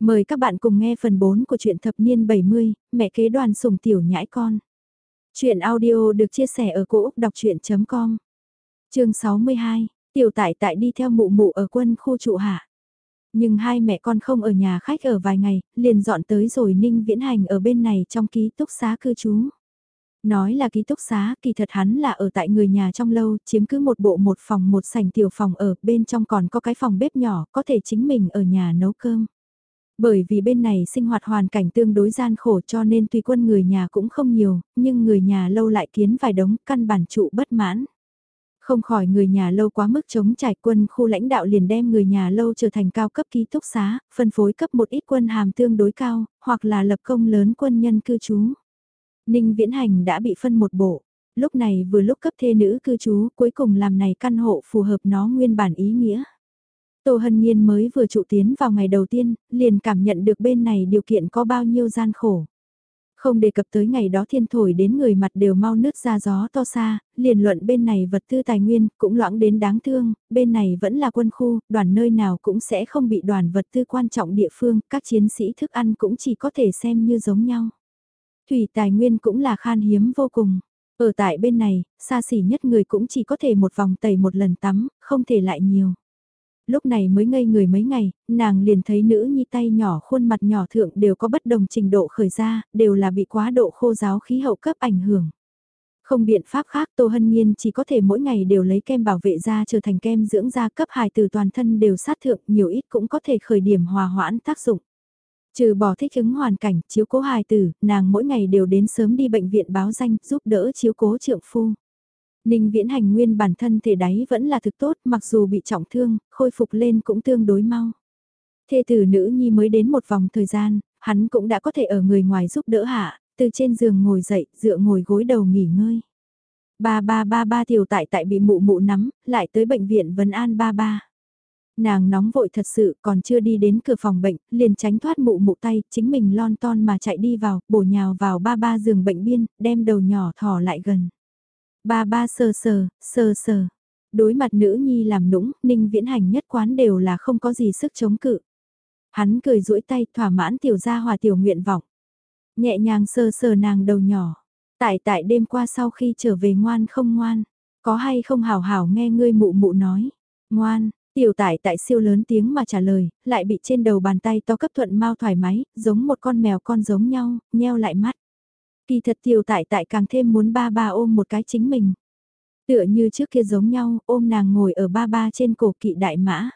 Mời các bạn cùng nghe phần 4 của truyện thập niên 70, mẹ kế đoàn sủng tiểu nhãi con. Chuyện audio được chia sẻ ở cỗ đọc chuyện.com Trường 62, tiểu tại tại đi theo mụ mụ ở quân khu trụ hạ. Nhưng hai mẹ con không ở nhà khách ở vài ngày, liền dọn tới rồi Ninh Viễn Hành ở bên này trong ký túc xá cư trú. Nói là ký túc xá, kỳ thật hắn là ở tại người nhà trong lâu, chiếm cứ một bộ một phòng một sảnh tiểu phòng ở, bên trong còn có cái phòng bếp nhỏ, có thể chính mình ở nhà nấu cơm. Bởi vì bên này sinh hoạt hoàn cảnh tương đối gian khổ cho nên tùy quân người nhà cũng không nhiều, nhưng người nhà lâu lại kiến vài đống căn bản trụ bất mãn. Không khỏi người nhà lâu quá mức chống trải quân khu lãnh đạo liền đem người nhà lâu trở thành cao cấp ký túc xá, phân phối cấp một ít quân hàm tương đối cao, hoặc là lập công lớn quân nhân cư trú. Ninh Viễn Hành đã bị phân một bộ, lúc này vừa lúc cấp thê nữ cư trú cuối cùng làm này căn hộ phù hợp nó nguyên bản ý nghĩa. Tô Hân Nhiên mới vừa trụ tiến vào ngày đầu tiên, liền cảm nhận được bên này điều kiện có bao nhiêu gian khổ. Không đề cập tới ngày đó thiên thổi đến người mặt đều mau nứt ra gió to xa, liền luận bên này vật tư tài nguyên cũng loãng đến đáng thương, bên này vẫn là quân khu, đoàn nơi nào cũng sẽ không bị đoàn vật tư quan trọng địa phương, các chiến sĩ thức ăn cũng chỉ có thể xem như giống nhau. Thủy tài nguyên cũng là khan hiếm vô cùng. Ở tại bên này, xa xỉ nhất người cũng chỉ có thể một vòng tẩy một lần tắm, không thể lại nhiều lúc này mới ngây người mấy ngày, nàng liền thấy nữ nhi tay nhỏ khuôn mặt nhỏ thượng đều có bất đồng trình độ khởi ra, đều là bị quá độ khô giáo khí hậu cấp ảnh hưởng. Không biện pháp khác Tô Hân Nhiên chỉ có thể mỗi ngày đều lấy kem bảo vệ da trở thành kem dưỡng da cấp hài từ toàn thân đều sát thượng nhiều ít cũng có thể khởi điểm hòa hoãn tác dụng. Trừ bỏ thích ứng hoàn cảnh, chiếu cố hài tử, nàng mỗi ngày đều đến sớm đi bệnh viện báo danh, giúp đỡ chiếu cố trượng phu. Ninh viễn hành nguyên bản thân thể đáy vẫn là thực tốt mặc dù bị trọng thương, khôi phục lên cũng tương đối mau. Thê tử nữ nhi mới đến một vòng thời gian, hắn cũng đã có thể ở người ngoài giúp đỡ hạ, từ trên giường ngồi dậy, dựa ngồi gối đầu nghỉ ngơi. Ba ba ba ba tiểu tại tại bị mụ mụ nắm, lại tới bệnh viện vấn an ba ba. Nàng nóng vội thật sự còn chưa đi đến cửa phòng bệnh, liền tránh thoát mụ mụ tay, chính mình lon ton mà chạy đi vào, bổ nhào vào ba ba giường bệnh biên, đem đầu nhỏ thò lại gần. Ba ba sờ sờ, sờ sờ. Đối mặt nữ nhi làm nũng, ninh viễn hành nhất quán đều là không có gì sức chống cự. Hắn cười duỗi tay thỏa mãn tiểu gia hòa tiểu nguyện vọng. Nhẹ nhàng sờ sờ nàng đầu nhỏ. Tại tại đêm qua sau khi trở về ngoan không ngoan. Có hay không hào hào nghe ngươi mụ mụ nói. Ngoan, Tiểu tại tại siêu lớn tiếng mà trả lời, lại bị trên đầu bàn tay to cấp thuận mau thoải mái, giống một con mèo con giống nhau, nheo lại mắt. Kỳ thật tiểu tại tại càng thêm muốn ba ba ôm một cái chính mình. Tựa như trước kia giống nhau, ôm nàng ngồi ở ba ba trên cổ kỵ đại mã.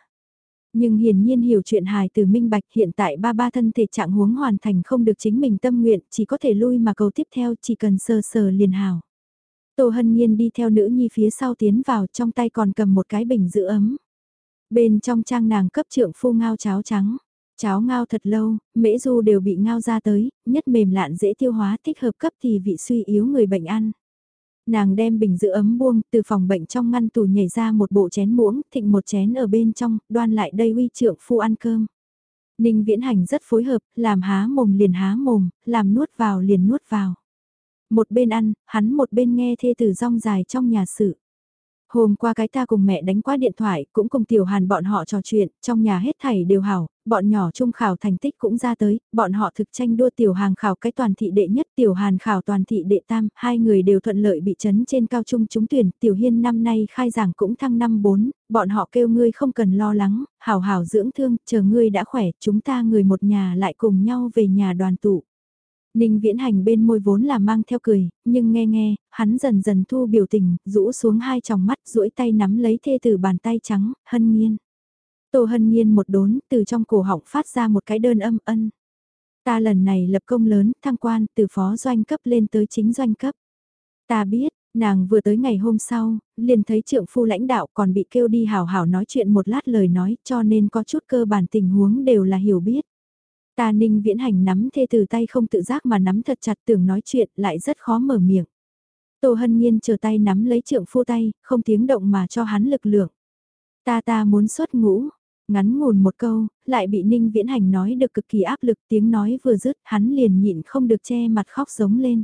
Nhưng hiển nhiên hiểu chuyện hài từ minh bạch hiện tại ba ba thân thể trạng huống hoàn thành không được chính mình tâm nguyện, chỉ có thể lui mà cầu tiếp theo chỉ cần sờ sờ liền hào. Tô Hân Nhiên đi theo nữ nhi phía sau tiến vào trong tay còn cầm một cái bình giữ ấm. Bên trong trang nàng cấp trượng phu ngao cháo trắng. Cháo ngao thật lâu, mễ du đều bị ngao ra tới, nhất mềm lạn dễ tiêu hóa thích hợp cấp thì vị suy yếu người bệnh ăn. Nàng đem bình giữ ấm buông từ phòng bệnh trong ngăn tủ nhảy ra một bộ chén muỗng, thịnh một chén ở bên trong, đoan lại đây uy trượng phu ăn cơm. Ninh viễn hành rất phối hợp, làm há mồm liền há mồm, làm nuốt vào liền nuốt vào. Một bên ăn, hắn một bên nghe thê tử rong dài trong nhà sự. Hôm qua cái ta cùng mẹ đánh qua điện thoại, cũng cùng Tiểu Hàn bọn họ trò chuyện, trong nhà hết thảy đều hảo, bọn nhỏ trung khảo thành tích cũng ra tới, bọn họ thực tranh đua Tiểu Hàn khảo cái toàn thị đệ nhất, Tiểu Hàn khảo toàn thị đệ tam, hai người đều thuận lợi bị chấn trên cao trung trúng tuyển, Tiểu Hiên năm nay khai giảng cũng thăng năm bốn, bọn họ kêu ngươi không cần lo lắng, hảo hảo dưỡng thương, chờ ngươi đã khỏe, chúng ta người một nhà lại cùng nhau về nhà đoàn tụ. Ninh viễn hành bên môi vốn là mang theo cười, nhưng nghe nghe, hắn dần dần thu biểu tình, rũ xuống hai tròng mắt, duỗi tay nắm lấy thê từ bàn tay trắng, hân nhiên. Tô hân nhiên một đốn, từ trong cổ họng phát ra một cái đơn âm ân. Ta lần này lập công lớn, thăng quan, từ phó doanh cấp lên tới chính doanh cấp. Ta biết, nàng vừa tới ngày hôm sau, liền thấy trượng phu lãnh đạo còn bị kêu đi hào hào nói chuyện một lát lời nói, cho nên có chút cơ bản tình huống đều là hiểu biết. Ta ninh viễn hành nắm thê từ tay không tự giác mà nắm thật chặt tưởng nói chuyện lại rất khó mở miệng. Tô hân nhiên chờ tay nắm lấy trượng phu tay, không tiếng động mà cho hắn lực lượng. Ta ta muốn xuất ngũ, ngắn ngủn một câu, lại bị ninh viễn hành nói được cực kỳ áp lực tiếng nói vừa dứt hắn liền nhịn không được che mặt khóc giống lên.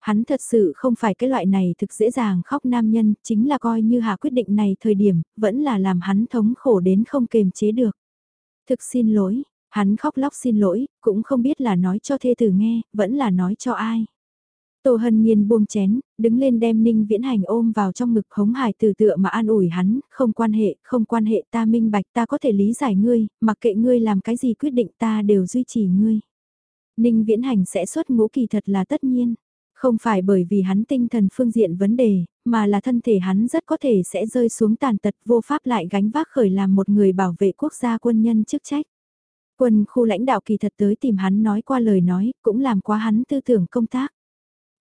Hắn thật sự không phải cái loại này thực dễ dàng khóc nam nhân, chính là coi như hạ quyết định này thời điểm, vẫn là làm hắn thống khổ đến không kềm chế được. Thực xin lỗi, Hắn khóc lóc xin lỗi, cũng không biết là nói cho thê tử nghe, vẫn là nói cho ai. Tô Hân Nhiên buông chén, đứng lên đem Ninh Viễn Hành ôm vào trong ngực hống hài từ tựa mà an ủi hắn, không quan hệ, không quan hệ ta minh bạch ta có thể lý giải ngươi, mặc kệ ngươi làm cái gì quyết định ta đều duy trì ngươi. Ninh Viễn Hành sẽ xuất ngũ kỳ thật là tất nhiên. Không phải bởi vì hắn tinh thần phương diện vấn đề, mà là thân thể hắn rất có thể sẽ rơi xuống tàn tật vô pháp lại gánh vác khởi làm một người bảo vệ quốc gia quân nhân chức trách. Quân khu lãnh đạo kỳ thật tới tìm hắn nói qua lời nói, cũng làm quá hắn tư tưởng công tác.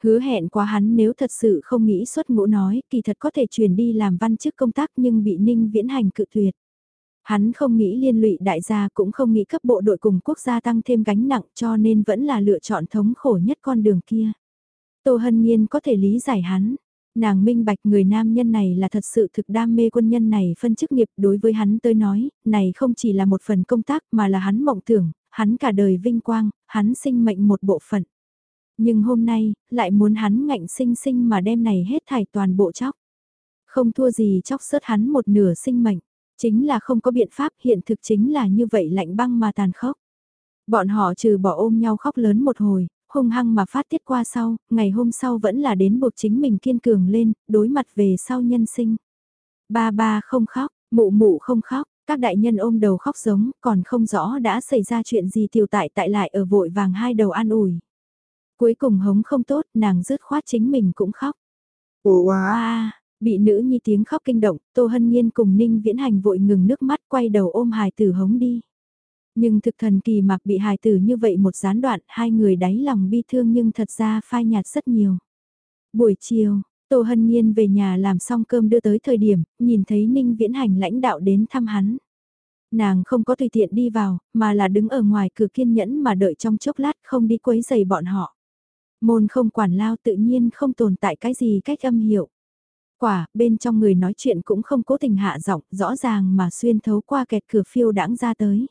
Hứa hẹn quá hắn nếu thật sự không nghĩ xuất ngũ nói, kỳ thật có thể chuyển đi làm văn chức công tác nhưng bị ninh viễn hành cự tuyệt. Hắn không nghĩ liên lụy đại gia cũng không nghĩ cấp bộ đội cùng quốc gia tăng thêm gánh nặng cho nên vẫn là lựa chọn thống khổ nhất con đường kia. Tô Hân Nhiên có thể lý giải hắn. Nàng minh bạch người nam nhân này là thật sự thực đam mê quân nhân này phân chức nghiệp đối với hắn tới nói, này không chỉ là một phần công tác mà là hắn mộng tưởng, hắn cả đời vinh quang, hắn sinh mệnh một bộ phận. Nhưng hôm nay, lại muốn hắn ngạnh sinh sinh mà đem này hết thảy toàn bộ chóc. Không thua gì chóc sớt hắn một nửa sinh mệnh, chính là không có biện pháp hiện thực chính là như vậy lạnh băng mà tàn khốc. Bọn họ trừ bỏ ôm nhau khóc lớn một hồi, hung hăng mà phát tiết qua sau, ngày hôm sau vẫn là đến buộc chính mình kiên cường lên, đối mặt về sau nhân sinh. Ba ba không khóc, mụ mụ không khóc, các đại nhân ôm đầu khóc giống, còn không rõ đã xảy ra chuyện gì tiểu tại tại lại ở vội vàng hai đầu an ủi. Cuối cùng hống không tốt, nàng rứt khoát chính mình cũng khóc. Ủa à, bị nữ nhi tiếng khóc kinh động, Tô Hân Nhiên cùng Ninh Viễn Hành vội ngừng nước mắt quay đầu ôm hài tử hống đi. Nhưng thực thần kỳ mạc bị hài tử như vậy một gián đoạn, hai người đáy lòng bi thương nhưng thật ra phai nhạt rất nhiều. Buổi chiều, Tô Hân Nhiên về nhà làm xong cơm đưa tới thời điểm, nhìn thấy Ninh Viễn Hành lãnh đạo đến thăm hắn. Nàng không có tùy tiện đi vào, mà là đứng ở ngoài cửa kiên nhẫn mà đợi trong chốc lát không đi quấy giày bọn họ. Môn không quản lao tự nhiên không tồn tại cái gì cách âm hiệu. Quả, bên trong người nói chuyện cũng không cố tình hạ giọng, rõ ràng mà xuyên thấu qua kẹt cửa phiêu đãng ra tới.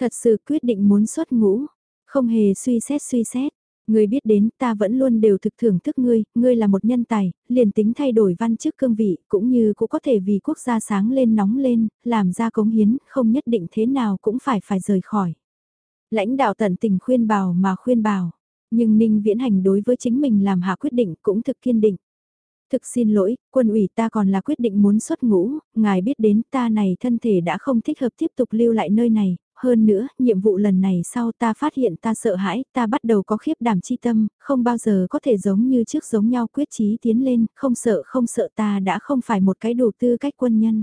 Thật sự quyết định muốn xuất ngũ, không hề suy xét suy xét. Ngươi biết đến ta vẫn luôn đều thực thưởng thức ngươi, ngươi là một nhân tài, liền tính thay đổi văn chức cương vị, cũng như cũng có thể vì quốc gia sáng lên nóng lên, làm ra cống hiến, không nhất định thế nào cũng phải phải rời khỏi. Lãnh đạo tận tình khuyên bảo mà khuyên bảo, nhưng Ninh Viễn Hành đối với chính mình làm hạ quyết định cũng thực kiên định. Thực xin lỗi, quân ủy ta còn là quyết định muốn xuất ngũ, ngài biết đến ta này thân thể đã không thích hợp tiếp tục lưu lại nơi này, hơn nữa, nhiệm vụ lần này sau ta phát hiện ta sợ hãi, ta bắt đầu có khiếp đảm chi tâm, không bao giờ có thể giống như trước giống nhau quyết chí tiến lên, không sợ không sợ ta đã không phải một cái đủ tư cách quân nhân.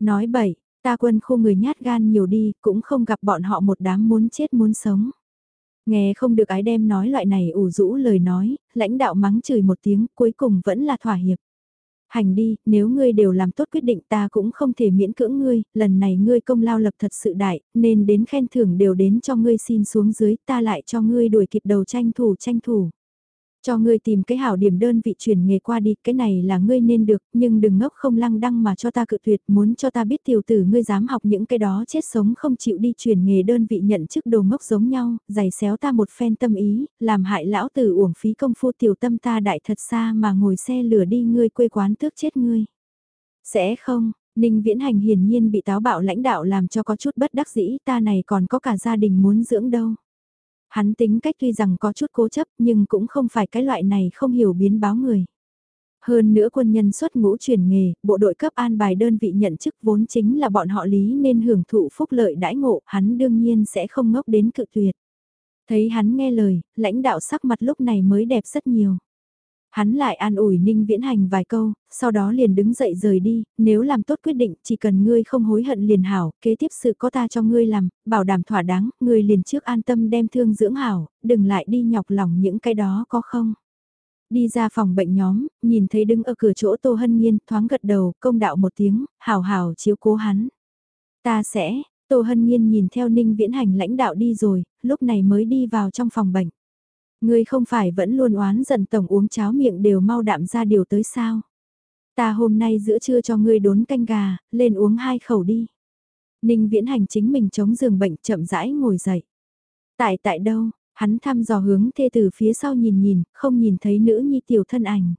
Nói bậy, ta quân khu người nhát gan nhiều đi, cũng không gặp bọn họ một đám muốn chết muốn sống. Nghe không được ái đem nói loại này ủ rũ lời nói, lãnh đạo mắng chửi một tiếng cuối cùng vẫn là thỏa hiệp. Hành đi, nếu ngươi đều làm tốt quyết định ta cũng không thể miễn cưỡng ngươi, lần này ngươi công lao lập thật sự đại, nên đến khen thưởng đều đến cho ngươi xin xuống dưới ta lại cho ngươi đuổi kịp đầu tranh thủ tranh thủ. Cho ngươi tìm cái hảo điểm đơn vị chuyển nghề qua đi, cái này là ngươi nên được, nhưng đừng ngốc không lăng đăng mà cho ta cự tuyệt, muốn cho ta biết tiểu tử ngươi dám học những cái đó chết sống không chịu đi chuyển nghề đơn vị nhận chức đồ ngốc giống nhau, giày xéo ta một phen tâm ý, làm hại lão tử uổng phí công phu tiểu tâm ta đại thật xa mà ngồi xe lửa đi ngươi quê quán tước chết ngươi. Sẽ không, Ninh Viễn Hành hiển nhiên bị táo bạo lãnh đạo làm cho có chút bất đắc dĩ ta này còn có cả gia đình muốn dưỡng đâu. Hắn tính cách tuy rằng có chút cố chấp nhưng cũng không phải cái loại này không hiểu biến báo người. Hơn nữa quân nhân xuất ngũ chuyển nghề, bộ đội cấp an bài đơn vị nhận chức vốn chính là bọn họ lý nên hưởng thụ phúc lợi đãi ngộ, hắn đương nhiên sẽ không ngốc đến cự tuyệt. Thấy hắn nghe lời, lãnh đạo sắc mặt lúc này mới đẹp rất nhiều. Hắn lại an ủi Ninh Viễn Hành vài câu, sau đó liền đứng dậy rời đi, nếu làm tốt quyết định chỉ cần ngươi không hối hận liền hảo, kế tiếp sự có ta cho ngươi làm, bảo đảm thỏa đáng, ngươi liền trước an tâm đem thương dưỡng hảo, đừng lại đi nhọc lòng những cái đó có không. Đi ra phòng bệnh nhóm, nhìn thấy đứng ở cửa chỗ Tô Hân Nhiên, thoáng gật đầu, công đạo một tiếng, hảo hảo chiếu cố hắn. Ta sẽ, Tô Hân Nhiên nhìn theo Ninh Viễn Hành lãnh đạo đi rồi, lúc này mới đi vào trong phòng bệnh. Ngươi không phải vẫn luôn oán giận tổng uống cháo miệng đều mau đạm ra điều tới sao. Ta hôm nay giữa trưa cho ngươi đốn canh gà, lên uống hai khẩu đi. Ninh viễn hành chính mình chống giường bệnh chậm rãi ngồi dậy. Tại tại đâu, hắn thăm dò hướng thê từ phía sau nhìn nhìn, không nhìn thấy nữ nhi tiểu thân ảnh.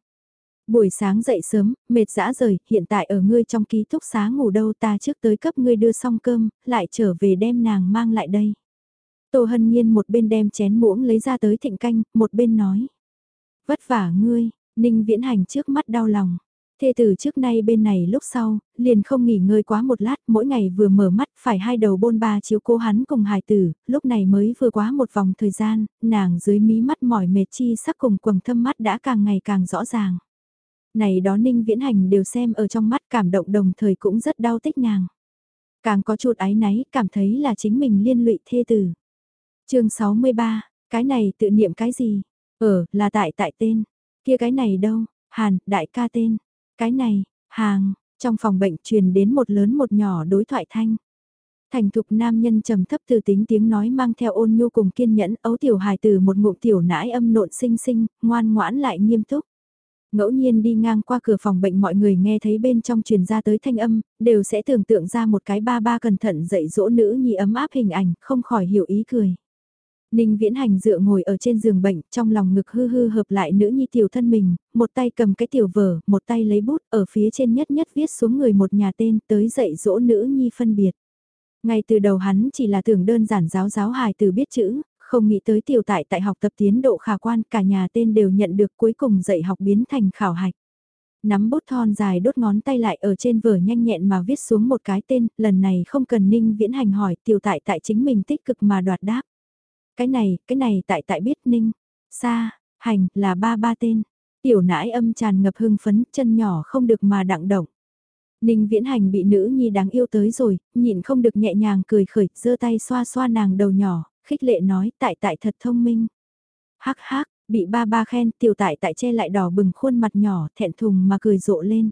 Buổi sáng dậy sớm, mệt dã rời, hiện tại ở ngươi trong ký túc xá ngủ đâu ta trước tới cấp ngươi đưa xong cơm, lại trở về đem nàng mang lại đây. Tô Hân Nhiên một bên đem chén muỗng lấy ra tới thịnh canh, một bên nói. Vất vả ngươi, Ninh Viễn Hành trước mắt đau lòng. Thê tử trước nay bên này lúc sau, liền không nghỉ ngơi quá một lát, mỗi ngày vừa mở mắt phải hai đầu bôn ba chiếu cố hắn cùng hài tử, lúc này mới vừa quá một vòng thời gian, nàng dưới mí mắt mỏi mệt chi sắc cùng quầng thâm mắt đã càng ngày càng rõ ràng. Này đó ninh viễn hành đều xem ở trong mắt cảm động đồng thời cũng rất đau tích nàng. Càng có chút ái náy, cảm thấy là chính mình liên lụy thê tử chương 63, cái này tự niệm cái gì? Ở, là tại tại tên. Kia cái này đâu? Hàn, đại ca tên. Cái này, hàng, trong phòng bệnh truyền đến một lớn một nhỏ đối thoại thanh. Thành thục nam nhân trầm thấp từ tính tiếng nói mang theo ôn nhu cùng kiên nhẫn ấu tiểu hài từ một ngụm tiểu nãi âm nộn xinh xinh, ngoan ngoãn lại nghiêm túc. Ngẫu nhiên đi ngang qua cửa phòng bệnh mọi người nghe thấy bên trong truyền ra tới thanh âm, đều sẽ tưởng tượng ra một cái ba ba cẩn thận dạy dỗ nữ nhi ấm áp hình ảnh, không khỏi hiểu ý cười. Ninh viễn hành dựa ngồi ở trên giường bệnh, trong lòng ngực hư hư hợp lại nữ nhi tiểu thân mình, một tay cầm cái tiểu vở, một tay lấy bút, ở phía trên nhất nhất viết xuống người một nhà tên tới dạy dỗ nữ nhi phân biệt. Ngay từ đầu hắn chỉ là tưởng đơn giản giáo giáo hài từ biết chữ, không nghĩ tới tiểu tại tại học tập tiến độ khả quan cả nhà tên đều nhận được cuối cùng dạy học biến thành khảo hạch. Nắm bút thon dài đốt ngón tay lại ở trên vở nhanh nhẹn mà viết xuống một cái tên, lần này không cần ninh viễn hành hỏi tiểu tại tại chính mình tích cực mà đoạt đáp. Cái này, cái này tại tại biết ninh, xa, hành là ba ba tên. Tiểu nãi âm tràn ngập hưng phấn, chân nhỏ không được mà đặng động. Ninh viễn hành bị nữ nhi đáng yêu tới rồi, nhịn không được nhẹ nhàng cười khởi, giơ tay xoa xoa nàng đầu nhỏ, khích lệ nói tại tại thật thông minh. Hắc hắc, bị ba ba khen tiểu tại tại che lại đỏ bừng khuôn mặt nhỏ thẹn thùng mà cười rộ lên.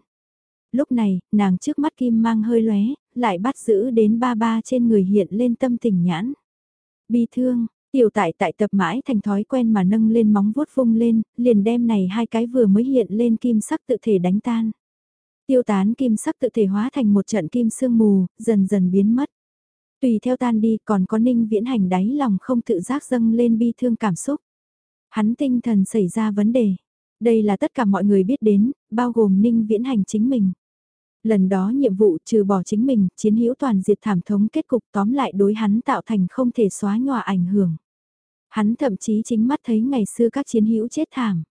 Lúc này, nàng trước mắt kim mang hơi lóe, lại bắt giữ đến ba ba trên người hiện lên tâm tình nhãn. Bi thương, tiểu tại tại tập mãi thành thói quen mà nâng lên móng vuốt vung lên, liền đem này hai cái vừa mới hiện lên kim sắc tự thể đánh tan. Tiêu tán kim sắc tự thể hóa thành một trận kim sương mù, dần dần biến mất. Tùy theo tan đi còn có ninh viễn hành đáy lòng không tự giác dâng lên bi thương cảm xúc. Hắn tinh thần xảy ra vấn đề. Đây là tất cả mọi người biết đến, bao gồm ninh viễn hành chính mình. Lần đó nhiệm vụ trừ bỏ chính mình, chiến hữu toàn diệt thảm thống kết cục tóm lại đối hắn tạo thành không thể xóa nhòa ảnh hưởng. Hắn thậm chí chính mắt thấy ngày xưa các chiến hữu chết thảm.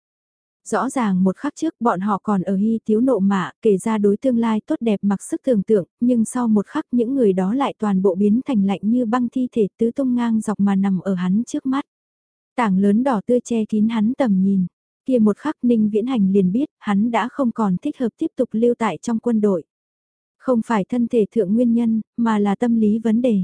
Rõ ràng một khắc trước bọn họ còn ở hy tiếu nộ mạ kể ra đối tương lai tốt đẹp mặc sức tưởng tượng, nhưng sau một khắc những người đó lại toàn bộ biến thành lạnh như băng thi thể tứ tung ngang dọc mà nằm ở hắn trước mắt. Tảng lớn đỏ tươi che kín hắn tầm nhìn, kia một khắc ninh viễn hành liền biết hắn đã không còn thích hợp tiếp tục lưu tại trong quân đội. Không phải thân thể thượng nguyên nhân, mà là tâm lý vấn đề.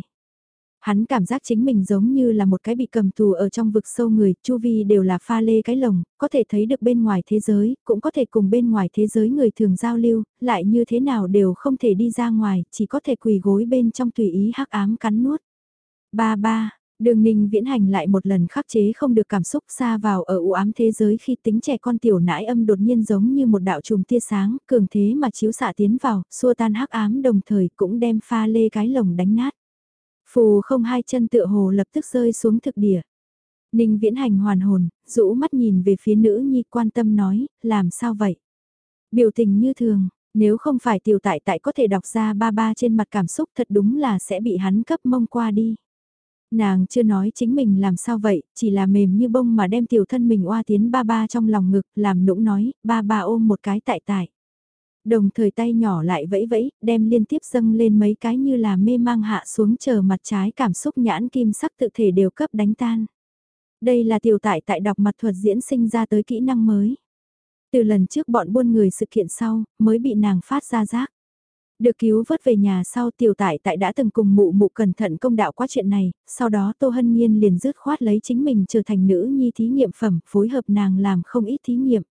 Hắn cảm giác chính mình giống như là một cái bị cầm tù ở trong vực sâu người, chu vi đều là pha lê cái lồng, có thể thấy được bên ngoài thế giới, cũng có thể cùng bên ngoài thế giới người thường giao lưu, lại như thế nào đều không thể đi ra ngoài, chỉ có thể quỳ gối bên trong tùy ý hắc ám cắn nuốt. Ba ba, Đường ninh viễn hành lại một lần khắc chế không được cảm xúc xa vào ở u ám thế giới khi tính trẻ con tiểu nãi âm đột nhiên giống như một đạo trùm tia sáng, cường thế mà chiếu xạ tiến vào, xua tan hắc ám đồng thời cũng đem pha lê cái lồng đánh nát. Phù không hai chân tựa hồ lập tức rơi xuống thực địa. Ninh viễn hành hoàn hồn, rũ mắt nhìn về phía nữ nhi quan tâm nói, làm sao vậy? Biểu tình như thường, nếu không phải tiểu tại tại có thể đọc ra ba ba trên mặt cảm xúc thật đúng là sẽ bị hắn cấp mông qua đi. Nàng chưa nói chính mình làm sao vậy, chỉ là mềm như bông mà đem tiểu thân mình oa tiến ba ba trong lòng ngực, làm nũng nói, ba ba ôm một cái tại tại đồng thời tay nhỏ lại vẫy vẫy, đem liên tiếp dâng lên mấy cái như là mê mang hạ xuống chờ mặt trái cảm xúc nhãn kim sắc tự thể đều cấp đánh tan. Đây là tiểu tại tại đọc mặt thuật diễn sinh ra tới kỹ năng mới. Từ lần trước bọn buôn người sự kiện sau, mới bị nàng phát ra giác. Được cứu vớt về nhà sau tiểu tại tại đã từng cùng mụ mụ cẩn thận công đạo qua chuyện này, sau đó Tô Hân Nhiên liền dứt khoát lấy chính mình trở thành nữ nhi thí nghiệm phẩm phối hợp nàng làm không ít thí nghiệm.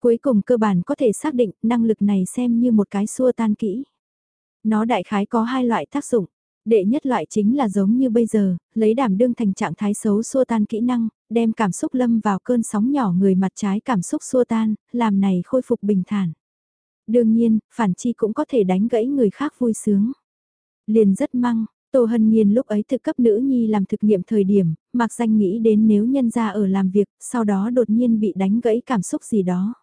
Cuối cùng cơ bản có thể xác định năng lực này xem như một cái xua tan kỹ. Nó đại khái có hai loại tác dụng. Đệ nhất loại chính là giống như bây giờ, lấy đảm đương thành trạng thái xấu xua tan kỹ năng, đem cảm xúc lâm vào cơn sóng nhỏ người mặt trái cảm xúc xua tan, làm này khôi phục bình thản. Đương nhiên, phản chi cũng có thể đánh gãy người khác vui sướng. Liền rất măng, Tô Hân Nhiên lúc ấy thực cấp nữ nhi làm thực nghiệm thời điểm, mặc danh nghĩ đến nếu nhân ra ở làm việc, sau đó đột nhiên bị đánh gãy cảm xúc gì đó.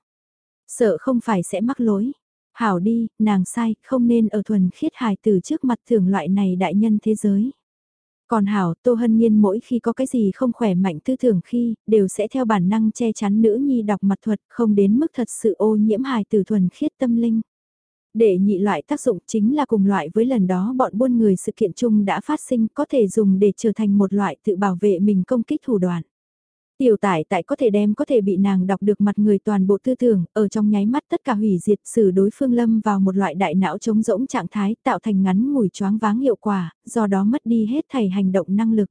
Sợ không phải sẽ mắc lỗi. Hảo đi, nàng sai, không nên ở thuần khiết hài từ trước mặt thường loại này đại nhân thế giới. Còn Hảo, Tô Hân Nhiên mỗi khi có cái gì không khỏe mạnh tư tưởng khi, đều sẽ theo bản năng che chắn nữ nhi đọc mặt thuật không đến mức thật sự ô nhiễm hài tử thuần khiết tâm linh. Để nhị loại tác dụng chính là cùng loại với lần đó bọn buôn người sự kiện chung đã phát sinh có thể dùng để trở thành một loại tự bảo vệ mình công kích thủ đoạn. Tiểu tải tại có thể đem có thể bị nàng đọc được mặt người toàn bộ tư tưởng, ở trong nháy mắt tất cả hủy diệt xử đối phương lâm vào một loại đại não trống rỗng trạng thái tạo thành ngắn ngủi choáng váng hiệu quả, do đó mất đi hết thảy hành động năng lực.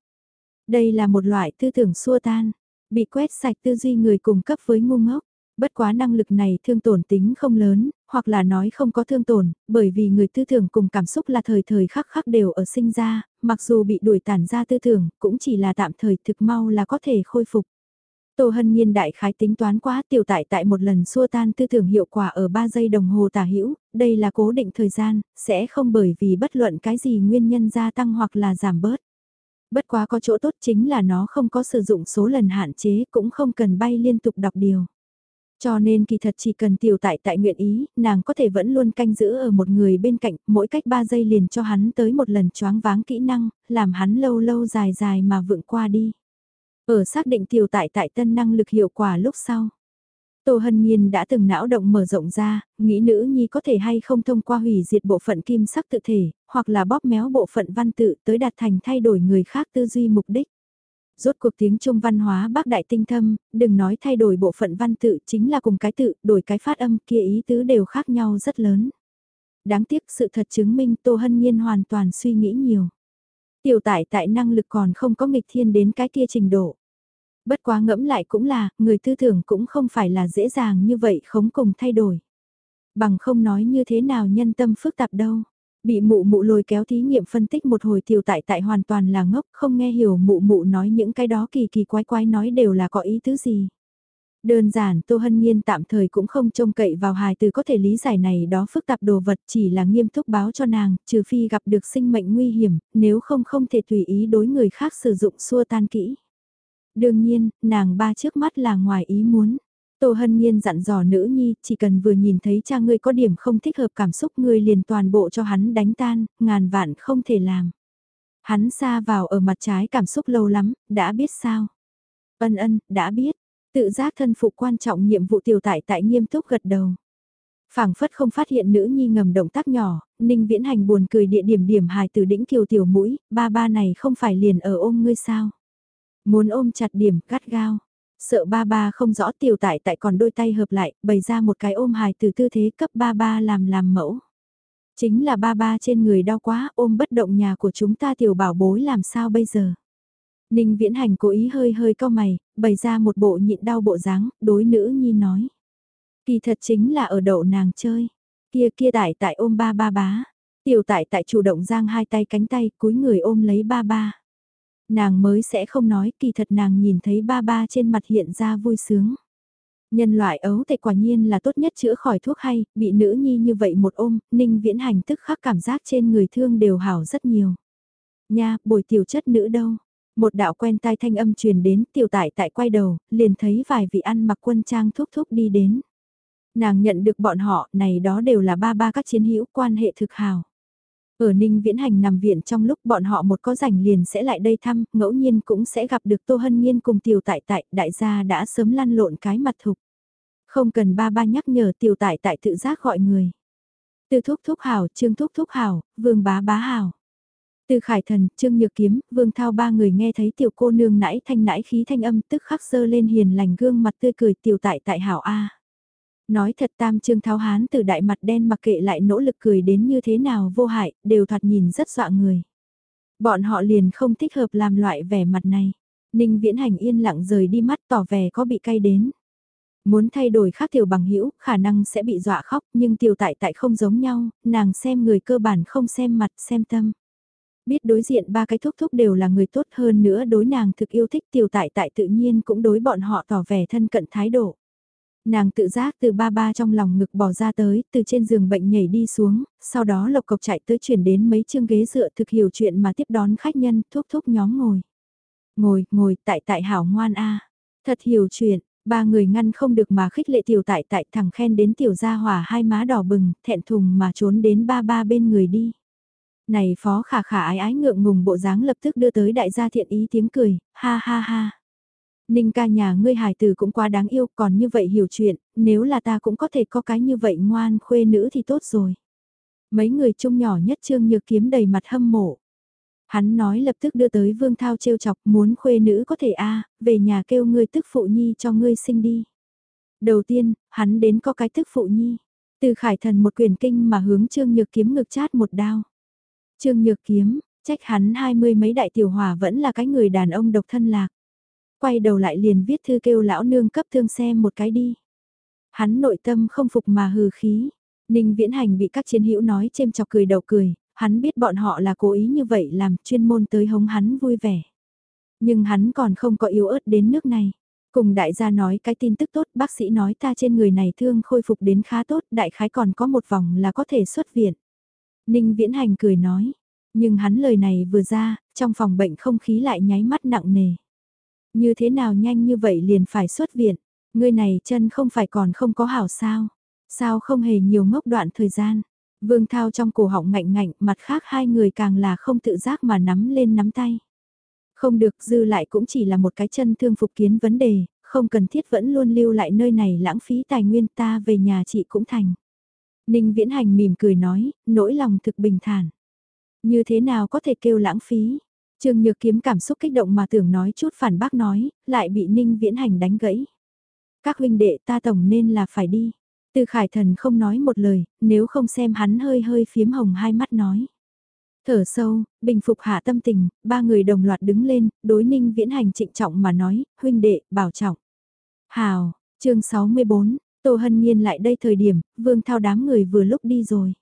Đây là một loại tư tưởng xua tan, bị quét sạch tư duy người cùng cấp với ngu ngốc. Bất quá năng lực này thương tổn tính không lớn, hoặc là nói không có thương tổn, bởi vì người tư tưởng cùng cảm xúc là thời thời khắc khắc đều ở sinh ra, mặc dù bị đuổi tản ra tư tưởng, cũng chỉ là tạm thời thực mau là có thể khôi phục. Tô Hân Nhiên đại khái tính toán quá tiểu tại tại một lần xua tan tư tưởng hiệu quả ở 3 giây đồng hồ tả hữu, đây là cố định thời gian, sẽ không bởi vì bất luận cái gì nguyên nhân gia tăng hoặc là giảm bớt. Bất quá có chỗ tốt chính là nó không có sử dụng số lần hạn chế cũng không cần bay liên tục đọc điều. Cho nên kỳ thật chỉ cần tiểu tại tại nguyện ý, nàng có thể vẫn luôn canh giữ ở một người bên cạnh, mỗi cách 3 giây liền cho hắn tới một lần choáng váng kỹ năng, làm hắn lâu lâu dài dài mà vượng qua đi. Ở xác định tiểu tại tại tân năng lực hiệu quả lúc sau. Tô Hân Nhiên đã từng não động mở rộng ra, nghĩ nữ nhi có thể hay không thông qua hủy diệt bộ phận kim sắc tự thể, hoặc là bóp méo bộ phận văn tự tới đạt thành thay đổi người khác tư duy mục đích. Rốt cuộc tiếng Trung văn hóa bác đại tinh thâm, đừng nói thay đổi bộ phận văn tự chính là cùng cái tự, đổi cái phát âm kia ý tứ đều khác nhau rất lớn. Đáng tiếc sự thật chứng minh Tô Hân Nhiên hoàn toàn suy nghĩ nhiều. Tiểu tại tại năng lực còn không có nghịch thiên đến cái kia trình độ. Bất quá ngẫm lại cũng là, người tư tưởng cũng không phải là dễ dàng như vậy khống cùng thay đổi. Bằng không nói như thế nào nhân tâm phức tạp đâu. Bị mụ mụ lôi kéo thí nghiệm phân tích một hồi tiểu tại tại hoàn toàn là ngốc không nghe hiểu mụ mụ nói những cái đó kỳ kỳ quái quái nói đều là có ý tứ gì. Đơn giản Tô Hân Nhiên tạm thời cũng không trông cậy vào hài từ có thể lý giải này đó phức tạp đồ vật chỉ là nghiêm túc báo cho nàng, trừ phi gặp được sinh mệnh nguy hiểm, nếu không không thể tùy ý đối người khác sử dụng xua tan kỹ. Đương nhiên, nàng ba trước mắt là ngoài ý muốn. Tô Hân Nhiên dặn dò nữ nhi, chỉ cần vừa nhìn thấy cha ngươi có điểm không thích hợp cảm xúc ngươi liền toàn bộ cho hắn đánh tan, ngàn vạn không thể làm. Hắn xa vào ở mặt trái cảm xúc lâu lắm, đã biết sao? Ân ân, đã biết. Tự giác thân phụ quan trọng nhiệm vụ tiểu tại tại nghiêm túc gật đầu. phảng phất không phát hiện nữ nhi ngầm động tác nhỏ, ninh viễn hành buồn cười địa điểm điểm hài từ đĩnh kiều tiểu mũi, ba ba này không phải liền ở ôm ngươi sao? Muốn ôm chặt điểm, gắt gao. Sợ ba ba không rõ tiểu tại tại còn đôi tay hợp lại, bày ra một cái ôm hài từ tư thế cấp ba ba làm làm mẫu. Chính là ba ba trên người đau quá, ôm bất động nhà của chúng ta tiểu bảo bối làm sao bây giờ. Ninh viễn hành cố ý hơi hơi cau mày, bày ra một bộ nhịn đau bộ dáng, đối nữ nhi nói. Kỳ thật chính là ở đậu nàng chơi. Kia kia tại tại ôm ba ba bá. Tiểu tại tại chủ động giang hai tay cánh tay, cúi người ôm lấy ba ba. Nàng mới sẽ không nói kỳ thật nàng nhìn thấy ba ba trên mặt hiện ra vui sướng. Nhân loại ấu tệ quả nhiên là tốt nhất chữa khỏi thuốc hay, bị nữ nhi như vậy một ôm, ninh viễn hành tức khắc cảm giác trên người thương đều hảo rất nhiều. Nha, bồi tiểu chất nữ đâu? Một đạo quen tai thanh âm truyền đến tiểu tại tại quay đầu, liền thấy vài vị ăn mặc quân trang thúc thúc đi đến. Nàng nhận được bọn họ, này đó đều là ba ba các chiến hữu quan hệ thực hào. Ở Ninh Viễn Hành nằm viện trong lúc bọn họ một có rảnh liền sẽ lại đây thăm, ngẫu nhiên cũng sẽ gặp được Tô Hân Nhiên cùng Tiểu Tại Tại, đại gia đã sớm lăn lộn cái mặt thục. Không cần ba ba nhắc nhở Tiểu Tại Tại tự giác gọi người. Từ thúc thúc hảo, trương thúc thúc hảo, vương bá bá hảo. Từ khải thần, trương nhược kiếm, vương thao ba người nghe thấy tiểu cô nương nãy thanh nãy khí thanh âm tức khắc sơ lên hiền lành gương mặt tươi cười tiểu tại tại hảo A. Nói thật tam trương tháo hán từ đại mặt đen mặc kệ lại nỗ lực cười đến như thế nào vô hại, đều thoạt nhìn rất dọa người. Bọn họ liền không thích hợp làm loại vẻ mặt này. Ninh viễn hành yên lặng rời đi mắt tỏ vẻ có bị cay đến. Muốn thay đổi khác tiểu bằng hữu khả năng sẽ bị dọa khóc, nhưng tiểu tại tại không giống nhau, nàng xem người cơ bản không xem mặt xem tâm. Biết đối diện ba cái thúc thúc đều là người tốt hơn nữa đối nàng thực yêu thích tiểu tại tại tự nhiên cũng đối bọn họ tỏ vẻ thân cận thái độ. Nàng tự giác từ ba ba trong lòng ngực bỏ ra tới, từ trên giường bệnh nhảy đi xuống, sau đó lộc cộc chạy tới chuyển đến mấy chương ghế dựa thực hiểu chuyện mà tiếp đón khách nhân, thúc thúc nhóm ngồi. Ngồi, ngồi, tại tại hảo ngoan a Thật hiểu chuyện, ba người ngăn không được mà khích lệ tiểu tại tại thẳng khen đến tiểu gia hỏa hai má đỏ bừng, thẹn thùng mà trốn đến ba ba bên người đi. Này phó khả khả ái ái ngượng ngùng bộ dáng lập tức đưa tới đại gia thiện ý tiếng cười, ha ha ha. Ninh ca nhà ngươi hài tử cũng quá đáng yêu còn như vậy hiểu chuyện, nếu là ta cũng có thể có cái như vậy ngoan khuê nữ thì tốt rồi. Mấy người chung nhỏ nhất trương nhược kiếm đầy mặt hâm mộ. Hắn nói lập tức đưa tới Vương Thao trêu chọc muốn khuê nữ có thể a về nhà kêu ngươi tức phụ nhi cho ngươi sinh đi. Đầu tiên, hắn đến có cái tức phụ nhi. Từ khải thần một quyền kinh mà hướng Trương Nhược Kiếm ngực chát một đao. Trương Nhược Kiếm, trách hắn hai mươi mấy đại tiểu hòa vẫn là cái người đàn ông độc thân lạc. Quay đầu lại liền viết thư kêu lão nương cấp thương xem một cái đi. Hắn nội tâm không phục mà hừ khí. Ninh Viễn Hành bị các chiến hữu nói chêm chọc cười đầu cười, hắn biết bọn họ là cố ý như vậy làm chuyên môn tới hống hắn vui vẻ. Nhưng hắn còn không có yếu ớt đến nước này. Cùng đại gia nói cái tin tức tốt, bác sĩ nói ta trên người này thương khôi phục đến khá tốt, đại khái còn có một vòng là có thể xuất viện. Ninh Viễn Hành cười nói, nhưng hắn lời này vừa ra, trong phòng bệnh không khí lại nháy mắt nặng nề. Như thế nào nhanh như vậy liền phải xuất viện, người này chân không phải còn không có hảo sao, sao không hề nhiều ngốc đoạn thời gian. Vương Thao trong cổ họng ngạnh ngạnh, mặt khác hai người càng là không tự giác mà nắm lên nắm tay. Không được dư lại cũng chỉ là một cái chân thương phục kiến vấn đề, không cần thiết vẫn luôn lưu lại nơi này lãng phí tài nguyên ta về nhà chị cũng thành. Ninh Viễn Hành mỉm cười nói, nỗi lòng thực bình thản. Như thế nào có thể kêu lãng phí? Trương Nhược Kiếm cảm xúc kích động mà tưởng nói chút phản bác nói, lại bị Ninh Viễn Hành đánh gãy. Các huynh đệ ta tổng nên là phải đi. Từ khải thần không nói một lời, nếu không xem hắn hơi hơi phiếm hồng hai mắt nói. Thở sâu, bình phục hạ tâm tình, ba người đồng loạt đứng lên, đối ninh viễn hành trịnh trọng mà nói, huynh đệ, bảo trọng. Hào, chương 64, Tô Hân Nhiên lại đây thời điểm, vương thao đám người vừa lúc đi rồi.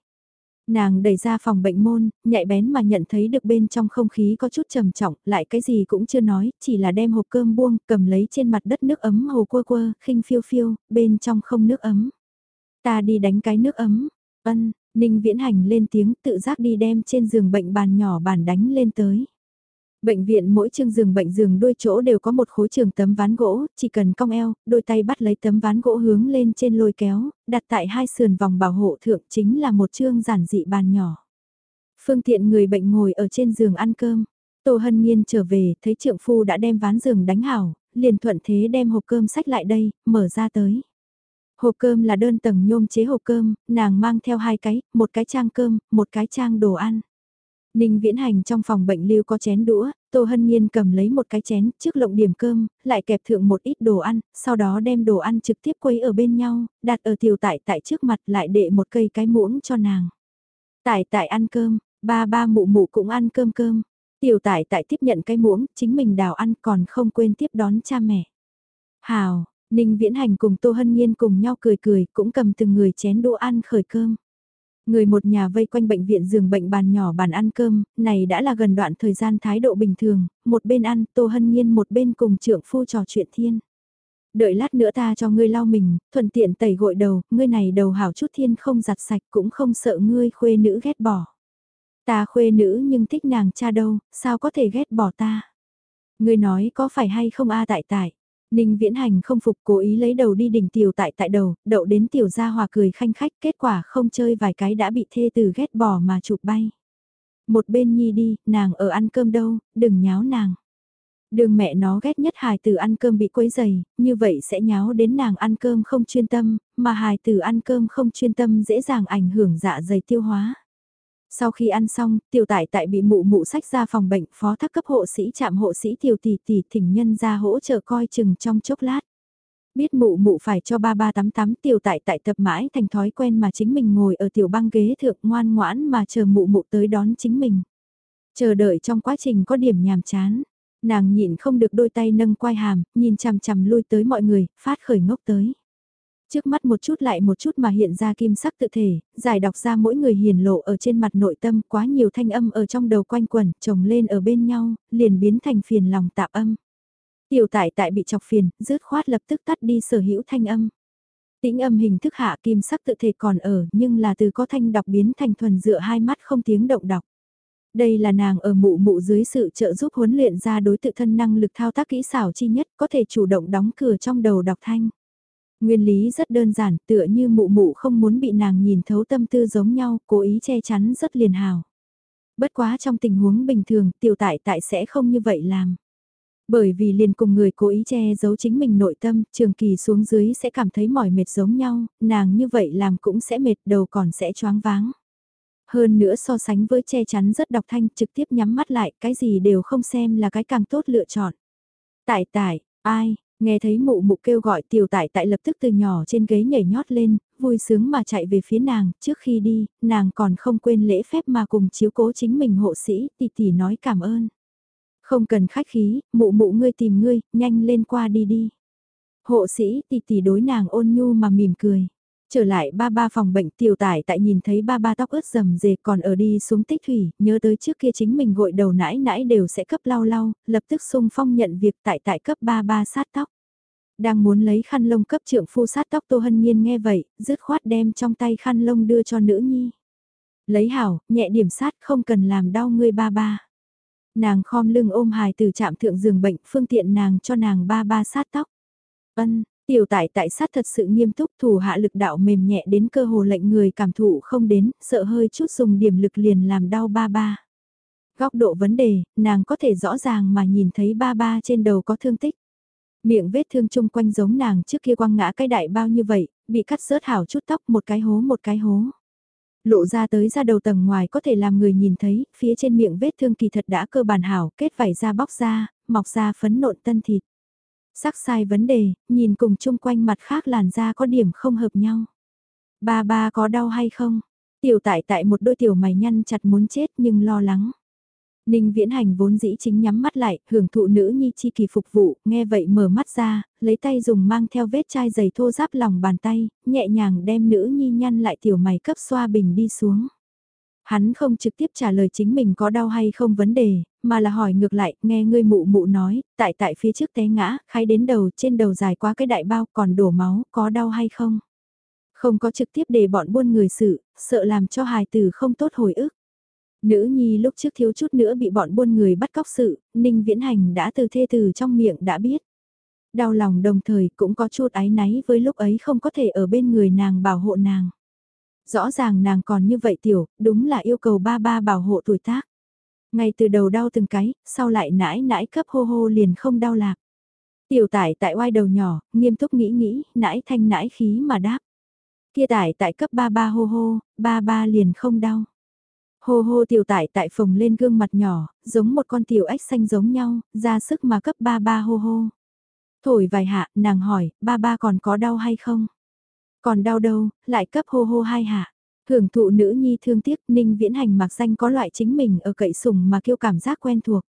Nàng đẩy ra phòng bệnh môn, nhạy bén mà nhận thấy được bên trong không khí có chút trầm trọng, lại cái gì cũng chưa nói, chỉ là đem hộp cơm buông, cầm lấy trên mặt đất nước ấm hồ quơ quơ, khinh phiêu phiêu, bên trong không nước ấm. Ta đi đánh cái nước ấm. Ân, Ninh Viễn Hành lên tiếng tự giác đi đem trên giường bệnh bàn nhỏ bàn đánh lên tới. Bệnh viện mỗi chương giường bệnh giường đôi chỗ đều có một khối trường tấm ván gỗ, chỉ cần cong eo, đôi tay bắt lấy tấm ván gỗ hướng lên trên lôi kéo, đặt tại hai sườn vòng bảo hộ thượng chính là một chương giản dị bàn nhỏ. Phương tiện người bệnh ngồi ở trên giường ăn cơm. Tô Hân Nhiên trở về, thấy trượng phu đã đem ván giường đánh hảo, liền thuận thế đem hộp cơm sách lại đây, mở ra tới. Hộp cơm là đơn tầng nhôm chế hộp cơm, nàng mang theo hai cái, một cái trang cơm, một cái trang đồ ăn. Ninh viễn hành trong phòng bệnh lưu có chén đũa, Tô Hân Nhiên cầm lấy một cái chén trước lộng điểm cơm, lại kẹp thượng một ít đồ ăn, sau đó đem đồ ăn trực tiếp quấy ở bên nhau, đặt ở tiểu tại tại trước mặt lại để một cây cái muỗng cho nàng. Tại tại ăn cơm, ba ba mụ mụ cũng ăn cơm cơm. Tiểu tại tại tiếp nhận cái muỗng, chính mình đào ăn còn không quên tiếp đón cha mẹ. Hào, Ninh Viễn Hành cùng Tô Hân Nhiên cùng nhau cười cười, cũng cầm từng người chén đũa ăn khởi cơm. Người một nhà vây quanh bệnh viện giường bệnh bàn nhỏ bàn ăn cơm, này đã là gần đoạn thời gian thái độ bình thường, một bên ăn, Tô Hân Nhiên một bên cùng trưởng phu trò chuyện thiên. Đợi lát nữa ta cho ngươi lau mình, thuận tiện tẩy gội đầu, ngươi này đầu hảo chút thiên không giặt sạch cũng không sợ ngươi khuê nữ ghét bỏ. Ta khuê nữ nhưng thích nàng cha đâu, sao có thể ghét bỏ ta? Ngươi nói có phải hay không a tại tại? Ninh viễn hành không phục cố ý lấy đầu đi đỉnh tiểu tại tại đầu, đậu đến tiểu gia hòa cười khanh khách kết quả không chơi vài cái đã bị thê từ ghét bỏ mà chụp bay. Một bên nhi đi, nàng ở ăn cơm đâu, đừng nháo nàng. Đường mẹ nó ghét nhất hài tử ăn cơm bị quấy dày, như vậy sẽ nháo đến nàng ăn cơm không chuyên tâm, mà hài tử ăn cơm không chuyên tâm dễ dàng ảnh hưởng dạ dày tiêu hóa. Sau khi ăn xong, tiểu tại tại bị mụ mụ sách ra phòng bệnh, phó thác cấp hộ sĩ chạm hộ sĩ tiểu tỷ tỷ thỉnh nhân ra hỗ trợ coi chừng trong chốc lát. Biết mụ mụ phải cho ba ba tắm tắm tiểu tại tại tập mãi thành thói quen mà chính mình ngồi ở tiểu băng ghế thượng ngoan ngoãn mà chờ mụ mụ tới đón chính mình. Chờ đợi trong quá trình có điểm nhàm chán, nàng nhịn không được đôi tay nâng quai hàm, nhìn chằm chằm lui tới mọi người, phát khởi ngốc tới. Trước mắt một chút lại một chút mà hiện ra kim sắc tự thể, giải đọc ra mỗi người hiền lộ ở trên mặt nội tâm quá nhiều thanh âm ở trong đầu quanh quẩn, chồng lên ở bên nhau, liền biến thành phiền lòng tạp âm. Tiểu tại tại bị chọc phiền, rứt khoát lập tức tắt đi sở hữu thanh âm. Tĩnh âm hình thức hạ kim sắc tự thể còn ở nhưng là từ có thanh đọc biến thành thuần dựa hai mắt không tiếng động đọc. Đây là nàng ở mụ mụ dưới sự trợ giúp huấn luyện ra đối tự thân năng lực thao tác kỹ xảo chi nhất có thể chủ động đóng cửa trong đầu đọc thanh. Nguyên lý rất đơn giản, tựa như mụ mụ không muốn bị nàng nhìn thấu tâm tư giống nhau, cố ý che chắn rất liền hào. Bất quá trong tình huống bình thường tiểu tại tại sẽ không như vậy làm. Bởi vì liền cùng người cố ý che giấu chính mình nội tâm, trường kỳ xuống dưới sẽ cảm thấy mỏi mệt giống nhau, nàng như vậy làm cũng sẽ mệt đầu còn sẽ choáng váng. Hơn nữa so sánh với che chắn rất đọc thanh trực tiếp nhắm mắt lại, cái gì đều không xem là cái càng tốt lựa chọn. Tại tại, ai, nghe thấy mụ mụ kêu gọi tiểu tại tại lập tức từ nhỏ trên ghế nhảy nhót lên, vui sướng mà chạy về phía nàng, trước khi đi, nàng còn không quên lễ phép mà cùng chiếu cố chính mình hộ sĩ, tỷ tỷ nói cảm ơn. Không cần khách khí, mụ mụ ngươi tìm ngươi, nhanh lên qua đi đi. Hộ sĩ tỷ tỷ đối nàng ôn nhu mà mỉm cười. Trở lại ba ba phòng bệnh tiểu tải tại nhìn thấy ba ba tóc ướt rầm rề còn ở đi xuống tích thủy, nhớ tới trước kia chính mình gội đầu nãi nãi đều sẽ cấp lau lau, lập tức sung phong nhận việc tại tại cấp ba ba sát tóc. Đang muốn lấy khăn lông cấp trưởng phu sát tóc Tô Hân Nhiên nghe vậy, dứt khoát đem trong tay khăn lông đưa cho nữ nhi. Lấy hảo, nhẹ điểm sát không cần làm đau ngươi ba ba. Nàng khom lưng ôm hài từ chạm thượng giường bệnh phương tiện nàng cho nàng ba ba sát tóc. Ân, Tiểu tại tại sát thật sự nghiêm túc thủ hạ lực đạo mềm nhẹ đến cơ hồ lệnh người cảm thụ không đến, sợ hơi chút dùng điểm lực liền làm đau ba ba. Góc độ vấn đề, nàng có thể rõ ràng mà nhìn thấy ba ba trên đầu có thương tích. Miệng vết thương chung quanh giống nàng trước kia quăng ngã cái đại bao như vậy, bị cắt rớt hảo chút tóc một cái hố một cái hố. Lộ ra tới ra đầu tầng ngoài có thể làm người nhìn thấy, phía trên miệng vết thương kỳ thật đã cơ bản hảo, kết vảy ra bóc ra, mọc ra phấn nộn tân thịt. Sắc sai vấn đề, nhìn cùng chung quanh mặt khác làn da có điểm không hợp nhau. Ba ba có đau hay không? Tiểu tại tại một đôi tiểu mày nhăn chặt muốn chết nhưng lo lắng. Ninh viễn hành vốn dĩ chính nhắm mắt lại, hưởng thụ nữ nhi chi kỳ phục vụ, nghe vậy mở mắt ra, lấy tay dùng mang theo vết chai giày thô giáp lòng bàn tay, nhẹ nhàng đem nữ nhi nhăn lại tiểu mày cấp xoa bình đi xuống. Hắn không trực tiếp trả lời chính mình có đau hay không vấn đề, mà là hỏi ngược lại, nghe ngươi mụ mụ nói, tại tại phía trước té ngã, khai đến đầu, trên đầu dài quá cái đại bao còn đổ máu, có đau hay không? Không có trực tiếp để bọn buôn người xử, sợ làm cho hài tử không tốt hồi ức. Nữ nhi lúc trước thiếu chút nữa bị bọn buôn người bắt cóc sự, Ninh Viễn Hành đã từ thê từ trong miệng đã biết. Đau lòng đồng thời cũng có chút ái náy với lúc ấy không có thể ở bên người nàng bảo hộ nàng. Rõ ràng nàng còn như vậy tiểu, đúng là yêu cầu ba ba bảo hộ tuổi tác. Ngay từ đầu đau từng cái, sau lại nãi nãi cấp hô hô liền không đau lạc. Tiểu tải tại oai đầu nhỏ, nghiêm túc nghĩ nghĩ, nãi thanh nãi khí mà đáp. Kia tải tại cấp ba ba hô hô, ba ba liền không đau. Hô hô tiểu tải tại phồng lên gương mặt nhỏ, giống một con tiểu ếch xanh giống nhau, ra sức mà cấp ba ba hô hô. Thổi vài hạ, nàng hỏi, ba ba còn có đau hay không? Còn đau đâu, lại cấp hô hô hai hạ. Hưởng thụ nữ nhi thương tiếc ninh viễn hành mặc danh có loại chính mình ở cậy sùng mà kêu cảm giác quen thuộc.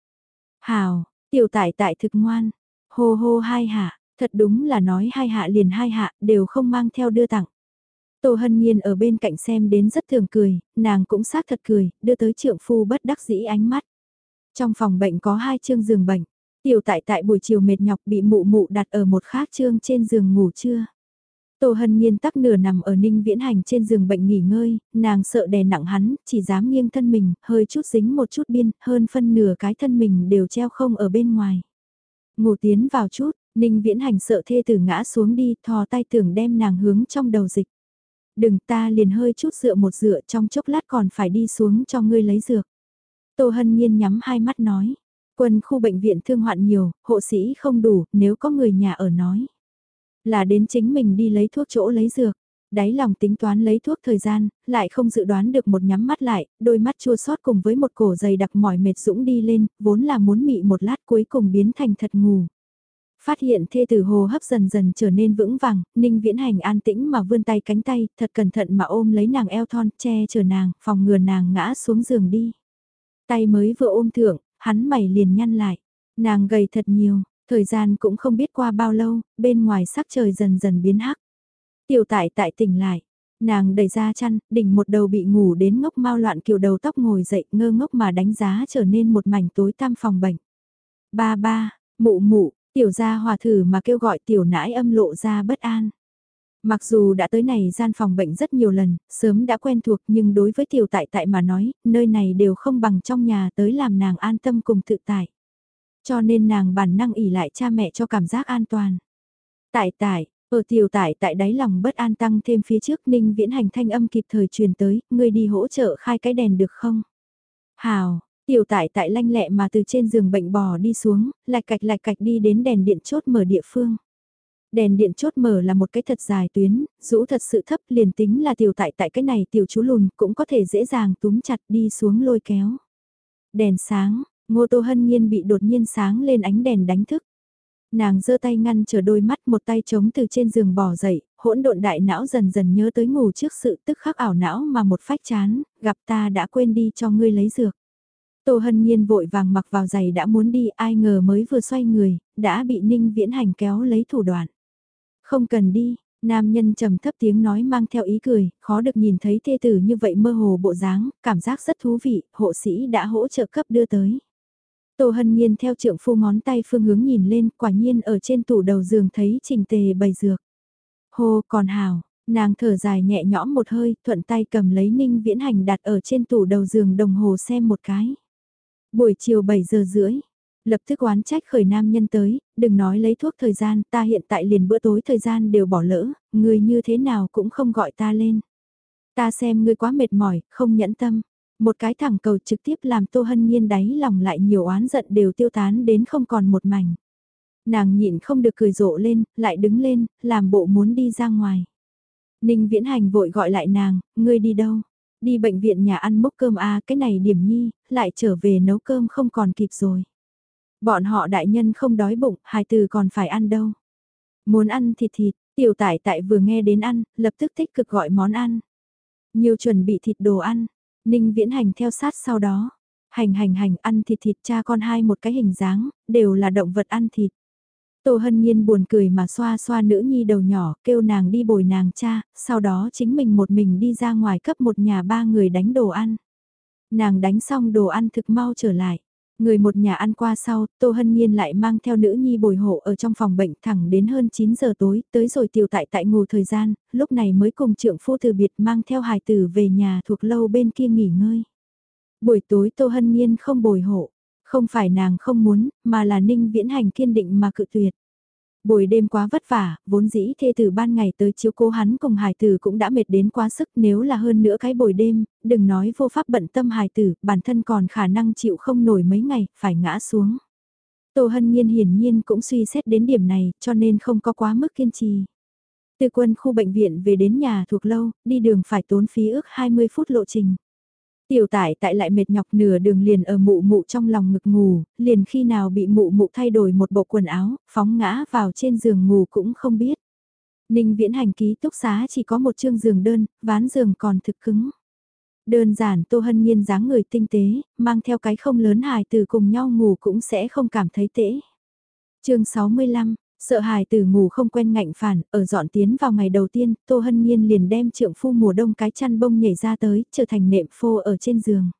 Hào, tiểu tải tại thực ngoan, hô hô hai hạ, thật đúng là nói hai hạ liền hai hạ đều không mang theo đưa tặng. Tô Hân Nhiên ở bên cạnh xem đến rất thường cười, nàng cũng xác thật cười, đưa tới trượng phu bất đắc dĩ ánh mắt. Trong phòng bệnh có hai chương giường bệnh, tiểu tại tại buổi chiều mệt nhọc bị mụ mụ đặt ở một khác chương trên giường ngủ trưa. Tô Hân Nhiên tắc nửa nằm ở ninh viễn hành trên giường bệnh nghỉ ngơi, nàng sợ đè nặng hắn, chỉ dám nghiêng thân mình, hơi chút dính một chút biên, hơn phân nửa cái thân mình đều treo không ở bên ngoài. Ngủ tiến vào chút, ninh viễn hành sợ thê tử ngã xuống đi, thò tay tưởng đem nàng hướng trong đầu dịch. Đừng ta liền hơi chút dựa một dựa trong chốc lát còn phải đi xuống cho ngươi lấy dược. Tô Hân Nhiên nhắm hai mắt nói. Quân khu bệnh viện thương hoạn nhiều, hộ sĩ không đủ, nếu có người nhà ở nói. Là đến chính mình đi lấy thuốc chỗ lấy dược. Đáy lòng tính toán lấy thuốc thời gian, lại không dự đoán được một nhắm mắt lại, đôi mắt chua xót cùng với một cổ dày đặc mỏi mệt dũng đi lên, vốn là muốn mị một lát cuối cùng biến thành thật ngủ. Phát hiện thê tử hồ hấp dần dần trở nên vững vàng, ninh viễn hành an tĩnh mà vươn tay cánh tay, thật cẩn thận mà ôm lấy nàng eo thon, che chở nàng, phòng ngừa nàng ngã xuống giường đi. Tay mới vừa ôm thượng, hắn mày liền nhăn lại. Nàng gầy thật nhiều, Thời gian cũng không biết qua bao lâu, bên ngoài sắc trời dần dần biến hắc. Tiểu tại tại tỉnh lại, nàng đẩy ra chăn, đỉnh một đầu bị ngủ đến ngốc mau loạn kiểu đầu tóc ngồi dậy ngơ ngốc mà đánh giá trở nên một mảnh tối tăm phòng bệnh. Ba ba, mụ mụ, tiểu gia hòa thử mà kêu gọi tiểu nãi âm lộ ra bất an. Mặc dù đã tới này gian phòng bệnh rất nhiều lần, sớm đã quen thuộc nhưng đối với tiểu tại tại mà nói, nơi này đều không bằng trong nhà tới làm nàng an tâm cùng tự tại. Cho nên nàng bản năng ỉ lại cha mẹ cho cảm giác an toàn. Tại tại, ở tiểu tại tại đáy lòng bất an tăng thêm phía trước ninh viễn hành thanh âm kịp thời truyền tới, ngươi đi hỗ trợ khai cái đèn được không? Hào, tiểu tại tại lanh lẹ mà từ trên giường bệnh bò đi xuống, lạch cạch lạch cạch đi đến đèn điện chốt mở địa phương. Đèn điện chốt mở là một cái thật dài tuyến, rũ thật sự thấp liền tính là tiểu tại tại cái này tiểu chú lùn cũng có thể dễ dàng túm chặt đi xuống lôi kéo. Đèn sáng, ngô tô hân nhiên bị đột nhiên sáng lên ánh đèn đánh thức. Nàng giơ tay ngăn trở đôi mắt một tay trống từ trên giường bò dậy, hỗn độn đại não dần dần nhớ tới ngủ trước sự tức khắc ảo não mà một phách chán, gặp ta đã quên đi cho ngươi lấy dược. Tô Hân Nhiên vội vàng mặc vào giày đã muốn đi ai ngờ mới vừa xoay người, đã bị Ninh Viễn Hành kéo lấy thủ đoạn. Không cần đi, nam nhân trầm thấp tiếng nói mang theo ý cười, khó được nhìn thấy thê tử như vậy mơ hồ bộ dáng, cảm giác rất thú vị, hộ sĩ đã hỗ trợ cấp đưa tới. Tô Hân Nhiên theo trượng phu ngón tay phương hướng nhìn lên, quả nhiên ở trên tủ đầu giường thấy trình tề bày dược. Hô còn hào, nàng thở dài nhẹ nhõm một hơi, thuận tay cầm lấy ninh viễn hành đặt ở trên tủ đầu giường đồng hồ xem một cái. Buổi chiều 7 giờ rưỡi, lập tức oán trách khởi nam nhân tới, đừng nói lấy thuốc thời gian, ta hiện tại liền bữa tối thời gian đều bỏ lỡ, người như thế nào cũng không gọi ta lên. Ta xem ngươi quá mệt mỏi, không nhẫn tâm. Một cái thẳng cầu trực tiếp làm Tô Hân Nhiên đáy lòng lại nhiều oán giận đều tiêu tán đến không còn một mảnh. Nàng nhịn không được cười rộ lên, lại đứng lên, làm bộ muốn đi ra ngoài. Ninh Viễn Hành vội gọi lại nàng, ngươi đi đâu? Đi bệnh viện nhà ăn mốc cơm à, cái này điểm nhi, lại trở về nấu cơm không còn kịp rồi. Bọn họ đại nhân không đói bụng, hài từ còn phải ăn đâu. Muốn ăn thịt thịt, tiểu tải tại vừa nghe đến ăn, lập tức tích cực gọi món ăn. Nhiều chuẩn bị thịt đồ ăn, Ninh viễn hành theo sát sau đó. Hành hành hành ăn thịt thịt cha con hai một cái hình dáng, đều là động vật ăn thịt. Tô Hân Nhiên buồn cười mà xoa xoa nữ nhi đầu nhỏ, kêu nàng đi bồi nàng cha, sau đó chính mình một mình đi ra ngoài cấp một nhà ba người đánh đồ ăn. Nàng đánh xong đồ ăn thực mau trở lại. Người một nhà ăn qua sau, Tô Hân Nhiên lại mang theo nữ nhi bồi hộ ở trong phòng bệnh thẳng đến hơn 9 giờ tối, tới rồi tiểu tại tại ngủ thời gian, lúc này mới cùng trưởng phu từ biệt mang theo hài tử về nhà thuộc lâu bên kia nghỉ ngơi. Buổi tối Tô Hân Nhiên không bồi hộ, không phải nàng không muốn, mà là ninh viễn hành kiên định mà cự tuyệt. Buổi đêm quá vất vả, vốn dĩ thê tử ban ngày tới chiếu cố hắn cùng hài tử cũng đã mệt đến quá sức nếu là hơn nữa cái buổi đêm, đừng nói vô pháp bận tâm hài tử, bản thân còn khả năng chịu không nổi mấy ngày, phải ngã xuống. Tô Hân Nhiên hiển nhiên cũng suy xét đến điểm này, cho nên không có quá mức kiên trì. Từ quân khu bệnh viện về đến nhà thuộc lâu, đi đường phải tốn phí ước 20 phút lộ trình. Tiểu tải tại lại mệt nhọc nửa đường liền ở mụ mụ trong lòng ngực ngủ, liền khi nào bị mụ mụ thay đổi một bộ quần áo, phóng ngã vào trên giường ngủ cũng không biết. Ninh viễn hành ký túc xá chỉ có một chương giường đơn, ván giường còn thực cứng. Đơn giản Tô Hân Nhiên dáng người tinh tế, mang theo cái không lớn hài từ cùng nhau ngủ cũng sẽ không cảm thấy tễ. chương 65, Sợ hài từ ngủ không quen ngạnh phản, ở dọn tiến vào ngày đầu tiên, Tô Hân Nhiên liền đem trượng phu mùa đông cái chăn bông nhảy ra tới, trở thành nệm phô ở trên giường.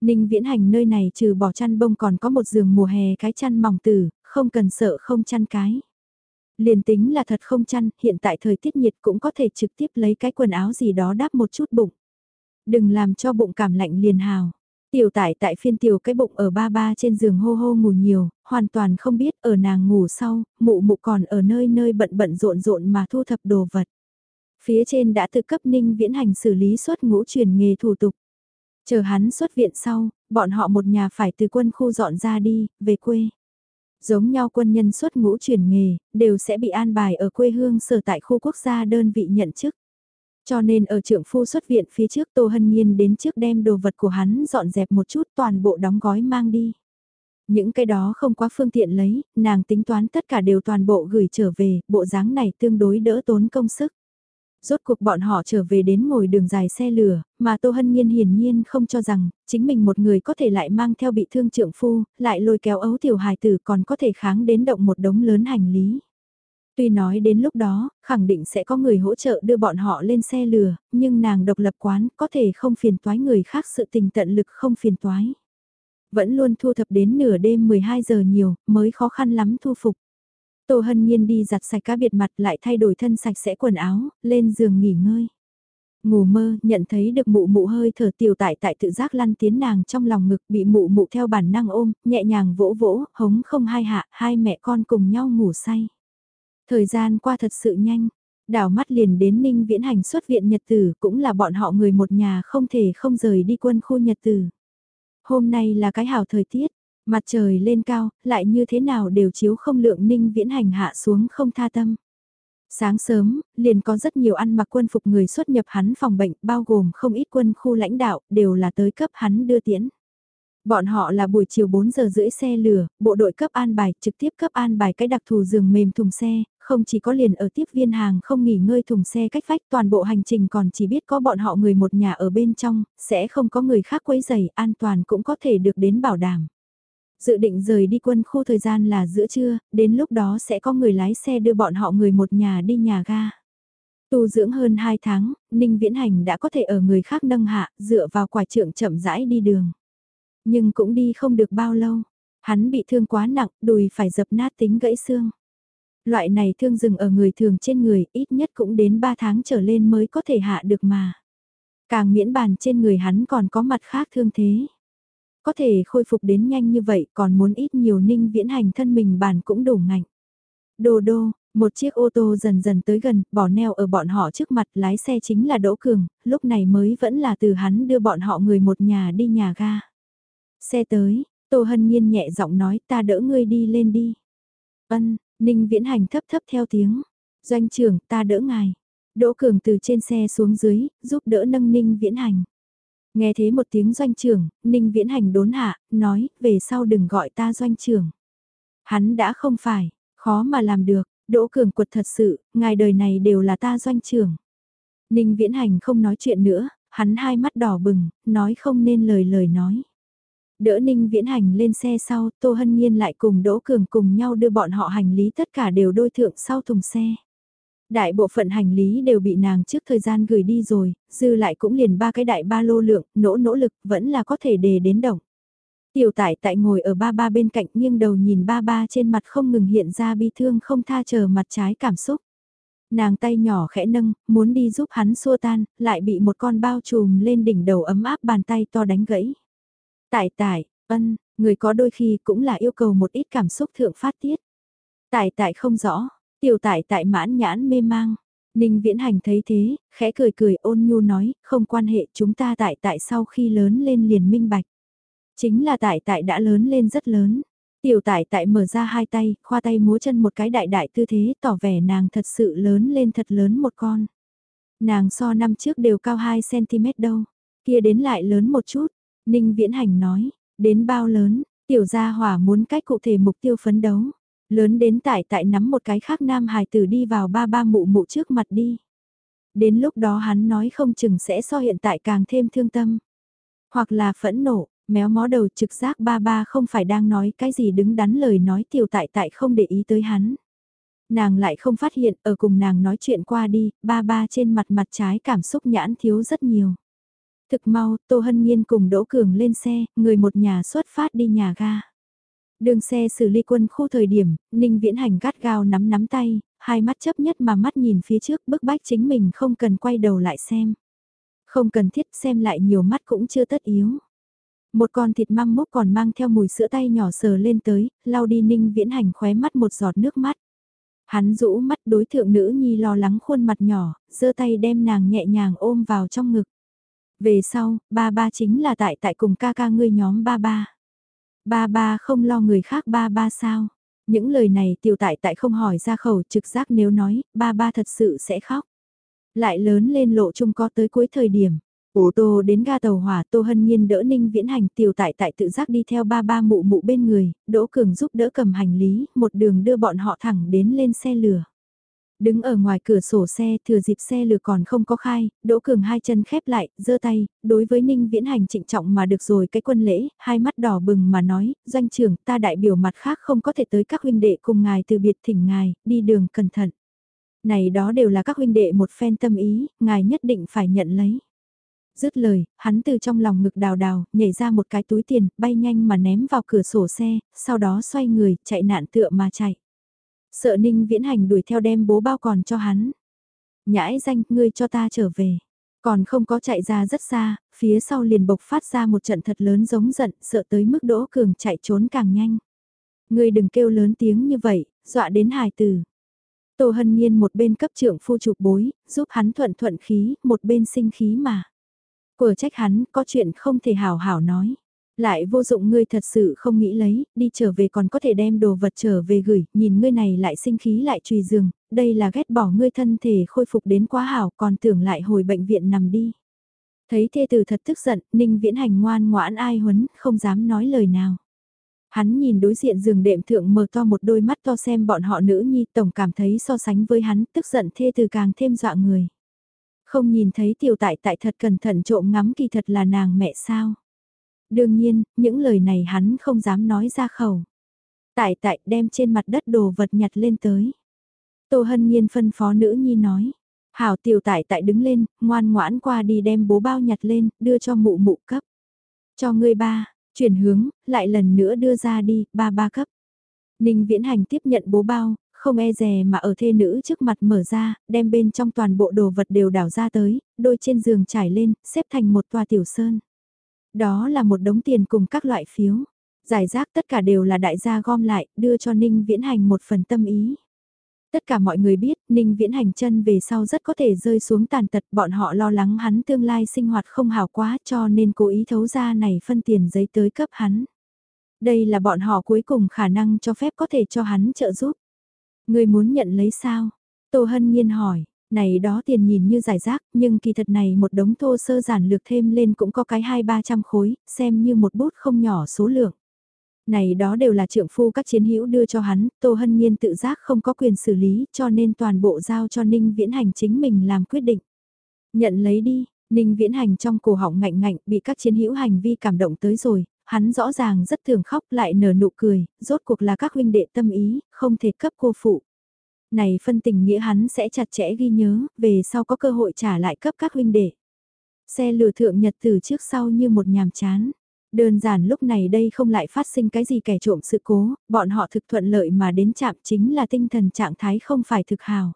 Ninh viễn hành nơi này trừ bỏ chăn bông còn có một giường mùa hè cái chăn mỏng tử, không cần sợ không chăn cái. Liền tính là thật không chăn, hiện tại thời tiết nhiệt cũng có thể trực tiếp lấy cái quần áo gì đó đáp một chút bụng. Đừng làm cho bụng cảm lạnh liền hào. Tiểu tải tại phiên tiểu cái bụng ở ba ba trên giường hô hô ngủ nhiều, hoàn toàn không biết ở nàng ngủ sau, mụ mụ còn ở nơi nơi bận bận rộn rộn mà thu thập đồ vật. Phía trên đã tự cấp ninh viễn hành xử lý xuất ngũ truyền nghề thủ tục. Chờ hắn xuất viện sau, bọn họ một nhà phải từ quân khu dọn ra đi, về quê. Giống nhau quân nhân xuất ngũ truyền nghề, đều sẽ bị an bài ở quê hương sở tại khu quốc gia đơn vị nhận chức. Cho nên ở trưởng phu xuất viện phía trước Tô Hân Nhiên đến trước đem đồ vật của hắn dọn dẹp một chút toàn bộ đóng gói mang đi. Những cái đó không quá phương tiện lấy, nàng tính toán tất cả đều toàn bộ gửi trở về, bộ dáng này tương đối đỡ tốn công sức. Rốt cuộc bọn họ trở về đến ngồi đường dài xe lửa, mà Tô Hân Nhiên hiển nhiên không cho rằng, chính mình một người có thể lại mang theo bị thương trưởng phu, lại lôi kéo ấu tiểu hài tử còn có thể kháng đến động một đống lớn hành lý. Tuy nói đến lúc đó, khẳng định sẽ có người hỗ trợ đưa bọn họ lên xe lừa, nhưng nàng độc lập quán có thể không phiền toái người khác sự tình tận lực không phiền toái. Vẫn luôn thu thập đến nửa đêm 12 giờ nhiều, mới khó khăn lắm thu phục. Tô Hân Nhiên đi giặt sạch cá biệt mặt lại thay đổi thân sạch sẽ quần áo, lên giường nghỉ ngơi. Ngủ mơ, nhận thấy được mụ mụ hơi thở tiểu tại tại tự giác lăn tiến nàng trong lòng ngực bị mụ mụ theo bản năng ôm, nhẹ nhàng vỗ vỗ, hống không hai hạ, hai mẹ con cùng nhau ngủ say. Thời gian qua thật sự nhanh, đảo mắt liền đến Ninh Viễn Hành xuất viện Nhật Tử cũng là bọn họ người một nhà không thể không rời đi quân khu Nhật Tử. Hôm nay là cái hào thời tiết, mặt trời lên cao, lại như thế nào đều chiếu không lượng ninh viễn hành hạ xuống không tha tâm. Sáng sớm, liền có rất nhiều ăn mặc quân phục người xuất nhập hắn phòng bệnh, bao gồm không ít quân khu lãnh đạo, đều là tới cấp hắn đưa tiễn. Bọn họ là buổi chiều 4 giờ rưỡi xe lửa, bộ đội cấp an bài, trực tiếp cấp an bài cái đặc thù giường mềm thùng xe, không chỉ có liền ở tiếp viên hàng không nghỉ ngơi thùng xe cách vách toàn bộ hành trình còn chỉ biết có bọn họ người một nhà ở bên trong, sẽ không có người khác quấy giày, an toàn cũng có thể được đến bảo đảm. Dự định rời đi quân khu thời gian là giữa trưa, đến lúc đó sẽ có người lái xe đưa bọn họ người một nhà đi nhà ga. Tu dưỡng hơn 2 tháng, Ninh Viễn Hành đã có thể ở người khác nâng hạ, dựa vào quả trượng chậm rãi đi đường. Nhưng cũng đi không được bao lâu, hắn bị thương quá nặng, đùi phải dập nát tính gãy xương. Loại này thương dừng ở người thường trên người, ít nhất cũng đến 3 tháng trở lên mới có thể hạ được mà. Càng miễn bàn trên người hắn còn có mặt khác thương thế. Có thể khôi phục đến nhanh như vậy còn muốn ít nhiều ninh viễn hành thân mình bàn cũng đủ ngạnh. Đô đô, một chiếc ô tô dần dần tới gần, bỏ neo ở bọn họ trước mặt lái xe chính là Đỗ Cường, lúc này mới vẫn là từ hắn đưa bọn họ người một nhà đi nhà ga. Xe tới, Tô Hân Nhiên nhẹ giọng nói ta đỡ ngươi đi lên đi. Ân, Ninh Viễn Hành thấp thấp theo tiếng. Doanh trưởng ta đỡ ngài. Đỗ Cường từ trên xe xuống dưới, giúp đỡ nâng Ninh Viễn Hành. Nghe thế một tiếng doanh trưởng, Ninh Viễn Hành đốn hạ, nói, về sau đừng gọi ta doanh trưởng. Hắn đã không phải, khó mà làm được, Đỗ Cường quật thật sự, ngài đời này đều là ta doanh trưởng. Ninh Viễn Hành không nói chuyện nữa, hắn hai mắt đỏ bừng, nói không nên lời lời nói. Đỡ Ninh Viễn Hành lên xe sau, Tô Hân Nhiên lại cùng Đỗ Cường cùng nhau đưa bọn họ hành lý tất cả đều đôi thượng sau thùng xe. Đại bộ phận hành lý đều bị nàng trước thời gian gửi đi rồi, dư lại cũng liền ba cái đại ba lô lượng, nỗ nỗ lực vẫn là có thể đề đến động. Tiểu tải tại ngồi ở ba ba bên cạnh nghiêng đầu nhìn ba ba trên mặt không ngừng hiện ra bi thương không tha chờ mặt trái cảm xúc. Nàng tay nhỏ khẽ nâng, muốn đi giúp hắn xua tan, lại bị một con bao trùm lên đỉnh đầu ấm áp bàn tay to đánh gãy. Tại tại, ân, người có đôi khi cũng là yêu cầu một ít cảm xúc thượng phát tiết. Tại tại không rõ, tiểu tại tại mãn nhãn mê mang. Ninh viễn hành thấy thế, khẽ cười cười ôn nhu nói, không quan hệ chúng ta tại tại sau khi lớn lên liền minh bạch. Chính là tại tại đã lớn lên rất lớn. Tiểu tại tại mở ra hai tay, khoa tay múa chân một cái đại đại tư thế tỏ vẻ nàng thật sự lớn lên thật lớn một con. Nàng so năm trước đều cao 2cm đâu, kia đến lại lớn một chút, Ninh Viễn Hành nói, đến bao lớn, tiểu gia hỏa muốn cách cụ thể mục tiêu phấn đấu. Lớn đến tại tại nắm một cái khác nam hài tử đi vào ba ba mụ mụ trước mặt đi. Đến lúc đó hắn nói không chừng sẽ so hiện tại càng thêm thương tâm. Hoặc là phẫn nộ, méo mó đầu trực giác ba ba không phải đang nói cái gì đứng đắn lời nói tiểu tại tại không để ý tới hắn. Nàng lại không phát hiện ở cùng nàng nói chuyện qua đi, ba ba trên mặt mặt trái cảm xúc nhãn thiếu rất nhiều. Thực mau, Tô Hân Nhiên cùng Đỗ Cường lên xe, người một nhà xuất phát đi nhà ga. Đường xe xử lý quân khu thời điểm, Ninh Viễn Hành gắt gao nắm nắm tay, hai mắt chấp nhất mà mắt nhìn phía trước bức bách chính mình không cần quay đầu lại xem. Không cần thiết xem lại nhiều mắt cũng chưa tất yếu. Một con thịt măng mốc còn mang theo mùi sữa tay nhỏ sờ lên tới, lau đi Ninh Viễn Hành khóe mắt một giọt nước mắt. Hắn rũ mắt đối thượng nữ nhi lo lắng khuôn mặt nhỏ, giơ tay đem nàng nhẹ nhàng ôm vào trong ngực. Về sau, ba ba chính là tại tại cùng ca ca ngươi nhóm ba ba. Ba ba không lo người khác ba ba sao. Những lời này tiểu tại tại không hỏi ra khẩu trực giác nếu nói, ba ba thật sự sẽ khóc. Lại lớn lên lộ chung có tới cuối thời điểm. Ô tô đến ga tàu hỏa Tô Hân Nhiên đỡ Ninh Viễn Hành tiểu tại tại tự giác đi theo ba ba mụ mụ bên người, Đỗ Cường giúp đỡ cầm hành lý, một đường đưa bọn họ thẳng đến lên xe lửa. Đứng ở ngoài cửa sổ xe, thừa dịp xe lửa còn không có khai, Đỗ Cường hai chân khép lại, giơ tay, đối với Ninh Viễn Hành trịnh trọng mà được rồi cái quân lễ, hai mắt đỏ bừng mà nói, doanh trưởng ta đại biểu mặt khác không có thể tới các huynh đệ cùng ngài từ biệt thỉnh ngài, đi đường cẩn thận. Này đó đều là các huynh đệ một phen tâm ý, ngài nhất định phải nhận lấy. Dứt lời, hắn từ trong lòng ngực đào đào, nhảy ra một cái túi tiền, bay nhanh mà ném vào cửa sổ xe, sau đó xoay người, chạy nạn tựa mà chạy. Sợ ninh viễn hành đuổi theo đem bố bao còn cho hắn. Nhãi danh, ngươi cho ta trở về. Còn không có chạy ra rất xa, phía sau liền bộc phát ra một trận thật lớn giống giận, sợ tới mức đỗ cường chạy trốn càng nhanh. Ngươi đừng kêu lớn tiếng như vậy, dọa đến hài tử. Tô Hân Nhiên một bên cấp trưởng phu chụp bối, giúp hắn thuận thuận khí, một bên sinh khí mà. Của trách hắn, có chuyện không thể hào hảo nói. Lại vô dụng ngươi thật sự không nghĩ lấy, đi trở về còn có thể đem đồ vật trở về gửi, nhìn ngươi này lại sinh khí lại trùy giường, đây là ghét bỏ ngươi thân thể khôi phục đến quá hảo còn tưởng lại hồi bệnh viện nằm đi. Thấy thê tử thật tức giận, Ninh Viễn Hành ngoan ngoãn ai huấn, không dám nói lời nào. Hắn nhìn đối diện giường đệm thượng mở to một đôi mắt to xem bọn họ nữ nhi tổng cảm thấy so sánh với hắn tức giận thê từ càng thêm dọa người. Không nhìn thấy tiểu tại tại thật cẩn thận trộm ngắm kỳ thật là nàng mẹ sao. Đương nhiên, những lời này hắn không dám nói ra khẩu. Tại tại đem trên mặt đất đồ vật nhặt lên tới. Tô Hân Nhiên phân phó nữ nhi nói. Hảo tiểu tại tại đứng lên, ngoan ngoãn qua đi đem bố bao nhặt lên, đưa cho mụ mụ cấp. Cho ngươi ba, chuyển hướng, lại lần nữa đưa ra đi, ba ba cấp. Ninh Viễn Hành tiếp nhận bố bao, không e dè mà ở thê nữ trước mặt mở ra, đem bên trong toàn bộ đồ vật đều đảo ra tới, đôi trên giường trải lên, xếp thành một tòa tiểu sơn. Đó là một đống tiền cùng các loại phiếu. Giải rác tất cả đều là đại gia gom lại, đưa cho Ninh Viễn Hành một phần tâm ý. Tất cả mọi người biết, Ninh Viễn Hành chân về sau rất có thể rơi xuống tàn tật, bọn họ lo lắng hắn tương lai sinh hoạt không hào quá cho nên cố ý thấu ra này phân tiền giấy tới cấp hắn. Đây là bọn họ cuối cùng khả năng cho phép có thể cho hắn trợ giúp. Người muốn nhận lấy sao? Tô Hân Nhiên hỏi, này đó tiền nhìn như giải rác, nhưng kỳ thật này một đống thô sơ giản lược thêm lên cũng có cái hai ba trăm khối, xem như một bút không nhỏ số lượng. Này đó đều là trượng phu các chiến hữu đưa cho hắn, Tô Hân Nhiên tự giác không có quyền xử lý cho nên toàn bộ giao cho Ninh Viễn Hành chính mình làm quyết định. Nhận lấy đi, Ninh Viễn Hành trong cổ họng ngạnh ngạnh bị các chiến hữu hành vi cảm động tới rồi, hắn rõ ràng rất thường khóc lại nở nụ cười, rốt cuộc là các huynh đệ tâm ý, không thể cấp cô phụ. Này phân tình nghĩa hắn sẽ chặt chẽ ghi nhớ, về sau có cơ hội trả lại cấp các huynh đệ. Xe lừa thượng nhật từ trước sau như một nhàm chán. Đơn giản lúc này đây không lại phát sinh cái gì kẻ trộm sự cố, bọn họ thực thuận lợi mà đến chạm chính là tinh thần trạng thái không phải thực hào.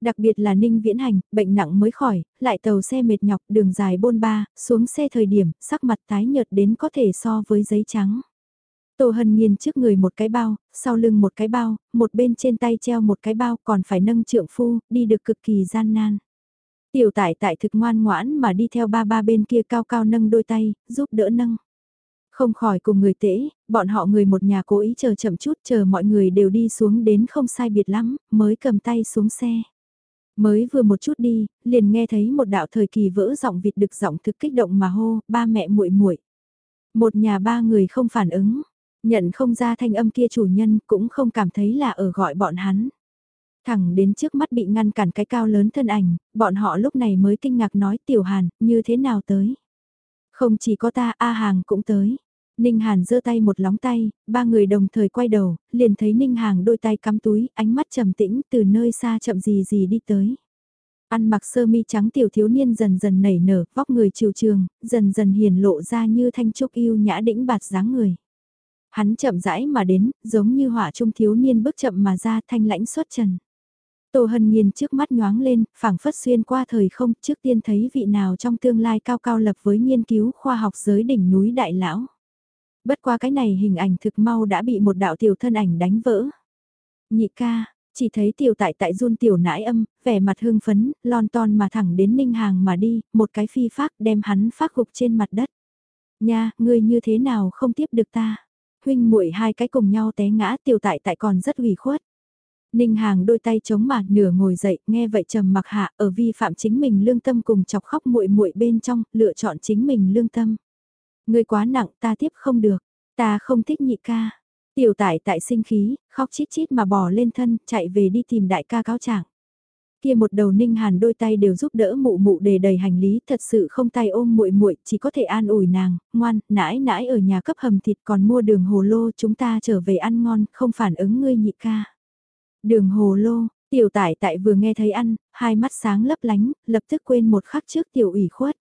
Đặc biệt là Ninh Viễn Hành, bệnh nặng mới khỏi, lại tàu xe mệt nhọc đường dài bôn ba, xuống xe thời điểm, sắc mặt tái nhợt đến có thể so với giấy trắng. Tô Hân Nhiên trước người một cái bao, sau lưng một cái bao, một bên trên tay treo một cái bao còn phải nâng trượng phu, đi được cực kỳ gian nan. Tiểu tải tại thực ngoan ngoãn mà đi theo ba ba bên kia cao cao nâng đôi tay, giúp đỡ nâng. Không khỏi cùng người tễ, bọn họ người một nhà cố ý chờ chậm chút chờ mọi người đều đi xuống đến không sai biệt lắm, mới cầm tay xuống xe. Mới vừa một chút đi, liền nghe thấy một đạo thời kỳ vỡ giọng vịt được giọng thực kích động mà hô, ba mẹ muội muội. Một nhà ba người không phản ứng, nhận không ra thanh âm kia chủ nhân cũng không cảm thấy là ở gọi bọn hắn. Thẳng đến trước mắt bị ngăn cản cái cao lớn thân ảnh, bọn họ lúc này mới kinh ngạc nói tiểu hàn, như thế nào tới. Không chỉ có ta, A Hàng cũng tới. Ninh Hàn giơ tay một lóng tay, ba người đồng thời quay đầu, liền thấy Ninh Hàng đôi tay cắm túi, ánh mắt trầm tĩnh từ nơi xa chậm gì gì đi tới. Ăn mặc sơ mi trắng tiểu thiếu niên dần dần nảy nở, vóc người chiều trường, dần dần hiền lộ ra như thanh trúc yêu nhã đĩnh bạt dáng người. Hắn chậm rãi mà đến, giống như họa trung thiếu niên bước chậm mà ra thanh lãnh xuất trần. Tô Hân Nhiên trước mắt nhoáng lên, phảng phất xuyên qua thời không, trước tiên thấy vị nào trong tương lai cao cao lập với nghiên cứu khoa học giới đỉnh núi đại lão. Bất qua cái này hình ảnh thực mau đã bị một đạo tiểu thân ảnh đánh vỡ. Nhị ca, chỉ thấy tiểu tại tại run tiểu nãi âm, vẻ mặt hương phấn, lon ton mà thẳng đến ninh hàng mà đi, một cái phi phác đem hắn phát gục trên mặt đất. Nha, ngươi như thế nào không tiếp được ta? Huynh muội hai cái cùng nhau té ngã tiểu tại tại còn rất ủy khuất. Ninh Hàng đôi tay chống mà nửa ngồi dậy, nghe vậy trầm mặc hạ, ở vi phạm chính mình lương tâm cùng chọc khóc muội muội bên trong, lựa chọn chính mình lương tâm. Ngươi quá nặng, ta tiếp không được, ta không thích nhị ca. Tiểu tải tại sinh khí, khóc chít chít mà bò lên thân, chạy về đi tìm đại ca cáo trạng. Kia một đầu Ninh Hàn đôi tay đều giúp đỡ mụ mụ để đầy hành lý, thật sự không tay ôm muội muội, chỉ có thể an ủi nàng, ngoan, nãi nãi ở nhà cấp hầm thịt còn mua đường hồ lô, chúng ta trở về ăn ngon, không phản ứng ngươi nhị ca. Đường hồ lô, tiểu tải tại vừa nghe thấy ăn, hai mắt sáng lấp lánh, lập tức quên một khắc trước tiểu ủy khuất.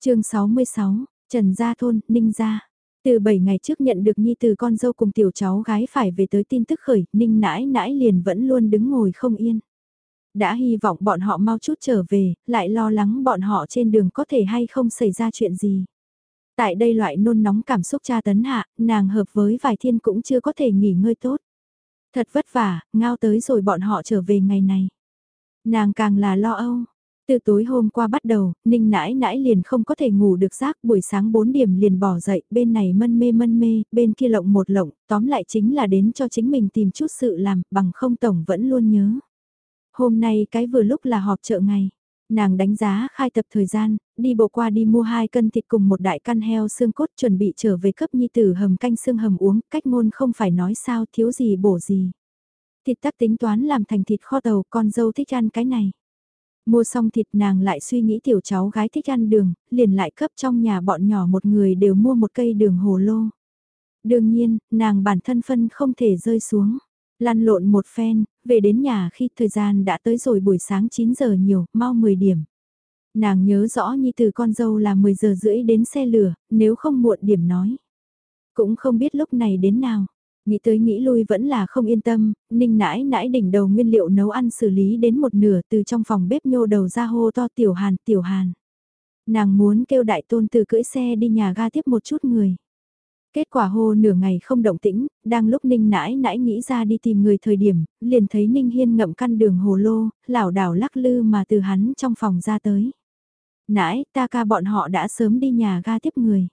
chương 66, Trần Gia Thôn, Ninh Gia. Từ 7 ngày trước nhận được Nhi từ con dâu cùng tiểu cháu gái phải về tới tin tức khởi, Ninh nãi nãi liền vẫn luôn đứng ngồi không yên. Đã hy vọng bọn họ mau chút trở về, lại lo lắng bọn họ trên đường có thể hay không xảy ra chuyện gì. Tại đây loại nôn nóng cảm xúc tra tấn hạ, nàng hợp với vài thiên cũng chưa có thể nghỉ ngơi tốt. Thật vất vả, ngao tới rồi bọn họ trở về ngày này. Nàng càng là lo âu. Từ tối hôm qua bắt đầu, Ninh nãi nãi liền không có thể ngủ được giấc buổi sáng 4 điểm liền bỏ dậy, bên này mân mê mân mê, bên kia lộng một lộng, tóm lại chính là đến cho chính mình tìm chút sự làm, bằng không tổng vẫn luôn nhớ. Hôm nay cái vừa lúc là họp chợ ngày. Nàng đánh giá khai tập thời gian, đi bộ qua đi mua hai cân thịt cùng một đại căn heo xương cốt chuẩn bị trở về cấp nhi tử hầm canh xương hầm uống, cách ngôn không phải nói sao thiếu gì bổ gì. Thịt tắc tính toán làm thành thịt kho tàu con dâu thích ăn cái này. Mua xong thịt nàng lại suy nghĩ tiểu cháu gái thích ăn đường, liền lại cấp trong nhà bọn nhỏ một người đều mua một cây đường hồ lô. Đương nhiên, nàng bản thân phân không thể rơi xuống. Lăn lộn một phen, về đến nhà khi thời gian đã tới rồi buổi sáng 9 giờ nhiều, mau 10 điểm. Nàng nhớ rõ như từ con dâu là 10 giờ rưỡi đến xe lửa, nếu không muộn điểm nói. Cũng không biết lúc này đến nào. Nghĩ tới nghĩ lui vẫn là không yên tâm, ninh nãi nãi đỉnh đầu nguyên liệu nấu ăn xử lý đến một nửa từ trong phòng bếp nhô đầu ra hô to tiểu hàn tiểu hàn. Nàng muốn kêu đại tôn từ cưỡi xe đi nhà ga tiếp một chút người. Kết quả hô nửa ngày không động tĩnh, đang lúc Ninh nãi nãi nghĩ ra đi tìm người thời điểm, liền thấy Ninh Hiên ngậm căn đường hồ lô, lảo đảo lắc lư mà từ hắn trong phòng ra tới. Nãi, ta ca bọn họ đã sớm đi nhà ga tiếp người.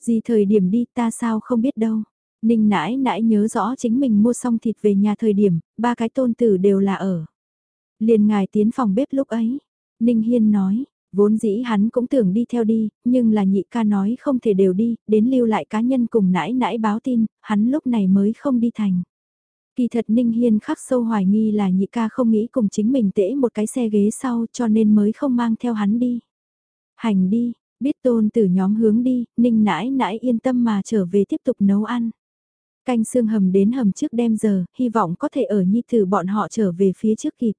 Gì thời điểm đi ta sao không biết đâu. Ninh nãi nãi nhớ rõ chính mình mua xong thịt về nhà thời điểm, ba cái tôn tử đều là ở. Liền ngài tiến phòng bếp lúc ấy. Ninh Hiên nói, Vốn dĩ hắn cũng tưởng đi theo đi, nhưng là nhị ca nói không thể đều đi, đến lưu lại cá nhân cùng nãi nãi báo tin, hắn lúc này mới không đi thành. Kỳ thật Ninh Hiên khắc sâu hoài nghi là nhị ca không nghĩ cùng chính mình tễ một cái xe ghế sau cho nên mới không mang theo hắn đi. Hành đi, biết tôn từ nhóm hướng đi, Ninh nãi nãi yên tâm mà trở về tiếp tục nấu ăn. Canh xương hầm đến hầm trước đêm giờ, hy vọng có thể ở nhi thử bọn họ trở về phía trước kịp.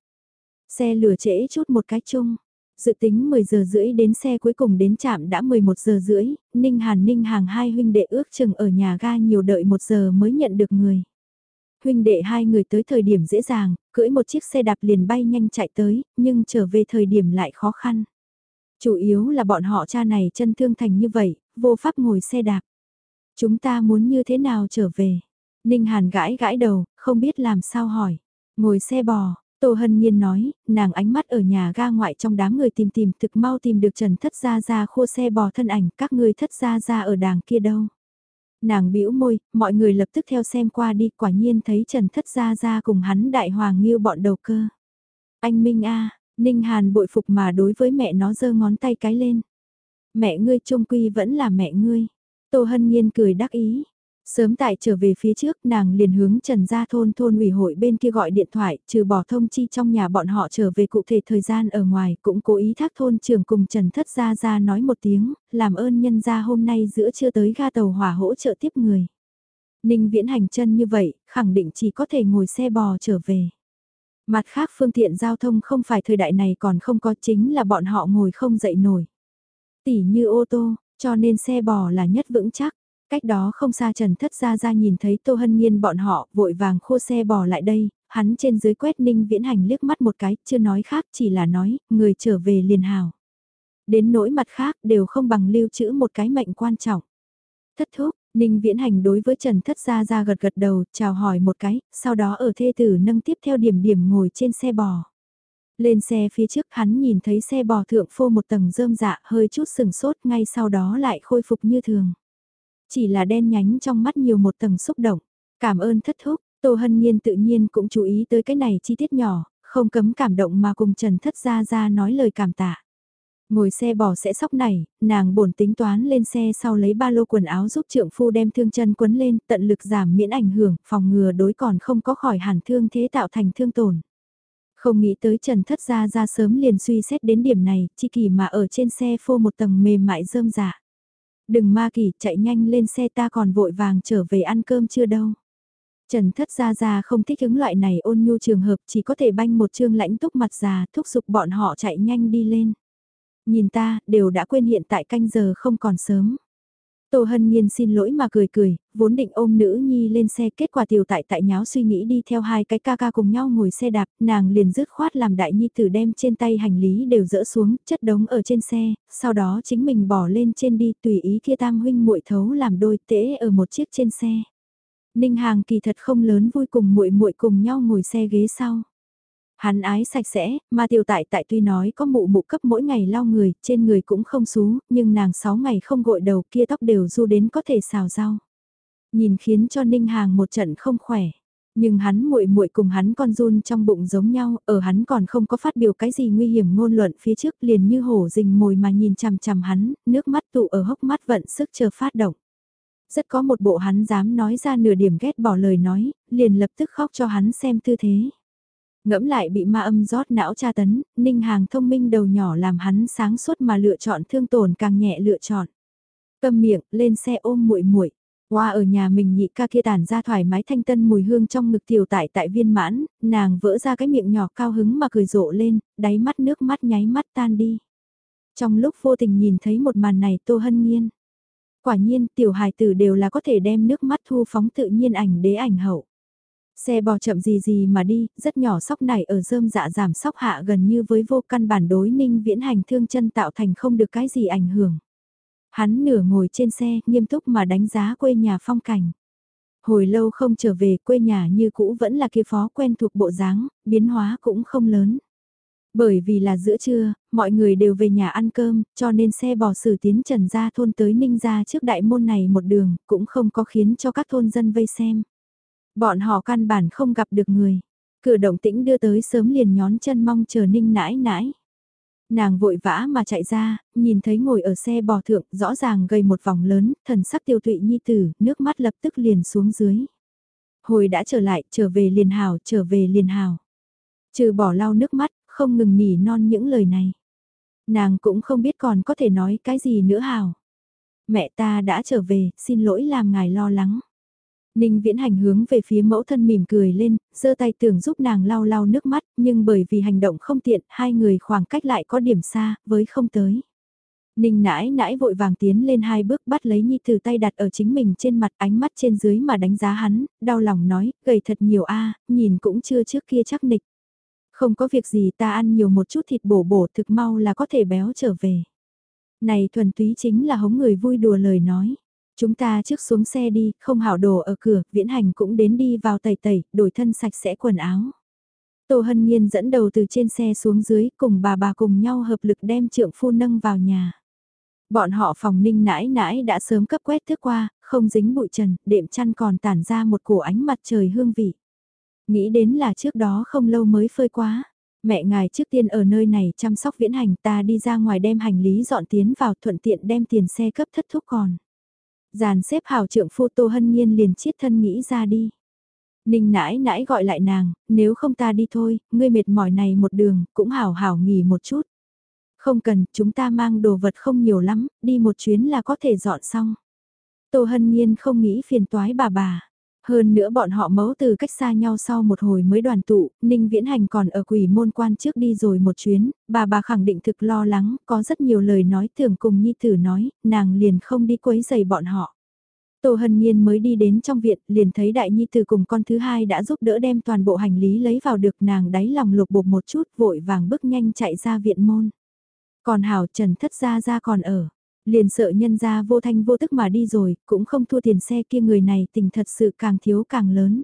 Xe lửa trễ chút một cái chung, Dự tính 10 giờ rưỡi đến xe cuối cùng đến trạm đã 11 giờ rưỡi, Ninh Hàn Ninh hàng hai huynh đệ ước chừng ở nhà ga nhiều đợi một giờ mới nhận được người. Huynh đệ hai người tới thời điểm dễ dàng, cưỡi một chiếc xe đạp liền bay nhanh chạy tới, nhưng trở về thời điểm lại khó khăn. Chủ yếu là bọn họ cha này chân thương thành như vậy, vô pháp ngồi xe đạp. Chúng ta muốn như thế nào trở về? Ninh Hàn gãi gãi đầu, không biết làm sao hỏi. Ngồi xe bò, Tô Hân Nhiên nói, nàng ánh mắt ở nhà ga ngoại trong đám người tìm tìm thực mau tìm được Trần Thất Gia Gia khô xe bò thân ảnh các người Thất Gia Gia ở đàng kia đâu. Nàng bĩu môi, mọi người lập tức theo xem qua đi quả nhiên thấy Trần Thất Gia Gia cùng hắn đại hoàng nghiêu bọn đầu cơ. Anh Minh A, Ninh Hàn bội phục mà đối với mẹ nó giơ ngón tay cái lên. Mẹ ngươi trung quy vẫn là mẹ ngươi. Tô Hân Nhiên cười đắc ý, Sớm tại trở về phía trước nàng liền hướng Trần Gia Thôn thôn ủy hội bên kia gọi điện thoại, trừ bỏ thông chi trong nhà bọn họ trở về cụ thể thời gian ở ngoài, cũng cố ý thác thôn trưởng cùng Trần Thất Gia Gia nói một tiếng, làm ơn nhân gia hôm nay giữa chưa tới ga tàu hỏa hỗ trợ tiếp người. Ninh viễn hành chân như vậy, khẳng định chỉ có thể ngồi xe bò trở về. Mặt khác phương tiện giao thông không phải thời đại này còn không có chính là bọn họ ngồi không dậy nổi. Tỉ như ô tô, cho nên xe bò là nhất vững chắc. Cách đó không xa Trần Thất Gia Gia nhìn thấy Tô Hân Nhiên bọn họ vội vàng khô xe bò lại đây, hắn trên dưới quét ninh viễn hành liếc mắt một cái, chưa nói khác chỉ là nói, người trở về liền hào. Đến nỗi mặt khác đều không bằng lưu trữ một cái mệnh quan trọng. Thất thúc, ninh viễn hành đối với Trần Thất Gia Gia gật gật đầu, chào hỏi một cái, sau đó ở thê tử nâng tiếp theo điểm điểm ngồi trên xe bò. Lên xe phía trước hắn nhìn thấy xe bò thượng phô một tầng rơm dạ hơi chút sừng sốt ngay sau đó lại khôi phục như thường. Chỉ là đen nhánh trong mắt nhiều một tầng xúc động. Cảm ơn thất thúc, Tô Hân Nhiên tự nhiên cũng chú ý tới cái này chi tiết nhỏ, không cấm cảm động mà cùng Trần Thất Gia Gia nói lời cảm tạ. Ngồi xe bỏ sẽ sóc này, nàng bổn tính toán lên xe sau lấy ba lô quần áo giúp trượng phu đem thương chân quấn lên, tận lực giảm miễn ảnh hưởng, phòng ngừa đối còn không có khỏi hẳn thương thế tạo thành thương tổn. Không nghĩ tới Trần Thất Gia Gia sớm liền suy xét đến điểm này, chi kỳ mà ở trên xe phô một tầng mềm mại rơm dạ. Đừng ma kỳ, chạy nhanh lên xe ta còn vội vàng trở về ăn cơm chưa đâu. Trần thất gia gia không thích ứng loại này ôn nhu trường hợp chỉ có thể banh một chương lãnh túc mặt già thúc giục bọn họ chạy nhanh đi lên. Nhìn ta, đều đã quên hiện tại canh giờ không còn sớm. Tô Hân Nhiên xin lỗi mà cười cười, vốn định ôm nữ nhi lên xe kết quả tiểu tại tại nháo suy nghĩ đi theo hai cái ca ca cùng nhau ngồi xe đạp, nàng liền dứt khoát làm đại nhi tử đem trên tay hành lý đều dỡ xuống, chất đống ở trên xe, sau đó chính mình bỏ lên trên đi tùy ý kia tam huynh muội thấu làm đôi tễ ở một chiếc trên xe. Ninh Hàng kỳ thật không lớn vui cùng muội muội cùng nhau ngồi xe ghế sau. Hắn ái sạch sẽ, mà tiểu tại tại tuy nói có mụ mụ cấp mỗi ngày lau người, trên người cũng không xú, nhưng nàng 6 ngày không gội đầu kia tóc đều du đến có thể xào rau. Nhìn khiến cho Ninh Hàng một trận không khỏe. Nhưng hắn muội muội cùng hắn con run trong bụng giống nhau, ở hắn còn không có phát biểu cái gì nguy hiểm ngôn luận phía trước liền như hổ rình mồi mà nhìn chằm chằm hắn, nước mắt tụ ở hốc mắt vận sức chờ phát động. Rất có một bộ hắn dám nói ra nửa điểm ghét bỏ lời nói, liền lập tức khóc cho hắn xem tư thế. Ngẫm lại bị ma âm rót não tra tấn, ninh hàng thông minh đầu nhỏ làm hắn sáng suốt mà lựa chọn thương tổn càng nhẹ lựa chọn. Cầm miệng, lên xe ôm muội muội Hoa ở nhà mình nhị ca kia tản ra thoải mái thanh tân mùi hương trong ngực tiểu tại tại viên mãn, nàng vỡ ra cái miệng nhỏ cao hứng mà cười rộ lên, đáy mắt nước mắt nháy mắt tan đi. Trong lúc vô tình nhìn thấy một màn này tô hân nhiên. Quả nhiên tiểu hài tử đều là có thể đem nước mắt thu phóng tự nhiên ảnh đế ảnh hậu. Xe bò chậm gì gì mà đi, rất nhỏ sóc này ở rơm dạ giảm sóc hạ gần như với vô căn bản đối ninh viễn hành thương chân tạo thành không được cái gì ảnh hưởng. Hắn nửa ngồi trên xe, nghiêm túc mà đánh giá quê nhà phong cảnh. Hồi lâu không trở về quê nhà như cũ vẫn là kia phó quen thuộc bộ dáng, biến hóa cũng không lớn. Bởi vì là giữa trưa, mọi người đều về nhà ăn cơm, cho nên xe bò sử tiến trần ra thôn tới ninh ra trước đại môn này một đường, cũng không có khiến cho các thôn dân vây xem. Bọn họ căn bản không gặp được người. Cửa động tĩnh đưa tới sớm liền nhón chân mong chờ ninh nãi nãi. Nàng vội vã mà chạy ra, nhìn thấy ngồi ở xe bò thượng, rõ ràng gây một vòng lớn, thần sắc tiêu tụy nhi tử, nước mắt lập tức liền xuống dưới. Hồi đã trở lại, trở về liền hào, trở về liền hào. Trừ bỏ lau nước mắt, không ngừng nỉ non những lời này. Nàng cũng không biết còn có thể nói cái gì nữa hào. Mẹ ta đã trở về, xin lỗi làm ngài lo lắng. Ninh viễn hành hướng về phía mẫu thân mỉm cười lên, giơ tay tưởng giúp nàng lau lau nước mắt, nhưng bởi vì hành động không tiện, hai người khoảng cách lại có điểm xa, với không tới. Ninh nãi nãi vội vàng tiến lên hai bước bắt lấy Nhi từ tay đặt ở chính mình trên mặt ánh mắt trên dưới mà đánh giá hắn, đau lòng nói, gầy thật nhiều a nhìn cũng chưa trước kia chắc nịch. Không có việc gì ta ăn nhiều một chút thịt bổ bổ thực mau là có thể béo trở về. Này thuần túy chính là hống người vui đùa lời nói. Chúng ta trước xuống xe đi, không hảo đồ ở cửa, viễn hành cũng đến đi vào tẩy tẩy, đổi thân sạch sẽ quần áo. Tô Hân Nhiên dẫn đầu từ trên xe xuống dưới, cùng bà bà cùng nhau hợp lực đem trượng phu nâng vào nhà. Bọn họ phòng ninh nãi nãi đã sớm cấp quét thức qua, không dính bụi trần, đệm chăn còn tản ra một cổ ánh mặt trời hương vị. Nghĩ đến là trước đó không lâu mới phơi quá. Mẹ ngài trước tiên ở nơi này chăm sóc viễn hành ta đi ra ngoài đem hành lý dọn tiến vào thuận tiện đem tiền xe cấp thất thúc còn. Giàn xếp hào trượng phu Tô Hân Nhiên liền chiết thân nghĩ ra đi. Ninh nãi nãi gọi lại nàng, nếu không ta đi thôi, ngươi mệt mỏi này một đường, cũng hảo hảo nghỉ một chút. Không cần, chúng ta mang đồ vật không nhiều lắm, đi một chuyến là có thể dọn xong. Tô Hân Nhiên không nghĩ phiền toái bà bà. Hơn nữa bọn họ mẫu từ cách xa nhau sau một hồi mới đoàn tụ, Ninh Viễn Hành còn ở quỷ môn quan trước đi rồi một chuyến, bà bà khẳng định thực lo lắng, có rất nhiều lời nói tưởng cùng Nhi Tử nói, nàng liền không đi quấy giày bọn họ. Tô Hân Nhiên mới đi đến trong viện, liền thấy Đại Nhi Tử cùng con thứ hai đã giúp đỡ đem toàn bộ hành lý lấy vào được nàng đáy lòng lục bột một chút vội vàng bước nhanh chạy ra viện môn. Còn Hảo Trần thất ra ra còn ở. Liền sợ nhân ra vô thanh vô tức mà đi rồi, cũng không thua tiền xe kia người này tình thật sự càng thiếu càng lớn.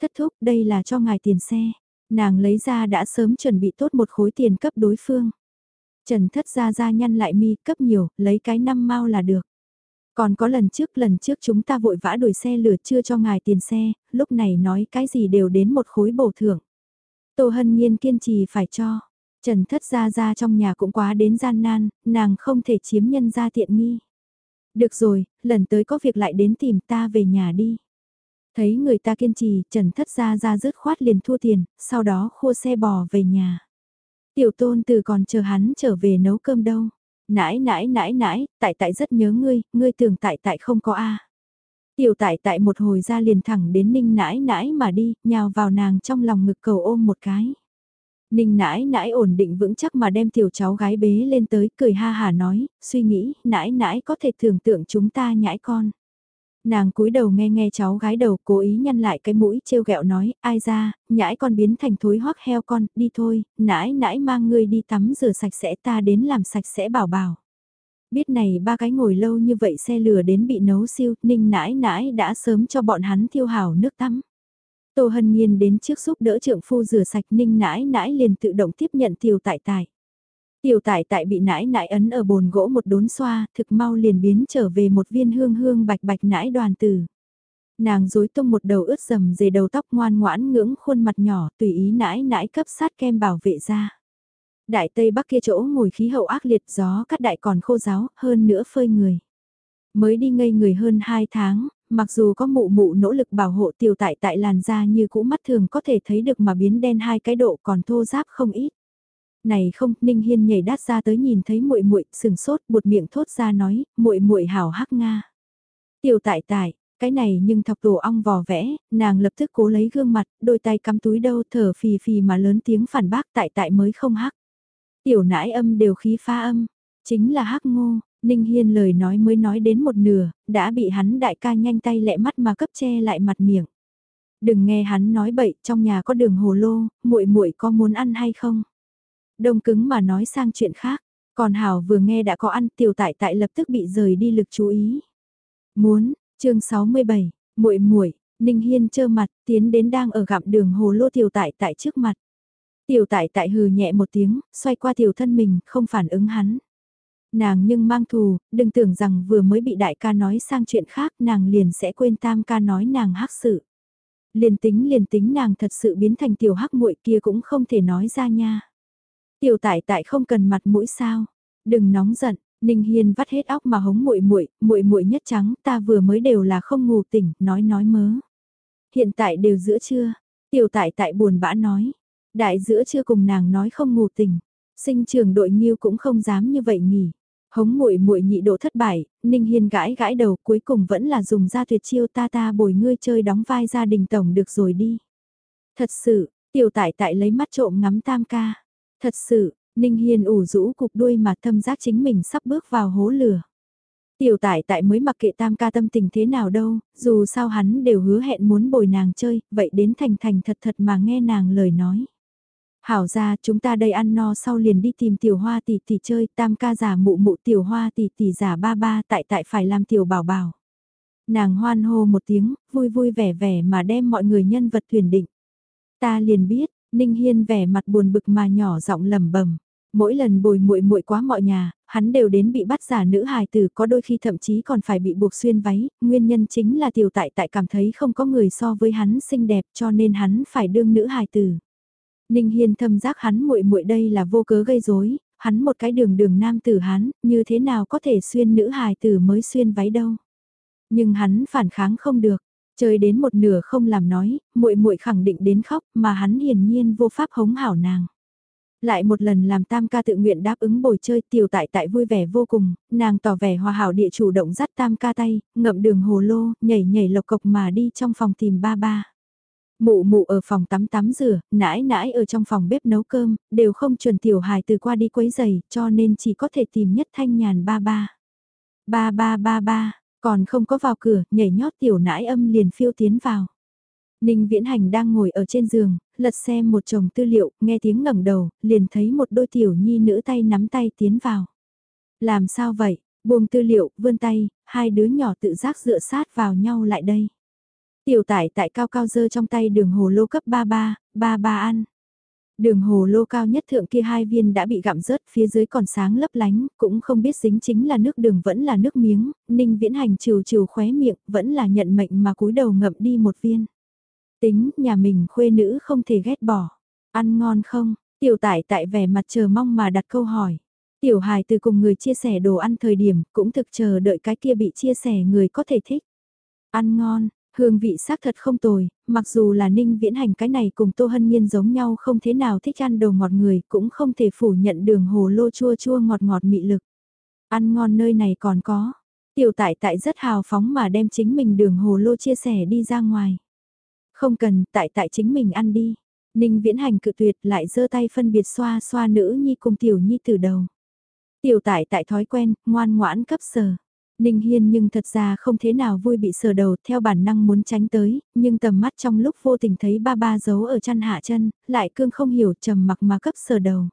Thất thúc đây là cho ngài tiền xe. Nàng lấy ra đã sớm chuẩn bị tốt một khối tiền cấp đối phương. Trần thất ra ra nhăn lại mi cấp nhiều, lấy cái năm mau là được. Còn có lần trước lần trước chúng ta vội vã đuổi xe lửa chưa cho ngài tiền xe, lúc này nói cái gì đều đến một khối bổ thưởng. Tô Hân Nhiên kiên trì phải cho. Trần thất ra ra trong nhà cũng quá đến gian nan, nàng không thể chiếm nhân ra tiện nghi. Được rồi, lần tới có việc lại đến tìm ta về nhà đi. Thấy người ta kiên trì, Trần thất ra ra rớt khoát liền thua tiền, sau đó khua xe bò về nhà. Tiểu tôn từ còn chờ hắn trở về nấu cơm đâu. Nãi nãi nãi nãi, tại tại rất nhớ ngươi, ngươi tưởng tại tại không có a. Tiểu tại tại một hồi ra liền thẳng đến ninh nãi nãi mà đi, nhào vào nàng trong lòng ngực cầu ôm một cái. Ninh nãi nãi ổn định vững chắc mà đem tiểu cháu gái bế lên tới cười ha hà nói, suy nghĩ, nãi nãi có thể tưởng tượng chúng ta nhãi con. Nàng cúi đầu nghe nghe cháu gái đầu cố ý nhăn lại cái mũi trêu ghẹo nói, ai ra, nhãi con biến thành thối hoắc heo con, đi thôi, nãi nãi mang ngươi đi tắm rửa sạch sẽ ta đến làm sạch sẽ bảo bảo. Biết này ba cái ngồi lâu như vậy xe lửa đến bị nấu siêu, ninh nãi nãi đã sớm cho bọn hắn thiêu hào nước tắm. Tô Hân Nhiên đến trước giúp đỡ trượng phu rửa sạch ninh nãi nãi liền tự động tiếp nhận tiểu tại tại. Tiểu tại tại bị nãi nãi ấn ở bồn gỗ một đốn xoa, thực mau liền biến trở về một viên hương hương bạch bạch nãi đoàn tử. Nàng rối tung một đầu ướt dầm dề đầu tóc ngoan ngoãn ngưỡng khuôn mặt nhỏ tùy ý nãi nãi cấp sát kem bảo vệ ra. Đại Tây Bắc kia chỗ ngồi khí hậu ác liệt gió cắt đại còn khô giáo, hơn nữa phơi người. Mới đi ngây người hơn 2 tháng, mặc dù có mụ mụ nỗ lực bảo hộ tiểu tại tại làn da như cũ mắt thường có thể thấy được mà biến đen hai cái độ còn thô giáp không ít. Này không, Ninh Hiên nhảy đát ra tới nhìn thấy muội muội, sừng sốt, buột miệng thốt ra nói, muội muội hảo hắc nga. Tiểu tại tại, cái này nhưng thọc tổ ong vò vẽ, nàng lập tức cố lấy gương mặt, đôi tay cắm túi đâu thở phì phì mà lớn tiếng phản bác tại tại mới không hắc. Tiểu nãi âm đều khí pha âm, chính là hắc ngô, Ninh Hiên lời nói mới nói đến một nửa, đã bị hắn đại ca nhanh tay lẹ mắt mà cấp che lại mặt miệng. Đừng nghe hắn nói bậy, trong nhà có đường hồ lô, muội muội có muốn ăn hay không? Đông cứng mà nói sang chuyện khác, còn Hảo vừa nghe đã có ăn tiểu tại tại lập tức bị rời đi lực chú ý. Muốn, chương 67, muội muội Ninh Hiên trơ mặt, tiến đến đang ở gặm đường hồ lô tiểu tại tại trước mặt. Tiểu tại tại hừ nhẹ một tiếng, xoay qua tiểu thân mình, không phản ứng hắn. Nàng nhưng mang thù, đừng tưởng rằng vừa mới bị đại ca nói sang chuyện khác nàng liền sẽ quên tam ca nói nàng hắc sự. Liền tính liền tính nàng thật sự biến thành tiểu hắc muội kia cũng không thể nói ra nha. Tiểu tại tại không cần mặt mũi sao, đừng nóng giận, Ninh Hiên vắt hết óc mà hống muội muội, muội muội nhất trắng, ta vừa mới đều là không ngủ tỉnh, nói nói mớ. Hiện tại đều giữa trưa, tiểu tại tại buồn bã nói, đại giữa trưa cùng nàng nói không ngủ tỉnh, sinh trường đội nghiêu cũng không dám như vậy nghỉ. Hống muội muội nhị độ thất bại, Ninh Hiên gãi gãi đầu cuối cùng vẫn là dùng ra tuyệt chiêu ta ta bồi ngươi chơi đóng vai gia đình tổng được rồi đi. Thật sự, tiểu tại tại lấy mắt trộm ngắm tam ca. Thật sự, Ninh Hiên ủ rũ cục đuôi mà thâm giác chính mình sắp bước vào hố lửa. Tiểu tại tại mới mặc kệ tam ca tâm tình thế nào đâu, dù sao hắn đều hứa hẹn muốn bồi nàng chơi, vậy đến thành thành thật thật mà nghe nàng lời nói. Hảo ra chúng ta đây ăn no sau liền đi tìm tiểu hoa tỷ tỷ chơi, tam ca giả mụ mụ tiểu hoa tỷ tỷ giả ba ba tại tại phải làm tiểu bảo bảo. Nàng hoan hô một tiếng, vui vui vẻ vẻ mà đem mọi người nhân vật thuyền định. Ta liền biết, Ninh Hiên vẻ mặt buồn bực mà nhỏ giọng lầm bầm. Mỗi lần bồi muội muội quá mọi nhà, hắn đều đến bị bắt giả nữ hài tử có đôi khi thậm chí còn phải bị buộc xuyên váy, nguyên nhân chính là tiểu tại tại cảm thấy không có người so với hắn xinh đẹp cho nên hắn phải đương nữ hài tử. Ninh Hiên thâm giác hắn muội muội đây là vô cớ gây rối, hắn một cái đường đường nam tử hắn, như thế nào có thể xuyên nữ hài tử mới xuyên váy đâu. Nhưng hắn phản kháng không được, chơi đến một nửa không làm nói, muội muội khẳng định đến khóc, mà hắn hiển nhiên vô pháp hống hảo nàng. Lại một lần làm tam ca tự nguyện đáp ứng bồi chơi tiểu tại tại vui vẻ vô cùng, nàng tỏ vẻ hòa hảo địa chủ động dắt tam ca tay, ngậm đường hồ lô, nhảy nhảy lộc cộc mà đi trong phòng tìm ba ba. Mụ mụ ở phòng tắm tắm rửa, nãi nãi ở trong phòng bếp nấu cơm, đều không chuẩn tiểu hài từ qua đi quấy giày, cho nên chỉ có thể tìm nhất thanh nhàn ba ba. Ba ba ba ba, còn không có vào cửa, nhảy nhót tiểu nãi âm liền phiêu tiến vào. Ninh Viễn Hành đang ngồi ở trên giường, lật xem một chồng tư liệu, nghe tiếng ngẩng đầu, liền thấy một đôi tiểu nhi nữ tay nắm tay tiến vào. Làm sao vậy? Buông tư liệu, vươn tay, hai đứa nhỏ tự giác dựa sát vào nhau lại đây. Tiểu tải tại cao cao dơ trong tay đường hồ lô cấp 33, 33 ăn. Đường hồ lô cao nhất thượng kia hai viên đã bị gặm rớt, phía dưới còn sáng lấp lánh, cũng không biết dính chính là nước đường vẫn là nước miếng, ninh viễn hành trừ trừ khóe miệng, vẫn là nhận mệnh mà cúi đầu ngậm đi một viên. Tính, nhà mình khuê nữ không thể ghét bỏ. Ăn ngon không? Tiểu tải tại vẻ mặt chờ mong mà đặt câu hỏi. Tiểu hài từ cùng người chia sẻ đồ ăn thời điểm, cũng thực chờ đợi cái kia bị chia sẻ người có thể thích. Ăn ngon, Hương vị xác thật không tồi, mặc dù là ninh viễn hành cái này cùng Tô Hân Nhiên giống nhau không thế nào thích ăn đồ ngọt người cũng không thể phủ nhận đường hồ lô chua chua ngọt ngọt mị lực. Ăn ngon nơi này còn có. Tiểu tại tại rất hào phóng mà đem chính mình đường hồ lô chia sẻ đi ra ngoài. Không cần, tại tại chính mình ăn đi. Ninh viễn hành cự tuyệt lại giơ tay phân biệt xoa xoa nữ nhi cùng tiểu nhi từ đầu. Tiểu tại tại thói quen, ngoan ngoãn cấp sờ. Ninh Hiên nhưng thật ra không thế nào vui bị sờ đầu theo bản năng muốn tránh tới, nhưng tầm mắt trong lúc vô tình thấy ba ba giấu ở chăn hạ chân, lại cương không hiểu trầm mặc mà cấp sờ đầu.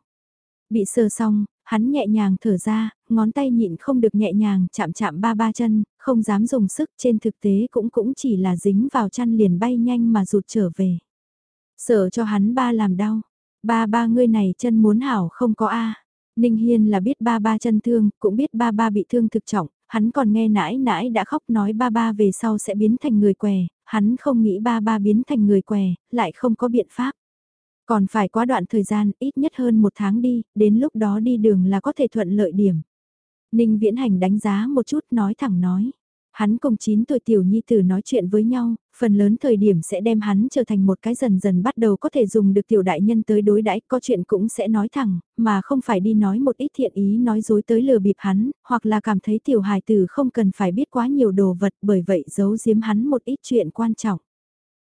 Bị sờ xong, hắn nhẹ nhàng thở ra, ngón tay nhịn không được nhẹ nhàng chạm chạm ba ba chân, không dám dùng sức trên thực tế cũng cũng chỉ là dính vào chăn liền bay nhanh mà rụt trở về. Sợ cho hắn ba làm đau, ba ba ngươi này chân muốn hảo không có a Ninh Hiên là biết ba ba chân thương, cũng biết ba ba bị thương thực trọng, hắn còn nghe nãi nãi đã khóc nói ba ba về sau sẽ biến thành người què, hắn không nghĩ ba ba biến thành người què, lại không có biện pháp. Còn phải quá đoạn thời gian, ít nhất hơn một tháng đi, đến lúc đó đi đường là có thể thuận lợi điểm. Ninh Viễn Hành đánh giá một chút nói thẳng nói. Hắn cùng 9 tuổi tiểu nhi tử nói chuyện với nhau, phần lớn thời điểm sẽ đem hắn trở thành một cái dần dần bắt đầu có thể dùng được tiểu đại nhân tới đối đãi có chuyện cũng sẽ nói thẳng, mà không phải đi nói một ít thiện ý nói dối tới lừa bịp hắn, hoặc là cảm thấy tiểu hài tử không cần phải biết quá nhiều đồ vật bởi vậy giấu giếm hắn một ít chuyện quan trọng.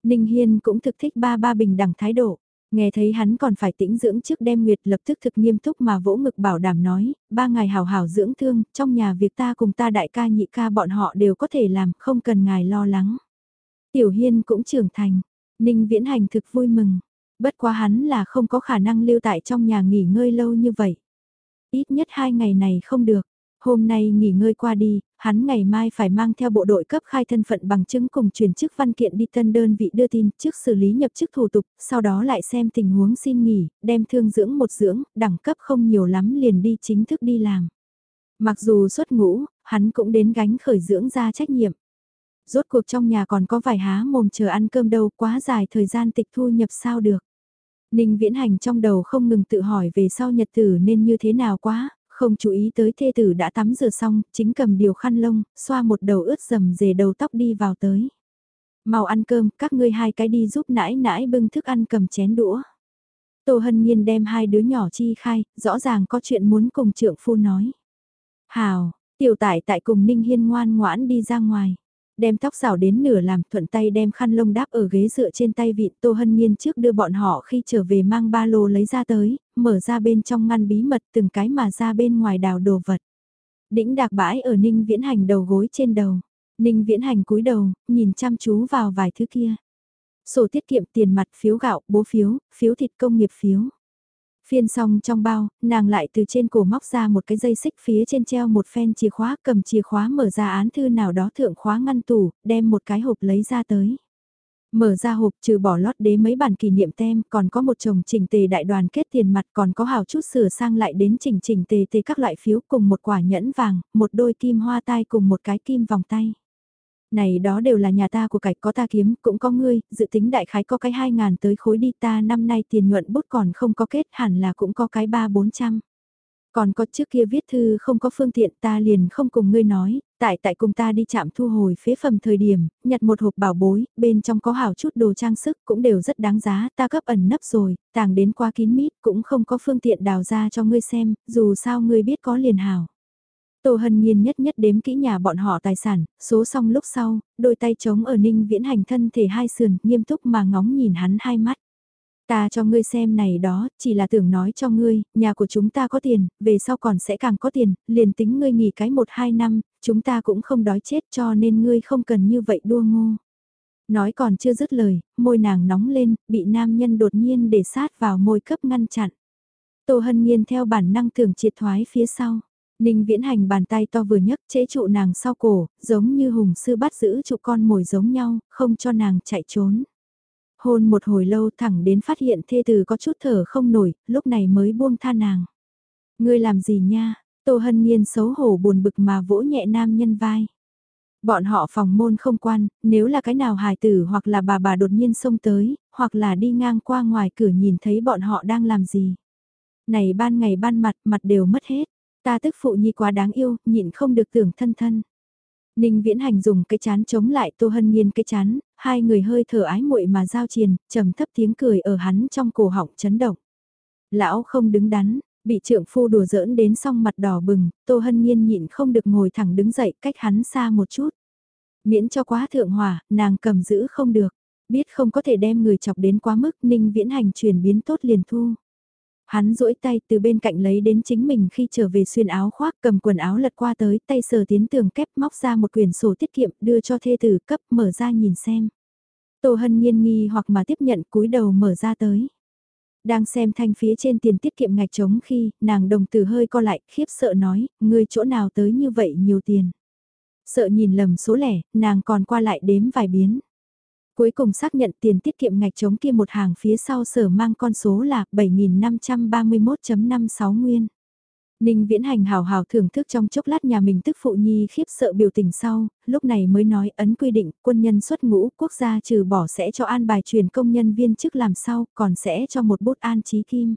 Ninh Hiên cũng thực thích ba ba bình đẳng thái độ. Nghe thấy hắn còn phải tĩnh dưỡng trước đêm nguyệt lập tức thực nghiêm túc mà vỗ ngực bảo đảm nói, ba ngày hào hào dưỡng thương, trong nhà việc ta cùng ta đại ca nhị ca bọn họ đều có thể làm, không cần ngài lo lắng. Tiểu Hiên cũng trưởng thành, Ninh Viễn Hành thực vui mừng, bất quá hắn là không có khả năng lưu tại trong nhà nghỉ ngơi lâu như vậy. Ít nhất hai ngày này không được, Hôm nay nghỉ ngơi qua đi, hắn ngày mai phải mang theo bộ đội cấp khai thân phận bằng chứng cùng truyền chức văn kiện đi tân đơn vị đưa tin trước xử lý nhập chức thủ tục, sau đó lại xem tình huống xin nghỉ, đem thương dưỡng một dưỡng, đẳng cấp không nhiều lắm liền đi chính thức đi làm. Mặc dù xuất ngũ, hắn cũng đến gánh khởi dưỡng ra trách nhiệm. Rốt cuộc trong nhà còn có vài há mồm chờ ăn cơm đâu quá dài thời gian tịch thu nhập sao được. Ninh viễn hành trong đầu không ngừng tự hỏi về sau nhật tử nên như thế nào quá, không chú ý tới thê tử đã tắm rửa xong, chính cầm điều khăn lông, xoa một đầu ướt dầm rề đầu tóc đi vào tới. Mau ăn cơm, các ngươi hai cái đi giúp nãi nãi bưng thức ăn cầm chén đũa. Tô Hân Nhiên đem hai đứa nhỏ chi khai, rõ ràng có chuyện muốn cùng trượng phu nói. Hào, tiểu tải tại cùng Ninh Hiên ngoan ngoãn đi ra ngoài đem tóc rào đến nửa làm thuận tay đem khăn lông đáp ở ghế dựa trên tay vịn Tô Hân Nhiên trước đưa bọn họ khi trở về mang ba lô lấy ra tới, mở ra bên trong ngăn bí mật từng cái mà ra bên ngoài đào đồ vật. Đĩnh đạc bãi ở Ninh Viễn Hành đầu gối trên đầu. Ninh Viễn Hành cúi đầu, nhìn chăm chú vào vài thứ kia. Sổ tiết kiệm tiền mặt phiếu gạo, bố phiếu, phiếu thịt công nghiệp phiếu. Phiên xong trong bao, nàng lại từ trên cổ móc ra một cái dây xích phía trên treo một phen chìa khóa cầm chìa khóa mở ra án thư nào đó thượng khóa ngăn tủ, đem một cái hộp lấy ra tới. Mở ra hộp trừ bỏ lót đế mấy bản kỷ niệm tem còn có một chồng chỉnh tề đại đoàn kết tiền mặt còn có hào chút sửa sang lại đến chỉnh chỉnh tề tề các loại phiếu cùng một quả nhẫn vàng, một đôi kim hoa tai cùng một cái kim vòng tay. Này đó đều là nhà ta của cải có ta kiếm, cũng có ngươi, dự tính đại khái có cái 2.000 tới khối đi ta năm nay tiền nhuận bút còn không có kết hẳn là cũng có cái 3-400. Còn có trước kia viết thư không có phương tiện ta liền không cùng ngươi nói, tại tại cùng ta đi chạm thu hồi phế phẩm thời điểm, nhặt một hộp bảo bối, bên trong có hảo chút đồ trang sức cũng đều rất đáng giá, ta cấp ẩn nấp rồi, tàng đến quá kín mít cũng không có phương tiện đào ra cho ngươi xem, dù sao ngươi biết có liền hảo. Tô Hân Nhiên nhất nhất đếm kỹ nhà bọn họ tài sản, số xong lúc sau, đôi tay trống ở ninh viễn hành thân thể hai sườn, nghiêm túc mà ngóng nhìn hắn hai mắt. Ta cho ngươi xem này đó, chỉ là tưởng nói cho ngươi, nhà của chúng ta có tiền, về sau còn sẽ càng có tiền, liền tính ngươi nghỉ cái một hai năm, chúng ta cũng không đói chết cho nên ngươi không cần như vậy đua ngô. Nói còn chưa dứt lời, môi nàng nóng lên, bị nam nhân đột nhiên để sát vào môi cấp ngăn chặn. Tô Hân Nhiên theo bản năng tưởng triệt thoái phía sau. Ninh viễn hành bàn tay to vừa nhấc chế trụ nàng sau cổ, giống như hùng sư bắt giữ trụ con mồi giống nhau, không cho nàng chạy trốn. Hôn một hồi lâu thẳng đến phát hiện thê từ có chút thở không nổi, lúc này mới buông tha nàng. Ngươi làm gì nha, Tô Hân Nhiên xấu hổ buồn bực mà vỗ nhẹ nam nhân vai. Bọn họ phòng môn không quan, nếu là cái nào hài tử hoặc là bà bà đột nhiên xông tới, hoặc là đi ngang qua ngoài cửa nhìn thấy bọn họ đang làm gì. Này ban ngày ban mặt, mặt đều mất hết. Ta tức phụ nhi quá đáng yêu, nhịn không được tưởng thân thân. Ninh Viễn Hành dùng cái chán chống lại Tô Hân Nhiên cái chán, hai người hơi thở ái muội mà giao triền, trầm thấp tiếng cười ở hắn trong cổ họng chấn động. Lão không đứng đắn, bị trượng phu đùa giỡn đến song mặt đỏ bừng, Tô Hân Nhiên nhịn không được ngồi thẳng đứng dậy cách hắn xa một chút. Miễn cho quá thượng hòa, nàng cầm giữ không được, biết không có thể đem người chọc đến quá mức Ninh Viễn Hành chuyển biến tốt liền thu. Hắn duỗi tay từ bên cạnh lấy đến chính mình khi trở về xuyên áo khoác cầm quần áo lật qua tới tay sờ tiến tường kép móc ra một quyển sổ tiết kiệm đưa cho thê tử cấp mở ra nhìn xem. Tô Hân nhiên nghi hoặc mà tiếp nhận cúi đầu mở ra tới. Đang xem thanh phía trên tiền tiết kiệm ngạch trống khi, nàng đồng tử hơi co lại, khiếp sợ nói, ngươi chỗ nào tới như vậy nhiều tiền. Sợ nhìn lầm số lẻ, nàng còn qua lại đếm vài biến. Cuối cùng xác nhận tiền tiết kiệm ngạch chống kia một hàng phía sau sở mang con số là 7.531.56 nguyên. Ninh Viễn Hành hào hào thưởng thức trong chốc lát nhà mình tức phụ nhi khiếp sợ biểu tình sau, lúc này mới nói ấn quy định quân nhân xuất ngũ quốc gia trừ bỏ sẽ cho an bài truyền công nhân viên chức làm sau, còn sẽ cho một bút an trí kim.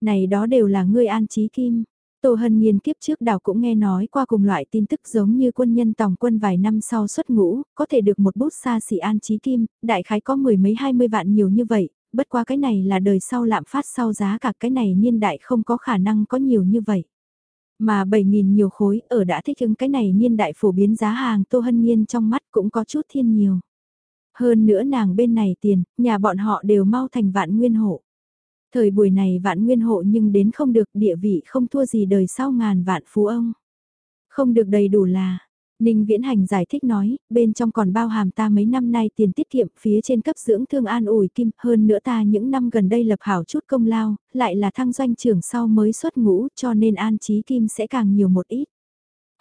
Này đó đều là ngươi an trí kim. Tô Hân Nhiên kiếp trước đảo cũng nghe nói qua cùng loại tin tức giống như quân nhân tòng quân vài năm sau xuất ngũ, có thể được một bút xa xỉ an trí kim, đại khái có mười mấy hai mươi vạn nhiều như vậy, bất quá cái này là đời sau lạm phát sau giá cả cái này niên đại không có khả năng có nhiều như vậy. Mà 7.000 nhiều khối ở đã thích ứng cái này niên đại phổ biến giá hàng Tô Hân Nhiên trong mắt cũng có chút thiên nhiều. Hơn nữa nàng bên này tiền, nhà bọn họ đều mau thành vạn nguyên hộ. Thời buổi này vạn nguyên hộ nhưng đến không được địa vị không thua gì đời sau ngàn vạn phú ông. Không được đầy đủ là, Ninh Viễn Hành giải thích nói, bên trong còn bao hàm ta mấy năm nay tiền tiết kiệm phía trên cấp dưỡng thương an ủi kim, hơn nữa ta những năm gần đây lập hảo chút công lao, lại là thăng doanh trưởng sau mới xuất ngũ cho nên an trí kim sẽ càng nhiều một ít.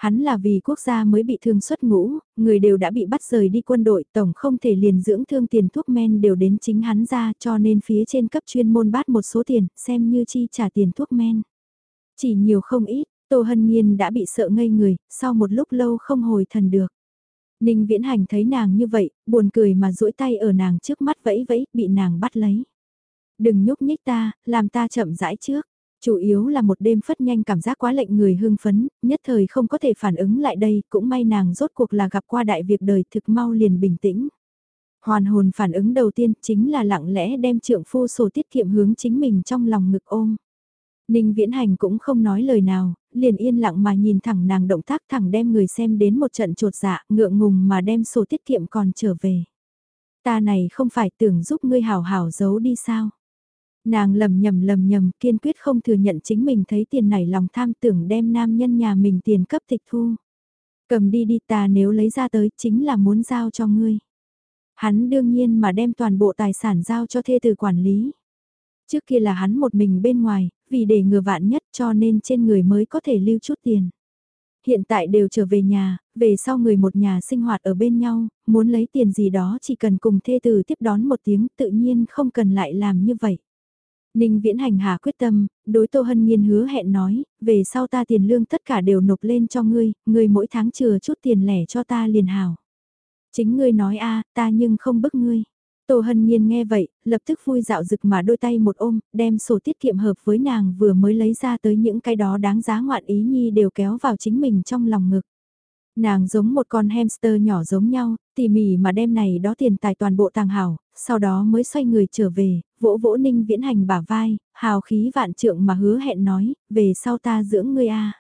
Hắn là vì quốc gia mới bị thương xuất ngũ, người đều đã bị bắt rời đi quân đội, tổng không thể liền dưỡng thương tiền thuốc men đều đến chính hắn ra cho nên phía trên cấp chuyên môn bát một số tiền, xem như chi trả tiền thuốc men. Chỉ nhiều không ít, Tô Hân Nhiên đã bị sợ ngây người, sau một lúc lâu không hồi thần được. Ninh Viễn Hành thấy nàng như vậy, buồn cười mà duỗi tay ở nàng trước mắt vẫy vẫy, bị nàng bắt lấy. Đừng nhúc nhích ta, làm ta chậm rãi trước. Chủ yếu là một đêm phất nhanh cảm giác quá lệnh người hưng phấn, nhất thời không có thể phản ứng lại đây, cũng may nàng rốt cuộc là gặp qua đại việc đời thực mau liền bình tĩnh. Hoàn hồn phản ứng đầu tiên chính là lặng lẽ đem trượng phu sổ tiết kiệm hướng chính mình trong lòng ngực ôm. Ninh Viễn Hành cũng không nói lời nào, liền yên lặng mà nhìn thẳng nàng động tác thẳng đem người xem đến một trận trột dạ, ngượng ngùng mà đem sổ tiết kiệm còn trở về. Ta này không phải tưởng giúp ngươi hảo hảo giấu đi sao? Nàng lầm nhầm lầm nhầm kiên quyết không thừa nhận chính mình thấy tiền này lòng tham tưởng đem nam nhân nhà mình tiền cấp tịch thu. Cầm đi đi ta nếu lấy ra tới chính là muốn giao cho ngươi. Hắn đương nhiên mà đem toàn bộ tài sản giao cho thê tử quản lý. Trước kia là hắn một mình bên ngoài, vì để ngừa vạn nhất cho nên trên người mới có thể lưu chút tiền. Hiện tại đều trở về nhà, về sau người một nhà sinh hoạt ở bên nhau, muốn lấy tiền gì đó chỉ cần cùng thê tử tiếp đón một tiếng tự nhiên không cần lại làm như vậy. Ninh Viễn Hành hà quyết tâm, đối Tô Hân Nhiên hứa hẹn nói, về sau ta tiền lương tất cả đều nộp lên cho ngươi, ngươi mỗi tháng chừa chút tiền lẻ cho ta liền hảo. Chính ngươi nói a, ta nhưng không bức ngươi. Tô Hân Nhiên nghe vậy, lập tức vui dạo rực mà đôi tay một ôm, đem sổ tiết kiệm hợp với nàng vừa mới lấy ra tới những cái đó đáng giá ngoạn ý nhi đều kéo vào chính mình trong lòng ngực. Nàng giống một con hamster nhỏ giống nhau, tỉ mỉ mà đem này đó tiền tài toàn bộ tàng hảo, sau đó mới xoay người trở về, vỗ vỗ ninh viễn hành bả vai, hào khí vạn trượng mà hứa hẹn nói, về sau ta dưỡng ngươi a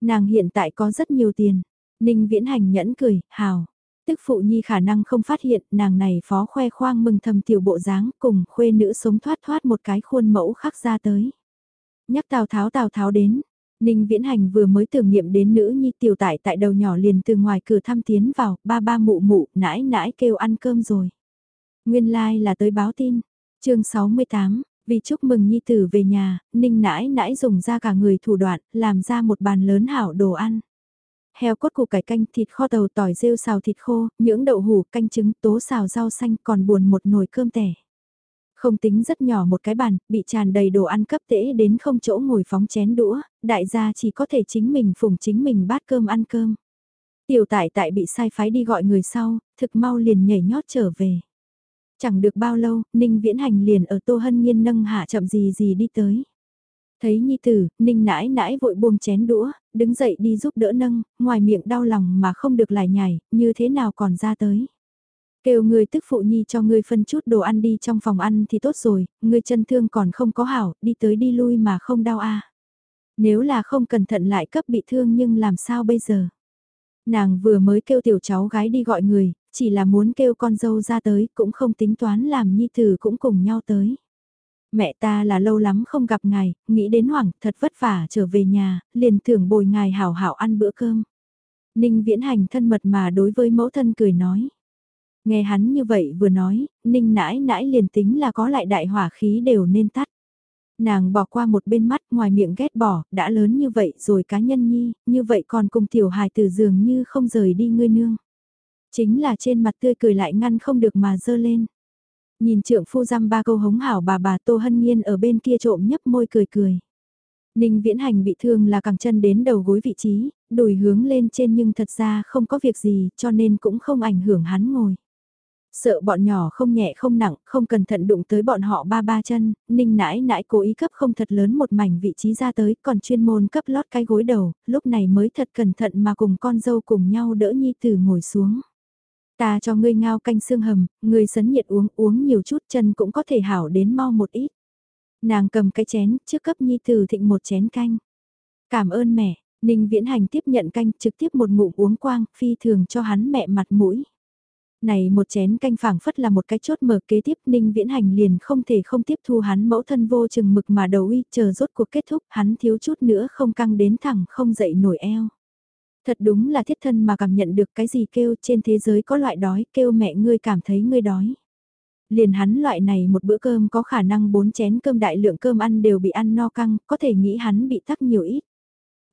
Nàng hiện tại có rất nhiều tiền. Ninh viễn hành nhẫn cười, hào. Tức phụ nhi khả năng không phát hiện nàng này phó khoe khoang mừng thầm tiểu bộ dáng cùng khuê nữ sống thoát thoát một cái khuôn mẫu khắc ra tới. Nhắc Tào Tháo Tào Tháo đến, Ninh Viễn Hành vừa mới tưởng niệm đến nữ nhi tiểu tại tại đầu nhỏ liền từ ngoài cửa thăm tiến vào, ba ba mụ mụ, nãi nãi kêu ăn cơm rồi. Nguyên lai like là tới báo tin. chương 68, vì chúc mừng nhi tử về nhà, Ninh nãi nãi dùng ra cả người thủ đoạn, làm ra một bàn lớn hảo đồ ăn. Heo cốt củ cải canh, thịt kho tàu tỏi rêu xào thịt khô, những đậu hủ, canh trứng, tố xào rau xanh còn buồn một nồi cơm tẻ. Không tính rất nhỏ một cái bàn, bị tràn đầy đồ ăn cấp tễ đến không chỗ ngồi phóng chén đũa, đại gia chỉ có thể chính mình phùng chính mình bát cơm ăn cơm. Tiểu tại tại bị sai phái đi gọi người sau, thực mau liền nhảy nhót trở về. Chẳng được bao lâu, Ninh Viễn Hành liền ở Tô Hân Nhiên nâng hạ chậm gì gì đi tới. Thấy Nhi Tử, Ninh nãi nãi vội buông chén đũa, đứng dậy đi giúp đỡ nâng, ngoài miệng đau lòng mà không được lại nhảy, như thế nào còn ra tới. Kêu người tức phụ nhi cho ngươi phân chút đồ ăn đi trong phòng ăn thì tốt rồi, ngươi chân thương còn không có hảo, đi tới đi lui mà không đau a. À. Nếu là không cẩn thận lại cấp bị thương nhưng làm sao bây giờ? Nàng vừa mới kêu tiểu cháu gái đi gọi người, chỉ là muốn kêu con dâu ra tới, cũng không tính toán làm nhi tử cũng cùng nhau tới. Mẹ ta là lâu lắm không gặp ngài, nghĩ đến hoảng, thật vất vả trở về nhà, liền thưởng bồi ngài hảo hảo ăn bữa cơm. Ninh viễn hành thân mật mà đối với mẫu thân cười nói. Nghe hắn như vậy vừa nói, ninh nãi nãi liền tính là có lại đại hỏa khí đều nên tắt. Nàng bỏ qua một bên mắt ngoài miệng ghét bỏ, đã lớn như vậy rồi cá nhân nhi, như vậy còn cùng tiểu hài từ giường như không rời đi ngươi nương. Chính là trên mặt tươi cười lại ngăn không được mà dơ lên. Nhìn trượng phu răm ba câu hống hảo bà bà Tô Hân Nhiên ở bên kia trộm nhấp môi cười cười. Ninh Viễn Hành bị thương là cẳng chân đến đầu gối vị trí, đùi hướng lên trên nhưng thật ra không có việc gì cho nên cũng không ảnh hưởng hắn ngồi. Sợ bọn nhỏ không nhẹ không nặng, không cẩn thận đụng tới bọn họ ba ba chân, ninh nãi nãi cố ý cấp không thật lớn một mảnh vị trí ra tới, còn chuyên môn cấp lót cái gối đầu, lúc này mới thật cẩn thận mà cùng con dâu cùng nhau đỡ nhi tử ngồi xuống. Ta cho ngươi ngao canh xương hầm, ngươi sấn nhiệt uống uống nhiều chút chân cũng có thể hảo đến mau một ít. Nàng cầm cái chén, trước cấp nhi tử thịnh một chén canh. Cảm ơn mẹ, Ninh Viễn Hành tiếp nhận canh trực tiếp một ngụm uống quang, phi thường cho hắn mẹ mặt mũi. Này một chén canh phảng phất là một cái chốt mở kế tiếp Ninh Viễn Hành liền không thể không tiếp thu hắn mẫu thân vô chừng mực mà đầu uy chờ rốt cuộc kết thúc hắn thiếu chút nữa không căng đến thẳng không dậy nổi eo. Thật đúng là thiết thân mà cảm nhận được cái gì kêu trên thế giới có loại đói kêu mẹ ngươi cảm thấy ngươi đói. Liền hắn loại này một bữa cơm có khả năng bốn chén cơm đại lượng cơm ăn đều bị ăn no căng, có thể nghĩ hắn bị tắc nhiều ít.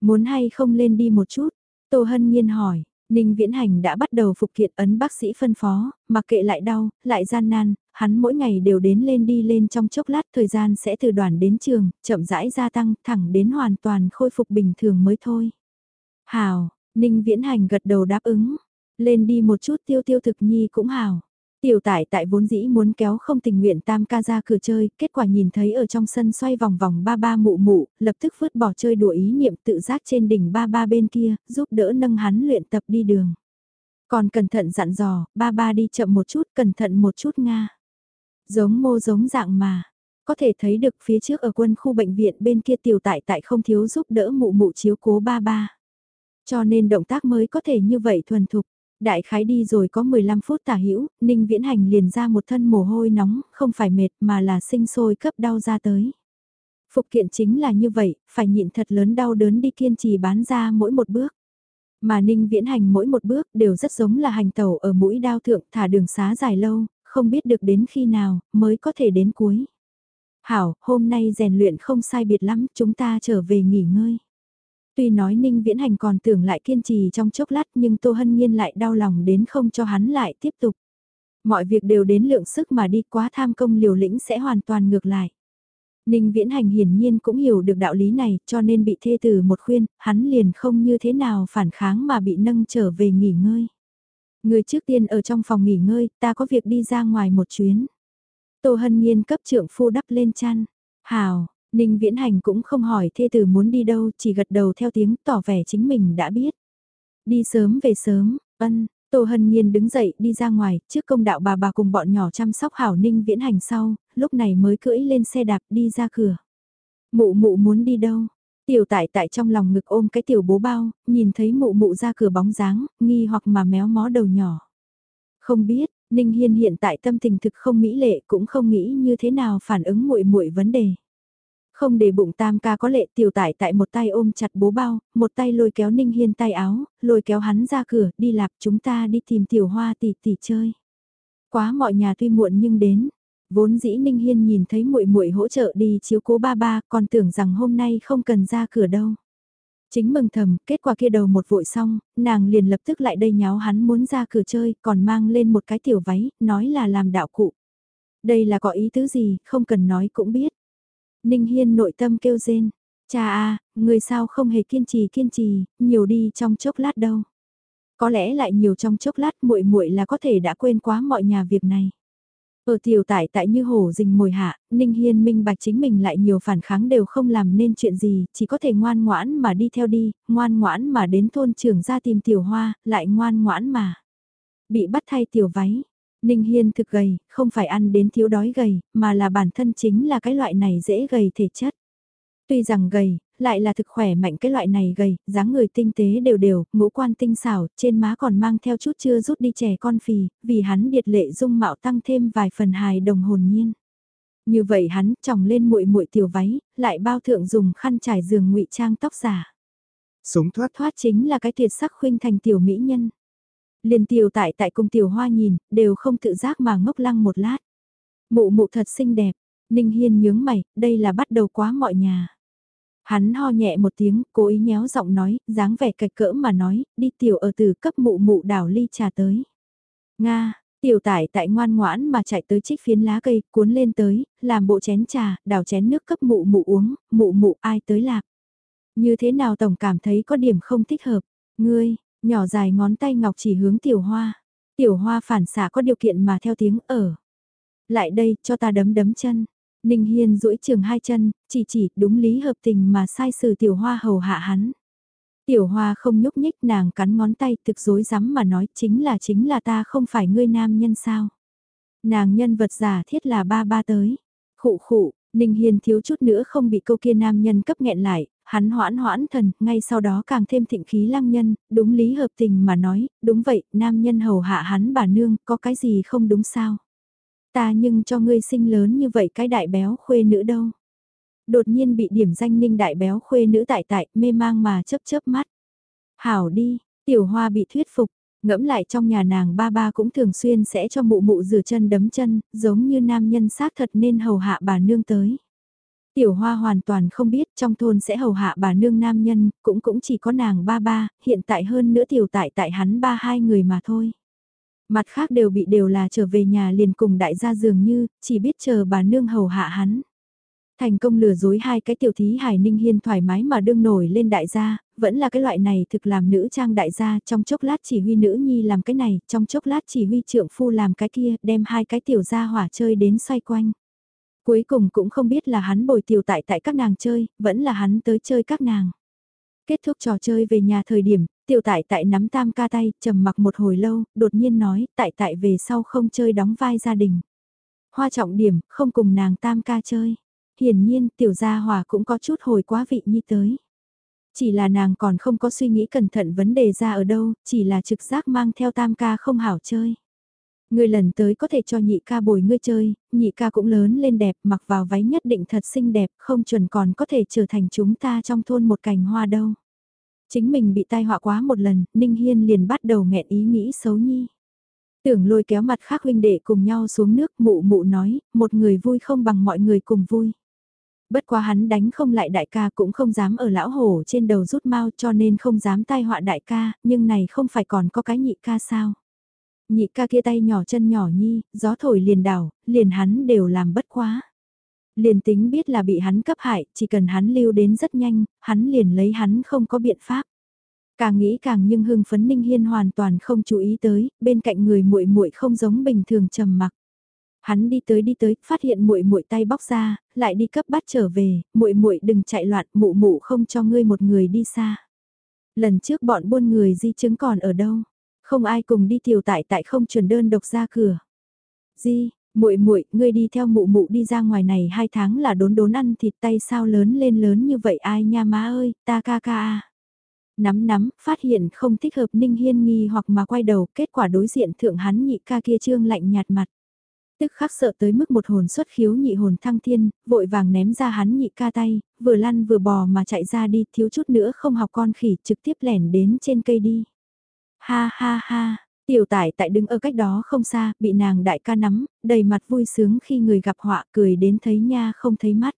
Muốn hay không lên đi một chút? Tô Hân Nhiên hỏi, Ninh Viễn Hành đã bắt đầu phục kiện ấn bác sĩ phân phó, mặc kệ lại đau, lại gian nan, hắn mỗi ngày đều đến lên đi lên trong chốc lát thời gian sẽ từ đoàn đến trường, chậm rãi gia tăng, thẳng đến hoàn toàn khôi phục bình thường mới thôi. Hào, Ninh Viễn Hành gật đầu đáp ứng, lên đi một chút tiêu tiêu thực nhi cũng hảo. Tiểu tải tại vốn dĩ muốn kéo không tình nguyện tam ca ra cửa chơi, kết quả nhìn thấy ở trong sân xoay vòng vòng ba ba mụ mụ, lập tức vứt bỏ chơi đùa ý niệm tự giác trên đỉnh ba ba bên kia, giúp đỡ nâng hắn luyện tập đi đường. Còn cẩn thận dặn dò, ba ba đi chậm một chút, cẩn thận một chút Nga. Giống mô giống dạng mà, có thể thấy được phía trước ở quân khu bệnh viện bên kia tiểu tại tại không thiếu giúp đỡ mụ mụ chiếu cố ba ba. Cho nên động tác mới có thể như vậy thuần thục. Đại khái đi rồi có 15 phút tả hữu Ninh Viễn Hành liền ra một thân mồ hôi nóng, không phải mệt mà là sinh sôi cấp đau ra tới. Phục kiện chính là như vậy, phải nhịn thật lớn đau đớn đi kiên trì bán ra mỗi một bước. Mà Ninh Viễn Hành mỗi một bước đều rất giống là hành tàu ở mũi đao thượng thả đường xá dài lâu, không biết được đến khi nào mới có thể đến cuối. Hảo, hôm nay rèn luyện không sai biệt lắm, chúng ta trở về nghỉ ngơi. Tuy nói Ninh Viễn Hành còn tưởng lại kiên trì trong chốc lát nhưng Tô Hân Nhiên lại đau lòng đến không cho hắn lại tiếp tục. Mọi việc đều đến lượng sức mà đi quá tham công liều lĩnh sẽ hoàn toàn ngược lại. Ninh Viễn Hành hiển nhiên cũng hiểu được đạo lý này cho nên bị thê tử một khuyên, hắn liền không như thế nào phản kháng mà bị nâng trở về nghỉ ngơi. Người trước tiên ở trong phòng nghỉ ngơi, ta có việc đi ra ngoài một chuyến. Tô Hân Nhiên cấp trưởng phu đắp lên chăn. Hào, Ninh Viễn Hành cũng không hỏi thê tử muốn đi đâu, chỉ gật đầu theo tiếng tỏ vẻ chính mình đã biết. Đi sớm về sớm, ân, Tô Hân Nhiên đứng dậy đi ra ngoài, trước công đạo bà bà cùng bọn nhỏ chăm sóc hảo Ninh Viễn Hành sau, lúc này mới cưỡi lên xe đạp đi ra cửa. Mụ mụ muốn đi đâu? Tiểu tại tại trong lòng ngực ôm cái tiểu bố bao, nhìn thấy mụ mụ ra cửa bóng dáng, nghi hoặc mà méo mó đầu nhỏ. Không biết, Ninh Hiên hiện tại tâm tình thực không mỹ lệ cũng không nghĩ như thế nào phản ứng muội muội vấn đề. Không để bụng tam ca có lệ tiểu tải tại một tay ôm chặt bố bao, một tay lôi kéo Ninh Hiên tay áo, lôi kéo hắn ra cửa, đi lạp chúng ta đi tìm tiểu hoa tỷ tỷ chơi. Quá mọi nhà tuy muộn nhưng đến, vốn dĩ Ninh Hiên nhìn thấy muội muội hỗ trợ đi chiếu cố ba ba, còn tưởng rằng hôm nay không cần ra cửa đâu. Chính mừng thầm, kết quả kia đầu một vội xong, nàng liền lập tức lại đây nháo hắn muốn ra cửa chơi, còn mang lên một cái tiểu váy, nói là làm đạo cụ. Đây là có ý tứ gì, không cần nói cũng biết. Ninh Hiên nội tâm kêu rên. Cha a, người sao không hề kiên trì kiên trì, nhiều đi trong chốc lát đâu. Có lẽ lại nhiều trong chốc lát muội muội là có thể đã quên quá mọi nhà việc này. Ở tiểu tải tại như hổ rình mồi hạ, Ninh Hiên minh bạch chính mình lại nhiều phản kháng đều không làm nên chuyện gì, chỉ có thể ngoan ngoãn mà đi theo đi, ngoan ngoãn mà đến thôn trưởng ra tìm tiểu hoa, lại ngoan ngoãn mà. Bị bắt thay tiểu váy, Ninh Hiên thực gầy, không phải ăn đến thiếu đói gầy, mà là bản thân chính là cái loại này dễ gầy thể chất. Tuy rằng gầy, lại là thực khỏe mạnh cái loại này gầy, dáng người tinh tế đều đều, ngũ quan tinh xảo, trên má còn mang theo chút chưa rút đi trẻ con phì, vì hắn điệt lệ dung mạo tăng thêm vài phần hài đồng hồn nhiên. Như vậy hắn tròng lên muội muội tiểu váy, lại bao thượng dùng khăn trải giường ngụy trang tóc giả. Sống thoát thoát chính là cái tuyệt sắc khuynh thành tiểu mỹ nhân. Liền tiểu tại tại cùng tiểu hoa nhìn, đều không tự giác mà ngốc lăng một lát. Mụ mụ thật xinh đẹp, Ninh Hiên nhướng mày, đây là bắt đầu quá mọi nhà. Hắn ho nhẹ một tiếng, cố ý nhéo giọng nói, dáng vẻ cạch cỡ mà nói, đi tiểu ở từ cấp mụ mụ đảo ly trà tới. Nga, tiểu tải tại ngoan ngoãn mà chạy tới trích phiến lá cây, cuốn lên tới, làm bộ chén trà, đảo chén nước cấp mụ mụ uống, mụ mụ ai tới lạc. Như thế nào tổng cảm thấy có điểm không thích hợp, ngươi, nhỏ dài ngón tay ngọc chỉ hướng tiểu hoa. Tiểu hoa phản xạ có điều kiện mà theo tiếng ở. Lại đây, cho ta đấm đấm chân. Ninh Hiên duỗi trường hai chân, chỉ chỉ đúng lý hợp tình mà sai sử tiểu hoa hầu hạ hắn. Tiểu hoa không nhúc nhích nàng cắn ngón tay thực dối rắm mà nói chính là chính là ta không phải ngươi nam nhân sao. Nàng nhân vật giả thiết là ba ba tới. Khụ khụ, Ninh Hiên thiếu chút nữa không bị câu kia nam nhân cấp nghẹn lại, hắn hoãn hoãn thần, ngay sau đó càng thêm thịnh khí lăng nhân, đúng lý hợp tình mà nói, đúng vậy, nam nhân hầu hạ hắn bà nương, có cái gì không đúng sao? Ta nhưng cho ngươi sinh lớn như vậy cái đại béo khuê nữ đâu? Đột nhiên bị điểm danh ninh đại béo khuê nữ tại tại, mê mang mà chớp chớp mắt. Hảo đi, tiểu hoa bị thuyết phục, ngẫm lại trong nhà nàng ba ba cũng thường xuyên sẽ cho mụ mụ rửa chân đấm chân, giống như nam nhân xác thật nên hầu hạ bà nương tới. Tiểu Hoa hoàn toàn không biết trong thôn sẽ hầu hạ bà nương nam nhân, cũng cũng chỉ có nàng ba ba, hiện tại hơn nữa tiểu tại tại hắn ba hai người mà thôi. Mặt khác đều bị đều là trở về nhà liền cùng đại gia dường như, chỉ biết chờ bà nương hầu hạ hắn. Thành công lừa dối hai cái tiểu thí hải ninh hiên thoải mái mà đương nổi lên đại gia, vẫn là cái loại này thực làm nữ trang đại gia trong chốc lát chỉ huy nữ nhi làm cái này, trong chốc lát chỉ huy trượng phu làm cái kia, đem hai cái tiểu gia hỏa chơi đến xoay quanh. Cuối cùng cũng không biết là hắn bồi tiểu tại tại các nàng chơi, vẫn là hắn tới chơi các nàng. Kết thúc trò chơi về nhà thời điểm, tiểu tại tại nắm tam ca tay, trầm mặc một hồi lâu, đột nhiên nói, tại tại về sau không chơi đóng vai gia đình. Hoa trọng điểm, không cùng nàng tam ca chơi. Hiển nhiên, tiểu gia hòa cũng có chút hồi quá vị nhi tới. Chỉ là nàng còn không có suy nghĩ cẩn thận vấn đề ra ở đâu, chỉ là trực giác mang theo tam ca không hảo chơi. Ngươi lần tới có thể cho nhị ca bồi ngươi chơi, nhị ca cũng lớn lên đẹp, mặc vào váy nhất định thật xinh đẹp, không chuẩn còn có thể trở thành chúng ta trong thôn một cành hoa đâu. Chính mình bị tai họa quá một lần, Ninh Hiên liền bắt đầu nghẹn ý nghĩ xấu nhi. Tưởng lôi kéo mặt khác huynh đệ cùng nhau xuống nước mụ mụ nói, một người vui không bằng mọi người cùng vui. Bất quá hắn đánh không lại đại ca cũng không dám ở lão hổ trên đầu rút mau cho nên không dám tai họa đại ca, nhưng này không phải còn có cái nhị ca sao. Nhị ca kia tay nhỏ chân nhỏ nhi, gió thổi liền đảo, liền hắn đều làm bất quá. Liền tính biết là bị hắn cấp hại, chỉ cần hắn lưu đến rất nhanh, hắn liền lấy hắn không có biện pháp. Càng nghĩ càng nhưng hưng phấn Ninh Hiên hoàn toàn không chú ý tới, bên cạnh người muội muội không giống bình thường trầm mặc. Hắn đi tới đi tới, phát hiện muội muội tay bóc ra, lại đi cấp bắt trở về, muội muội đừng chạy loạn, mụ mụ không cho ngươi một người đi xa. Lần trước bọn buôn người di chứng còn ở đâu? Không ai cùng đi tiểu tại tại không chuẩn đơn độc ra cửa. Di, muội muội, ngươi đi theo mụ mụ đi ra ngoài này hai tháng là đốn đốn ăn thịt tay sao lớn lên lớn như vậy ai nha má ơi, ta ca ca a. Nắm nắm, phát hiện không thích hợp Ninh Hiên nghi hoặc mà quay đầu, kết quả đối diện thượng hắn nhị ca kia trương lạnh nhạt mặt. Tức khắc sợ tới mức một hồn xuất khiếu nhị hồn thăng thiên, vội vàng ném ra hắn nhị ca tay, vừa lăn vừa bò mà chạy ra đi, thiếu chút nữa không học con khỉ, trực tiếp lẻn đến trên cây đi. Ha ha ha, tiểu tải tại đứng ở cách đó không xa, bị nàng đại ca nắm, đầy mặt vui sướng khi người gặp họa cười đến thấy nha không thấy mắt.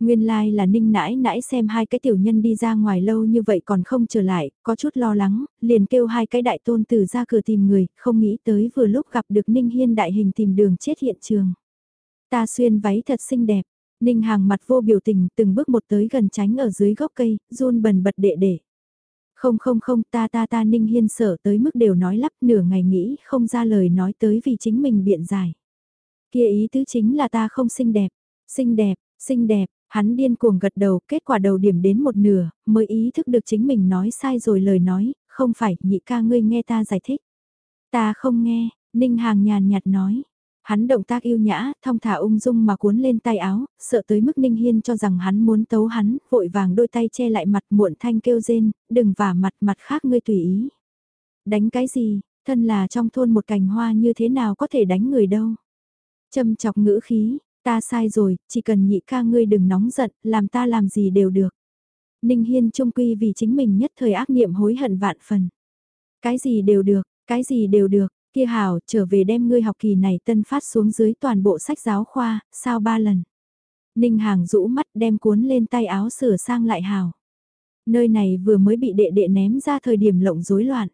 Nguyên lai like là ninh nãi nãi xem hai cái tiểu nhân đi ra ngoài lâu như vậy còn không trở lại, có chút lo lắng, liền kêu hai cái đại tôn tử ra cửa tìm người, không nghĩ tới vừa lúc gặp được ninh hiên đại hình tìm đường chết hiện trường. Ta xuyên váy thật xinh đẹp, ninh hàng mặt vô biểu tình từng bước một tới gần tránh ở dưới gốc cây, run bần bật đệ đệ. Không không không ta ta ta ninh hiên sở tới mức đều nói lắp nửa ngày nghĩ không ra lời nói tới vì chính mình biện giải. Kia ý tứ chính là ta không xinh đẹp, xinh đẹp, xinh đẹp, hắn điên cuồng gật đầu kết quả đầu điểm đến một nửa mới ý thức được chính mình nói sai rồi lời nói, không phải nhị ca ngươi nghe ta giải thích. Ta không nghe, ninh hàng nhàn nhạt nói, Hắn động tác yêu nhã, thong thả ung dung mà cuốn lên tay áo, sợ tới mức Ninh Hiên cho rằng hắn muốn tấu hắn, vội vàng đôi tay che lại mặt muộn thanh kêu rên, đừng vả mặt mặt khác ngươi tùy ý. Đánh cái gì, thân là trong thôn một cành hoa như thế nào có thể đánh người đâu. Châm chọc ngữ khí, ta sai rồi, chỉ cần nhị ca ngươi đừng nóng giận, làm ta làm gì đều được. Ninh Hiên trung quy vì chính mình nhất thời ác niệm hối hận vạn phần. Cái gì đều được, cái gì đều được, Kia hảo, trở về đem ngươi học kỳ này tân phát xuống dưới toàn bộ sách giáo khoa, sao ba lần. Ninh Hàng rũ mắt đem cuốn lên tay áo sửa sang lại hào. Nơi này vừa mới bị đệ đệ ném ra thời điểm lộng rối loạn.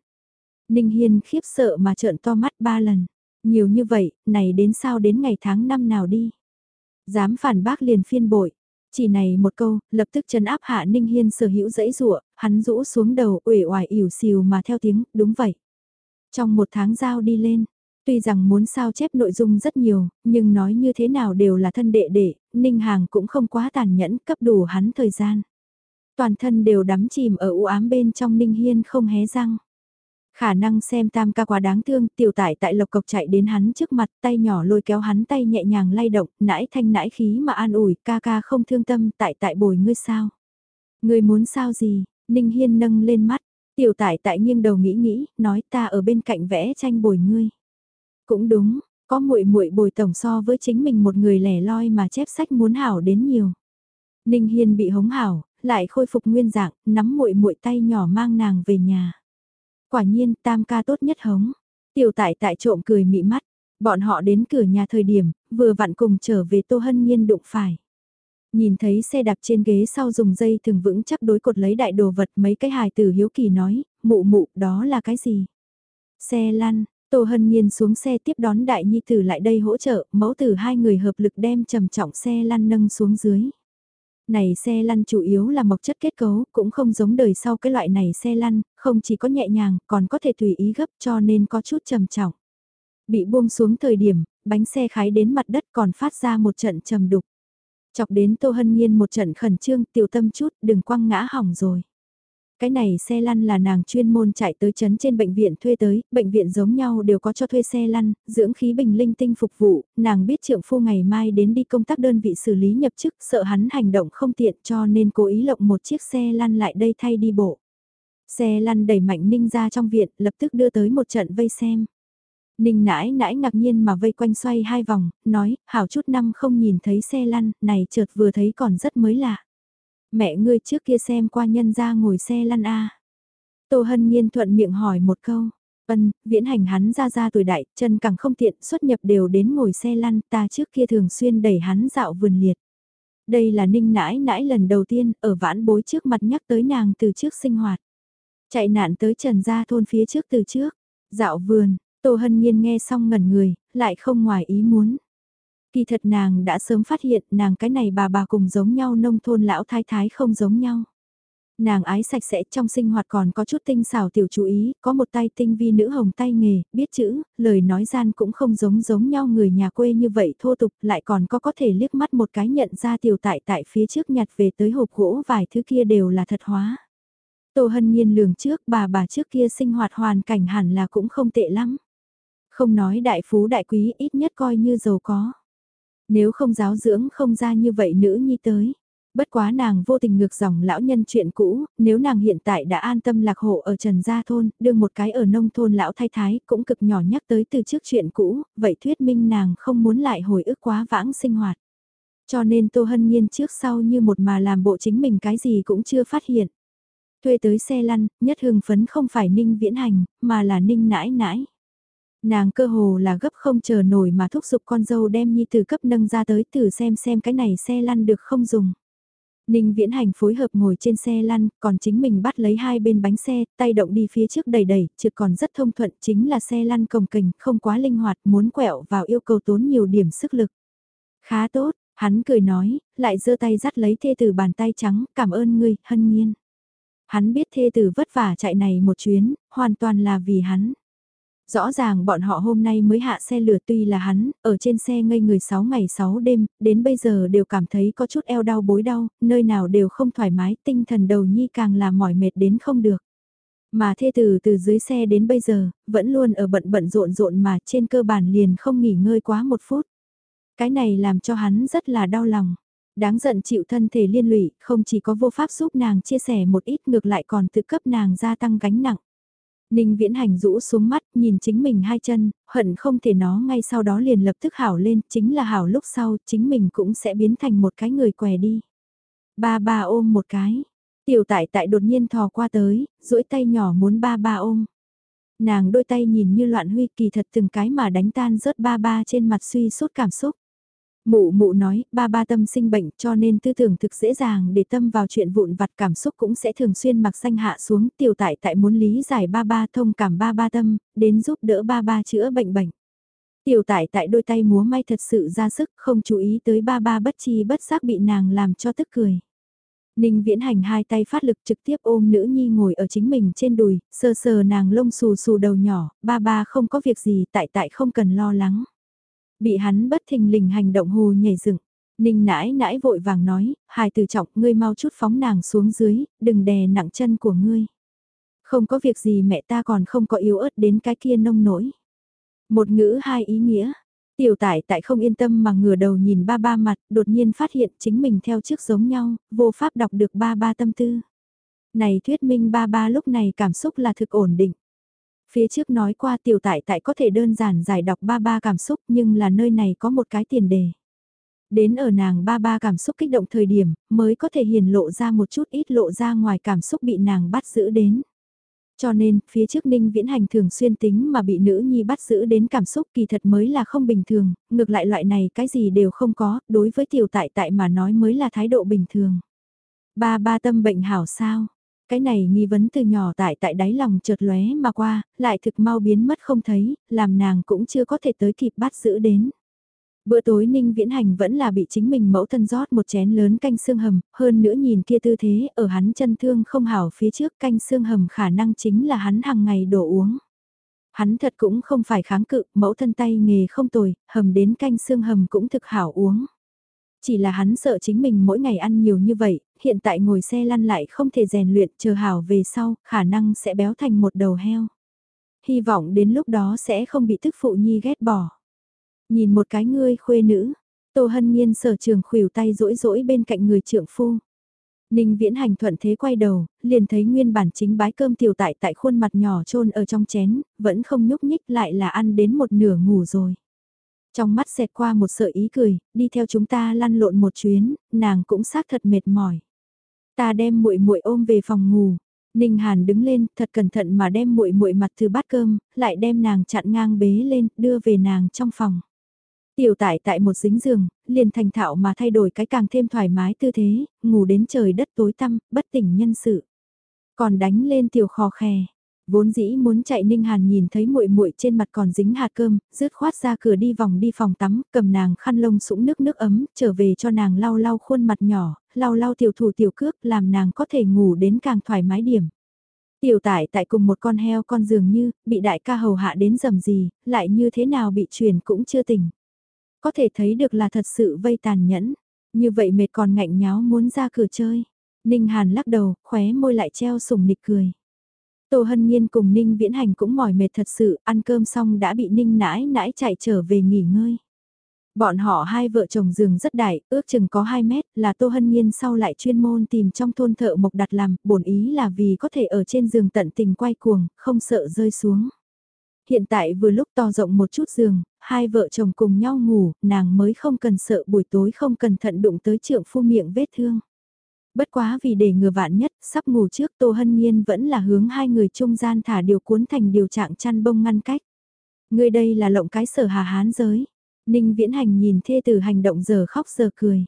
Ninh Hiên khiếp sợ mà trợn to mắt ba lần. Nhiều như vậy, này đến sao đến ngày tháng năm nào đi. Dám phản bác liền phiên bội. Chỉ này một câu, lập tức chấn áp hạ Ninh Hiên sở hữu dãy rụa, hắn rũ xuống đầu uể oải ỉu xìu mà theo tiếng, đúng vậy. Trong một tháng giao đi lên, tuy rằng muốn sao chép nội dung rất nhiều, nhưng nói như thế nào đều là thân đệ đệ, Ninh Hàng cũng không quá tàn nhẫn cấp đủ hắn thời gian. Toàn thân đều đắm chìm ở u ám bên trong Ninh Hiên không hé răng. Khả năng xem tam ca quá đáng thương, tiểu Tải tại lộc cộc chạy đến hắn trước mặt, tay nhỏ lôi kéo hắn tay nhẹ nhàng lay động, nãi thanh nãi khí mà an ủi, ca ca không thương tâm, tại tại bồi ngươi sao. Ngươi muốn sao gì, Ninh Hiên nâng lên mắt, tiểu tại tại nghiêng đầu nghĩ nghĩ, nói ta ở bên cạnh vẽ tranh bồi ngươi. Cũng đúng, có muội muội bồi tổng so với chính mình một người lẻ loi mà chép sách muốn hảo đến nhiều. Ninh Hiên bị hống hảo, lại khôi phục nguyên dạng, nắm muội muội tay nhỏ mang nàng về nhà. Quả nhiên tam ca tốt nhất hống. Tiểu tại tại trộm cười mị mắt. Bọn họ đến cửa nhà thời điểm, vừa vặn cùng trở về Tô Hân Nhiên đụng phải. Nhìn thấy xe đạp trên ghế sau dùng dây thường vững chắc đối cột lấy đại đồ vật mấy cái hài tử hiếu kỳ nói, mụ mụ đó là cái gì? Xe lăn, Tô Hân Nhiên xuống xe tiếp đón đại nhi tử lại đây hỗ trợ, mẫu tử hai người hợp lực đem trầm trọng xe lăn nâng xuống dưới. Này xe lăn chủ yếu là mộc chất kết cấu, cũng không giống đời sau cái loại này xe lăn, không chỉ có nhẹ nhàng, còn có thể tùy ý gấp cho nên có chút trầm trọng. Bị buông xuống thời điểm, bánh xe khái đến mặt đất còn phát ra một trận trầm đục. Chọc đến Tô Hân Nhiên một trận khẩn trương tiểu tâm chút, đừng quăng ngã hỏng rồi. Cái này xe lăn là nàng chuyên môn chạy tới chấn trên bệnh viện thuê tới, bệnh viện giống nhau đều có cho thuê xe lăn, dưỡng khí bình linh tinh phục vụ, nàng biết trượng phu ngày mai đến đi công tác đơn vị xử lý nhập chức, sợ hắn hành động không tiện cho nên cố ý lộng một chiếc xe lăn lại đây thay đi bộ. Xe lăn đẩy mạnh ninh ra trong viện, lập tức đưa tới một trận vây xem. Ninh nãi nãi ngạc nhiên mà vây quanh xoay hai vòng, nói, hảo chút năm không nhìn thấy xe lăn, này chợt vừa thấy còn rất mới lạ. Mẹ ngươi trước kia xem qua nhân ra ngồi xe lăn A. Tô Hân Nhiên thuận miệng hỏi một câu. Ân, viễn hành hắn ra ra tuổi đại, chân càng không tiện, xuất nhập đều đến ngồi xe lăn, ta trước kia thường xuyên đẩy hắn dạo vườn liệt. Đây là ninh nãi nãi lần đầu tiên, ở vãn bối trước mặt nhắc tới nàng từ trước sinh hoạt. Chạy nạn tới trần gia thôn phía trước từ trước, dạo vườn, Tô Hân Nhiên nghe xong ngẩn người, lại không ngoài ý muốn. Kỳ thật nàng đã sớm phát hiện nàng cái này bà bà cùng giống nhau nông thôn lão thái thái không giống nhau. Nàng ái sạch sẽ trong sinh hoạt còn có chút tinh xảo tiểu chú ý, có một tay tinh vi nữ hồng tay nghề, biết chữ, lời nói gian cũng không giống giống nhau người nhà quê như vậy thô tục, lại còn có có thể liếc mắt một cái nhận ra tiểu tại tại phía trước nhặt về tới hộp gỗ vài thứ kia đều là thật hóa. Tô Hân Nhiên lường trước bà bà trước kia sinh hoạt hoàn cảnh hẳn là cũng không tệ lắm. Không nói đại phú đại quý ít nhất coi như giàu có. Nếu không giáo dưỡng không ra như vậy nữ nhi tới. Bất quá nàng vô tình ngược dòng lão nhân chuyện cũ, nếu nàng hiện tại đã an tâm lạc hộ ở Trần Gia Thôn, đương một cái ở nông thôn lão thay thái cũng cực nhỏ nhắc tới từ trước chuyện cũ, vậy thuyết minh nàng không muốn lại hồi ức quá vãng sinh hoạt. Cho nên Tô Hân Nhiên trước sau như một mà làm bộ chính mình cái gì cũng chưa phát hiện. Thuê tới xe lăn, nhất hưng phấn không phải ninh viễn hành, mà là ninh nãi nãi. Nàng cơ hồ là gấp không chờ nổi mà thúc giục con dâu đem nhi từ cấp nâng ra tới thử xem xem cái này xe lăn được không dùng. Ninh viễn hành phối hợp ngồi trên xe lăn, còn chính mình bắt lấy hai bên bánh xe, tay động đi phía trước đầy đầy, trượt còn rất thông thuận chính là xe lăn cồng kềnh, không quá linh hoạt, muốn quẹo vào yêu cầu tốn nhiều điểm sức lực. Khá tốt, hắn cười nói, lại giơ tay dắt lấy thê Tử bàn tay trắng, cảm ơn ngươi, hân nhiên. Hắn biết thê tử vất vả chạy này một chuyến, hoàn toàn là vì hắn. Rõ ràng bọn họ hôm nay mới hạ xe lửa tuy là hắn, ở trên xe ngây người 6 ngày 6 đêm, đến bây giờ đều cảm thấy có chút eo đau bối đau, nơi nào đều không thoải mái, tinh thần đầu nhi càng là mỏi mệt đến không được. Mà thê tử từ dưới xe đến bây giờ, vẫn luôn ở bận bận rộn rộn mà trên cơ bản liền không nghỉ ngơi quá một phút. Cái này làm cho hắn rất là đau lòng. Đáng giận chịu thân thể liên lụy, không chỉ có vô pháp giúp nàng chia sẻ một ít ngược lại còn tự cấp nàng gia tăng gánh nặng. Ninh viễn hành rũ xuống mắt, nhìn chính mình hai chân, hận không thể nó ngay sau đó liền lập tức hảo lên, chính là hảo lúc sau, chính mình cũng sẽ biến thành một cái người què đi. Ba ba ôm một cái, tiểu tại tại đột nhiên thò qua tới, duỗi tay nhỏ muốn ba ba ôm. Nàng đôi tay nhìn như loạn huy kỳ thật từng cái mà đánh tan rớt ba ba trên mặt suy sốt cảm xúc. Mụ mụ nói, ba ba tâm sinh bệnh cho nên tư tưởng thực dễ dàng để tâm vào chuyện vụn vặt cảm xúc cũng sẽ thường xuyên mặc xanh hạ xuống tiểu tại tại muốn lý giải ba ba thông cảm ba ba tâm, đến giúp đỡ ba ba chữa bệnh bệnh. Tiểu tại tại đôi tay múa may thật sự ra sức không chú ý tới ba ba bất chi bất giác bị nàng làm cho tức cười. Ninh viễn hành hai tay phát lực trực tiếp ôm nữ nhi ngồi ở chính mình trên đùi, sờ sờ nàng lông xù xù đầu nhỏ, ba ba không có việc gì tại tại không cần lo lắng. Bị hắn bất thình lình hành động hù nhảy dựng. Ninh nãi nãi vội vàng nói, hài từ trọng ngươi mau chút phóng nàng xuống dưới, đừng đè nặng chân của ngươi. Không có việc gì mẹ ta còn không có yếu ớt đến cái kia nông nổi. Một ngữ hai ý nghĩa. Tiểu tải tại không yên tâm mà ngửa đầu nhìn ba ba mặt, đột nhiên phát hiện chính mình theo trước giống nhau, vô pháp đọc được ba ba tâm tư. Này thuyết minh ba ba lúc này cảm xúc là thực ổn định. Phía trước nói qua tiểu tại tại có thể đơn giản giải đọc ba ba cảm xúc nhưng là nơi này có một cái tiền đề. Đến ở nàng ba ba cảm xúc kích động thời điểm mới có thể hiền lộ ra một chút ít lộ ra ngoài cảm xúc bị nàng bắt giữ đến. Cho nên, phía trước Ninh Viễn Hành thường xuyên tính mà bị nữ nhi bắt giữ đến cảm xúc kỳ thật mới là không bình thường, ngược lại loại này cái gì đều không có, đối với tiểu tại tại mà nói mới là thái độ bình thường. Ba ba tâm bệnh hảo sao? Cái này nghi vấn từ nhỏ tại tại đáy lòng chợt lóe mà qua, lại thực mau biến mất không thấy, làm nàng cũng chưa có thể tới kịp bắt giữ đến. Bữa tối Ninh Viễn Hành vẫn là bị chính mình mẫu thân rót một chén lớn canh xương hầm, hơn nữa nhìn kia tư thế ở hắn chân thương không hảo phía trước canh xương hầm khả năng chính là hắn hàng ngày đổ uống. Hắn thật cũng không phải kháng cự, mẫu thân tay nghề không tồi, hầm đến canh xương hầm cũng thực hảo uống. Chỉ là hắn sợ chính mình mỗi ngày ăn nhiều như vậy, hiện tại ngồi xe lăn lại không thể rèn luyện chờ hảo về sau, khả năng sẽ béo thành một đầu heo. Hy vọng đến lúc đó sẽ không bị thức phụ nhi ghét bỏ. Nhìn một cái ngươi khuê nữ, Tô Hân Nhiên sở trường khuỷu tay rỗi rỗi bên cạnh người trưởng phu. Ninh viễn hành thuận thế quay đầu, liền thấy nguyên bản chính bái cơm tiểu tại tại khuôn mặt nhỏ trôn ở trong chén, vẫn không nhúc nhích lại là ăn đến một nửa ngủ rồi. Trong mắt xẹt qua một sợi ý cười, đi theo chúng ta lăn lộn một chuyến, nàng cũng xác thật mệt mỏi. Ta đem muội muội ôm về phòng ngủ. Ninh Hàn đứng lên, thật cẩn thận mà đem muội muội mặt từ bát cơm, lại đem nàng chặn ngang bế lên, đưa về nàng trong phòng. Tiểu tại tại một dính giường, liền thành thạo mà thay đổi cái càng thêm thoải mái tư thế, ngủ đến trời đất tối tăm, bất tỉnh nhân sự. Còn đánh lên tiểu khò khè. Vốn dĩ muốn chạy Ninh Hàn nhìn thấy muội muội trên mặt còn dính hạt cơm, rứt khoát ra cửa đi vòng đi phòng tắm, cầm nàng khăn lông sũng nước nước ấm, trở về cho nàng lau lau khuôn mặt nhỏ, lau lau tiểu thủ tiểu cước, làm nàng có thể ngủ đến càng thoải mái điểm. Tiểu tải tại cùng một con heo con dường như, bị đại ca hầu hạ đến dầm gì, lại như thế nào bị truyền cũng chưa tỉnh. Có thể thấy được là thật sự vây tàn nhẫn. Như vậy mệt còn ngạnh nháo muốn ra cửa chơi. Ninh Hàn lắc đầu, khóe môi lại treo sùng nịch cười. Tô Hân Nhiên cùng Ninh Viễn Hành cũng mỏi mệt thật sự, ăn cơm xong đã bị Ninh nãi nãi chạy trở về nghỉ ngơi. Bọn họ hai vợ chồng giường rất đại, ước chừng có 2 mét, là Tô Hân Nhiên sau lại chuyên môn tìm trong thôn thợ mộc đặt làm, bổn ý là vì có thể ở trên giường tận tình quay cuồng, không sợ rơi xuống. Hiện tại vừa lúc to rộng một chút giường, hai vợ chồng cùng nhau ngủ, nàng mới không cần sợ buổi tối không cẩn thận đụng tới trượng phu miệng vết thương. Bất quá vì để ngừa vạn nhất, sắp ngủ trước Tô Hân Nhiên vẫn là hướng hai người trung gian thả điều cuốn thành điều trạng chăn bông ngăn cách. Người đây là lộng cái sở hà hán giới. Ninh viễn hành nhìn thê tử hành động giờ khóc giờ cười.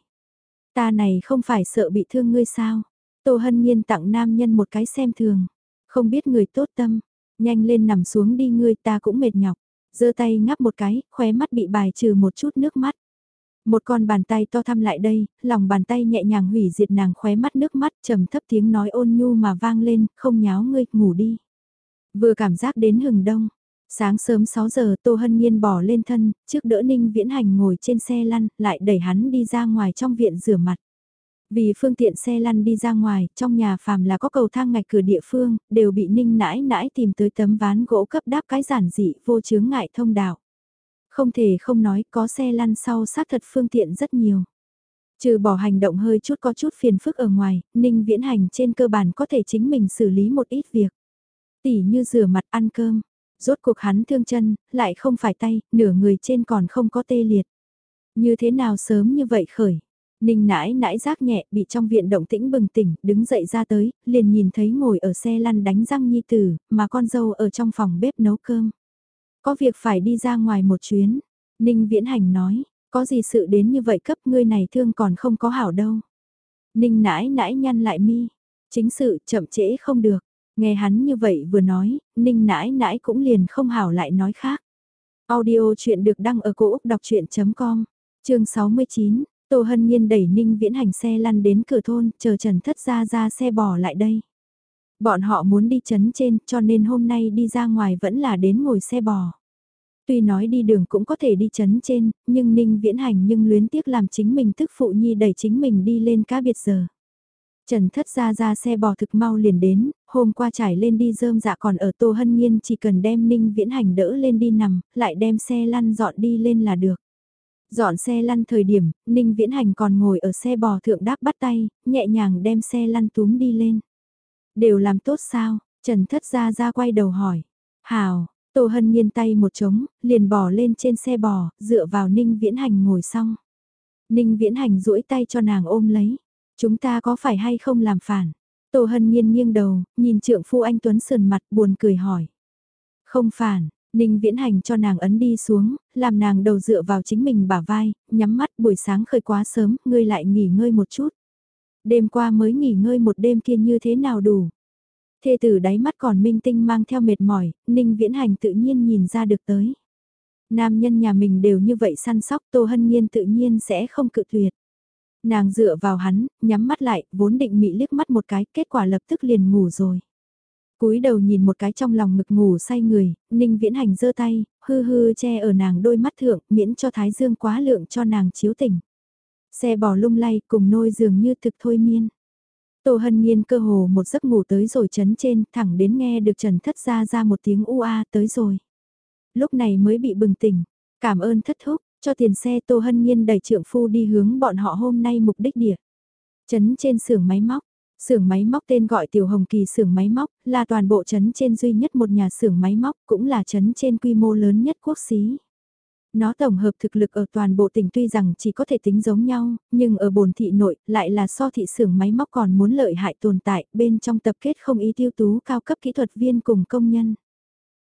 Ta này không phải sợ bị thương ngươi sao. Tô Hân Nhiên tặng nam nhân một cái xem thường. Không biết người tốt tâm, Nhanh lên nằm xuống đi ngươi ta cũng mệt nhọc. giơ tay ngắp một cái, khóe mắt bị bài trừ một chút nước mắt. Một con bàn tay to thăm lại đây, lòng bàn tay nhẹ nhàng hủy diệt nàng khóe mắt nước mắt trầm thấp tiếng nói ôn nhu mà vang lên, không nháo ngươi, ngủ đi. Vừa cảm giác đến hừng đông, sáng sớm 6 giờ Tô Hân Nhiên bỏ lên thân, trước đỡ Ninh Viễn Hành ngồi trên xe lăn, lại đẩy hắn đi ra ngoài trong viện rửa mặt. Vì phương tiện xe lăn đi ra ngoài, trong nhà phàm là có cầu thang ngạch cửa địa phương, đều bị ninh nãi nãi tìm tới tấm ván gỗ cấp đáp cái giản dị vô chướng ngại thông đạo. Không thể không nói có xe lăn sau xác thật phương tiện rất nhiều. Trừ bỏ hành động hơi chút có chút phiền phức ở ngoài, ninh viễn hành trên cơ bản có thể chính mình xử lý một ít việc. Tỉ như rửa mặt ăn cơm, rốt cuộc hắn thương chân, lại không phải tay, nửa người trên còn không có tê liệt. Như thế nào sớm như vậy khởi, Ninh nãi nãi rác nhẹ bị trong viện động tĩnh bừng tỉnh, đứng dậy ra tới, liền nhìn thấy ngồi ở xe lăn đánh răng nhi tử, mà con dâu ở trong phòng bếp nấu cơm. Có việc phải đi ra ngoài một chuyến, Ninh viễn hành nói, Có gì sự đến như vậy cấp ngươi này thương còn không có hảo đâu. Ninh nãi nãi nhăn lại mi. Chính sự chậm trễ không được. Nghe hắn như vậy vừa nói, Ninh nãi nãi cũng liền không hảo lại nói khác. Audio chuyện được đăng ở cổ Úc đọc chuyện.com, chương 69, Tô Hân Nhiên đẩy Ninh Viễn Hành xe lăn đến cửa thôn, chờ Trần Thất ra ra xe bò lại đây. Bọn họ muốn đi chấn trên cho nên hôm nay đi ra ngoài vẫn là đến ngồi xe bò. Tuy nói đi đường cũng có thể đi chấn trên, nhưng Ninh Viễn Hành nhưng luyến tiếc làm chính mình tức phụ nhi đẩy chính mình đi lên cá biệt giờ. Trần thất ra ra xe bò thực mau liền đến, hôm qua trải lên đi dơm dạ còn ở Tô Hân Nhiên chỉ cần đem Ninh Viễn Hành đỡ lên đi nằm, lại đem xe lăn dọn đi lên là được. Dọn xe lăn thời điểm, Ninh Viễn Hành còn ngồi ở xe bò thượng đáp bắt tay, nhẹ nhàng đem xe lăn túm đi lên. Đều làm tốt sao? Trần thất ra ra quay đầu hỏi. Hào, Tô Hân Nhiên tay một trống, liền bò lên trên xe bò, dựa vào Ninh Viễn Hành ngồi xong. Ninh Viễn Hành duỗi tay cho nàng ôm lấy. Chúng ta có phải hay không làm phản? Tô Hân Nhiên nghiêng đầu, nhìn trượng phu anh Tuấn sườn mặt buồn cười hỏi. Không phản, Ninh Viễn Hành cho nàng ấn đi xuống, làm nàng đầu dựa vào chính mình bả vai, nhắm mắt buổi sáng khơi quá sớm, ngươi lại nghỉ ngơi một chút. Đêm qua mới nghỉ ngơi một đêm kia như thế nào đủ. Thê tử đáy mắt còn minh tinh mang theo mệt mỏi, Ninh Viễn Hành tự nhiên nhìn ra được tới. Nam nhân nhà mình đều như vậy săn sóc Tô Hân Nhiên tự nhiên sẽ không cự tuyệt. Nàng dựa vào hắn, nhắm mắt lại, vốn định mị liếc mắt một cái, kết quả lập tức liền ngủ rồi. cúi đầu nhìn một cái trong lòng ngực ngủ say người, ninh viễn hành giơ tay, hư hư che ở nàng đôi mắt thượng, miễn cho thái dương quá lượng cho nàng chiếu tỉnh. Xe bò lung lay cùng nôi giường như thực thôi miên. Tô hân nhiên cơ hồ một giấc ngủ tới rồi chấn trên, thẳng đến nghe được trần thất ra ra một tiếng u a tới rồi. Lúc này mới bị bừng tỉnh, cảm ơn thất thúc, cho tiền xe Tô Hân Nhiên đẩy trượng phu đi hướng bọn họ hôm nay mục đích địa. trấn trên xưởng máy móc, xưởng máy móc tên gọi Tiểu Hồng Kỳ xưởng máy móc, là toàn bộ trấn trên duy nhất một nhà xưởng máy móc, cũng là trấn trên quy mô lớn nhất quốc xí. Nó tổng hợp thực lực ở toàn bộ tỉnh tuy rằng chỉ có thể tính giống nhau, nhưng ở bồn thị nội lại là so thị xưởng máy móc còn muốn lợi hại tồn tại, bên trong tập kết không ý tiêu tú cao cấp kỹ thuật viên cùng công nhân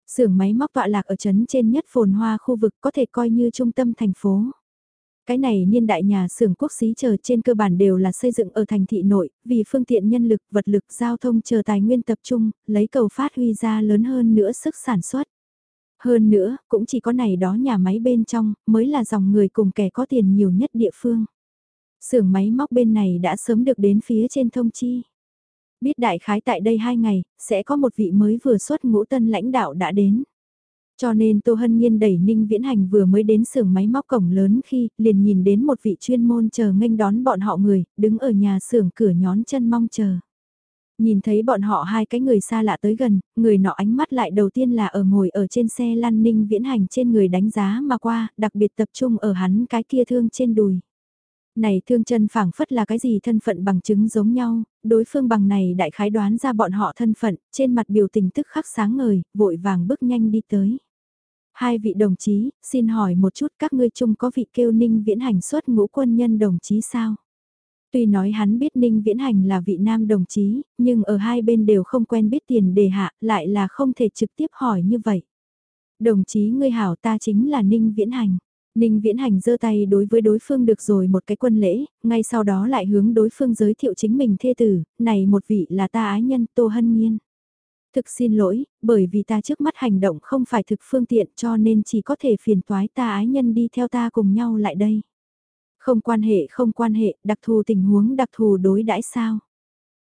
xưởng máy móc tọa lạc ở trấn trên nhất phồn hoa khu vực có thể coi như trung tâm thành phố. Cái này niên đại nhà xưởng quốc xí chờ trên cơ bản đều là xây dựng ở thành thị nội, vì phương tiện nhân lực, vật lực, giao thông chờ tài nguyên tập trung, lấy cầu phát huy ra lớn hơn nữa sức sản xuất. Hơn nữa, cũng chỉ có này đó nhà máy bên trong, mới là dòng người cùng kẻ có tiền nhiều nhất địa phương. xưởng máy móc bên này đã sớm được đến phía trên thông chi. Biết đại khái tại đây hai ngày, sẽ có một vị mới vừa xuất ngũ tân lãnh đạo đã đến. Cho nên Tô Hân Nhiên đẩy Ninh Viễn Hành vừa mới đến xưởng máy móc cổng lớn khi liền nhìn đến một vị chuyên môn chờ nghênh đón bọn họ người, đứng ở nhà xưởng cửa nhón chân mong chờ. Nhìn thấy bọn họ hai cái người xa lạ tới gần, người nọ ánh mắt lại đầu tiên là ở ngồi ở trên xe lăn Ninh Viễn Hành trên người đánh giá mà qua, đặc biệt tập trung ở hắn cái kia thương trên đùi. Này thương chân phảng phất là cái gì thân phận bằng chứng giống nhau, đối phương bằng này đại khái đoán ra bọn họ thân phận, trên mặt biểu tình tức khắc sáng ngời, vội vàng bước nhanh đi tới. Hai vị đồng chí, xin hỏi một chút các ngươi chung có vị kêu ninh viễn hành xuất ngũ quân nhân đồng chí sao? Tuy nói hắn biết Ninh Viễn Hành là vị nam đồng chí, nhưng ở hai bên đều không quen biết tiền đề hạ, lại là không thể trực tiếp hỏi như vậy. Đồng chí ngươi hảo ta chính là Ninh Viễn Hành. Ninh Viễn Hành giơ tay đối với đối phương được rồi một cái quân lễ, ngay sau đó lại hướng đối phương giới thiệu chính mình thê tử, này một vị là ta ái nhân Tô Hân Nhiên. Thực xin lỗi, bởi vì ta trước mắt hành động không phải thực phương tiện cho nên chỉ có thể phiền toái ta ái nhân đi theo ta cùng nhau lại đây. Không quan hệ không quan hệ, đặc thù tình huống đặc thù đối đãi sao.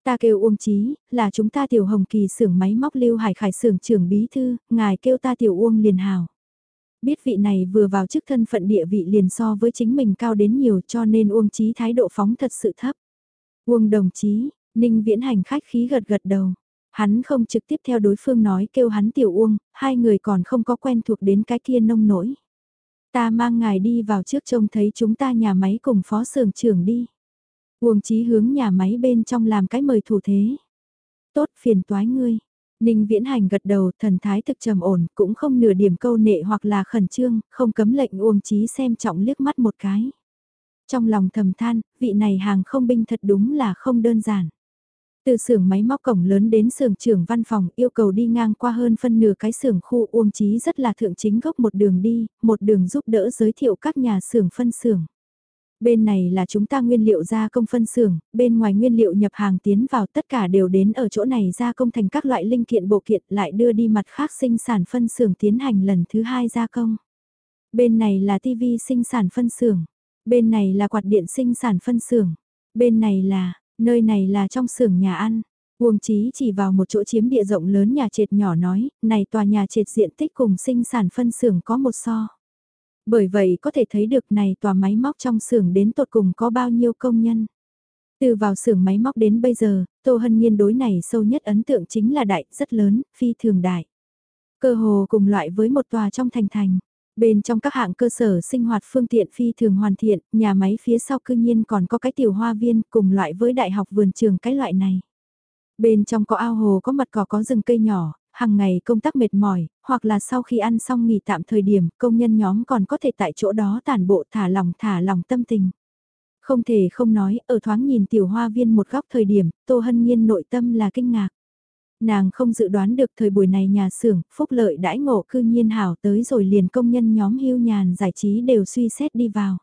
Ta kêu Uông Chí, là chúng ta tiểu hồng kỳ xưởng máy móc lưu hải khải xưởng trưởng bí thư, ngài kêu ta tiểu Uông liền hào. Biết vị này vừa vào chức thân phận địa vị liền so với chính mình cao đến nhiều cho nên Uông Chí thái độ phóng thật sự thấp. Uông đồng chí, Ninh Viễn Hành khách khí gật gật đầu. Hắn không trực tiếp theo đối phương nói kêu hắn tiểu Uông, hai người còn không có quen thuộc đến cái kia nông nổi. Ta mang ngài đi vào trước trông thấy chúng ta nhà máy cùng phó xưởng trưởng đi. Uông Chí hướng nhà máy bên trong làm cái mời thủ thế. Tốt phiền toái ngươi, Ninh Viễn Hành gật đầu thần thái thực trầm ổn, cũng không nửa điểm câu nệ hoặc là khẩn trương, không cấm lệnh Uông Chí xem trọng liếc mắt một cái. Trong lòng thầm than, vị này hàng không binh thật đúng là không đơn giản. Từ xưởng máy móc cổng lớn đến xưởng trưởng văn phòng yêu cầu đi ngang qua hơn phân nửa cái xưởng khu Uông Chí rất là thượng chính gốc một đường đi, một đường giúp đỡ giới thiệu các nhà xưởng phân xưởng. Bên này là chúng ta nguyên liệu gia công phân xưởng, bên ngoài nguyên liệu nhập hàng tiến vào tất cả đều đến ở chỗ này gia công thành các loại linh kiện bộ kiện lại đưa đi mặt khác sinh sản phân xưởng tiến hành lần thứ hai gia công. Bên này là TV sinh sản phân xưởng, bên này là quạt điện sinh sản phân xưởng, bên này là, nơi này là trong xưởng nhà ăn. Uông Chí chỉ vào một chỗ chiếm địa rộng lớn nhà trệt nhỏ nói, này tòa nhà trệt diện tích cùng sinh sản phân xưởng có một so. Bởi vậy có thể thấy được này tòa máy móc trong xưởng đến tột cùng có bao nhiêu công nhân. Từ vào xưởng máy móc đến bây giờ, Tô Hân Nhiên đối này sâu nhất ấn tượng chính là đại, rất lớn, phi thường đại. Cơ hồ cùng loại với một tòa trong thành thành. Bên trong các hạng cơ sở sinh hoạt phương tiện phi thường hoàn thiện, nhà máy phía sau cư nhiên còn có cái tiểu hoa viên cùng loại với đại học vườn trường cái loại này. Bên trong có ao hồ có mặt cỏ có rừng cây nhỏ, hàng ngày công tác mệt mỏi, hoặc là sau khi ăn xong nghỉ tạm thời điểm, công nhân nhóm còn có thể tại chỗ đó tản bộ thả lòng thả lòng tâm tình. Không thể không nói, ở thoáng nhìn tiểu hoa viên một góc thời điểm, Tô Hân Nhiên nội tâm là kinh ngạc. Nàng không dự đoán được thời buổi này nhà xưởng, phúc lợi đãi ngộ cư nhiên hảo tới rồi liền công nhân nhóm hưu nhàn giải trí đều suy xét đi vào.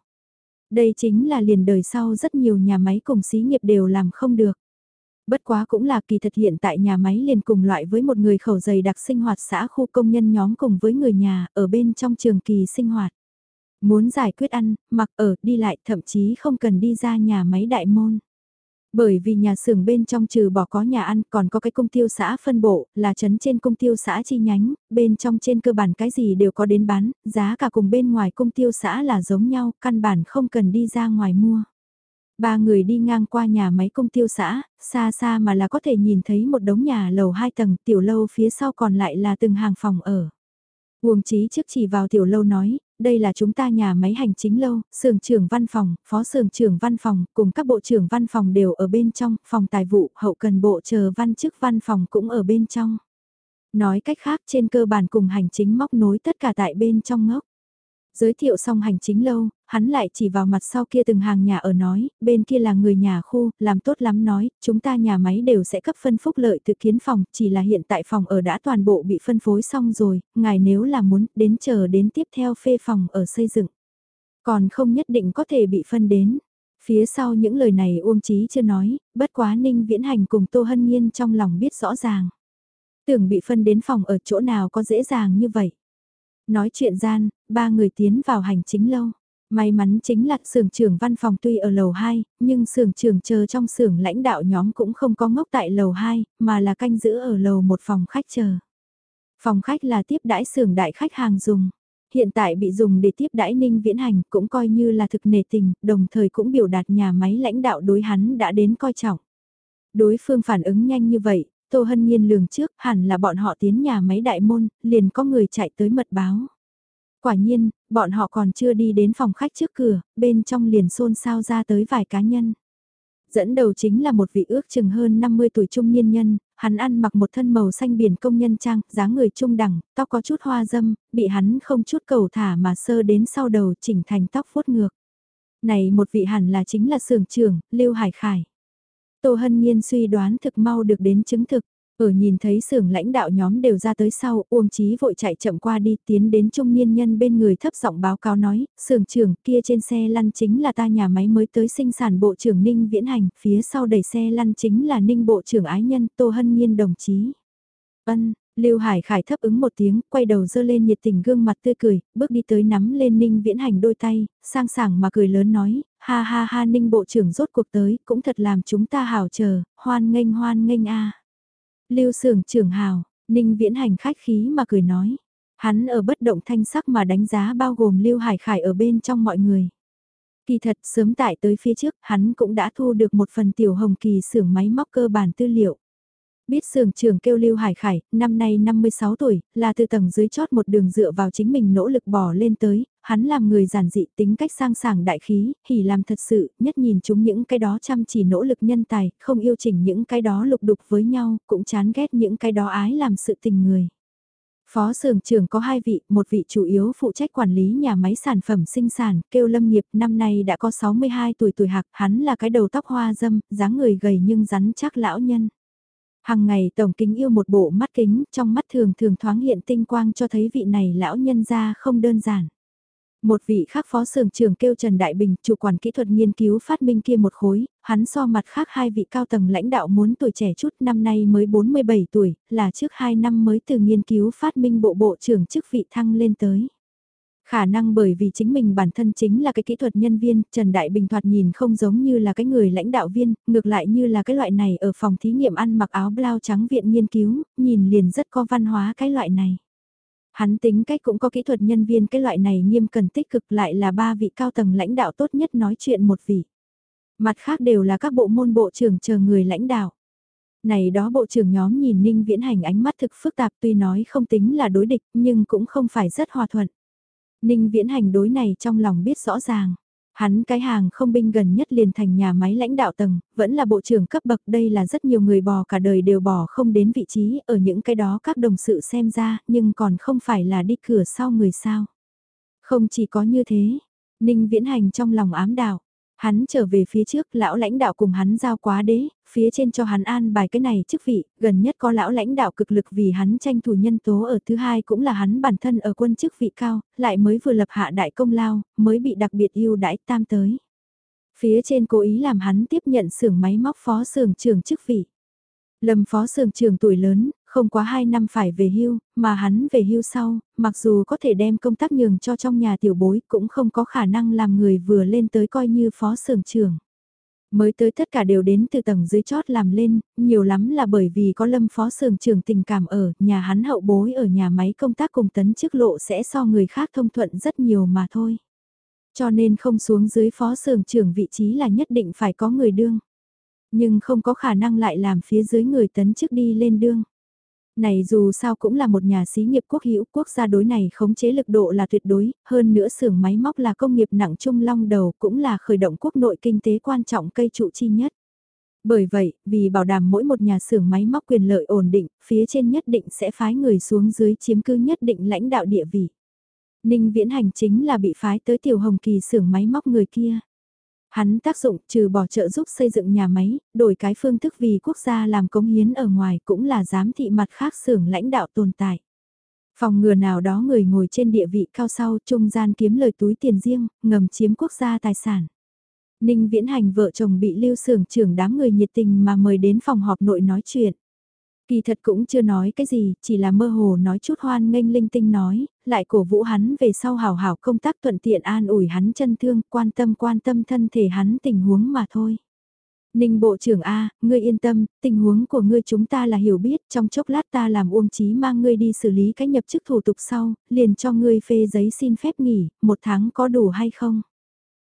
Đây chính là liền đời sau rất nhiều nhà máy cùng xí nghiệp đều làm không được. Bất quá cũng là kỳ thật hiện tại nhà máy liền cùng loại với một người khẩu dày đặc sinh hoạt xã khu công nhân nhóm cùng với người nhà ở bên trong trường kỳ sinh hoạt. Muốn giải quyết ăn, mặc ở, đi lại thậm chí không cần đi ra nhà máy đại môn. Bởi vì nhà xưởng bên trong trừ bỏ có nhà ăn còn có cái công tiêu xã phân bộ, là trấn trên công tiêu xã chi nhánh, bên trong trên cơ bản cái gì đều có đến bán, giá cả cùng bên ngoài công tiêu xã là giống nhau, căn bản không cần đi ra ngoài mua. Ba người đi ngang qua nhà máy công tiêu xã, xa xa mà là có thể nhìn thấy một đống nhà lầu hai tầng, tiểu lâu phía sau còn lại là từng hàng phòng ở. Uông Chí trước chỉ vào tiểu lâu nói, đây là chúng ta nhà máy hành chính lâu, sưởng trưởng văn phòng, phó sưởng trưởng văn phòng, cùng các bộ trưởng văn phòng đều ở bên trong, phòng tài vụ, hậu cần bộ chờ văn chức văn phòng cũng ở bên trong. Nói cách khác trên cơ bản cùng hành chính móc nối tất cả tại bên trong ngốc. Giới thiệu xong hành chính lâu, hắn lại chỉ vào mặt sau kia từng hàng nhà ở nói, bên kia là người nhà khu, làm tốt lắm nói, chúng ta nhà máy đều sẽ cấp phân phúc lợi tự kiến phòng, chỉ là hiện tại phòng ở đã toàn bộ bị phân phối xong rồi, ngài nếu là muốn đến chờ đến tiếp theo phê phòng ở xây dựng. Còn không nhất định có thể bị phân đến. Phía sau những lời này Uông Chí chưa nói, bất quá Ninh Viễn Hành cùng Tô Hân Nhiên trong lòng biết rõ ràng. Tưởng bị phân đến phòng ở chỗ nào có dễ dàng như vậy. Nói chuyện gian, ba người tiến vào hành chính lâu. May mắn chính là xưởng trưởng văn phòng tuy ở lầu 2, nhưng xưởng trưởng chờ trong xưởng lãnh đạo nhóm cũng không có ngốc tại lầu 2, mà là canh giữ ở lầu một phòng khách chờ. Phòng khách là tiếp đãi xưởng đại khách hàng dùng. Hiện tại bị dùng để tiếp đãi ninh viễn hành cũng coi như là thực nề tình, đồng thời cũng biểu đạt nhà máy lãnh đạo đối hắn đã đến coi trọng. Đối phương phản ứng nhanh như vậy, Tô Hân Nhiên lường trước hẳn là bọn họ tiến nhà máy đại môn, liền có người chạy tới mật báo. Quả nhiên, bọn họ còn chưa đi đến phòng khách trước cửa, bên trong liền xôn xao ra tới vài cá nhân. Dẫn đầu chính là một vị ước chừng hơn 50 tuổi trung niên nhân, hắn ăn mặc một thân màu xanh biển công nhân trang, dáng người trung đẳng, tóc có chút hoa dâm, bị hắn không chút cầu thả mà sơ đến sau đầu chỉnh thành tóc vuốt ngược. Này một vị hẳn là chính là sưởng trưởng, Lưu Hải Khải. Tô Hân Nhiên suy đoán thực mau được đến chứng thực. Ở nhìn thấy xưởng lãnh đạo nhóm đều ra tới sau, Uông Chí vội chạy chậm qua đi tiến đến trung niên nhân bên người thấp giọng báo cáo nói, xưởng trưởng kia trên xe lăn chính là ta nhà máy mới tới sinh sản bộ trưởng Ninh Viễn Hành, phía sau đẩy xe lăn chính là Ninh bộ trưởng ái nhân Tô Hân Nhiên đồng chí. Ân, Lưu Hải Khải thấp ứng một tiếng, quay đầu dơ lên nhiệt tình gương mặt tươi cười, bước đi tới nắm lên Ninh Viễn Hành đôi tay, sang sảng mà cười lớn nói, ha ha ha Ninh Bộ trưởng rốt cuộc tới, cũng thật làm chúng ta hào chờ, hoan nghênh hoan nghênh a. Lưu Sưởng trưởng hào, Ninh Viễn Hành khách khí mà cười nói, hắn ở bất động thanh sắc mà đánh giá bao gồm Lưu Hải Khải ở bên trong mọi người. Kỳ thật sớm tại tới phía trước, hắn cũng đã thu được một phần tiểu hồng kỳ xưởng máy móc cơ bản tư liệu. Biết sưởng trưởng kêu Lưu Hải Khải, năm nay 56 tuổi, là từ tầng dưới chót một đường dựa vào chính mình nỗ lực bỏ lên tới, hắn làm người giản dị tính cách sang sảng đại khí, hỉ làm thật sự, nhất nhìn chúng những cái đó chăm chỉ nỗ lực nhân tài, không yêu chỉnh những cái đó lục đục với nhau, cũng chán ghét những cái đó ái làm sự tình người. Phó xưởng trưởng có hai vị, một vị chủ yếu phụ trách quản lý nhà máy sản phẩm sinh sản, kêu lâm nghiệp, năm nay đã có 62 tuổi tuổi hạc, hắn là cái đầu tóc hoa dâm, dáng người gầy nhưng rắn chắc lão nhân. Hằng ngày tổng kính yêu một bộ mắt kính, trong mắt thường thường thoáng hiện tinh quang cho thấy vị này lão nhân gia không đơn giản. Một vị khác phó sưởng trưởng kêu Trần Đại Bình, chủ quản kỹ thuật nghiên cứu phát minh kia một khối, hắn so mặt khác hai vị cao tầng lãnh đạo muốn tuổi trẻ chút năm nay mới 47 tuổi, là trước 2 năm mới từ nghiên cứu phát minh bộ bộ trưởng chức vị thăng lên tới. Khả năng bởi vì chính mình bản thân chính là cái kỹ thuật nhân viên, Trần Đại Bình thoạt nhìn không giống như là cái người lãnh đạo viên, ngược lại như là cái loại này ở phòng thí nghiệm ăn mặc áo blau trắng viện nghiên cứu, nhìn liền rất có văn hóa cái loại này. Hắn tính cách cũng có kỹ thuật nhân viên cái loại này nghiêm cần tích cực lại là ba vị cao tầng lãnh đạo tốt nhất nói chuyện một vị. Mặt khác đều là các bộ môn bộ trưởng chờ người lãnh đạo. Này đó bộ trưởng nhóm nhìn Ninh Viễn Hành ánh mắt thực phức tạp tuy nói không tính là đối địch nhưng cũng không phải rất hòa thuận. Ninh Viễn Hành đối này trong lòng biết rõ ràng. Hắn cái hàng không binh gần nhất liền thành nhà máy lãnh đạo tầng, vẫn là bộ trưởng cấp bậc đây là rất nhiều người bò cả đời đều bò không đến vị trí ở những cái đó các đồng sự xem ra nhưng còn không phải là đi cửa sau người sao. Không chỉ có như thế, Ninh Viễn Hành trong lòng ám đạo, Hắn trở về phía trước, lão lãnh đạo cùng hắn giao quá đế, phía trên cho hắn an bài cái này chức vị, gần nhất có lão lãnh đạo cực lực vì hắn tranh thủ nhân tố ở thứ hai cũng là hắn bản thân ở quân chức vị cao, lại mới vừa lập hạ đại công lao, mới bị đặc biệt yêu đãi tam tới. Phía trên cố ý làm hắn tiếp nhận xưởng máy móc phó xưởng trưởng chức vị. Lâm phó xưởng trưởng tuổi lớn, không quá 2 năm phải về hưu, mà hắn về hưu sau, mặc dù có thể đem công tác nhường cho trong nhà tiểu bối cũng không có khả năng làm người vừa lên tới coi như phó xưởng trưởng. Mới tới tất cả đều đến từ tầng dưới chót làm lên, nhiều lắm là bởi vì có lâm phó sưởng trưởng tình cảm ở, nhà hắn hậu bối ở nhà máy công tác cùng tấn chức lộ sẽ so người khác thông thuận rất nhiều mà thôi. Cho nên không xuống dưới phó sưởng trưởng vị trí là nhất định phải có người đương. Nhưng không có khả năng lại làm phía dưới người tấn chức đi lên đương. Này dù sao cũng là một nhà xí nghiệp quốc hữu quốc gia đối này khống chế lực độ là tuyệt đối, hơn nữa xưởng máy móc là công nghiệp nặng trung long đầu cũng là khởi động quốc nội kinh tế quan trọng cây trụ chi nhất. Bởi vậy, vì bảo đảm mỗi một nhà xưởng máy móc quyền lợi ổn định, phía trên nhất định sẽ phái người xuống dưới chiếm cư nhất định lãnh đạo địa vị. Ninh viễn hành chính là bị phái tới tiểu hồng kỳ xưởng máy móc người kia. Hắn tác dụng trừ bỏ trợ giúp xây dựng nhà máy, đổi cái phương thức vì quốc gia làm cống hiến ở ngoài cũng là giám thị mặt khác xưởng lãnh đạo tồn tại. Phòng ngừa nào đó người ngồi trên địa vị cao sau trung gian kiếm lời túi tiền riêng, ngầm chiếm quốc gia tài sản. Ninh Viễn Hành vợ chồng bị lưu xưởng trưởng đám người nhiệt tình mà mời đến phòng họp nội nói chuyện. Kỳ thật cũng chưa nói cái gì, chỉ là mơ hồ nói chút hoan nghênh linh tinh nói, lại cổ vũ hắn về sau hào hảo công tác thuận tiện an ủi hắn chân thương, quan tâm quan tâm thân thể hắn tình huống mà thôi. Ninh Bộ trưởng A, ngươi yên tâm, tình huống của ngươi chúng ta là hiểu biết, trong chốc lát ta làm uông trí mang ngươi đi xử lý cái nhập chức thủ tục sau, liền cho ngươi phê giấy xin phép nghỉ, một tháng có đủ hay không?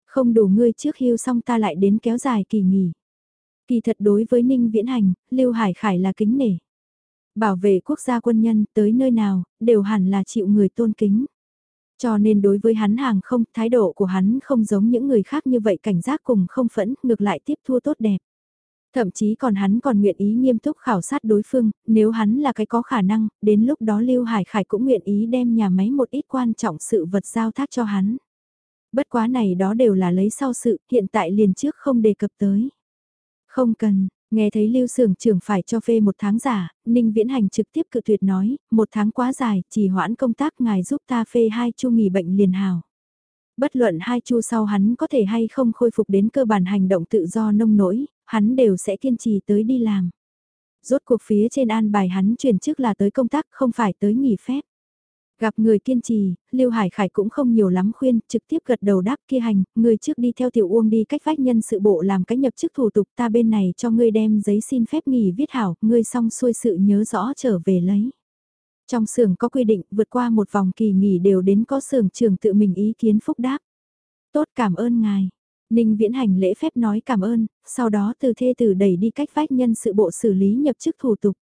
Không đủ ngươi trước hưu xong ta lại đến kéo dài kỳ nghỉ. Kỳ thật đối với Ninh Viễn Hành, Lưu Hải Khải là kính nể. Bảo vệ quốc gia quân nhân tới nơi nào, đều hẳn là chịu người tôn kính. Cho nên đối với hắn hàng không, thái độ của hắn không giống những người khác như vậy cảnh giác cùng không phẫn, ngược lại tiếp thua tốt đẹp. Thậm chí còn hắn còn nguyện ý nghiêm túc khảo sát đối phương, nếu hắn là cái có khả năng, đến lúc đó Lưu Hải Khải cũng nguyện ý đem nhà máy một ít quan trọng sự vật giao thác cho hắn. Bất quá này đó đều là lấy sau sự, hiện tại liền trước không đề cập tới. Không cần, Nghe thấy lưu sưởng trưởng phải cho phê một tháng giả, Ninh Viễn Hành trực tiếp cự tuyệt nói, một tháng quá dài, chỉ hoãn công tác ngài giúp ta phê hai chu nghỉ bệnh liền hào. Bất luận hai chu sau hắn có thể hay không khôi phục đến cơ bản hành động tự do nông nỗi, hắn đều sẽ kiên trì tới đi làm. Rốt cuộc phía trên an bài hắn chuyển chức là tới công tác không phải tới nghỉ phép. Gặp người kiên trì, Lưu Hải Khải cũng không nhiều lắm khuyên, trực tiếp gật đầu đáp kia hành, người trước đi theo tiểu uông đi cách vách nhân sự bộ làm cái nhập chức thủ tục ta bên này cho ngươi đem giấy xin phép nghỉ viết hảo, ngươi xong xuôi sự nhớ rõ trở về lấy. Trong xưởng có quy định vượt qua một vòng kỳ nghỉ đều đến có xưởng trường tự mình ý kiến phúc đáp. Tốt cảm ơn ngài. Ninh viễn hành lễ phép nói cảm ơn, sau đó từ thê tử đẩy đi cách vách nhân sự bộ xử lý nhập chức thủ tục.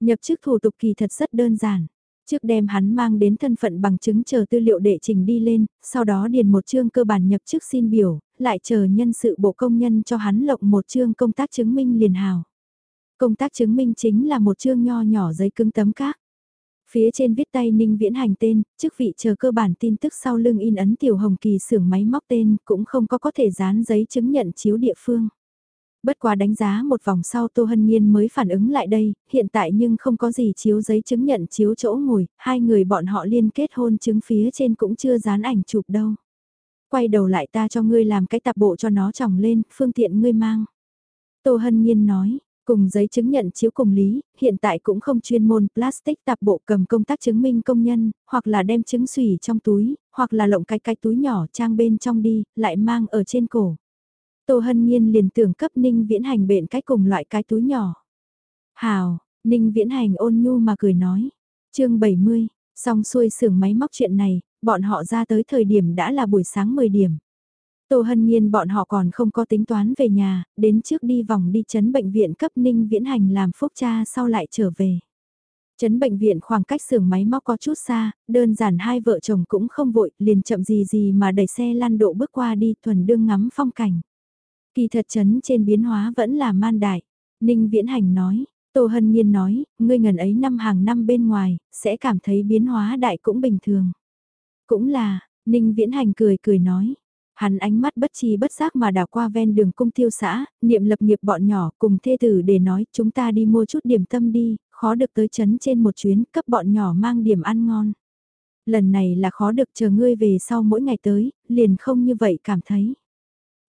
Nhập chức thủ tục kỳ thật rất đơn giản Trước đem hắn mang đến thân phận bằng chứng chờ tư liệu đệ trình đi lên, sau đó điền một chương cơ bản nhập chức xin biểu, lại chờ nhân sự bộ công nhân cho hắn lộng một chương công tác chứng minh liền hào. Công tác chứng minh chính là một chương nho nhỏ giấy cứng tấm các. Phía trên viết tay Ninh Viễn Hành tên, chức vị chờ cơ bản tin tức sau lưng in ấn Tiểu Hồng Kỳ xưởng máy móc tên, cũng không có có thể dán giấy chứng nhận chiếu địa phương. Bất quá đánh giá một vòng sau Tô Hân Nhiên mới phản ứng lại đây, hiện tại nhưng không có gì chiếu giấy chứng nhận chiếu chỗ ngồi, hai người bọn họ liên kết hôn chứng phía trên cũng chưa dán ảnh chụp đâu. Quay đầu lại ta cho ngươi làm cái tạp bộ cho nó trồng lên, phương tiện ngươi mang. Tô Hân Nhiên nói, Cùng giấy chứng nhận chiếu cùng lý, hiện tại cũng không chuyên môn plastic tạp bộ cầm công tác chứng minh công nhân, hoặc là đem chứng xùy trong túi, hoặc là lộng cái cái túi nhỏ trang bên trong đi, lại mang ở trên cổ. Tô Hân Nhiên liền tưởng cấp Ninh Viễn Hành bệnh cái cùng loại cái túi nhỏ. Hào, Ninh Viễn Hành ôn nhu mà cười nói. chương 70, xong xuôi xưởng máy móc chuyện này, bọn họ ra tới thời điểm đã là buổi sáng 10 điểm. Tô Hân Nhiên bọn họ còn không có tính toán về nhà, đến trước đi vòng đi chấn bệnh viện cấp Ninh Viễn Hành làm phúc cha sau lại trở về. Chấn bệnh viện khoảng cách xưởng máy móc có chút xa, đơn giản hai vợ chồng cũng không vội, liền chậm gì gì mà đẩy xe lăn độ bước qua đi thuần đương ngắm phong cảnh. Kỳ thật chấn trên biến hóa vẫn là man đại. Ninh Viễn Hành nói, Tô Hân Nhiên nói, ngươi ngần ấy năm hàng năm bên ngoài, sẽ cảm thấy biến hóa đại cũng bình thường. Cũng là, Ninh Viễn Hành cười cười nói, Hắn ánh mắt bất chi bất giác mà đảo qua ven đường cung tiêu xã, niệm lập nghiệp bọn nhỏ cùng thê tử để nói chúng ta đi mua chút điểm tâm đi, khó được tới chấn trên một chuyến cấp bọn nhỏ mang điểm ăn ngon. Lần này là khó được chờ ngươi về sau mỗi ngày tới, liền không như vậy cảm thấy.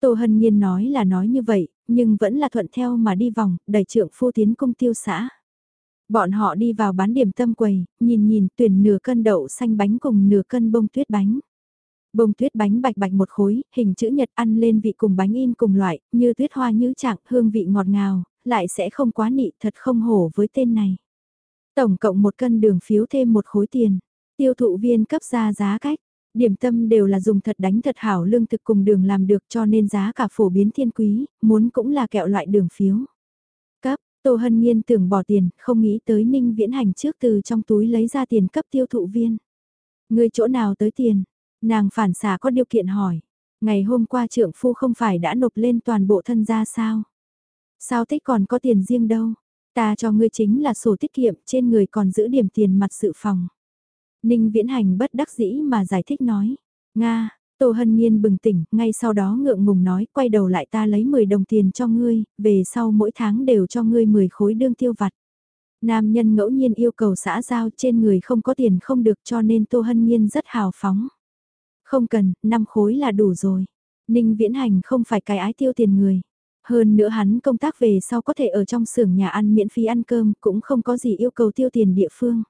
Tô Hân Nhiên nói là nói như vậy, nhưng vẫn là thuận theo mà đi vòng, đẩy trượng phu tiến cung tiêu xã. Bọn họ đi vào bán điểm tâm quầy, nhìn nhìn tuyển nửa cân đậu xanh bánh cùng nửa cân bông tuyết bánh. Bông tuyết bánh bạch bạch một khối, hình chữ nhật ăn lên vị cùng bánh in cùng loại, như tuyết hoa như trạng, hương vị ngọt ngào, lại sẽ không quá nị, thật không hổ với tên này. Tổng cộng một cân đường phiếu thêm một khối tiền, tiêu thụ viên cấp ra giá cách, điểm tâm đều là dùng thật đánh thật hảo lương thực cùng đường làm được cho nên giá cả phổ biến thiên quý, muốn cũng là kẹo loại đường phiếu. Cấp, Tô Hân Nhiên tưởng bỏ tiền, không nghĩ tới Ninh Viễn Hành trước từ trong túi lấy ra tiền cấp tiêu thụ viên. Người chỗ nào tới tiền? Nàng phản xả có điều kiện hỏi. Ngày hôm qua trượng phu không phải đã nộp lên toàn bộ thân gia sao? Sao tích còn có tiền riêng đâu? Ta cho ngươi chính là sổ tiết kiệm trên người còn giữ điểm tiền mặt sự phòng. Ninh viễn hành bất đắc dĩ mà giải thích nói. Nga, Tô Hân Nhiên bừng tỉnh, ngay sau đó ngượng ngùng nói, quay đầu lại ta lấy 10 đồng tiền cho ngươi, về sau mỗi tháng đều cho ngươi 10 khối đương tiêu vặt. Nam nhân ngẫu nhiên yêu cầu xã giao trên người không có tiền không được cho nên Tô Hân Nhiên rất hào phóng. Không cần, 5 khối là đủ rồi. Ninh Viễn Hành không phải cái ái tiêu tiền người. Hơn nữa hắn công tác về sau có thể ở trong xưởng nhà ăn miễn phí ăn cơm cũng không có gì yêu cầu tiêu tiền địa phương.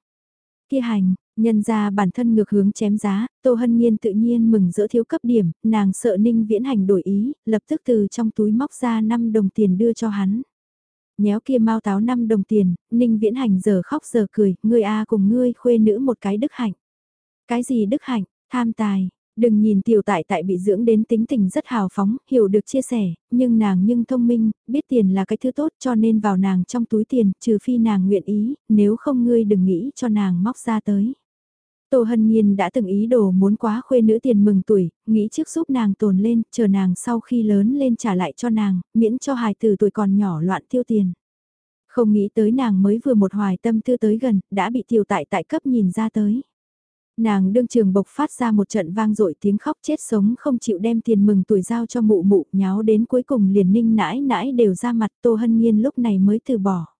Kia hành, nhân ra bản thân ngược hướng chém giá, Tô Hân Nhiên tự nhiên mừng giữa thiếu cấp điểm, nàng sợ Ninh Viễn Hành đổi ý, lập tức từ trong túi móc ra 5 đồng tiền đưa cho hắn. Nhéo kia mau táo 5 đồng tiền, Ninh Viễn Hành giờ khóc giờ cười, ngươi A cùng ngươi khuê nữ một cái đức hạnh. Cái gì đức hạnh, tham tài, Đừng nhìn tiểu tại tại bị dưỡng đến tính tình rất hào phóng, hiểu được chia sẻ, nhưng nàng nhưng thông minh, biết tiền là cái thứ tốt cho nên vào nàng trong túi tiền, trừ phi nàng nguyện ý, nếu không ngươi đừng nghĩ cho nàng móc ra tới. Tô Hân Nhiên đã từng ý đồ muốn quá khuê nữ tiền mừng tuổi, nghĩ trước giúp nàng tồn lên, chờ nàng sau khi lớn lên trả lại cho nàng, miễn cho hài từ tuổi còn nhỏ loạn tiêu tiền. Không nghĩ tới nàng mới vừa một hoài tâm tư tới gần, đã bị tiểu tại tại cấp nhìn ra tới. Nàng đương trường bộc phát ra một trận vang dội tiếng khóc chết sống không chịu đem tiền mừng tuổi giao cho mụ mụ nháo đến cuối cùng liền ninh nãi nãi đều ra mặt Tô Hân Nhiên lúc này mới từ bỏ.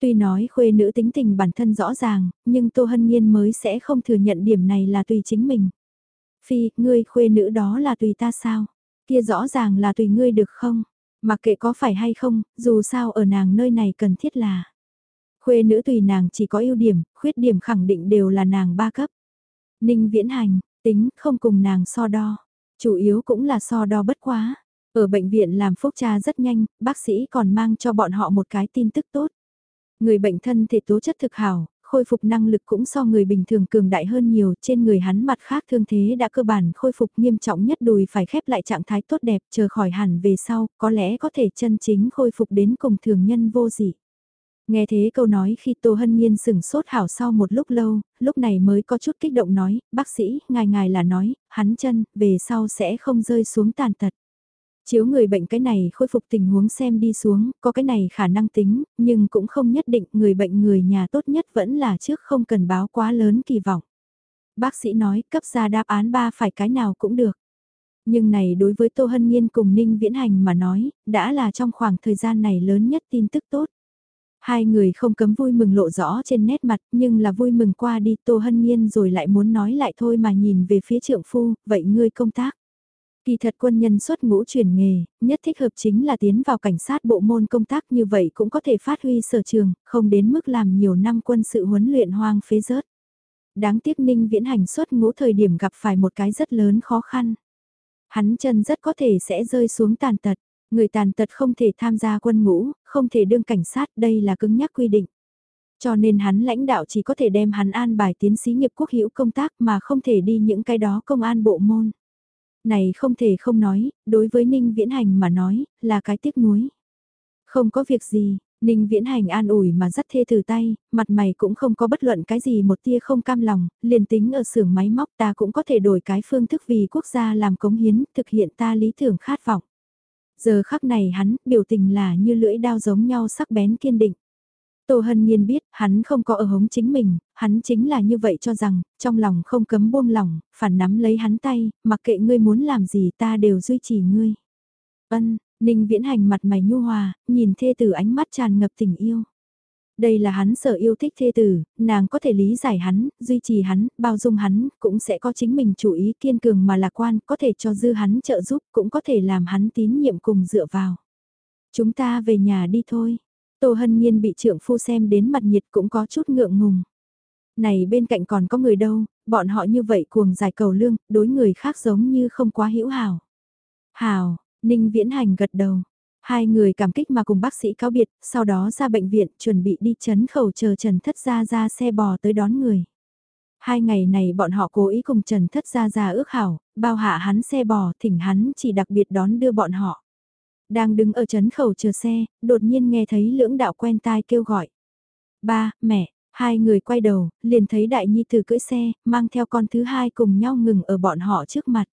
Tuy nói khuê nữ tính tình bản thân rõ ràng, nhưng Tô Hân Nhiên mới sẽ không thừa nhận điểm này là tùy chính mình. Phi, ngươi khuê nữ đó là tùy ta sao? Kia rõ ràng là tùy ngươi được không? Mặc kệ có phải hay không, dù sao ở nàng nơi này cần thiết là. Khuê nữ tùy nàng chỉ có ưu điểm, khuyết điểm khẳng định đều là nàng ba cấp. Ninh viễn hành, tính không cùng nàng so đo. Chủ yếu cũng là so đo bất quá. Ở bệnh viện làm phúc cha rất nhanh, bác sĩ còn mang cho bọn họ một cái tin tức tốt. Người bệnh thân thể tố chất thực hảo, khôi phục năng lực cũng so người bình thường cường đại hơn nhiều, trên người hắn mặt khác thương thế đã cơ bản khôi phục nghiêm trọng nhất đùi phải khép lại trạng thái tốt đẹp, chờ khỏi hẳn về sau, có lẽ có thể chân chính khôi phục đến cùng thường nhân vô dị. Nghe thế câu nói khi Tô Hân Nhiên sừng sốt hảo sau một lúc lâu, lúc này mới có chút kích động nói, bác sĩ, ngài ngài là nói, hắn chân, về sau sẽ không rơi xuống tàn tật. Chiếu người bệnh cái này khôi phục tình huống xem đi xuống, có cái này khả năng tính, nhưng cũng không nhất định người bệnh người nhà tốt nhất vẫn là trước không cần báo quá lớn kỳ vọng. Bác sĩ nói cấp ra đáp án ba phải cái nào cũng được. Nhưng này đối với Tô Hân Nhiên cùng Ninh Viễn Hành mà nói, đã là trong khoảng thời gian này lớn nhất tin tức tốt. Hai người không cấm vui mừng lộ rõ trên nét mặt, nhưng là vui mừng qua đi Tô Hân Nhiên rồi lại muốn nói lại thôi mà nhìn về phía trượng phu, vậy ngươi công tác. Kỳ thật quân nhân xuất ngũ chuyển nghề, nhất thích hợp chính là tiến vào cảnh sát bộ môn công tác như vậy cũng có thể phát huy sở trường, không đến mức làm nhiều năm quân sự huấn luyện hoang phế rớt. Đáng tiếc Ninh Viễn Hành xuất ngũ thời điểm gặp phải một cái rất lớn khó khăn. Hắn chân rất có thể sẽ rơi xuống tàn tật. Người tàn tật không thể tham gia quân ngũ, không thể đương cảnh sát, đây là cứng nhắc quy định. Cho nên hắn lãnh đạo chỉ có thể đem hắn an bài tiến sĩ nghiệp quốc hữu công tác mà không thể đi những cái đó công an bộ môn. Này không thể không nói, đối với Ninh Viễn Hành mà nói, là cái tiếc nuối. Không có việc gì, Ninh Viễn Hành an ủi mà dắt thê từ tay, mặt mày cũng không có bất luận cái gì một tia không cam lòng, liền tính ở xưởng máy móc ta cũng có thể đổi cái phương thức vì quốc gia làm cống hiến, thực hiện ta lý tưởng khát vọng. Giờ khắc này hắn, biểu tình là như lưỡi đao giống nhau sắc bén kiên định. Tô Hân Nhiên biết, hắn không có ở hống chính mình, hắn chính là như vậy cho rằng, trong lòng không cấm buông lòng, phản nắm lấy hắn tay, mặc kệ ngươi muốn làm gì ta đều duy trì ngươi. Ân, Ninh Viễn Hành mặt mày nhu hòa, nhìn thê tử ánh mắt tràn ngập tình yêu. Đây là hắn sở yêu thích thê tử, nàng có thể lý giải hắn, duy trì hắn, bao dung hắn, cũng sẽ có chính mình chủ ý kiên cường mà lạc quan, có thể cho dư hắn trợ giúp, cũng có thể làm hắn tín nhiệm cùng dựa vào. Chúng ta về nhà đi thôi. Tô Hân Nhiên bị trưởng phu xem đến mặt nhiệt cũng có chút ngượng ngùng. Này bên cạnh còn có người đâu, bọn họ như vậy cuồng giải cầu lương, đối người khác giống như không quá hữu hảo. Hảo, Ninh Viễn Hành gật đầu. Hai người cảm kích mà cùng bác sĩ cáo biệt, sau đó ra bệnh viện chuẩn bị đi chấn khẩu chờ Trần Thất Gia ra xe bò tới đón người. Hai ngày này bọn họ cố ý cùng Trần Thất Gia ra ước hảo, bao hạ hắn xe bò thỉnh hắn chỉ đặc biệt đón đưa bọn họ. Đang đứng ở chấn khẩu chờ xe, đột nhiên nghe thấy lưỡng đạo quen tai kêu gọi. Ba, mẹ, hai người quay đầu, liền thấy đại nhi tử cưỡi xe, mang theo con thứ hai cùng nhau ngừng ở bọn họ trước mặt.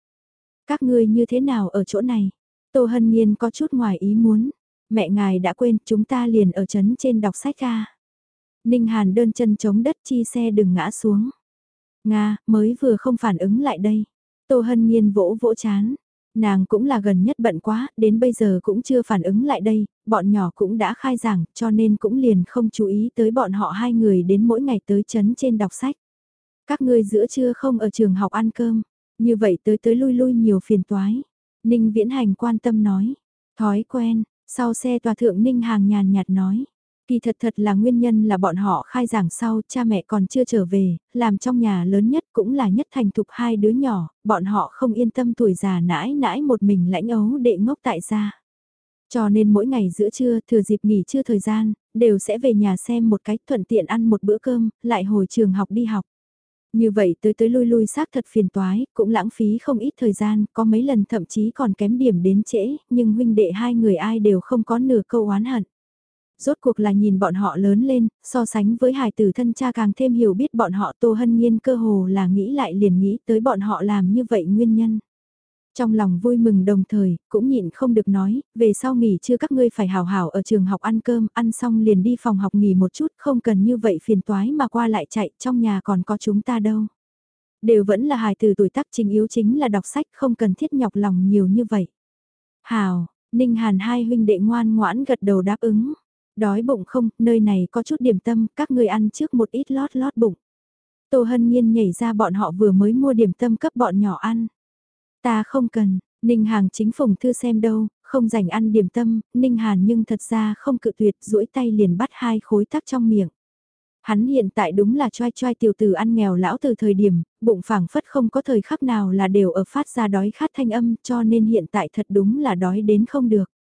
Các ngươi như thế nào ở chỗ này? Tô Hân Nhiên có chút ngoài ý muốn. Mẹ ngài đã quên, chúng ta liền ở chấn trên đọc sách ca. Ninh Hàn đơn chân chống đất chi xe đừng ngã xuống. Nga, mới vừa không phản ứng lại đây. Tô Hân Nhiên vỗ vỗ chán. Nàng cũng là gần nhất bận quá, đến bây giờ cũng chưa phản ứng lại đây, bọn nhỏ cũng đã khai giảng, cho nên cũng liền không chú ý tới bọn họ hai người đến mỗi ngày tới chấn trên đọc sách. Các ngươi giữa trưa không ở trường học ăn cơm, như vậy tới tới lui lui nhiều phiền toái. Ninh Viễn Hành quan tâm nói, thói quen, sau xe tòa thượng Ninh Hàng nhàn nhạt nói. Kỳ thật thật là nguyên nhân là bọn họ khai giảng sau, cha mẹ còn chưa trở về, làm trong nhà lớn nhất cũng là nhất thành thục hai đứa nhỏ, bọn họ không yên tâm tuổi già nãi nãi một mình lãnh ấu đệ ngốc tại gia. Cho nên mỗi ngày giữa trưa, thừa dịp nghỉ trưa thời gian, đều sẽ về nhà xem một cách thuận tiện ăn một bữa cơm, lại hồi trường học đi học. Như vậy tới tới lui lui xác thật phiền toái, cũng lãng phí không ít thời gian, có mấy lần thậm chí còn kém điểm đến trễ, nhưng huynh đệ hai người ai đều không có nửa câu oán hận. Rốt cuộc là nhìn bọn họ lớn lên, so sánh với hài tử thân cha càng thêm hiểu biết bọn họ Tô Hân Nhiên cơ hồ là nghĩ lại liền nghĩ tới bọn họ làm như vậy nguyên nhân. Trong lòng vui mừng đồng thời, cũng nhịn không được nói, về sau nghỉ chưa các ngươi phải hào hảo ở trường học ăn cơm, ăn xong liền đi phòng học nghỉ một chút, không cần như vậy phiền toái mà qua lại chạy, trong nhà còn có chúng ta đâu. Đều vẫn là hài từ tuổi tác chính yếu chính là đọc sách, không cần thiết nhọc lòng nhiều như vậy. Hào, Ninh Hàn hai huynh đệ ngoan ngoãn gật đầu đáp ứng. Đói bụng không, nơi này có chút điểm tâm, các ngươi ăn trước một ít lót lót bụng. Tô Hân Nhiên nhảy ra bọn họ vừa mới mua điểm tâm cấp bọn nhỏ ăn. Ta không cần, Ninh Hàng chính phùng thư xem đâu, không rảnh ăn điểm tâm, Ninh Hàn nhưng thật ra không cự tuyệt duỗi tay liền bắt hai khối tắc trong miệng. Hắn hiện tại đúng là choai choai tiểu tử ăn nghèo lão từ thời điểm, bụng phẳng phất không có thời khắc nào là đều ở phát ra đói khát thanh âm cho nên hiện tại thật đúng là đói đến không được.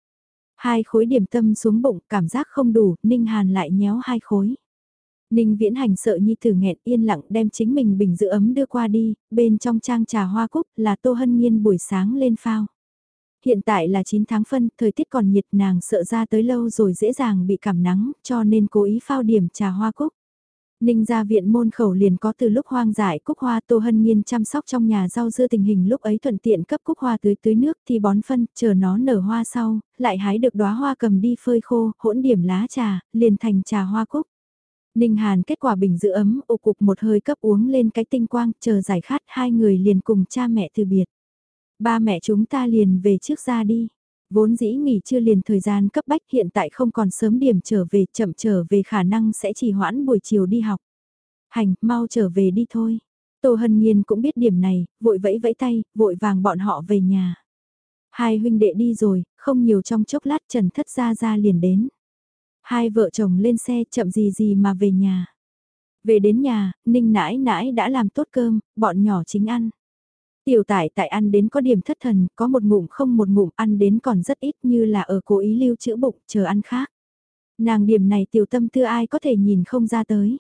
Hai khối điểm tâm xuống bụng cảm giác không đủ, Ninh Hàn lại nhéo hai khối. Ninh Viễn Hành sợ Nhi Tử nghẹn yên lặng đem chính mình bình giữ ấm đưa qua đi, bên trong trang trà hoa cúc là Tô Hân Nhiên buổi sáng lên phao. Hiện tại là 9 tháng phân, thời tiết còn nhiệt nàng sợ ra tới lâu rồi dễ dàng bị cảm nắng, cho nên cố ý phao điểm trà hoa cúc. Ninh gia viện môn khẩu liền có từ lúc hoang dại cúc hoa Tô Hân Nhiên chăm sóc trong nhà rau dưa tình hình lúc ấy thuận tiện cấp cúc hoa tưới tưới nước thì bón phân, chờ nó nở hoa sau, lại hái được đóa hoa cầm đi phơi khô, hỗn điểm lá trà, liền thành trà hoa cúc. Ninh Hàn kết quả bình giữ ấm, ụ cục một hơi cấp uống lên cái tinh quang, chờ giải khát hai người liền cùng cha mẹ từ biệt. Ba mẹ chúng ta liền về trước ra đi. Vốn dĩ nghỉ chưa liền thời gian cấp bách hiện tại không còn sớm điểm trở về, chậm trở về khả năng sẽ chỉ hoãn buổi chiều đi học. Hành, mau trở về đi thôi. Tô Hân Nhiên cũng biết điểm này, vội vẫy vẫy tay, vội vàng bọn họ về nhà. Hai huynh đệ đi rồi, không nhiều trong chốc lát Trần Thất Gia Gia liền đến. Hai vợ chồng lên xe chậm gì gì mà về nhà. Về đến nhà, Ninh nãi nãi đã làm tốt cơm, bọn nhỏ chính ăn. Tiểu tải tại ăn đến có điểm thất thần, có một ngụm không một ngụm ăn đến còn rất ít như là ở cố ý lưu trữ bụng, chờ ăn khác. Nàng điểm này tiểu tâm tư ai có thể nhìn không ra tới.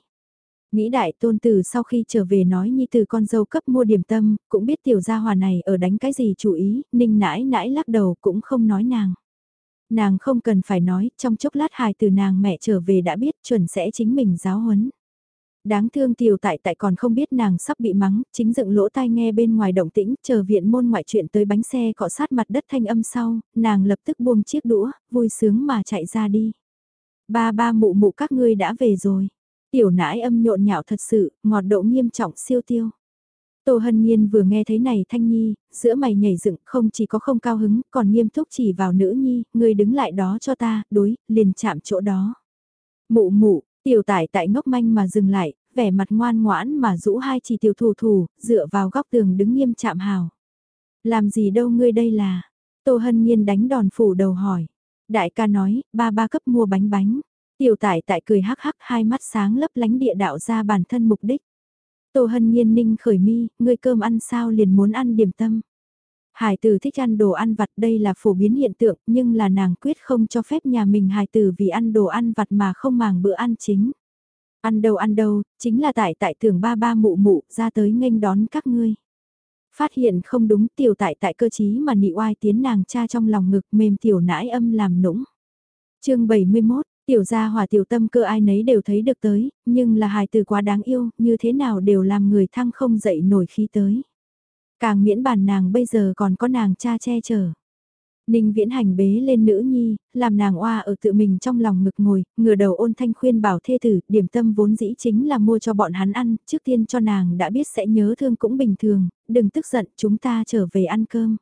Nghĩ đại tôn tử sau khi trở về nói như từ con dâu cấp mua điểm tâm, cũng biết tiểu gia hòa này ở đánh cái gì chú ý, ninh nãi nãi lắc đầu cũng không nói nàng. Nàng không cần phải nói, trong chốc lát hài từ nàng mẹ trở về đã biết chuẩn sẽ chính mình giáo huấn. Đáng thương tiểu tại tại còn không biết nàng sắp bị mắng, chính dựng lỗ tai nghe bên ngoài động tĩnh, chờ viện môn ngoại chuyện tới bánh xe cọ sát mặt đất thanh âm sau, nàng lập tức buông chiếc đũa, vui sướng mà chạy ra đi. Ba ba mụ mụ các ngươi đã về rồi. Tiểu nãi âm nhộn nhạo thật sự, ngọt độ nghiêm trọng siêu tiêu. Tô Hân Nhiên vừa nghe thấy này Thanh Nhi, giữa mày nhảy dựng không chỉ có không cao hứng, còn nghiêm túc chỉ vào nữ nhi, người đứng lại đó cho ta, đối, liền chạm chỗ đó. Mụ mụ, tiểu tải tại ngốc manh mà dừng lại, vẻ mặt ngoan ngoãn mà rũ hai chỉ tiểu thủ thủ, dựa vào góc tường đứng nghiêm chạm hào. Làm gì đâu ngươi đây là? Tô Hân Nhiên đánh đòn phủ đầu hỏi. Đại ca nói, ba ba cấp mua bánh bánh. Tiểu tải tại cười hắc hắc hai mắt sáng lấp lánh địa đạo ra bản thân mục đích. Tô hân nhiên ninh khởi mi, ngươi cơm ăn sao liền muốn ăn điểm tâm. Hải tử thích ăn đồ ăn vặt đây là phổ biến hiện tượng nhưng là nàng quyết không cho phép nhà mình hải tử vì ăn đồ ăn vặt mà không màng bữa ăn chính. Ăn đâu ăn đâu, chính là tại tại thường ba ba mụ mụ ra tới nghênh đón các ngươi. Phát hiện không đúng tiểu tại tại cơ chí mà nị oai tiến nàng cha trong lòng ngực mềm tiểu nãi âm làm nũng. chương 71, Tiểu gia hòa tiểu tâm cơ ai nấy đều thấy được tới, nhưng là hài từ quá đáng yêu, như thế nào đều làm người thăng không dậy nổi khí tới. Càng miễn bàn nàng bây giờ còn có nàng cha che chở. Ninh viễn hành bế lên nữ nhi, làm nàng oa ở tự mình trong lòng ngực ngồi, ngửa đầu ôn thanh khuyên bảo thê tử, điểm tâm vốn dĩ chính là mua cho bọn hắn ăn, trước tiên cho nàng đã biết sẽ nhớ thương cũng bình thường, đừng tức giận chúng ta trở về ăn cơm.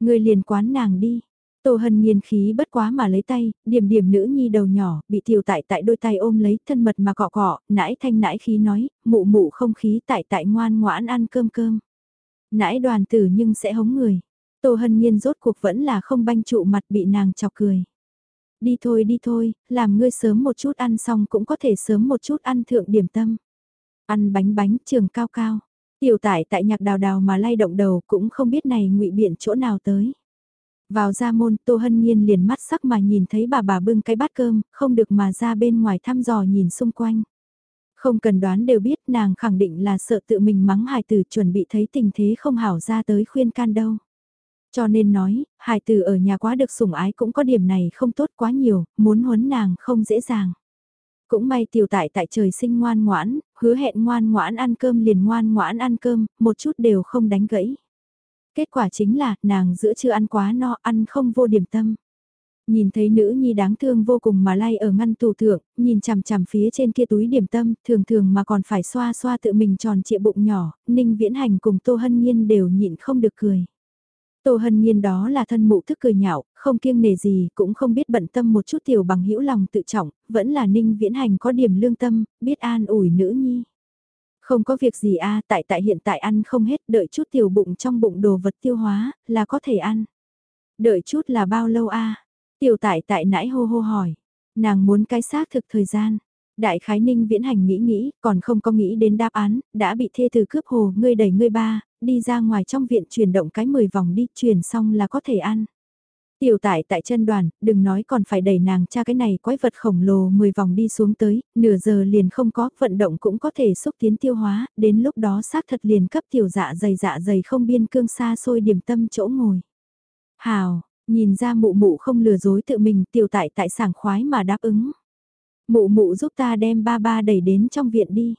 Người liền quán nàng đi, Tô Hân nghiền khí bất quá mà lấy tay, điểm điểm nữ nhi đầu nhỏ, bị tiểu tại tại đôi tay ôm lấy, thân mật mà cọ cọ, nãi thanh nãi khí nói, mụ mụ không khí tại tại ngoan ngoãn ăn cơm cơm. Nãi đoàn tử nhưng sẽ hống người. Tô Hân Nhiên rốt cuộc vẫn là không banh trụ mặt bị nàng chọc cười. Đi thôi đi thôi, làm ngươi sớm một chút ăn xong cũng có thể sớm một chút ăn thượng điểm tâm. Ăn bánh bánh trường cao cao. Tiểu tải tại nhạc đào đào mà lay động đầu cũng không biết này ngụy biện chỗ nào tới. Vào ra môn, Tô Hân Nhiên liền mắt sắc mà nhìn thấy bà bà bưng cái bát cơm, không được mà ra bên ngoài thăm dò nhìn xung quanh. Không cần đoán đều biết nàng khẳng định là sợ tự mình mắng hài tử chuẩn bị thấy tình thế không hảo ra tới khuyên can đâu. Cho nên nói, hài tử ở nhà quá được sủng ái cũng có điểm này không tốt quá nhiều, muốn huấn nàng không dễ dàng. Cũng may tiểu tại tại trời sinh ngoan ngoãn, hứa hẹn ngoan ngoãn ăn cơm liền ngoan ngoãn ăn cơm, một chút đều không đánh gãy. Kết quả chính là, nàng giữa chưa ăn quá no, ăn không vô điểm tâm. Nhìn thấy nữ nhi đáng thương vô cùng mà lay ở ngăn tủ thượng, nhìn chằm chằm phía trên kia túi điểm tâm, thường thường mà còn phải xoa xoa tự mình tròn trịa bụng nhỏ, Ninh Viễn Hành cùng Tô Hân Nhiên đều nhịn không được cười. Tô Hân Nhiên đó là thân mụ thức cười nhạo, không kiêng nề gì, cũng không biết bận tâm một chút tiểu bằng hữu lòng tự trọng, vẫn là Ninh Viễn Hành có điểm lương tâm, biết an ủi nữ nhi. Không có việc gì a tại tại hiện tại ăn không hết, đợi chút tiểu bụng trong bụng đồ vật tiêu hóa, là có thể ăn. Đợi chút là bao lâu a Tiểu tại tại nãy hô hô hỏi. Nàng muốn cái xác thực thời gian. Đại khái ninh viễn hành nghĩ nghĩ, còn không có nghĩ đến đáp án, đã bị thê từ cướp hồ, ngươi đẩy ngươi ba, đi ra ngoài trong viện chuyển động cái 10 vòng đi, chuyển xong là có thể ăn. Tiểu tại tại chân đoàn, đừng nói còn phải đẩy nàng cha cái này quái vật khổng lồ 10 vòng đi xuống tới, nửa giờ liền không có, vận động cũng có thể xúc tiến tiêu hóa, đến lúc đó xác thật liền cấp tiểu dạ dày dạ dày không biên cương xa xôi điểm tâm chỗ ngồi. Hào, nhìn ra mụ mụ không lừa dối tự mình tiểu tại tại sảng khoái mà đáp ứng. Mụ mụ giúp ta đem ba ba đẩy đến trong viện đi.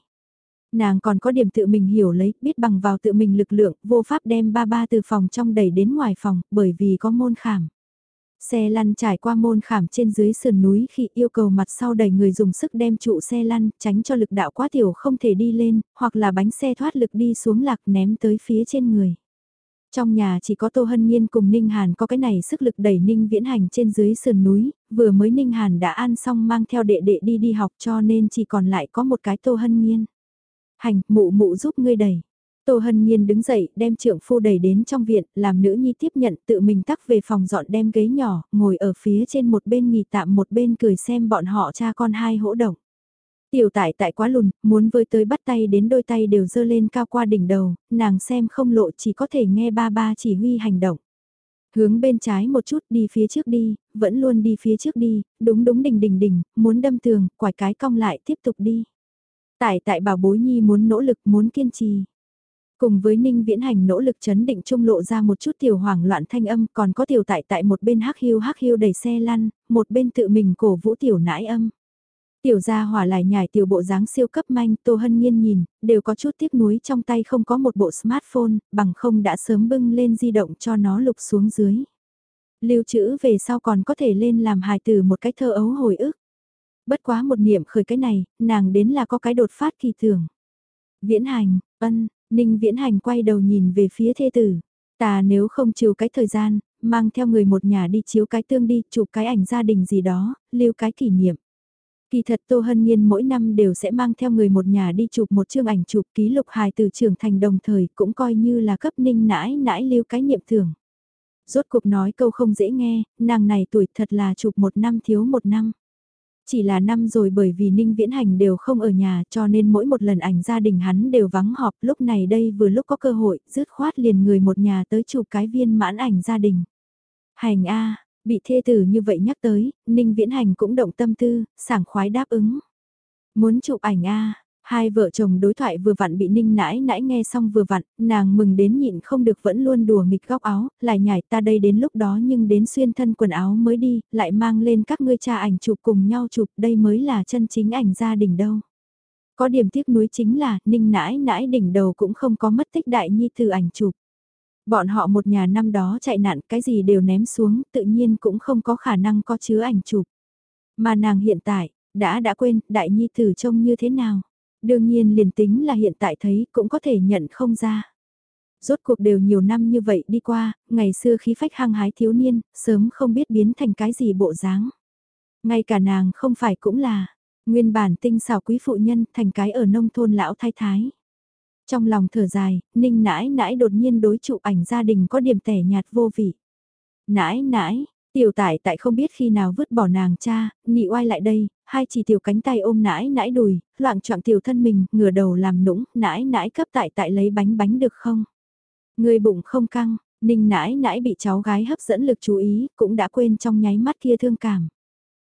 Nàng còn có điểm tự mình hiểu lấy, biết bằng vào tự mình lực lượng, vô pháp đem ba ba từ phòng trong đẩy đến ngoài phòng, bởi vì có môn khảm. Xe lăn trải qua môn khảm trên dưới sườn núi khi yêu cầu mặt sau đẩy người dùng sức đem trụ xe lăn, tránh cho lực đạo quá tiểu không thể đi lên, hoặc là bánh xe thoát lực đi xuống lạc ném tới phía trên người. Trong nhà chỉ có Tô Hân Nhiên cùng Ninh Hàn có cái này sức lực đẩy Ninh viễn hành trên dưới sườn núi, vừa mới Ninh Hàn đã ăn xong mang theo đệ đệ đi đi học cho nên chỉ còn lại có một cái Tô Hân Nhiên. Hành, mụ mụ giúp ngươi đẩy. Tô Hân Nhiên đứng dậy, đem trượng phu đẩy đến trong viện, làm nữ nhi tiếp nhận tự mình tắc về phòng dọn đem ghế nhỏ, ngồi ở phía trên một bên nghỉ tạm một bên cười xem bọn họ cha con hai hỗ động. Tiểu tại tại quá lùn, muốn với tới bắt tay đến đôi tay đều dơ lên cao qua đỉnh đầu, nàng xem không lộ chỉ có thể nghe ba ba chỉ huy hành động. Hướng bên trái một chút đi phía trước đi, vẫn luôn đi phía trước đi, đúng đúng đỉnh đỉnh đỉnh, muốn đâm tường, quải cái cong lại tiếp tục đi. Tại tại bảo bối nhi muốn nỗ lực muốn kiên trì. Cùng với Ninh Viễn Hành nỗ lực chấn định trung lộ ra một chút tiểu hoảng loạn thanh âm còn có tiểu tại tại một bên hắc hiu hắc hiu đẩy xe lăn, một bên tự mình cổ vũ tiểu nãi âm. Tiểu gia hỏa lại nhảy tiểu bộ dáng siêu cấp manh, Tô Hân Nhiên nhìn, đều có chút tiếc nuối trong tay không có một bộ smartphone, bằng không đã sớm bưng lên di động cho nó lục xuống dưới. Lưu trữ về sau còn có thể lên làm hài từ một cái thơ ấu hồi ức. Bất quá một niệm khởi cái này, nàng đến là có cái đột phát kỳ tưởng. Viễn hành, ân, Ninh Viễn Hành quay đầu nhìn về phía thê tử. Ta nếu không trừ cái thời gian, mang theo người một nhà đi chiếu cái tương đi, chụp cái ảnh gia đình gì đó, lưu cái kỷ niệm. Kỳ thật Tô Hân Nhiên mỗi năm đều sẽ mang theo người một nhà đi chụp một chương ảnh chụp ký lục hài từ trưởng thành đồng thời cũng coi như là cấp ninh nãi nãi lưu cái niệm thưởng. Rốt cuộc nói câu không dễ nghe, nàng này tuổi thật là chụp một năm thiếu một năm. Chỉ là năm rồi bởi vì Ninh Viễn Hành đều không ở nhà cho nên mỗi một lần ảnh gia đình hắn đều vắng họp lúc này đây vừa lúc có cơ hội rứt khoát liền người một nhà tới chụp cái viên mãn ảnh gia đình. Hành A, bị thê tử như vậy nhắc tới, Ninh Viễn Hành cũng động tâm tư, sảng khoái đáp ứng. Muốn chụp ảnh A, Hai vợ chồng đối thoại vừa vặn bị ninh nãi nãi nghe xong vừa vặn, nàng mừng đến nhịn không được vẫn luôn đùa nghịch góc áo, lại nhảy ta đây đến lúc đó nhưng đến xuyên thân quần áo mới đi, lại mang lên các ngươi cha ảnh chụp cùng nhau chụp, đây mới là chân chính ảnh gia đình đâu. Có điểm tiếc nuối chính là, ninh nãi nãi đỉnh đầu cũng không có mất tích đại nhi từ ảnh chụp. Bọn họ một nhà năm đó chạy nạn cái gì đều ném xuống, tự nhiên cũng không có khả năng có chứa ảnh chụp. Mà nàng hiện tại, đã đã quên, đại nhi tử trông như thế nào. Đương nhiên liền tính là hiện tại thấy cũng có thể nhận không ra. Rốt cuộc đều nhiều năm như vậy đi qua, ngày xưa khí phách hăng hái thiếu niên, sớm không biết biến thành cái gì bộ dáng. Ngay cả nàng không phải cũng là, nguyên bản tinh xảo quý phụ nhân thành cái ở nông thôn lão thái thái. Trong lòng thở dài, ninh nãi nãi đột nhiên đối trụ ảnh gia đình có điểm tẻ nhạt vô vị. Nãi nãi, tiểu tải tại không biết khi nào vứt bỏ nàng cha, nị oai lại đây, hai chỉ tiểu cánh tay ôm nãi nãi đùi, loạn trọng tiểu thân mình, ngửa đầu làm nũng, nãi nãi cấp tại tại lấy bánh bánh được không? Người bụng không căng, ninh nãi nãi bị cháu gái hấp dẫn lực chú ý, cũng đã quên trong nháy mắt kia thương cảm.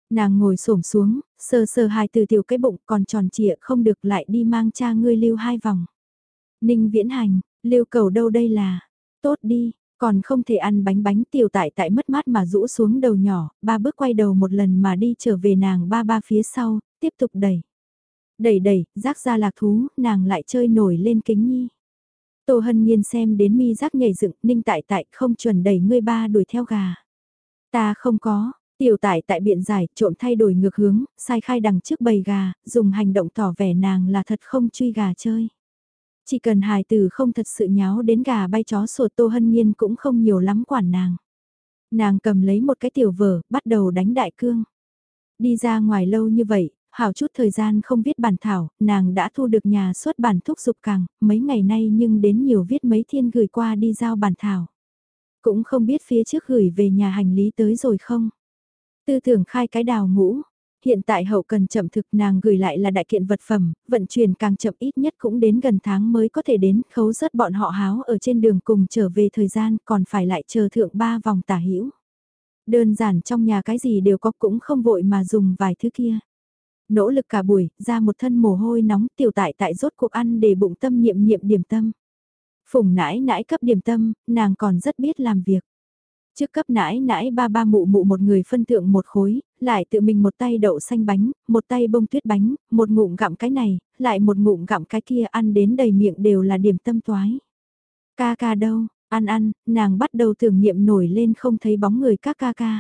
Nàng ngồi xổm xuống, sờ sờ hai từ tiểu cái bụng còn tròn trịa không được lại đi mang cha ngươi lưu hai vòng. Ninh viễn hành, lưu cầu đâu đây là, tốt đi, còn không thể ăn bánh bánh tiểu tại tại mất mát mà rũ xuống đầu nhỏ, ba bước quay đầu một lần mà đi trở về nàng ba ba phía sau, tiếp tục đẩy. Đẩy đẩy, rác ra lạc thú, nàng lại chơi nổi lên kính nhi. Tô hân nhiên xem đến mi rác nhảy dựng, ninh tại tại không chuẩn đẩy ngươi ba đuổi theo gà. Ta không có, tiểu tại tại biện giải, trộm thay đổi ngược hướng, sai khai đằng trước bầy gà, dùng hành động tỏ vẻ nàng là thật không truy gà chơi. Chỉ cần hài tử không thật sự nháo đến gà bay chó sột Tô Hân Nhiên cũng không nhiều lắm quản nàng. Nàng cầm lấy một cái tiểu vở, bắt đầu đánh đại cương. Đi ra ngoài lâu như vậy, hảo chút thời gian không viết bản thảo, nàng đã thu được nhà xuất bản thúc dục càng, mấy ngày nay nhưng đến nhiều viết mấy thiên gửi qua đi giao bản thảo. Cũng không biết phía trước gửi về nhà hành lý tới rồi không. Tư tưởng khai cái đào ngũ, Hiện tại hậu cần chậm thực nàng gửi lại là đại kiện vật phẩm, vận chuyển càng chậm ít nhất cũng đến gần tháng mới có thể đến khấu rớt bọn họ háo ở trên đường cùng trở về thời gian còn phải lại chờ thượng ba vòng tả hữu Đơn giản trong nhà cái gì đều có cũng không vội mà dùng vài thứ kia. Nỗ lực cả buổi, ra một thân mồ hôi nóng tiểu tại tại rốt cuộc ăn để bụng tâm niệm niệm điểm tâm. Phùng nãi nãi cấp điểm tâm, nàng còn rất biết làm việc. Trước cấp nãi nãi ba ba mụ mụ một người phân thượng một khối, lại tự mình một tay đậu xanh bánh, một tay bông tuyết bánh, một ngụm gặm cái này, lại một ngụm gặm cái kia ăn đến đầy miệng đều là điểm tâm toái. Ca ca đâu, ăn ăn, nàng bắt đầu tưởng niệm nổi lên không thấy bóng người các ca ca.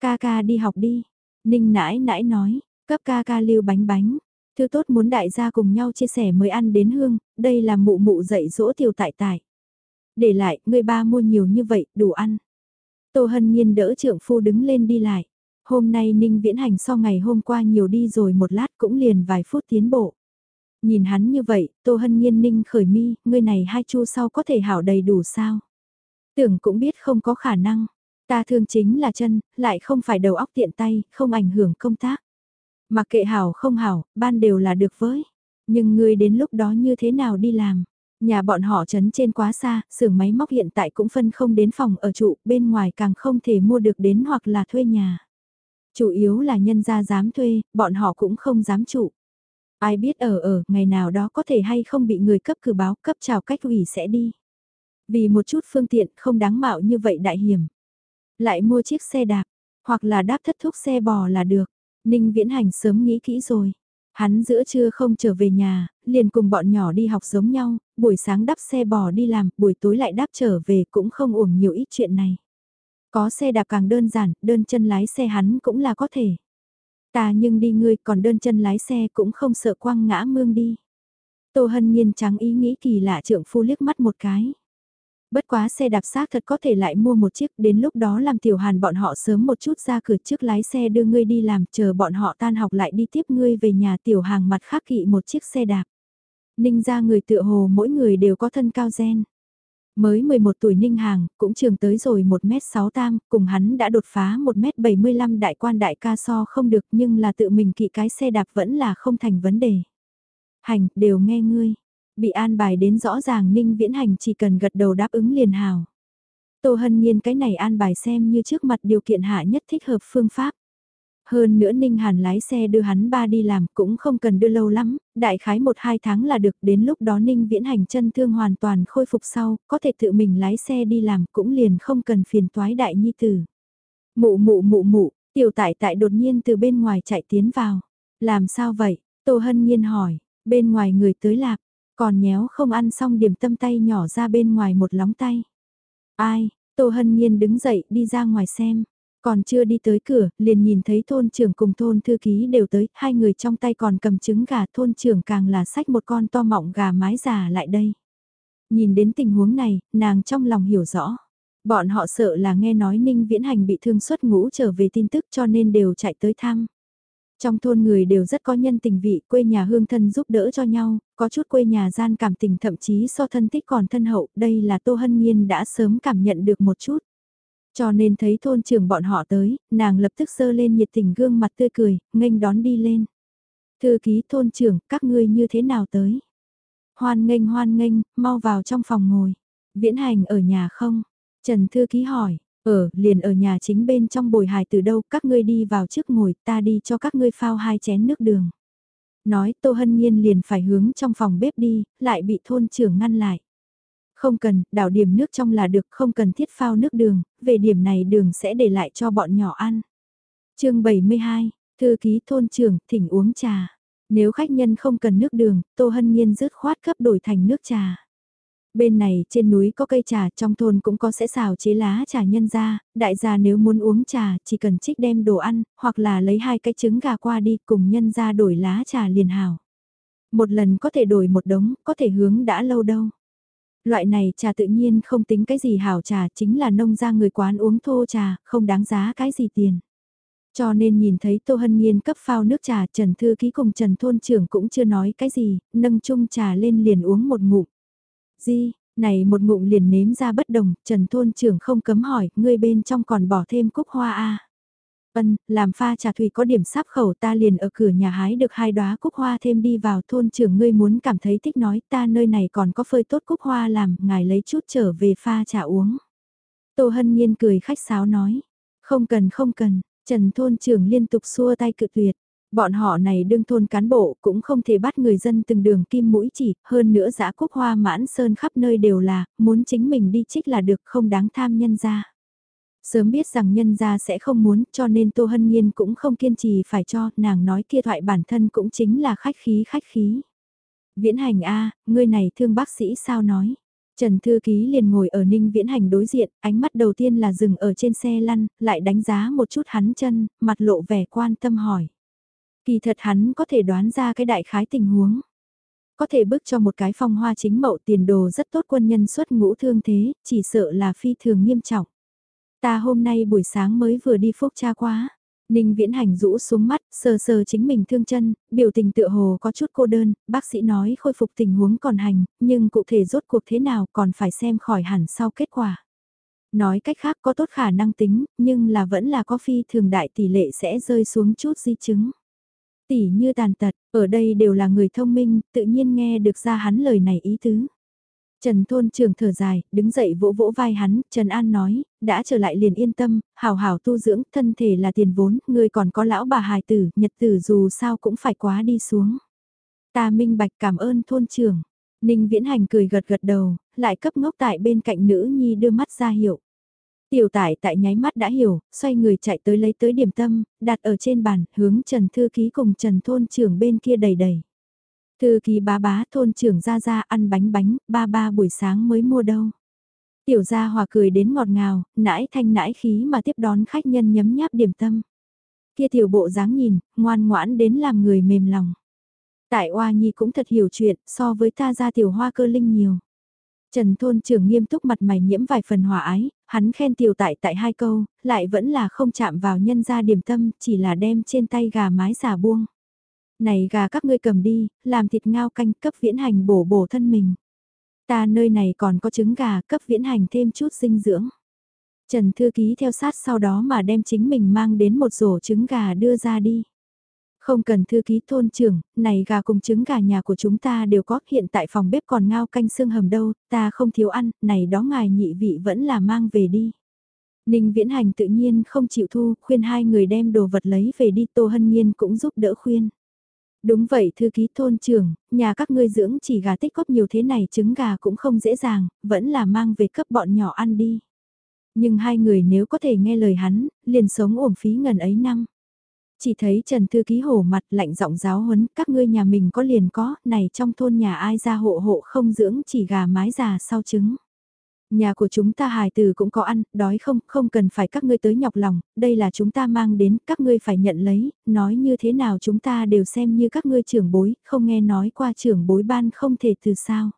Ca ca đi học đi, ninh nãi nãi nói, cấp ca ca lưu bánh bánh. Thứ tốt muốn đại gia cùng nhau chia sẻ mới ăn đến hương, đây là mụ mụ dạy dỗ tiểu tại tại. Để lại, người ba mua nhiều như vậy, đủ ăn. Tô Hân Nhiên đỡ trưởng phu đứng lên đi lại. Hôm nay Ninh Viễn Hành so ngày hôm qua nhiều đi rồi một lát cũng liền vài phút tiến bộ. Nhìn hắn như vậy, Tô Hân Nhiên Ninh khởi mi, ngươi này hai chu sau có thể hảo đầy đủ sao? Tưởng cũng biết không có khả năng. Ta thương chính là chân, lại không phải đầu óc tiện tay, không ảnh hưởng công tác. Mặc kệ hảo không hảo, ban đều là được với. Nhưng ngươi đến lúc đó như thế nào đi làm? Nhà bọn họ trấn trên quá xa, xưởng máy móc hiện tại cũng phân không đến phòng ở trụ, bên ngoài càng không thể mua được đến hoặc là thuê nhà. Chủ yếu là nhân gia dám thuê, bọn họ cũng không dám trụ. Ai biết ở ở, ngày nào đó có thể hay không bị người cấp cử báo, cấp chào cách ủy sẽ đi. Vì một chút phương tiện không đáng mạo như vậy đại hiểm. Lại mua chiếc xe đạp, hoặc là đáp thất thúc xe bò là được. Ninh Viễn Hành sớm nghĩ kỹ rồi. Hắn giữa trưa không trở về nhà, liền cùng bọn nhỏ đi học giống nhau, buổi sáng đắp xe bò đi làm, buổi tối lại đáp trở về cũng không uổng nhiều ít chuyện này. Có xe đạp càng đơn giản, đơn chân lái xe hắn cũng là có thể. Ta nhưng đi ngươi còn đơn chân lái xe cũng không sợ quăng ngã mương đi. Tô Hân Nhiên trắng ý nghĩ kỳ lạ trượng phu liếc mắt một cái. Bất quá xe đạp xác thật có thể lại mua một chiếc, đến lúc đó làm tiểu hàn bọn họ sớm một chút ra cửa trước lái xe đưa ngươi đi làm, chờ bọn họ tan học lại đi tiếp ngươi về nhà tiểu hàng mặt khác kỵ một chiếc xe đạp. Ninh ra người tựa hồ mỗi người đều có thân cao gen. Mới 11 tuổi Ninh Hàng, cũng trường tới rồi 1m6 tam, cùng hắn đã đột phá 1m75 đại quan đại ca so không được nhưng là tự mình kỵ cái xe đạp vẫn là không thành vấn đề. Hành, đều nghe ngươi. Bị an bài đến rõ ràng Ninh Viễn Hành chỉ cần gật đầu đáp ứng liền hào. Tô Hân Nhiên cái này an bài xem như trước mặt điều kiện hạ nhất thích hợp phương pháp. Hơn nữa Ninh Hàn lái xe đưa hắn ba đi làm cũng không cần đưa lâu lắm, đại khái một hai tháng là được đến lúc đó Ninh viễn hành chân thương hoàn toàn khôi phục sau, có thể tự mình lái xe đi làm cũng liền không cần phiền toái đại nhi tử. Mụ mụ mụ mụ, tiểu tại tại đột nhiên từ bên ngoài chạy tiến vào. Làm sao vậy? Tô Hân Nhiên hỏi, bên ngoài người tới lạp, còn nhéo không ăn xong điểm tâm tay nhỏ ra bên ngoài một lóng tay. Ai? Tô Hân Nhiên đứng dậy đi ra ngoài xem. Còn chưa đi tới cửa, liền nhìn thấy thôn trưởng cùng thôn thư ký đều tới, hai người trong tay còn cầm trứng gà thôn trưởng càng là sách một con to mọng gà mái già lại đây. Nhìn đến tình huống này, nàng trong lòng hiểu rõ. Bọn họ sợ là nghe nói Ninh Viễn Hành bị thương xuất ngũ trở về tin tức cho nên đều chạy tới thăm. Trong thôn người đều rất có nhân tình vị, quê nhà hương thân giúp đỡ cho nhau, có chút quê nhà gian cảm tình thậm chí so thân tích còn thân hậu, đây là Tô Hân Nhiên đã sớm cảm nhận được một chút. Cho nên thấy thôn trưởng bọn họ tới, nàng lập tức sơ lên nhiệt tình gương mặt tươi cười, nghênh đón đi lên. Thư ký thôn trưởng, các ngươi như thế nào tới? Hoan nghênh hoan nghênh, mau vào trong phòng ngồi. Viễn hành ở nhà không? Trần thư ký hỏi, ở, liền ở nhà chính bên trong bồi hài từ đâu, các ngươi đi vào trước ngồi, ta đi cho các ngươi phao hai chén nước đường. Nói Tô Hân Nhiên liền phải hướng trong phòng bếp đi, lại bị thôn trưởng ngăn lại. Không cần, đảo điểm nước trong là được, không cần thiết phao nước đường, về điểm này đường sẽ để lại cho bọn nhỏ ăn. chương 72, Thư ký thôn trưởng, thỉnh uống trà. Nếu khách nhân không cần nước đường, Tô Hân Nhiên dứt khoát cấp đổi thành nước trà. Bên này trên núi có cây trà, trong thôn cũng có sẽ xào chế lá trà nhân ra, đại gia nếu muốn uống trà chỉ cần trích đem đồ ăn, hoặc là lấy hai cái trứng gà qua đi cùng nhân ra đổi lá trà liền hào. Một lần có thể đổi một đống, có thể hướng đã lâu đâu. Loại này trà tự nhiên không tính cái gì hảo trà chính là nông ra người quán uống thô trà, không đáng giá cái gì tiền. Cho nên nhìn thấy Tô Hân Nhiên cấp phao nước trà Trần Thư Ký cùng Trần Thôn trưởng cũng chưa nói cái gì, nâng chung trà lên liền uống một ngụm. Di, này một ngụm liền nếm ra bất đồng, Trần Thôn trưởng không cấm hỏi, ngươi bên trong còn bỏ thêm cúc hoa à. Ân, làm pha trà thủy có điểm sắp khẩu ta liền ở cửa nhà hái được hai đóa cúc hoa thêm đi vào thôn trưởng ngươi muốn cảm thấy thích nói ta nơi này còn có phơi tốt cúc hoa làm, ngài lấy chút trở về pha trà uống. Tô Hân Nhiên cười khách sáo nói, không cần không cần, Trần thôn trưởng liên tục xua tay cự tuyệt. Bọn họ này đương thôn cán bộ cũng không thể bắt người dân từng đường kim mũi chỉ, hơn nữa giã cúc hoa mãn sơn khắp nơi đều là, muốn chính mình đi trích là được không đáng tham nhân ra. Sớm biết rằng nhân gia sẽ không muốn cho nên Tô Hân Nhiên cũng không kiên trì phải cho, nàng nói kia thoại bản thân cũng chính là khách khí khách khí. Viễn hành a ngươi này thương bác sĩ sao nói. Trần Thư Ký liền ngồi ở Ninh Viễn Hành đối diện, ánh mắt đầu tiên là dừng ở trên xe lăn, lại đánh giá một chút hắn chân, mặt lộ vẻ quan tâm hỏi. Kỳ thật hắn có thể đoán ra cái đại khái tình huống. Có thể bước cho một cái phong hoa chính mậu tiền đồ rất tốt quân nhân xuất ngũ thương thế, chỉ sợ là phi thường nghiêm trọng. Ta hôm nay buổi sáng mới vừa đi phúc cha quá. Ninh Viễn Hành rũ xuống mắt, sờ sờ chính mình thương chân, biểu tình tựa hồ có chút cô đơn, bác sĩ nói khôi phục tình huống còn hành, nhưng cụ thể rốt cuộc thế nào còn phải xem khỏi hẳn sau kết quả. Nói cách khác có tốt khả năng tính, nhưng là vẫn là có phi thường đại tỷ lệ sẽ rơi xuống chút di chứng. Tỷ như tàn tật, ở đây đều là người thông minh, tự nhiên nghe được ra hắn lời này ý tứ. Trần Thôn Trường thở dài, đứng dậy vỗ vỗ vai hắn, Trần An nói, đã trở lại liền yên tâm, hào hào tu dưỡng, thân thể là tiền vốn, người còn có lão bà hài tử, nhật tử dù sao cũng phải quá đi xuống. Ta minh bạch cảm ơn thôn trưởng. Ninh Viễn Hành cười gật gật đầu, lại cấp ngốc tại bên cạnh nữ nhi đưa mắt ra hiệu. Tiểu tải tại nháy mắt đã hiểu, xoay người chạy tới lấy tới điểm tâm, đặt ở trên bàn, hướng Trần Thư Ký cùng Trần Thôn trưởng bên kia đầy đầy. Thư ký bá bá thôn trưởng ra ra ăn bánh bánh, ba ba buổi sáng mới mua đâu. Tiểu gia hòa cười đến ngọt ngào, nãi thanh nãi khí mà tiếp đón khách nhân nhấm nháp điểm tâm. Kia tiểu bộ dáng nhìn, ngoan ngoãn đến làm người mềm lòng. Tại Oa Nhi cũng thật hiểu chuyện, so với ta ra tiểu hoa cơ linh nhiều. Trần thôn trưởng nghiêm túc mặt mày nhiễm vài phần hòa ái, hắn khen tiểu tại tại hai câu, lại vẫn là không chạm vào nhân gia điểm tâm, chỉ là đem trên tay gà mái xả buông. Này gà các ngươi cầm đi, làm thịt ngao canh cấp viễn hành bổ bổ thân mình. Ta nơi này còn có trứng gà cấp viễn hành thêm chút dinh dưỡng. Trần Thư Ký theo sát sau đó mà đem chính mình mang đến một rổ trứng gà đưa ra đi. Không cần thư ký thôn trưởng, này gà cùng trứng gà nhà của chúng ta đều có, hiện tại phòng bếp còn ngao canh xương hầm đâu, ta không thiếu ăn, này đó ngài nhị vị vẫn là mang về đi. Ninh Viễn Hành tự nhiên không chịu thu, khuyên hai người đem đồ vật lấy về đi, Tô Hân Nhiên cũng giúp đỡ khuyên. Đúng vậy thư ký thôn trưởng, nhà các ngươi dưỡng chỉ gà tích góp nhiều thế này trứng gà cũng không dễ dàng, vẫn là mang về cấp bọn nhỏ ăn đi. Nhưng hai người nếu có thể nghe lời hắn, liền sống uổng phí ngần ấy năm. Chỉ thấy Trần Thư Ký hổ mặt lạnh giọng giáo huấn, các ngươi nhà mình có liền có, này trong thôn nhà ai ra hộ hộ không dưỡng chỉ gà mái già sau trứng. Nhà của chúng ta hài từ cũng có ăn, đói không, không cần phải các ngươi tới nhọc lòng, đây là chúng ta mang đến, các ngươi phải nhận lấy, nói như thế nào chúng ta đều xem như các ngươi trưởng bối, không nghe nói qua trưởng bối ban không thể từ sao.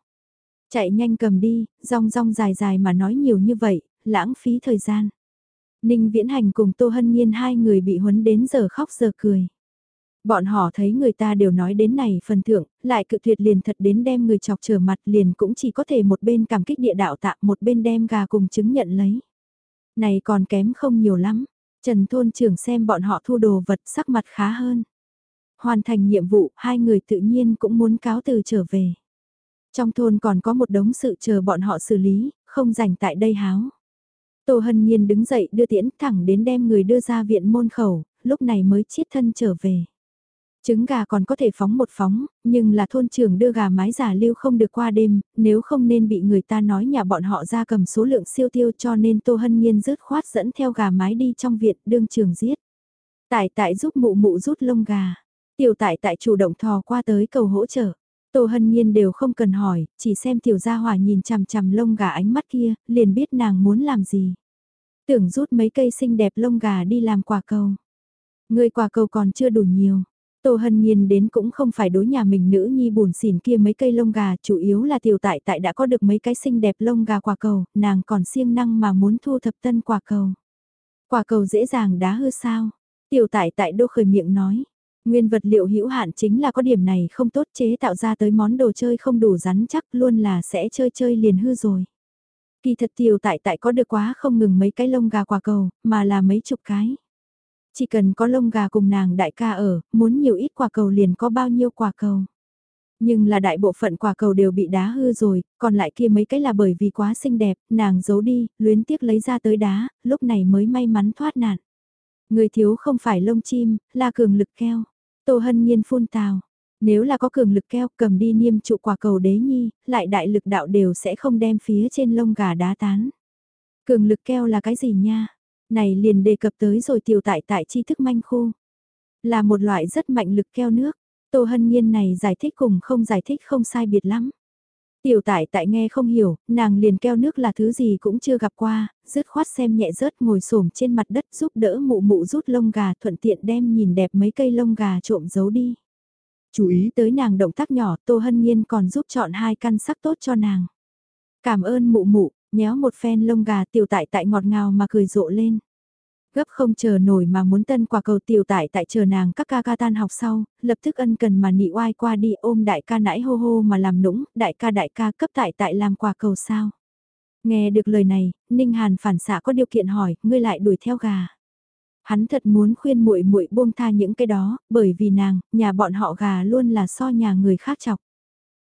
Chạy nhanh cầm đi, rong rong dài dài mà nói nhiều như vậy, lãng phí thời gian. Ninh Viễn Hành cùng Tô Hân Nhiên hai người bị huấn đến giờ khóc giờ cười. Bọn họ thấy người ta đều nói đến này phần thưởng, lại cự tuyệt liền thật đến đem người chọc trở mặt liền cũng chỉ có thể một bên cảm kích địa đạo tạ một bên đem gà cùng chứng nhận lấy. Này còn kém không nhiều lắm, Trần Thôn trưởng xem bọn họ thu đồ vật sắc mặt khá hơn. Hoàn thành nhiệm vụ, hai người tự nhiên cũng muốn cáo từ trở về. Trong thôn còn có một đống sự chờ bọn họ xử lý, không rảnh tại đây háo. Tô Hân Nhiên đứng dậy đưa tiễn thẳng đến đem người đưa ra viện môn khẩu, lúc này mới chiết thân trở về. Trứng gà còn có thể phóng một phóng, nhưng là thôn trưởng đưa gà mái giả lưu không được qua đêm, nếu không nên bị người ta nói nhà bọn họ ra cầm số lượng siêu tiêu cho nên Tô Hân Nhiên rớt khoát dẫn theo gà mái đi trong viện đương trường giết. Tại tại giúp mụ mụ rút lông gà, tiểu tại tại chủ động thò qua tới cầu hỗ trợ. Tô Hân Nhiên đều không cần hỏi, chỉ xem tiểu gia hỏa nhìn chằm chằm lông gà ánh mắt kia, liền biết nàng muốn làm gì. Tưởng rút mấy cây xinh đẹp lông gà đi làm quả cầu. Người quả cầu còn chưa đủ nhiều. Tô Hân Nhiên đến cũng không phải đối nhà mình nữ nhi buồn xỉn kia mấy cây lông gà, chủ yếu là tiểu tại tại đã có được mấy cái xinh đẹp lông gà quả cầu, nàng còn siêng năng mà muốn thu thập tân quả cầu. Quả cầu dễ dàng đá hư sao? Tiểu tại tại đô khởi miệng nói. Nguyên vật liệu hữu hạn chính là có điểm này không tốt chế tạo ra tới món đồ chơi không đủ rắn chắc luôn là sẽ chơi chơi liền hư rồi. Kỳ thật tiểu tại tại có được quá không ngừng mấy cái lông gà quả cầu, mà là mấy chục cái. Chỉ cần có lông gà cùng nàng đại ca ở, muốn nhiều ít quả cầu liền có bao nhiêu quả cầu. Nhưng là đại bộ phận quả cầu đều bị đá hư rồi, còn lại kia mấy cái là bởi vì quá xinh đẹp, nàng giấu đi, luyến tiếc lấy ra tới đá, lúc này mới may mắn thoát nạn. Người thiếu không phải lông chim, là cường lực keo. Tô hân nhiên phun tào. Nếu là có cường lực keo cầm đi niêm trụ quả cầu đế nhi, lại đại lực đạo đều sẽ không đem phía trên lông gà đá tán. Cường lực keo là cái gì nha? Này liền đề cập tới rồi tiểu tại tại tri thức manh khu. Là một loại rất mạnh lực keo nước. Tô Hân Nhiên này giải thích cùng không giải thích không sai biệt lắm. Tiểu tại tại nghe không hiểu, nàng liền keo nước là thứ gì cũng chưa gặp qua, rứt khoát xem nhẹ rớt ngồi xổm trên mặt đất giúp đỡ mụ mụ rút lông gà thuận tiện đem nhìn đẹp mấy cây lông gà trộm giấu đi. Chú ý tới nàng động tác nhỏ, Tô Hân Nhiên còn giúp chọn hai căn sắc tốt cho nàng. Cảm ơn mụ mụ, nhéo một phen lông gà tiểu tại tại ngọt ngào mà cười rộ lên. Gấp không chờ nổi mà muốn tân quả cầu tiểu tại tại chờ nàng các ca ca tan học sau, lập tức ân cần mà nị oai qua đi ôm đại ca nãi hô hô mà làm nũng, đại ca đại ca cấp tại tại làm quả cầu sao. Nghe được lời này, Ninh Hàn phản xạ có điều kiện hỏi, ngươi lại đuổi theo gà. Hắn thật muốn khuyên muội muội buông tha những cái đó, bởi vì nàng, nhà bọn họ gà luôn là so nhà người khác chọc.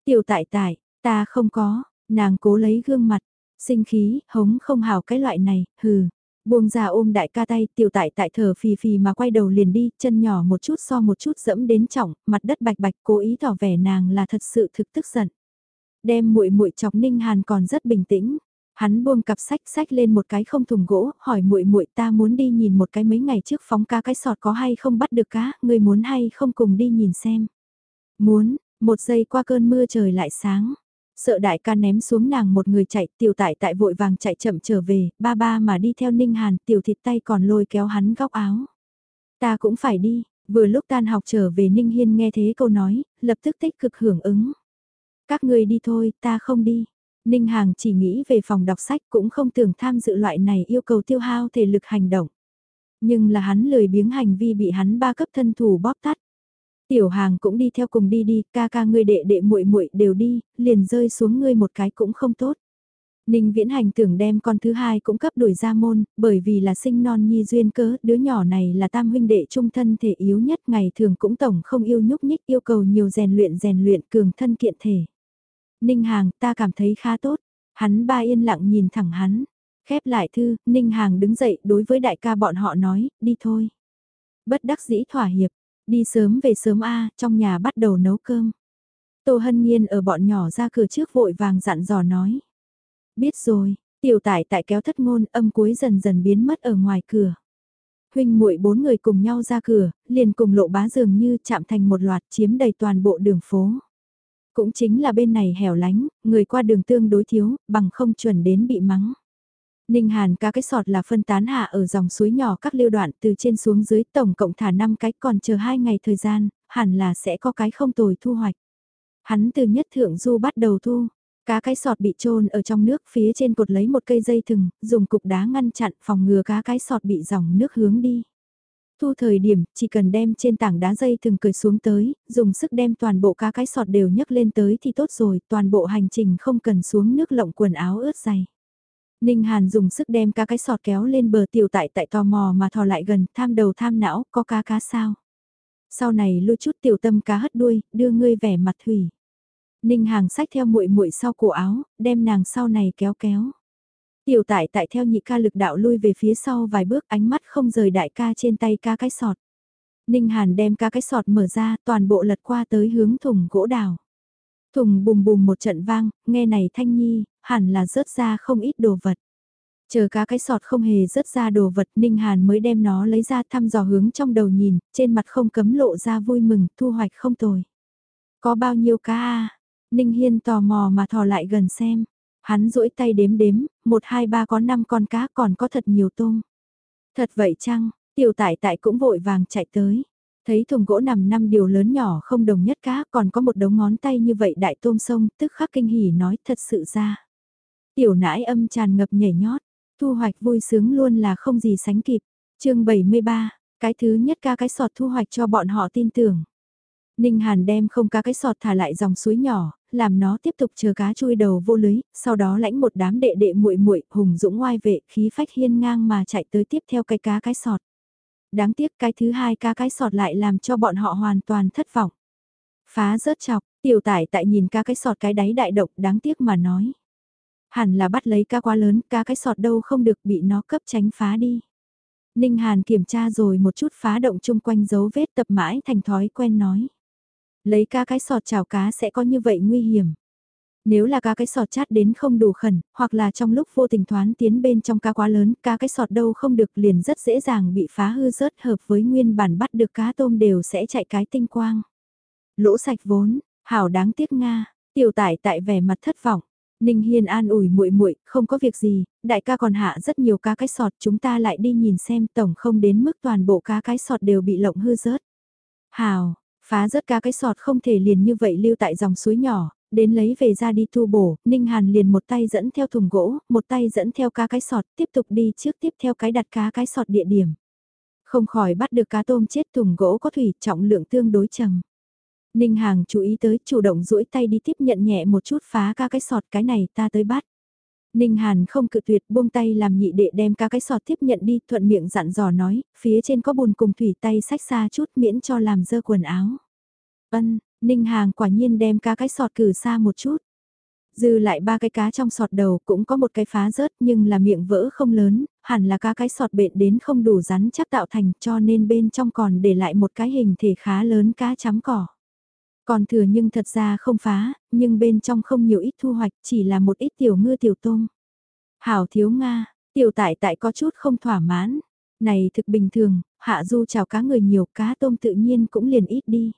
Tiểu tại tại, ta không có, nàng cố lấy gương mặt, sinh khí, hống không hào cái loại này, hừ. Buông ra ôm đại ca tay, tiểu tại tại thở phì phì mà quay đầu liền đi, chân nhỏ một chút so một chút dẫm đến trọng, mặt đất bạch bạch cố ý tỏ vẻ nàng là thật sự thực tức giận. Đem muội muội chọc Ninh Hàn còn rất bình tĩnh, Hắn buông cặp sách sách lên một cái không thùng gỗ, hỏi muội muội ta muốn đi nhìn một cái mấy ngày trước phóng cá cái sọt có hay không bắt được cá, người muốn hay không cùng đi nhìn xem. Muốn, một giây qua cơn mưa trời lại sáng. Sợ đại ca ném xuống nàng một người chạy, tiểu tại tại vội vàng chạy chậm trở về, ba ba mà đi theo Ninh Hàn, tiểu thịt tay còn lôi kéo hắn góc áo. Ta cũng phải đi, vừa lúc tan học trở về Ninh Hiên nghe thế câu nói, lập tức tích cực hưởng ứng. Các người đi thôi, ta không đi. Ninh Hàng chỉ nghĩ về phòng đọc sách cũng không tưởng tham dự loại này yêu cầu tiêu hao thể lực hành động. Nhưng là hắn lười biếng hành vi bị hắn ba cấp thân thủ bóp tắt. Tiểu Hàng cũng đi theo cùng đi đi, ca ca ngươi đệ đệ muội muội đều đi, liền rơi xuống ngươi một cái cũng không tốt. Ninh Viễn Hành tưởng đem con thứ hai cũng cấp đuổi ra môn, bởi vì là sinh non nhi duyên cớ, đứa nhỏ này là tam huynh đệ trung thân thể yếu nhất ngày thường cũng tổng không yêu nhúc nhích yêu cầu nhiều rèn luyện rèn luyện cường thân kiện thể. Ninh Hàng, ta cảm thấy khá tốt. Hắn ba yên lặng nhìn thẳng hắn. Khép lại thư, Ninh Hàng đứng dậy đối với đại ca bọn họ nói, đi thôi. Bất đắc dĩ thỏa hiệp, đi sớm về sớm a trong nhà bắt đầu nấu cơm. Tô Hân Nhiên ở bọn nhỏ ra cửa trước vội vàng dặn dò nói. Biết rồi, tiểu tải tại kéo thất ngôn âm cuối dần dần biến mất ở ngoài cửa. Huynh muội bốn người cùng nhau ra cửa, liền cùng lộ bá dường như chạm thành một loạt chiếm đầy toàn bộ đường phố. Cũng chính là bên này hẻo lánh, người qua đường tương đối thiếu, bằng không chuẩn đến bị mắng. Ninh Hàn cá cái sọt là phân tán hạ ở dòng suối nhỏ các lưu đoạn từ trên xuống dưới tổng cộng thả 5 cái còn chờ 2 ngày thời gian, hẳn là sẽ có cái không tồi thu hoạch. Hắn từ nhất thượng du bắt đầu thu, cá cái sọt bị trôn ở trong nước phía trên cột lấy một cây dây thừng, dùng cục đá ngăn chặn phòng ngừa cá cái sọt bị dòng nước hướng đi. Thu thời điểm, chỉ cần đem trên tảng đá dây thừng cười xuống tới, dùng sức đem toàn bộ cá cái sọt đều nhấc lên tới thì tốt rồi, toàn bộ hành trình không cần xuống nước lộng quần áo ướt dày. Ninh Hàn dùng sức đem cá cái sọt kéo lên bờ tiểu tại tại tò mò mà thò lại gần, tham đầu tham não, có cá cá sao. Sau này lưu chút tiểu tâm cá hất đuôi, đưa ngươi vẻ mặt thủy. Ninh Hàng sách theo muội muội sau cổ áo, đem nàng sau này kéo kéo. Tiểu tại tại theo nhị ca lực đạo lui về phía sau vài bước ánh mắt không rời đại ca trên tay ca cái sọt. Ninh Hàn đem ca cái sọt mở ra toàn bộ lật qua tới hướng thùng gỗ đào. Thùng bùm bùm một trận vang, nghe này thanh nhi, hẳn là rớt ra không ít đồ vật. Chờ cá cái sọt không hề rớt ra đồ vật Ninh Hàn mới đem nó lấy ra thăm dò hướng trong đầu nhìn, trên mặt không cấm lộ ra vui mừng, thu hoạch không tồi. Có bao nhiêu cá à? Ninh Hiên tò mò mà thò lại gần xem. Hắn duỗi tay đếm đếm, một hai ba có năm con cá còn có thật nhiều tôm. Thật vậy chăng, tiểu tại tại cũng vội vàng chạy tới. Thấy thùng gỗ nằm năm điều lớn nhỏ không đồng nhất cá còn có một đống ngón tay như vậy đại tôm sông tức khắc kinh hỉ nói thật sự ra. Tiểu nãi âm tràn ngập nhảy nhót, thu hoạch vui sướng luôn là không gì sánh kịp. chương 73, cái thứ nhất ca cái sọt thu hoạch cho bọn họ tin tưởng. Ninh Hàn đem không cá cái sọt thả lại dòng suối nhỏ, làm nó tiếp tục chờ cá chui đầu vô lưới, sau đó lãnh một đám đệ đệ muội muội hùng dũng ngoai vệ khí phách hiên ngang mà chạy tới tiếp theo cái cá cái sọt. Đáng tiếc cái thứ hai cá cái sọt lại làm cho bọn họ hoàn toàn thất vọng. Phá rớt chọc, tiểu tải tại nhìn cá cái sọt cái đáy đại độc đáng tiếc mà nói. Hẳn là bắt lấy cá quá lớn, cá cái sọt đâu không được bị nó cấp tránh phá đi. Ninh Hàn kiểm tra rồi một chút phá động chung quanh dấu vết tập mãi thành thói quen nói. Lấy cá cái sọt chảo cá sẽ có như vậy nguy hiểm. Nếu là cá cái sọt chát đến không đủ khẩn, hoặc là trong lúc vô tình thoán tiến bên trong cá quá lớn, cá cái sọt đâu không được liền rất dễ dàng bị phá hư rớt hợp với nguyên bản bắt được cá tôm đều sẽ chạy cái tinh quang. Lỗ sạch vốn, hảo đáng tiếc Nga, tiểu tải tại vẻ mặt thất vọng. Ninh Hiên an ủi muội muội, không có việc gì, đại ca còn hạ rất nhiều cá cái sọt, chúng ta lại đi nhìn xem tổng không đến mức toàn bộ cá cái sọt đều bị lộng hư rớt. Hào, phá rớt cá cái sọt không thể liền như vậy lưu tại dòng suối nhỏ, đến lấy về ra đi thu bổ, Ninh Hàn liền một tay dẫn theo thùng gỗ, một tay dẫn theo cá cái sọt, tiếp tục đi trước tiếp theo cái đặt cá cái sọt địa điểm. Không khỏi bắt được cá tôm chết thùng gỗ có thủy trọng lượng tương đối trầm. Ninh Hàng chú ý tới chủ động duỗi tay đi tiếp nhận nhẹ một chút phá cá cái sọt cái này ta tới bắt. Ninh Hàn không cự tuyệt buông tay làm nhị đệ đem cá cái sọt tiếp nhận đi thuận miệng dặn dò nói, phía trên có bùn cùng thủy tay sách xa chút miễn cho làm dơ quần áo. Ân, Ninh Hàng quả nhiên đem cá cái sọt cử xa một chút. Dư lại ba cái cá trong sọt đầu cũng có một cái phá rớt nhưng là miệng vỡ không lớn, hẳn là cá cái sọt bện đến không đủ rắn chắc tạo thành cho nên bên trong còn để lại một cái hình thể khá lớn cá chấm cỏ. Còn thừa nhưng thật ra không phá, nhưng bên trong không nhiều ít thu hoạch chỉ là một ít tiểu ngư tiểu tôm. Hảo thiếu Nga, tiểu tại tại có chút không thỏa mãn. Này thực bình thường, hạ du chào cá người nhiều cá tôm tự nhiên cũng liền ít đi.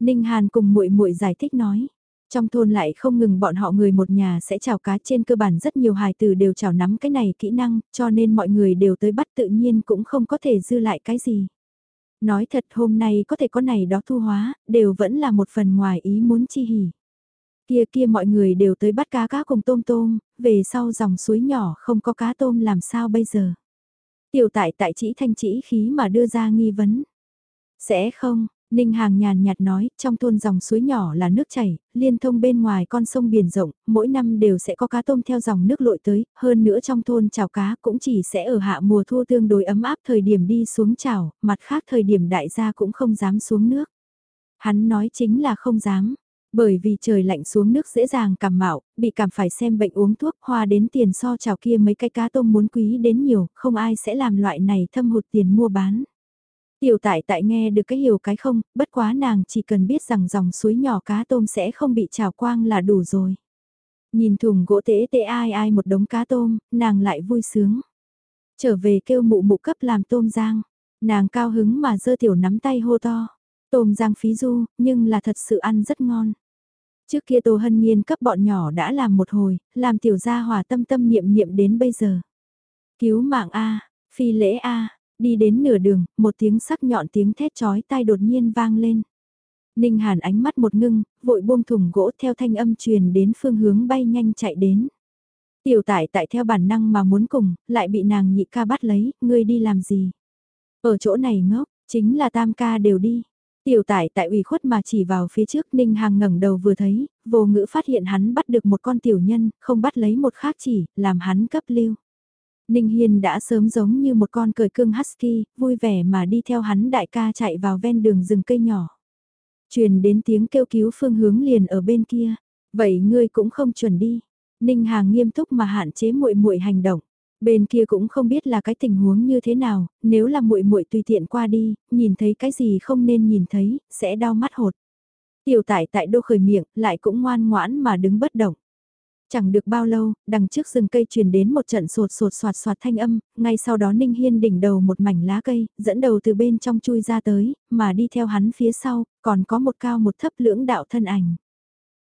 Ninh Hàn cùng muội muội giải thích nói. Trong thôn lại không ngừng bọn họ người một nhà sẽ chào cá trên cơ bản rất nhiều hài tử đều chào nắm cái này kỹ năng, cho nên mọi người đều tới bắt tự nhiên cũng không có thể dư lại cái gì. Nói thật hôm nay có thể có này đó thu hóa, đều vẫn là một phần ngoài ý muốn chi hỉ. Kia kia mọi người đều tới bắt cá cá cùng tôm tôm, về sau dòng suối nhỏ không có cá tôm làm sao bây giờ. Tiểu tại tại chỉ thanh chỉ khí mà đưa ra nghi vấn. Sẽ không, Ninh Hàng nhàn nhạt nói, trong thôn dòng suối nhỏ là nước chảy, liên thông bên ngoài con sông biển rộng, mỗi năm đều sẽ có cá tôm theo dòng nước lội tới, hơn nữa trong thôn chảo cá cũng chỉ sẽ ở hạ mùa thu tương đối ấm áp thời điểm đi xuống chảo, mặt khác thời điểm đại gia cũng không dám xuống nước. Hắn nói chính là không dám, bởi vì trời lạnh xuống nước dễ dàng cảm mạo, bị cảm phải xem bệnh uống thuốc hoa đến tiền so chảo kia mấy cái cá tôm muốn quý đến nhiều, không ai sẽ làm loại này thâm hụt tiền mua bán. Tiểu tại tại nghe được cái hiểu cái không, bất quá nàng chỉ cần biết rằng dòng suối nhỏ cá tôm sẽ không bị trào quang là đủ rồi. Nhìn thùng gỗ tế tê ai ai một đống cá tôm, nàng lại vui sướng. Trở về kêu mụ mụ cấp làm tôm giang, nàng cao hứng mà dơ tiểu nắm tay hô to. Tôm giang phí du, nhưng là thật sự ăn rất ngon. Trước kia Tô Hân Nhiên cấp bọn nhỏ đã làm một hồi, làm tiểu gia hòa tâm tâm niệm niệm đến bây giờ. Cứu mạng A, phi lễ A, Đi đến nửa đường, một tiếng sắc nhọn tiếng thét chói tai đột nhiên vang lên. Ninh Hàn ánh mắt một ngưng, vội buông thùng gỗ theo thanh âm truyền đến phương hướng bay nhanh chạy đến. Tiểu tải tại theo bản năng mà muốn cùng, lại bị nàng nhị ca bắt lấy, ngươi đi làm gì? Ở chỗ này ngốc, chính là tam ca đều đi. Tiểu tải tại ủy khuất mà chỉ vào phía trước Ninh Hàng ngẩng đầu vừa thấy, vô ngữ phát hiện hắn bắt được một con tiểu nhân, không bắt lấy một khác chỉ, làm hắn cấp lưu. Ninh Hiên đã sớm giống như một con cởi cương husky, vui vẻ mà đi theo hắn đại ca chạy vào ven đường rừng cây nhỏ. Truyền đến tiếng kêu cứu phương hướng liền ở bên kia. Vậy ngươi cũng không chuẩn đi. Ninh Hàng nghiêm túc mà hạn chế muội muội hành động. Bên kia cũng không biết là cái tình huống như thế nào, nếu là muội muội tùy tiện qua đi, nhìn thấy cái gì không nên nhìn thấy, sẽ đau mắt hột. Tiểu tải tại đô khởi miệng, lại cũng ngoan ngoãn mà đứng bất động. Chẳng được bao lâu, đằng trước rừng cây truyền đến một trận sột sột soạt soạt thanh âm, ngay sau đó Ninh Hiên đỉnh đầu một mảnh lá cây, dẫn đầu từ bên trong chui ra tới, mà đi theo hắn phía sau, còn có một cao một thấp lưỡng đạo thân ảnh.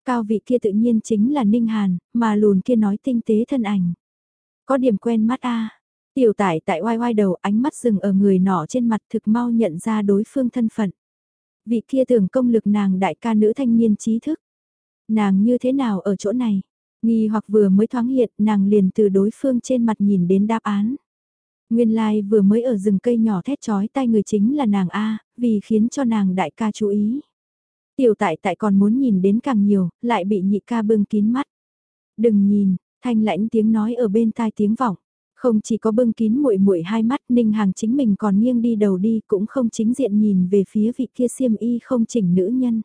Cao vị kia tự nhiên chính là Ninh Hàn, mà lùn kia nói tinh tế thân ảnh. Có điểm quen mắt a Tiểu tải tại oai oai đầu ánh mắt dừng ở người nọ trên mặt thực mau nhận ra đối phương thân phận. Vị kia tưởng công lực nàng đại ca nữ thanh niên trí thức. Nàng như thế nào ở chỗ này? Nghi hoặc vừa mới thoáng hiện, nàng liền từ đối phương trên mặt nhìn đến đáp án. Nguyên lai like vừa mới ở rừng cây nhỏ thét chói tai người chính là nàng A, vì khiến cho nàng đại ca chú ý. Tiểu tại tại còn muốn nhìn đến càng nhiều, lại bị nhị ca bưng kín mắt. Đừng nhìn, thanh lãnh tiếng nói ở bên tai tiếng vọng. Không chỉ có bưng kín muội muội hai mắt ninh hàng chính mình còn nghiêng đi đầu đi cũng không chính diện nhìn về phía vị kia xiêm y không chỉnh nữ nhân.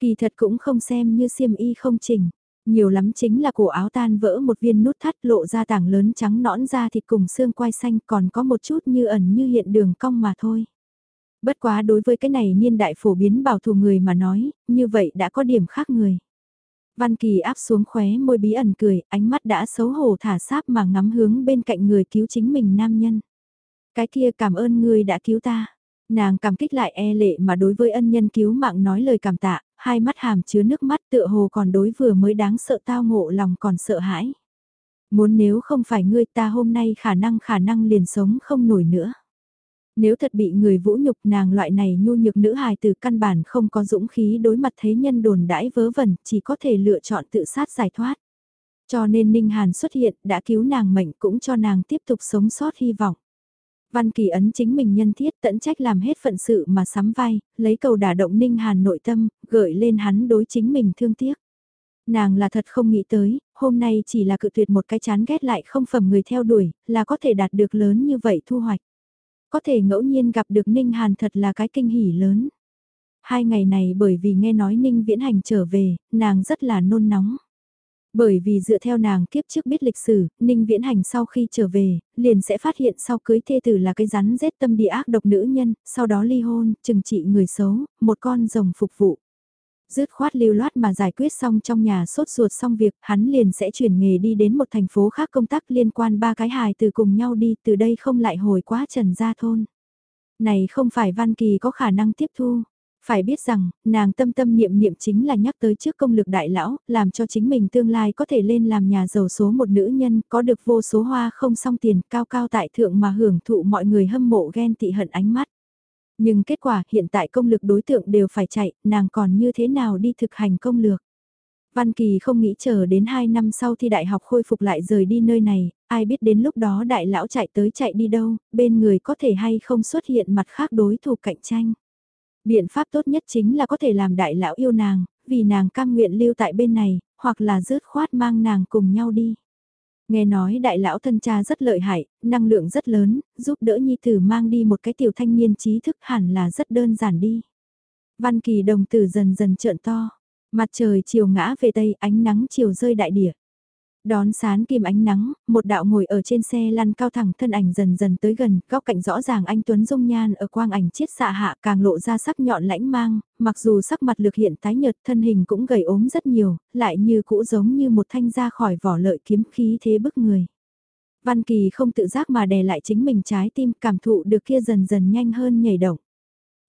Kỳ thật cũng không xem như xiêm y không chỉnh. Nhiều lắm chính là cổ áo tan vỡ một viên nút thắt lộ ra tảng lớn trắng nõn ra thịt cùng xương quai xanh còn có một chút như ẩn như hiện đường cong mà thôi. Bất quá đối với cái này niên đại phổ biến bảo thủ người mà nói, như vậy đã có điểm khác người. Văn Kỳ áp xuống khóe môi bí ẩn cười, ánh mắt đã xấu hổ thả sáp mà ngắm hướng bên cạnh người cứu chính mình nam nhân. Cái kia cảm ơn người đã cứu ta. Nàng cảm kích lại e lệ mà đối với ân nhân cứu mạng nói lời cảm tạ, hai mắt hàm chứa nước mắt tựa hồ còn đối vừa mới đáng sợ tao ngộ lòng còn sợ hãi. Muốn nếu không phải ngươi ta hôm nay khả năng khả năng liền sống không nổi nữa. Nếu thật bị người vũ nhục nàng loại này nhu nhược nữ hài từ căn bản không có dũng khí đối mặt thế nhân đồn đãi vớ vẩn, chỉ có thể lựa chọn tự sát giải thoát. Cho nên Ninh Hàn xuất hiện đã cứu nàng mệnh cũng cho nàng tiếp tục sống sót hy vọng. Văn Kỳ ấn chính mình nhân thiết tận trách làm hết phận sự mà sắm vai, lấy cầu đả động Ninh Hàn nội tâm, gợi lên hắn đối chính mình thương tiếc. Nàng là thật không nghĩ tới, hôm nay chỉ là cự tuyệt một cái chán ghét lại không phẩm người theo đuổi, là có thể đạt được lớn như vậy thu hoạch. Có thể ngẫu nhiên gặp được Ninh Hàn thật là cái kinh hỉ lớn. Hai ngày này bởi vì nghe nói Ninh Viễn Hành trở về, nàng rất là nôn nóng. Bởi vì dựa theo nàng kiếp trước biết lịch sử, Ninh Viễn Hành sau khi trở về, liền sẽ phát hiện sau cưới thê tử là cái rắn rết tâm địa ác độc nữ nhân, sau đó ly hôn, trừng trị người xấu, một con rồng phục vụ. Dứt khoát lưu loát mà giải quyết xong trong nhà sốt ruột xong việc, hắn liền sẽ chuyển nghề đi đến một thành phố khác công tác liên quan ba cái hài từ cùng nhau đi, từ đây không lại hồi quá trần gia thôn. Này không phải Văn Kỳ có khả năng tiếp thu. Phải biết rằng, nàng tâm tâm niệm niệm chính là nhắc tới trước công lực đại lão, làm cho chính mình tương lai có thể lên làm nhà giàu số một nữ nhân, có được vô số hoa không song tiền, cao cao tại thượng mà hưởng thụ mọi người hâm mộ ghen tị hận ánh mắt. Nhưng kết quả hiện tại công lực đối tượng đều phải chạy, nàng còn như thế nào đi thực hành công lược. Văn Kỳ không nghĩ chờ đến 2 năm sau thi đại học khôi phục lại rời đi nơi này, ai biết đến lúc đó đại lão chạy tới chạy đi đâu, bên người có thể hay không xuất hiện mặt khác đối thủ cạnh tranh. Biện pháp tốt nhất chính là có thể làm đại lão yêu nàng, vì nàng cam nguyện lưu tại bên này, hoặc là rớt khoát mang nàng cùng nhau đi. Nghe nói đại lão thân cha rất lợi hại, năng lượng rất lớn, giúp đỡ nhi tử mang đi một cái tiểu thanh niên trí thức hẳn là rất đơn giản đi. Văn kỳ đồng tử dần dần trợn to, mặt trời chiều ngã về tây ánh nắng chiều rơi đại địa. Đón sán kim ánh nắng, một đạo ngồi ở trên xe lăn cao thẳng thân ảnh dần dần tới gần, góc cạnh rõ ràng anh Tuấn dung nhan ở quang ảnh chiết xạ hạ càng lộ ra sắc nhọn lãnh mang, mặc dù sắc mặt lược hiện tái nhợt thân hình cũng gầy ốm rất nhiều, lại như cũ giống như một thanh ra khỏi vỏ lợi kiếm khí thế bức người. Văn Kỳ không tự giác mà đè lại chính mình trái tim cảm thụ được kia dần dần nhanh hơn nhảy động.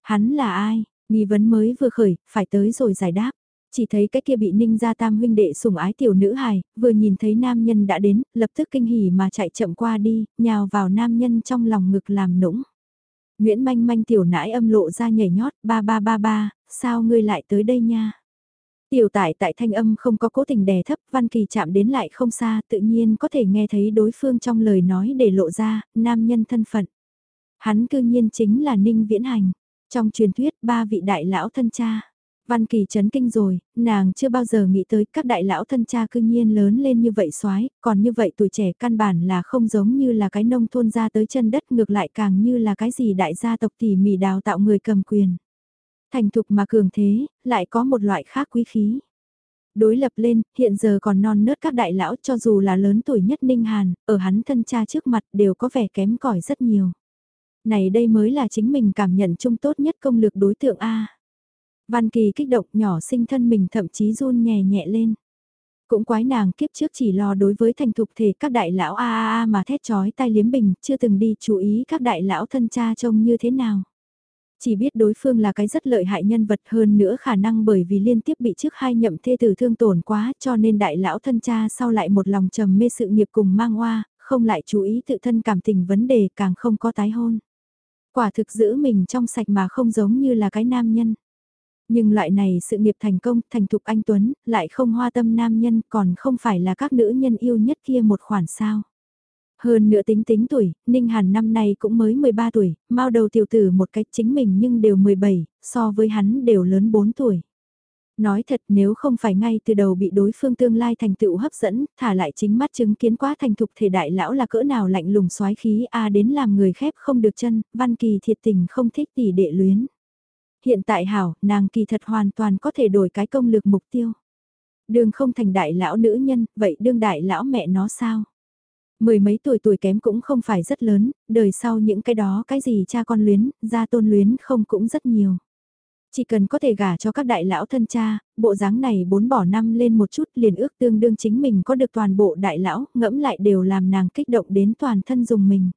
Hắn là ai? Nghi vấn mới vừa khởi, phải tới rồi giải đáp. Chỉ thấy cái kia bị ninh gia tam huynh đệ sủng ái tiểu nữ hài, vừa nhìn thấy nam nhân đã đến, lập tức kinh hỉ mà chạy chậm qua đi, nhào vào nam nhân trong lòng ngực làm nũng. Nguyễn manh manh tiểu nãi âm lộ ra nhảy nhót, ba ba ba ba, sao ngươi lại tới đây nha? Tiểu tải tại thanh âm không có cố tình đè thấp, Văn Kỳ chạm đến lại không xa, tự nhiên có thể nghe thấy đối phương trong lời nói để lộ ra, nam nhân thân phận. Hắn cư nhiên chính là Ninh Viễn Hành. Trong truyền thuyết, ba vị đại lão thân cha. Văn Kỳ chấn kinh rồi, nàng chưa bao giờ nghĩ tới các đại lão thân cha cư nhiên lớn lên như vậy soái còn như vậy tuổi trẻ căn bản là không giống như là cái nông thôn ra tới chân đất ngược lại càng như là cái gì đại gia tộc tỉ mỉ đào tạo người cầm quyền. Thành thục mà cường thế, lại có một loại khác quý khí. Đối lập lên, hiện giờ còn non nớt các đại lão cho dù là lớn tuổi nhất Ninh Hàn, ở hắn thân cha trước mặt đều có vẻ kém cỏi rất nhiều. Này đây mới là chính mình cảm nhận chung tốt nhất công lược đối tượng A. Văn Kỳ kích động nhỏ sinh thân mình thậm chí run nhẹ nhẹ lên. Cũng quái nàng kiếp trước chỉ lo đối với thành thục thể các đại lão a a a mà thét chói tai liếm bình, chưa từng đi chú ý các đại lão thân cha trông như thế nào. Chỉ biết đối phương là cái rất lợi hại nhân vật hơn nữa khả năng bởi vì liên tiếp bị trước hai nhậm thê tử thương tổn quá cho nên đại lão thân cha sau lại một lòng trầm mê sự nghiệp cùng mang hoa, không lại chú ý tự thân cảm tình vấn đề càng không có tái hôn. Quả thực giữ mình trong sạch mà không giống như là cái nam nhân. Nhưng loại này sự nghiệp thành công, thành thục anh Tuấn, lại không hoa tâm nam nhân còn không phải là các nữ nhân yêu nhất kia một khoản sao. Hơn nữa tính tính tuổi, Ninh Hàn năm nay cũng mới 13 tuổi, mau đầu tiểu tử một cách chính mình nhưng đều 17, so với hắn đều lớn 4 tuổi. Nói thật nếu không phải ngay từ đầu bị đối phương tương lai thành tựu hấp dẫn, thả lại chính mắt chứng kiến quá thành thục thể đại lão là cỡ nào lạnh lùng xoái khí a à đến làm người khép không được chân, văn kỳ thiệt tình không thích tỷ đệ luyến hiện tại hảo, nàng kỳ thật hoàn toàn có thể đổi cái công lược mục tiêu. Đường không thành đại lão nữ nhân, vậy đương đại lão mẹ nó sao? Mười mấy tuổi tuổi kém cũng không phải rất lớn, đời sau những cái đó cái gì cha con luyến, gia tôn luyến không cũng rất nhiều. Chỉ cần có thể gả cho các đại lão thân cha, bộ dáng này bốn bỏ năm lên một chút liền ước tương đương chính mình có được toàn bộ đại lão, ngẫm lại đều làm nàng kích động đến toàn thân dùng mình.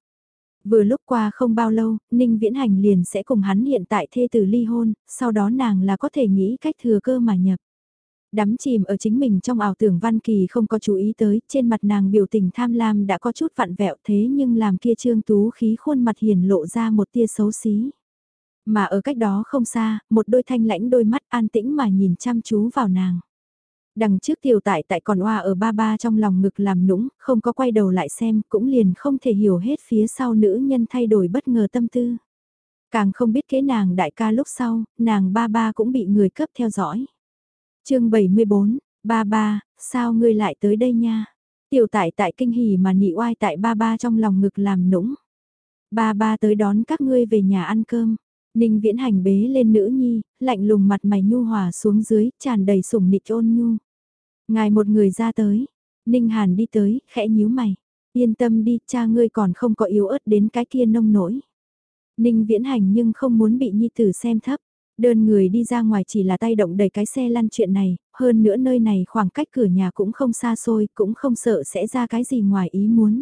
Vừa lúc qua không bao lâu, Ninh Viễn Hành liền sẽ cùng hắn hiện tại thê tử ly hôn, sau đó nàng là có thể nghĩ cách thừa cơ mà nhập. Đắm chìm ở chính mình trong ảo tưởng Văn Kỳ không có chú ý tới, trên mặt nàng biểu tình tham lam đã có chút vặn vẹo thế nhưng làm kia trương tú khí khuôn mặt hiền lộ ra một tia xấu xí. Mà ở cách đó không xa, một đôi thanh lãnh đôi mắt an tĩnh mà nhìn chăm chú vào nàng. Đằng trước tiểu tại tại còn oa ở ba ba trong lòng ngực làm nũng, không có quay đầu lại xem, cũng liền không thể hiểu hết phía sau nữ nhân thay đổi bất ngờ tâm tư. Càng không biết kế nàng đại ca lúc sau, nàng ba ba cũng bị người cấp theo dõi. chương 74, ba ba, sao ngươi lại tới đây nha? Tiểu tại tại kinh hỉ mà nị oai tại ba ba trong lòng ngực làm nũng. Ba ba tới đón các ngươi về nhà ăn cơm. Ninh viễn hành bế lên nữ nhi, lạnh lùng mặt mày nhu hòa xuống dưới, tràn đầy sủng nịnh ôn nhu. Ngài một người ra tới, Ninh Hàn đi tới, khẽ nhíu mày. Yên tâm đi, cha ngươi còn không có yếu ớt đến cái kia nông nổi. Ninh viễn hành nhưng không muốn bị nhi tử xem thấp. Đơn người đi ra ngoài chỉ là tay động đầy cái xe lăn chuyện này, hơn nữa nơi này khoảng cách cửa nhà cũng không xa xôi, cũng không sợ sẽ ra cái gì ngoài ý muốn.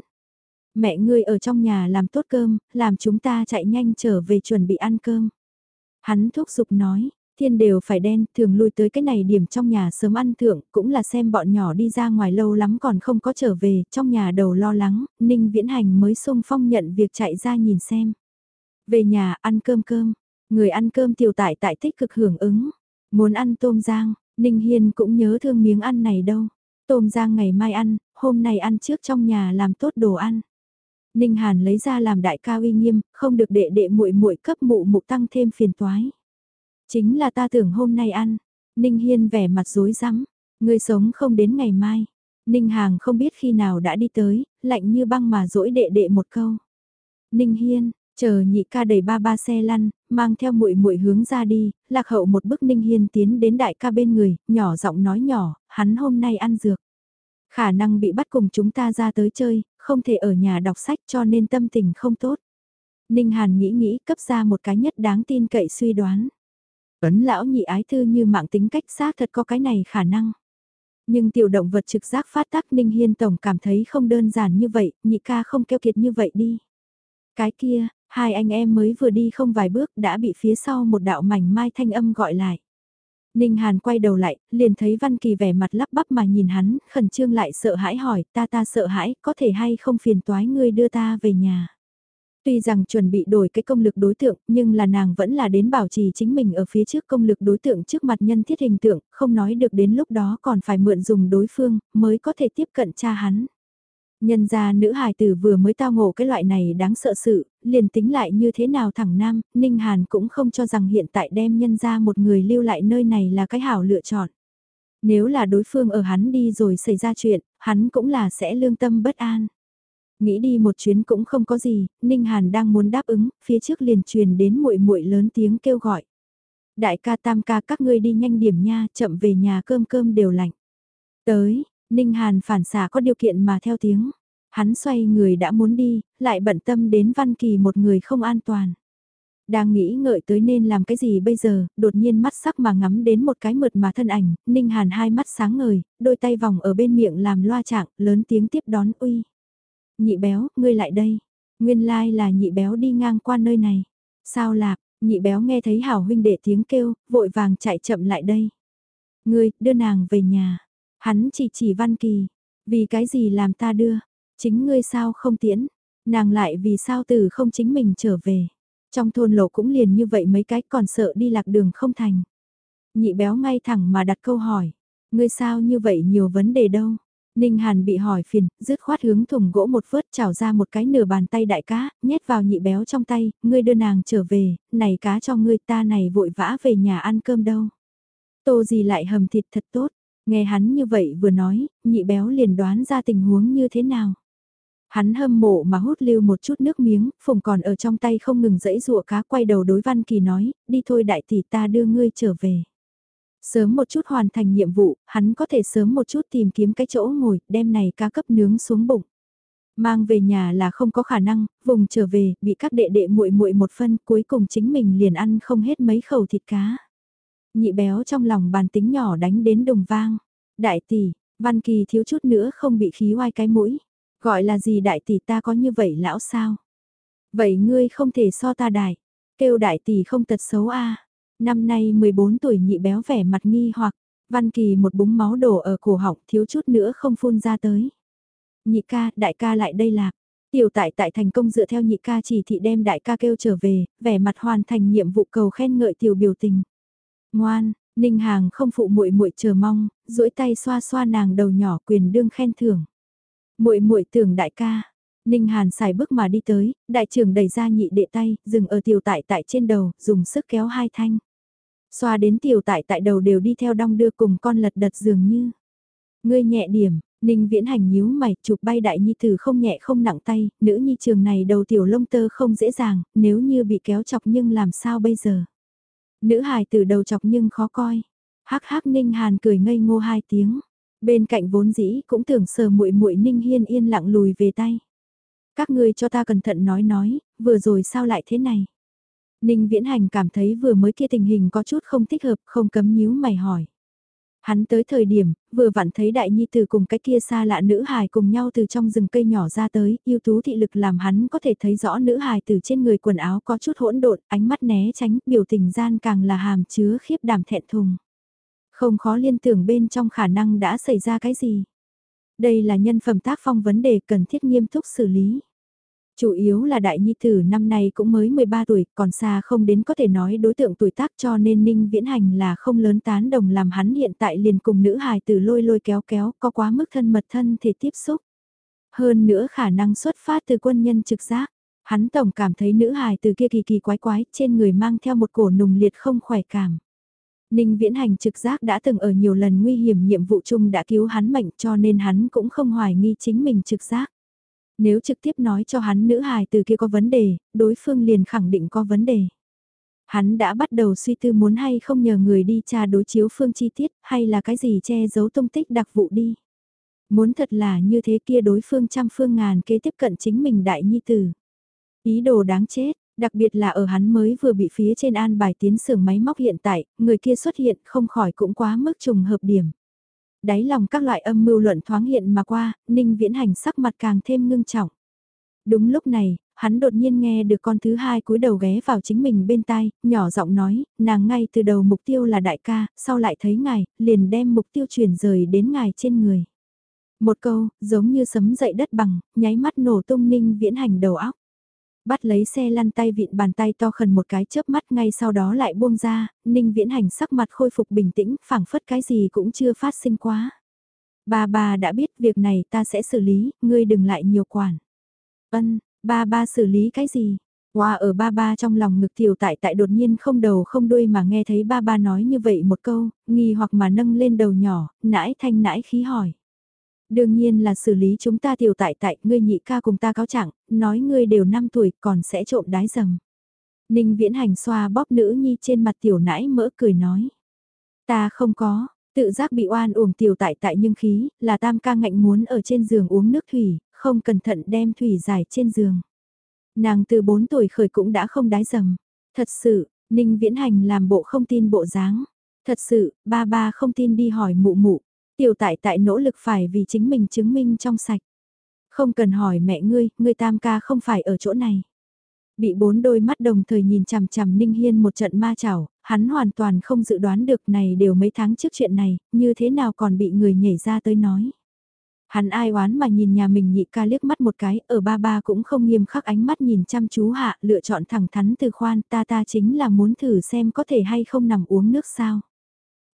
Mẹ ngươi ở trong nhà làm tốt cơm, làm chúng ta chạy nhanh trở về chuẩn bị ăn cơm. Hắn thúc giục nói, thiên đều phải đen, thường lui tới cái này điểm trong nhà sớm ăn thượng, cũng là xem bọn nhỏ đi ra ngoài lâu lắm còn không có trở về, trong nhà đầu lo lắng, Ninh Viễn Hành mới xung phong nhận việc chạy ra nhìn xem. Về nhà ăn cơm cơm, người ăn cơm tiểu tại tại tích cực hưởng ứng, muốn ăn tôm giang, Ninh Hiên cũng nhớ thương miếng ăn này đâu. Tôm giang ngày mai ăn, hôm nay ăn trước trong nhà làm tốt đồ ăn. Ninh Hàn lấy ra làm đại ca uy nghiêm, không được đệ đệ muội muội cấp mụ mụ tăng thêm phiền toái. Chính là ta tưởng hôm nay ăn. Ninh Hiên vẻ mặt rối rắm, ngươi sống không đến ngày mai. Ninh Hàng không biết khi nào đã đi tới, lạnh như băng mà dỗi đệ đệ một câu. Ninh Hiên, chờ nhị ca đẩy ba ba xe lăn, mang theo muội muội hướng ra đi, lạc hậu một bước Ninh Hiên tiến đến đại ca bên người, nhỏ giọng nói nhỏ, hắn hôm nay ăn dược. Khả năng bị bắt cùng chúng ta ra tới chơi, không thể ở nhà đọc sách cho nên tâm tình không tốt. Ninh Hàn nghĩ nghĩ cấp ra một cái nhất đáng tin cậy suy đoán. Ấn lão nhị ái thư như mạng tính cách xác thật có cái này khả năng. Nhưng tiểu động vật trực giác phát tác Ninh Hiên Tổng cảm thấy không đơn giản như vậy, nhị ca không keo kiệt như vậy đi. Cái kia, hai anh em mới vừa đi không vài bước đã bị phía sau một đạo mảnh mai thanh âm gọi lại. Ninh Hàn quay đầu lại, liền thấy Văn Kỳ vẻ mặt lắp bắp mà nhìn hắn, khẩn trương lại sợ hãi hỏi, ta ta sợ hãi, có thể hay không phiền toái ngươi đưa ta về nhà. Tuy rằng chuẩn bị đổi cái công lực đối tượng, nhưng là nàng vẫn là đến bảo trì chính mình ở phía trước công lực đối tượng trước mặt nhân thiết hình tượng, không nói được đến lúc đó còn phải mượn dùng đối phương, mới có thể tiếp cận cha hắn. Nhân ra nữ hài tử vừa mới tao ngộ cái loại này đáng sợ sự, liền tính lại như thế nào thẳng nam, Ninh Hàn cũng không cho rằng hiện tại đem nhân ra một người lưu lại nơi này là cái hảo lựa chọn. Nếu là đối phương ở hắn đi rồi xảy ra chuyện, hắn cũng là sẽ lương tâm bất an. Nghĩ đi một chuyến cũng không có gì, Ninh Hàn đang muốn đáp ứng, phía trước liền truyền đến muội muội lớn tiếng kêu gọi. Đại ca tam ca các ngươi đi nhanh điểm nha, chậm về nhà cơm cơm đều lạnh. Tới, Ninh Hàn phản xả có điều kiện mà theo tiếng. Hắn xoay người đã muốn đi, lại bận tâm đến Văn Kỳ một người không an toàn. Đang nghĩ ngợi tới nên làm cái gì bây giờ, đột nhiên mắt sắc mà ngắm đến một cái mượt mà thân ảnh, Ninh Hàn hai mắt sáng ngời, đôi tay vòng ở bên miệng làm loa trạng, lớn tiếng tiếp đón uy. Nhị béo, ngươi lại đây. Nguyên lai like là nhị béo đi ngang qua nơi này. Sao lạp, nhị béo nghe thấy hảo huynh đệ tiếng kêu, vội vàng chạy chậm lại đây. Ngươi, đưa nàng về nhà. Hắn chỉ chỉ Văn Kỳ. Vì cái gì làm ta đưa? Chính ngươi sao không tiễn? Nàng lại vì sao từ không chính mình trở về? Trong thôn lộ cũng liền như vậy mấy cái còn sợ đi lạc đường không thành. Nhị béo ngay thẳng mà đặt câu hỏi. Ngươi sao như vậy nhiều vấn đề đâu? Ninh Hàn bị hỏi phiền, dứt khoát hướng thùng gỗ một vớt chảo ra một cái nửa bàn tay đại cá, nhét vào nhị béo trong tay, ngươi đưa nàng trở về, này cá cho ngươi ta này vội vã về nhà ăn cơm đâu. Tô gì lại hầm thịt thật tốt, nghe hắn như vậy vừa nói, nhị béo liền đoán ra tình huống như thế nào. Hắn hâm mộ mà hút lưu một chút nước miếng, phùng còn ở trong tay không ngừng dẫy rụa cá quay đầu đối Văn Kỳ nói, đi thôi đại tỷ ta đưa ngươi trở về. Sớm một chút hoàn thành nhiệm vụ, hắn có thể sớm một chút tìm kiếm cái chỗ ngồi, đem này cá cấp nướng xuống bụng. Mang về nhà là không có khả năng, vùng trở về, bị các đệ đệ muội muội một phân, cuối cùng chính mình liền ăn không hết mấy khẩu thịt cá. Nhị béo trong lòng bàn tính nhỏ đánh đến đồng vang. Đại tỷ, Văn Kỳ thiếu chút nữa không bị khí oai cái mũi. Gọi là gì đại tỷ ta có như vậy lão sao? Vậy ngươi không thể so ta đại. Kêu đại tỷ không tật xấu a Năm nay 14 tuổi nhị béo vẻ mặt nghi hoặc. Văn Kỳ một búng máu đổ ở cổ họng thiếu chút nữa không phun ra tới. Nhị ca, đại ca lại đây lạc. Tiểu tại tại thành công dựa theo nhị ca chỉ thị đem đại ca kêu trở về, vẻ mặt hoàn thành nhiệm vụ cầu khen ngợi tiểu biểu tình. Ngoan, Ninh Hàng không phụ muội muội chờ mong, duỗi tay xoa xoa nàng đầu nhỏ quyền đương khen thưởng. Muội muội tưởng đại ca. Ninh Hàn xài bước mà đi tới, đại trưởng đẩy ra nhị đệ tay, dừng ở tiểu tại tại trên đầu, dùng sức kéo hai thanh. Xoa đến tiểu tại tại đầu đều đi theo đong đưa cùng con lật đật dường như. Ngươi nhẹ điểm, Ninh viễn hành nhíu mày, chụp bay đại nhi tử không nhẹ không nặng tay, nữ nhi trường này đầu tiểu lông tơ không dễ dàng, nếu như bị kéo chọc nhưng làm sao bây giờ. Nữ hài từ đầu chọc nhưng khó coi. Hắc hắc Ninh Hàn cười ngây ngô hai tiếng. Bên cạnh vốn dĩ cũng tưởng sờ muội muội Ninh Hiên yên lặng lùi về tay. Các ngươi cho ta cẩn thận nói nói, vừa rồi sao lại thế này? Ninh Viễn Hành cảm thấy vừa mới kia tình hình có chút không thích hợp, không cấm nhíu mày hỏi. Hắn tới thời điểm, vừa vặn thấy đại nhi từ cùng cái kia xa lạ nữ hài cùng nhau từ trong rừng cây nhỏ ra tới, yêu tú thị lực làm hắn có thể thấy rõ nữ hài từ trên người quần áo có chút hỗn độn, ánh mắt né tránh, biểu tình gian càng là hàm chứa khiếp đảm thẹn thùng. Không khó liên tưởng bên trong khả năng đã xảy ra cái gì. Đây là nhân phẩm tác phong vấn đề cần thiết nghiêm túc xử lý. Chủ yếu là đại nhi tử năm nay cũng mới 13 tuổi, còn xa không đến có thể nói đối tượng tuổi tác cho nên Ninh Viễn Hành là không lớn tán đồng làm hắn hiện tại liền cùng nữ hài tử lôi lôi kéo kéo có quá mức thân mật thân thể tiếp xúc. Hơn nữa khả năng xuất phát từ quân nhân trực giác, hắn tổng cảm thấy nữ hài từ kia kỳ kỳ quái quái trên người mang theo một cổ nùng liệt không khỏe cảm. Ninh Viễn Hành trực giác đã từng ở nhiều lần nguy hiểm nhiệm vụ chung đã cứu hắn mệnh cho nên hắn cũng không hoài nghi chính mình trực giác. Nếu trực tiếp nói cho hắn nữ hài từ kia có vấn đề, đối phương liền khẳng định có vấn đề. Hắn đã bắt đầu suy tư muốn hay không nhờ người đi tra đối chiếu phương chi tiết hay là cái gì che giấu tung tích đặc vụ đi. Muốn thật là như thế kia đối phương trăm phương ngàn kế tiếp cận chính mình đại nhi tử. Ý đồ đáng chết, đặc biệt là ở hắn mới vừa bị phía trên an bài tiến xưởng máy móc hiện tại, người kia xuất hiện không khỏi cũng quá mức trùng hợp điểm đáy lòng các loại âm mưu luận thoáng hiện mà qua, Ninh Viễn Hành sắc mặt càng thêm ngưng trọng. Đúng lúc này, hắn đột nhiên nghe được con thứ hai cúi đầu ghé vào chính mình bên tai, nhỏ giọng nói, nàng ngay từ đầu mục tiêu là đại ca, sau lại thấy ngài, liền đem mục tiêu chuyển rời đến ngài trên người. Một câu, giống như sấm dậy đất bằng, nháy mắt nổ tung ninh viễn hành đầu óc. Bắt lấy xe lăn tay vịn bàn tay to khẩn một cái chớp mắt ngay sau đó lại buông ra, ninh viễn hành sắc mặt khôi phục bình tĩnh, phảng phất cái gì cũng chưa phát sinh quá. Ba ba đã biết việc này ta sẽ xử lý, ngươi đừng lại nhiều quản. Ân, ba ba xử lý cái gì? Hoa ở ba ba trong lòng ngực tiểu tại tại đột nhiên không đầu không đuôi mà nghe thấy ba ba nói như vậy một câu, nghi hoặc mà nâng lên đầu nhỏ, nãi thanh nãi khí hỏi. Đương nhiên là xử lý chúng ta tiểu tại tại, ngươi nhị ca cùng ta cáo trạng, nói ngươi đều 5 tuổi còn sẽ trộm đái dầm. Ninh viễn hành xoa bóp nữ nhi trên mặt tiểu nãi mỡ cười nói. Ta không có, tự giác bị oan uổng tiểu tại tại nhưng khí, là tam ca ngạnh muốn ở trên giường uống nước thủy, không cẩn thận đem thủy giải trên giường. Nàng từ 4 tuổi khởi cũng đã không đái dầm. Thật sự, Ninh viễn hành làm bộ không tin bộ dáng. Thật sự, ba ba không tin đi hỏi mụ mụ. Tiểu tại tại nỗ lực phải vì chính mình chứng minh trong sạch. Không cần hỏi mẹ ngươi, ngươi tam ca không phải ở chỗ này. Bị bốn đôi mắt đồng thời nhìn chằm chằm Ninh Hiên một trận ma chảo, hắn hoàn toàn không dự đoán được này đều mấy tháng trước chuyện này, như thế nào còn bị người nhảy ra tới nói. Hắn ai oán mà nhìn nhà mình nhị ca liếc mắt một cái, ở ba ba cũng không nghiêm khắc ánh mắt nhìn chăm chú hạ, lựa chọn thẳng thắn từ khoan ta ta chính là muốn thử xem có thể hay không nằm uống nước sao.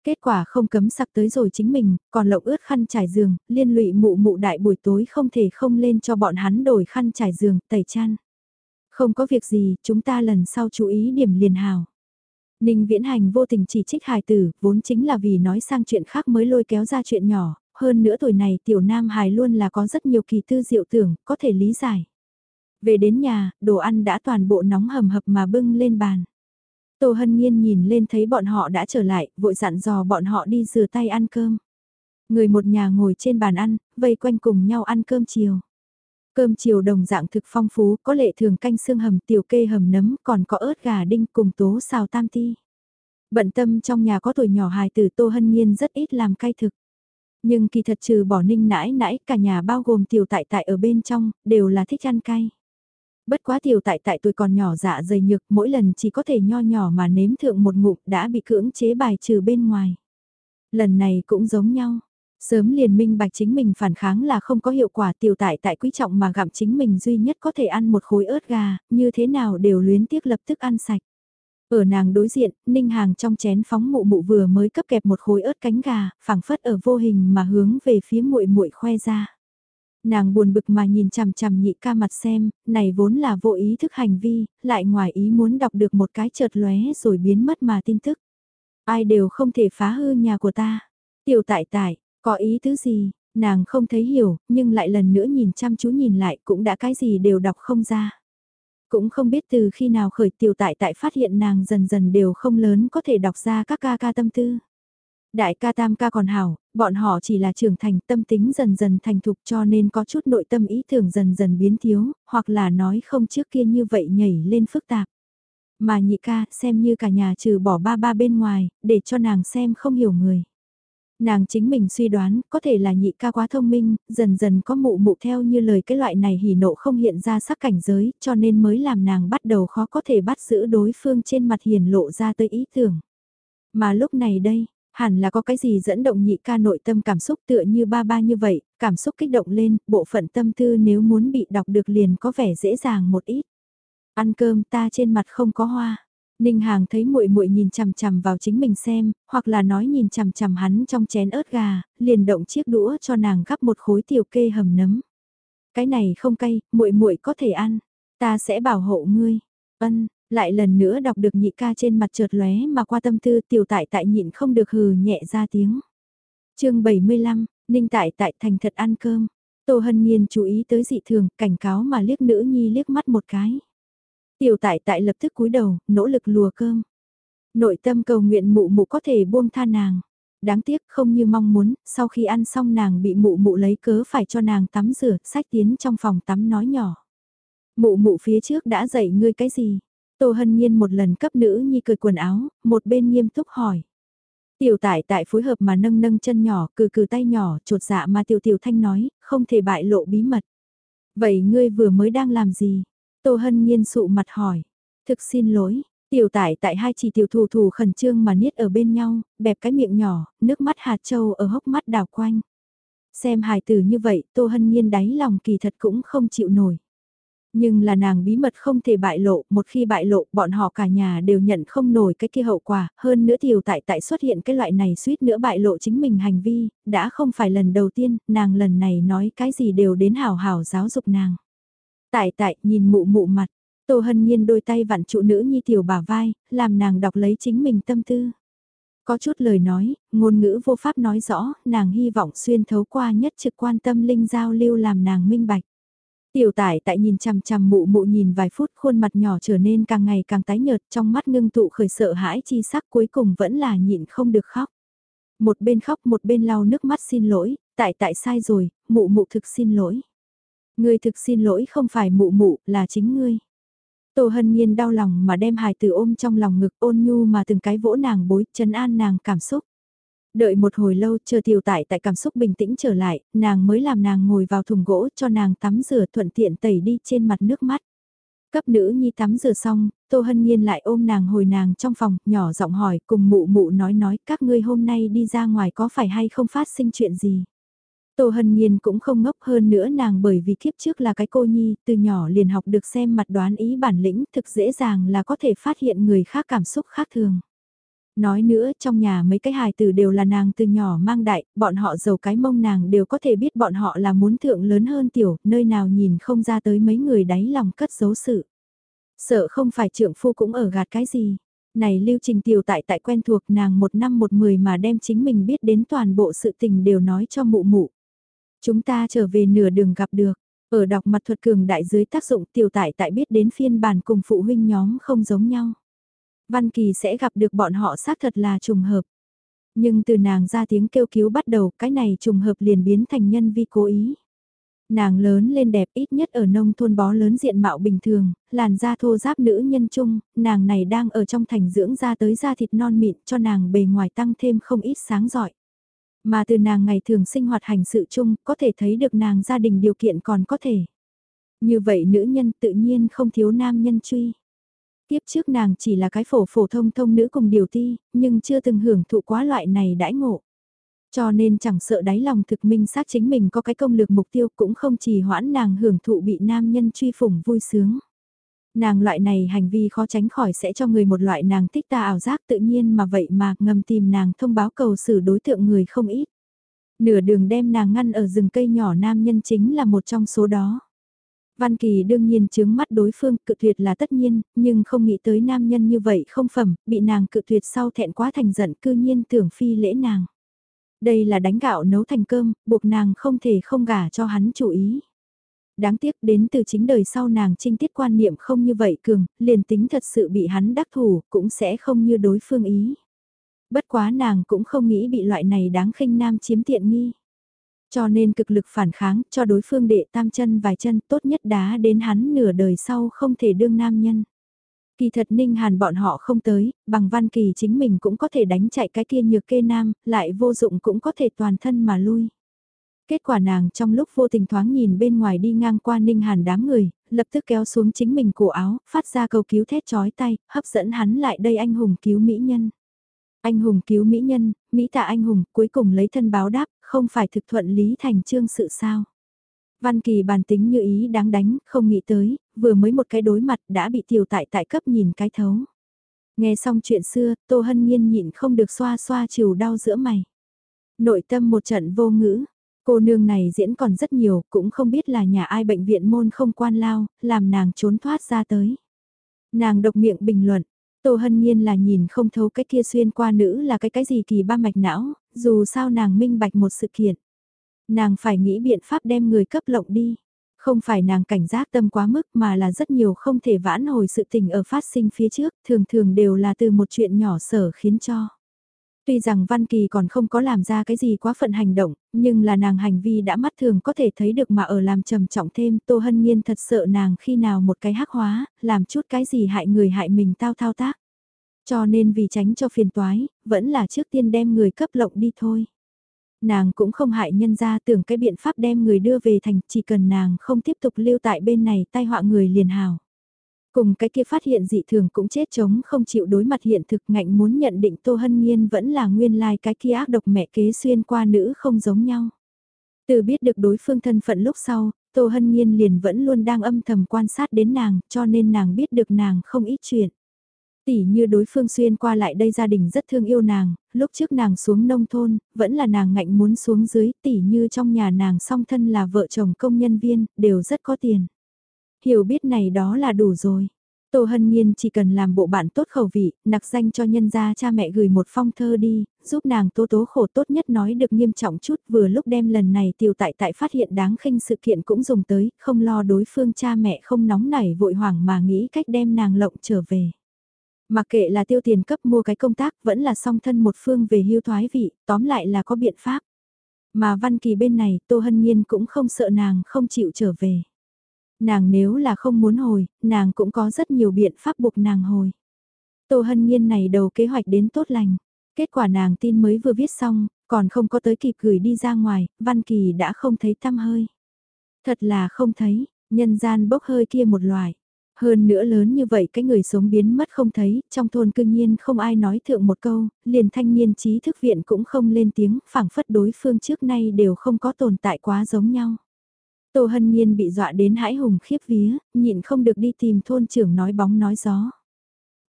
Kết quả không cấm sặc tới rồi chính mình, còn lộng ướt khăn trải giường, liên lụy mụ mụ đại buổi tối không thể không lên cho bọn hắn đổi khăn trải giường, tẩy chăn. Không có việc gì, chúng ta lần sau chú ý điểm liền hào. Ninh viễn hành vô tình chỉ trích hài tử, vốn chính là vì nói sang chuyện khác mới lôi kéo ra chuyện nhỏ, hơn nữa tuổi này tiểu nam hài luôn là có rất nhiều kỳ tư diệu tưởng, có thể lý giải. Về đến nhà, đồ ăn đã toàn bộ nóng hầm hập mà bưng lên bàn. Tô Hân Nhiên nhìn lên thấy bọn họ đã trở lại, vội dặn dò bọn họ đi rửa tay ăn cơm. Người một nhà ngồi trên bàn ăn, vây quanh cùng nhau ăn cơm chiều. Cơm chiều đồng dạng thực phong phú, có lệ thường canh xương hầm tiểu kê hầm nấm, còn có ớt gà đinh cùng tố xào tam ti. Bận tâm trong nhà có tuổi nhỏ hài tử Tô Hân Nhiên rất ít làm cay thực. Nhưng kỳ thật trừ bỏ ninh nãi nãi cả nhà bao gồm tiểu tại tại ở bên trong, đều là thích ăn cay. Bất quá tiểu tại tại tuổi còn nhỏ dạ dày nhược mỗi lần chỉ có thể nho nhỏ mà nếm thượng một ngụm đã bị cưỡng chế bài trừ bên ngoài. Lần này cũng giống nhau. Sớm liền minh bạch chính mình phản kháng là không có hiệu quả tiểu tại tại quý trọng mà gặm chính mình duy nhất có thể ăn một khối ớt gà, như thế nào đều luyến tiếc lập tức ăn sạch. Ở nàng đối diện, Ninh Hàng trong chén phóng mụ mụ vừa mới cấp kẹp một khối ớt cánh gà, phẳng phất ở vô hình mà hướng về phía muội muội khoe ra. Nàng buồn bực mà nhìn chằm chằm nhị ca mặt xem, này vốn là vô ý thức hành vi, lại ngoài ý muốn đọc được một cái chợt lóe rồi biến mất mà tin tức. Ai đều không thể phá hư nhà của ta. Tiểu tại tại, có ý tứ gì, nàng không thấy hiểu, nhưng lại lần nữa nhìn chăm chú nhìn lại cũng đã cái gì đều đọc không ra. Cũng không biết từ khi nào khởi tiểu tại tại phát hiện nàng dần dần đều không lớn có thể đọc ra các ca ca tâm tư. Đại ca tam ca còn hảo, bọn họ chỉ là trưởng thành tâm tính dần dần thành thục cho nên có chút nội tâm ý tưởng dần dần biến thiếu, hoặc là nói không trước kia như vậy nhảy lên phức tạp. Mà nhị ca xem như cả nhà trừ bỏ ba ba bên ngoài, để cho nàng xem không hiểu người. Nàng chính mình suy đoán, có thể là nhị ca quá thông minh, dần dần có mụ mụ theo như lời cái loại này hỉ nộ không hiện ra sắc cảnh giới, cho nên mới làm nàng bắt đầu khó có thể bắt giữ đối phương trên mặt hiền lộ ra tới ý tưởng. Mà lúc này đây, hẳn là có cái gì dẫn động nhị ca nội tâm cảm xúc tựa như ba ba như vậy, cảm xúc kích động lên, bộ phận tâm tư nếu muốn bị đọc được liền có vẻ dễ dàng một ít. Ăn cơm ta trên mặt không có hoa. Ninh Hàng thấy muội muội nhìn chằm chằm vào chính mình xem, hoặc là nói nhìn chằm chằm hắn trong chén ớt gà, liền động chiếc đũa cho nàng gắp một khối tiểu kê hầm nấm. Cái này không cay, muội muội có thể ăn, ta sẽ bảo hộ ngươi. Ân, lại lần nữa đọc được nhị ca trên mặt chợt lóe mà qua tâm tư tiểu tại tại nhịn không được hừ nhẹ ra tiếng. chương 75, Ninh tại tại thành thật ăn cơm. Tô Hân Nhiên chú ý tới dị thường, cảnh cáo mà liếc nữ nhi liếc mắt một cái. Tiểu tại tại lập tức cúi đầu, nỗ lực lùa cơm. Nội tâm cầu nguyện mụ mụ có thể buông tha nàng. Đáng tiếc không như mong muốn, sau khi ăn xong nàng bị mụ mụ lấy cớ phải cho nàng tắm rửa, sách tiến trong phòng tắm nói nhỏ. Mụ mụ phía trước đã dạy ngươi cái gì? Tô Hân Nhiên một lần cấp nữ nhi cười quần áo, một bên nghiêm túc hỏi. Tiểu tại tại phối hợp mà nâng nâng chân nhỏ, cừ cừ tay nhỏ, trột dạ mà tiểu tiểu thanh nói, không thể bại lộ bí mật. Vậy ngươi vừa mới đang làm gì? Tô Hân Nhiên sụ mặt hỏi. Thực xin lỗi, tiểu tải tại hai chỉ tiểu thủ thủ khẩn trương mà niết ở bên nhau, bẹp cái miệng nhỏ, nước mắt hạt châu ở hốc mắt đào quanh. Xem hài tử như vậy, Tô Hân Nhiên đáy lòng kỳ thật cũng không chịu nổi. Nhưng là nàng bí mật không thể bại lộ, một khi bại lộ, bọn họ cả nhà đều nhận không nổi cái kia hậu quả, hơn nữa tiểu tại tại xuất hiện cái loại này suýt nữa bại lộ chính mình hành vi, đã không phải lần đầu tiên, nàng lần này nói cái gì đều đến hảo hảo giáo dục nàng. Tại tại, nhìn mụ mụ mặt, Tô Hân Nhiên đôi tay vặn trụ nữ nhi tiểu bà vai, làm nàng đọc lấy chính mình tâm tư. Có chút lời nói, ngôn ngữ vô pháp nói rõ, nàng hy vọng xuyên thấu qua nhất trực quan tâm linh giao lưu làm nàng minh bạch. Tiểu tải tại nhìn chằm chằm mụ mụ nhìn vài phút khuôn mặt nhỏ trở nên càng ngày càng tái nhợt trong mắt ngưng tụ khởi sợ hãi chi sắc cuối cùng vẫn là nhịn không được khóc. Một bên khóc một bên lau nước mắt xin lỗi, tại tại sai rồi, mụ mụ thực xin lỗi. Ngươi thực xin lỗi không phải mụ mụ, là chính ngươi. Tô Hân Nhiên đau lòng mà đem hài tử ôm trong lòng ngực ôn nhu mà từng cái vỗ nàng bối, chấn an nàng cảm xúc. Đợi một hồi lâu chờ tiểu tại tại cảm xúc bình tĩnh trở lại, nàng mới làm nàng ngồi vào thùng gỗ cho nàng tắm rửa thuận tiện tẩy đi trên mặt nước mắt. Cấp nữ nhi tắm rửa xong, Tô Hân Nhiên lại ôm nàng hồi nàng trong phòng, nhỏ giọng hỏi cùng mụ mụ nói nói các ngươi hôm nay đi ra ngoài có phải hay không phát sinh chuyện gì. Tô Hân Nhiên cũng không ngốc hơn nữa nàng bởi vì kiếp trước là cái cô nhi, từ nhỏ liền học được xem mặt đoán ý bản lĩnh, thực dễ dàng là có thể phát hiện người khác cảm xúc khác thường. Nói nữa, trong nhà mấy cái hài tử đều là nàng từ nhỏ mang đại, bọn họ giàu cái mông nàng đều có thể biết bọn họ là muốn thượng lớn hơn tiểu, nơi nào nhìn không ra tới mấy người đáy lòng cất giấu sự. Sợ không phải trượng phu cũng ở gạt cái gì. Này lưu trình tiểu tại tại quen thuộc nàng một năm một mười mà đem chính mình biết đến toàn bộ sự tình đều nói cho mụ mụ. Chúng ta trở về nửa đường gặp được, ở đọc mặt thuật cường đại dưới tác dụng tiểu tại tại biết đến phiên bản cùng phụ huynh nhóm không giống nhau. Văn Kỳ sẽ gặp được bọn họ xác thật là trùng hợp. Nhưng từ nàng ra tiếng kêu cứu bắt đầu cái này trùng hợp liền biến thành nhân vi cố ý. Nàng lớn lên đẹp ít nhất ở nông thôn bó lớn diện mạo bình thường, làn da thô giáp nữ nhân trung, nàng này đang ở trong thành dưỡng ra tới da thịt non mịn cho nàng bề ngoài tăng thêm không ít sáng giỏi. Mà từ nàng ngày thường sinh hoạt hành sự chung, có thể thấy được nàng gia đình điều kiện còn có thể. Như vậy nữ nhân tự nhiên không thiếu nam nhân truy. Tiếp trước nàng chỉ là cái phổ phổ thông thông nữ cùng điều ti, nhưng chưa từng hưởng thụ quá loại này đãi ngộ. Cho nên chẳng sợ đáy lòng thực minh xác chính mình có cái công lược mục tiêu cũng không chỉ hoãn nàng hưởng thụ bị nam nhân truy phủng vui sướng. Nàng loại này hành vi khó tránh khỏi sẽ cho người một loại nàng thích ta ảo giác tự nhiên mà vậy mà ngầm tìm nàng thông báo cầu xử đối tượng người không ít. Nửa đường đem nàng ngăn ở rừng cây nhỏ nam nhân chính là một trong số đó. Văn Kỳ đương nhiên chướng mắt đối phương cự tuyệt là tất nhiên, nhưng không nghĩ tới nam nhân như vậy không phẩm, bị nàng cự tuyệt sau thẹn quá thành giận cư nhiên tưởng phi lễ nàng. Đây là đánh gạo nấu thành cơm, buộc nàng không thể không gả cho hắn chủ ý. Đáng tiếc đến từ chính đời sau nàng trinh tiết quan niệm không như vậy cường, liền tính thật sự bị hắn đắc thủ, cũng sẽ không như đối phương ý. Bất quá nàng cũng không nghĩ bị loại này đáng khinh nam chiếm tiện nghi. Cho nên cực lực phản kháng cho đối phương đệ tam chân vài chân tốt nhất đá đến hắn nửa đời sau không thể đương nam nhân. Kỳ thật Ninh Hàn bọn họ không tới, bằng văn kỳ chính mình cũng có thể đánh chạy cái kia nhược kê nam, lại vô dụng cũng có thể toàn thân mà lui. Kết quả nàng trong lúc vô tình thoáng nhìn bên ngoài đi ngang qua Ninh Hàn đám người, lập tức kéo xuống chính mình cổ áo, phát ra cầu cứu thét chói tay, hấp dẫn hắn lại đây anh hùng cứu mỹ nhân. Anh hùng cứu mỹ nhân, mỹ tạ anh hùng, cuối cùng lấy thân báo đáp, không phải thực thuận lý thành trương sự sao. Văn Kỳ bàn tính như ý đáng đánh, không nghĩ tới, vừa mới một cái đối mặt đã bị tiểu tại tại cấp nhìn cái thấu. Nghe xong chuyện xưa, Tô Hân Nhiên nhịn không được xoa xoa chiều đau giữa mày. Nội tâm một trận vô ngữ, cô nương này diễn còn rất nhiều, cũng không biết là nhà ai bệnh viện môn không quan lao, làm nàng trốn thoát ra tới. Nàng độc miệng bình luận, Tô Hân Nhiên là nhìn không thấu cái kia xuyên qua nữ là cái cái gì kỳ ba mạch não, dù sao nàng minh bạch một sự kiện. Nàng phải nghĩ biện pháp đem người cấp lộng đi. Không phải nàng cảnh giác tâm quá mức mà là rất nhiều không thể vãn hồi sự tình ở phát sinh phía trước, thường thường đều là từ một chuyện nhỏ sở khiến cho. Tuy rằng Văn Kỳ còn không có làm ra cái gì quá phận hành động, nhưng là nàng hành vi đã mắt thường có thể thấy được mà ở làm trầm trọng thêm Tô Hân Nhiên thật sợ nàng khi nào một cái hắc hóa, làm chút cái gì hại người hại mình tao thao tác. Cho nên vì tránh cho phiền toái, vẫn là trước tiên đem người cấp lộng đi thôi. Nàng cũng không hại nhân ra tưởng cái biện pháp đem người đưa về thành chỉ cần nàng không tiếp tục lưu tại bên này tai họa người liền hào. Cùng cái kia phát hiện dị thường cũng chết chống không chịu đối mặt hiện thực ngạnh muốn nhận định Tô Hân Nhiên vẫn là nguyên lai cái kia ác độc mẹ kế xuyên qua nữ không giống nhau. Từ biết được đối phương thân phận lúc sau, Tô Hân Nhiên liền vẫn luôn đang âm thầm quan sát đến nàng cho nên nàng biết được nàng không ít chuyện. Tỷ như đối phương xuyên qua lại đây gia đình rất thương yêu nàng, lúc trước nàng xuống nông thôn, vẫn là nàng ngạnh muốn xuống dưới, tỷ như trong nhà nàng song thân là vợ chồng công nhân viên, đều rất có tiền. Hiểu biết này đó là đủ rồi. Tô Hân Nhiên chỉ cần làm bộ bạn tốt khẩu vị, nặc danh cho nhân gia cha mẹ gửi một phong thơ đi, giúp nàng tố tố khổ tốt nhất nói được nghiêm trọng chút vừa lúc đem lần này tiêu tại tại phát hiện đáng khinh sự kiện cũng dùng tới, không lo đối phương cha mẹ không nóng nảy vội hoảng mà nghĩ cách đem nàng lộng trở về. Mặc kệ là tiêu tiền cấp mua cái công tác vẫn là song thân một phương về hưu thoái vị, tóm lại là có biện pháp. Mà Văn Kỳ bên này Tô Hân Nhiên cũng không sợ nàng không chịu trở về. Nàng nếu là không muốn hồi, nàng cũng có rất nhiều biện pháp buộc nàng hồi. Tô Hân Nhiên này đầu kế hoạch đến tốt lành. Kết quả nàng tin mới vừa viết xong, còn không có tới kịp gửi đi ra ngoài, Văn Kỳ đã không thấy tăm hơi. Thật là không thấy, nhân gian bốc hơi kia một loài. Hơn nữa lớn như vậy cái người sống biến mất không thấy, trong thôn cương nhiên không ai nói thượng một câu, liền thanh niên trí thức viện cũng không lên tiếng, phảng phất đối phương trước nay đều không có tồn tại quá giống nhau. Tô Hân Nhiên bị dọa đến hãi hùng khiếp vía, nhịn không được đi tìm thôn trưởng nói bóng nói gió.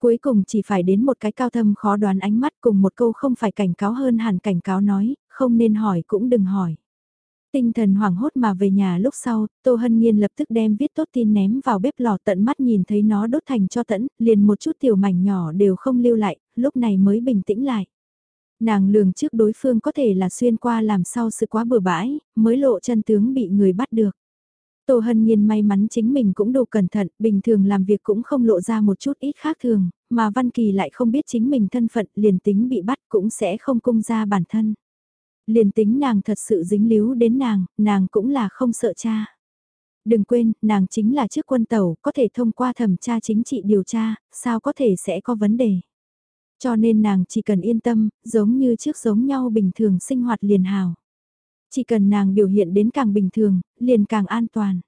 Cuối cùng chỉ phải đến một cái cao thâm khó đoán ánh mắt cùng một câu không phải cảnh cáo hơn hẳn cảnh cáo nói, không nên hỏi cũng đừng hỏi. Tinh thần hoảng hốt mà về nhà lúc sau, Tô Hân Nhiên lập tức đem viết tốt tin ném vào bếp lò tận mắt nhìn thấy nó đốt thành cho tẫn, liền một chút tiểu mảnh nhỏ đều không lưu lại, lúc này mới bình tĩnh lại. Nàng lường trước đối phương có thể là xuyên qua làm sao sự quá bừa bãi, mới lộ chân tướng bị người bắt được. Tô Hân Nhiên may mắn chính mình cũng đủ cẩn thận, bình thường làm việc cũng không lộ ra một chút ít khác thường, mà Văn Kỳ lại không biết chính mình thân phận liền tính bị bắt cũng sẽ không cung ra bản thân. Liền tính nàng thật sự dính líu đến nàng, nàng cũng là không sợ cha. Đừng quên, nàng chính là chiếc quân tàu, có thể thông qua thẩm tra chính trị điều tra, sao có thể sẽ có vấn đề. Cho nên nàng chỉ cần yên tâm, giống như trước giống nhau bình thường sinh hoạt liền hào. Chỉ cần nàng biểu hiện đến càng bình thường, liền càng an toàn.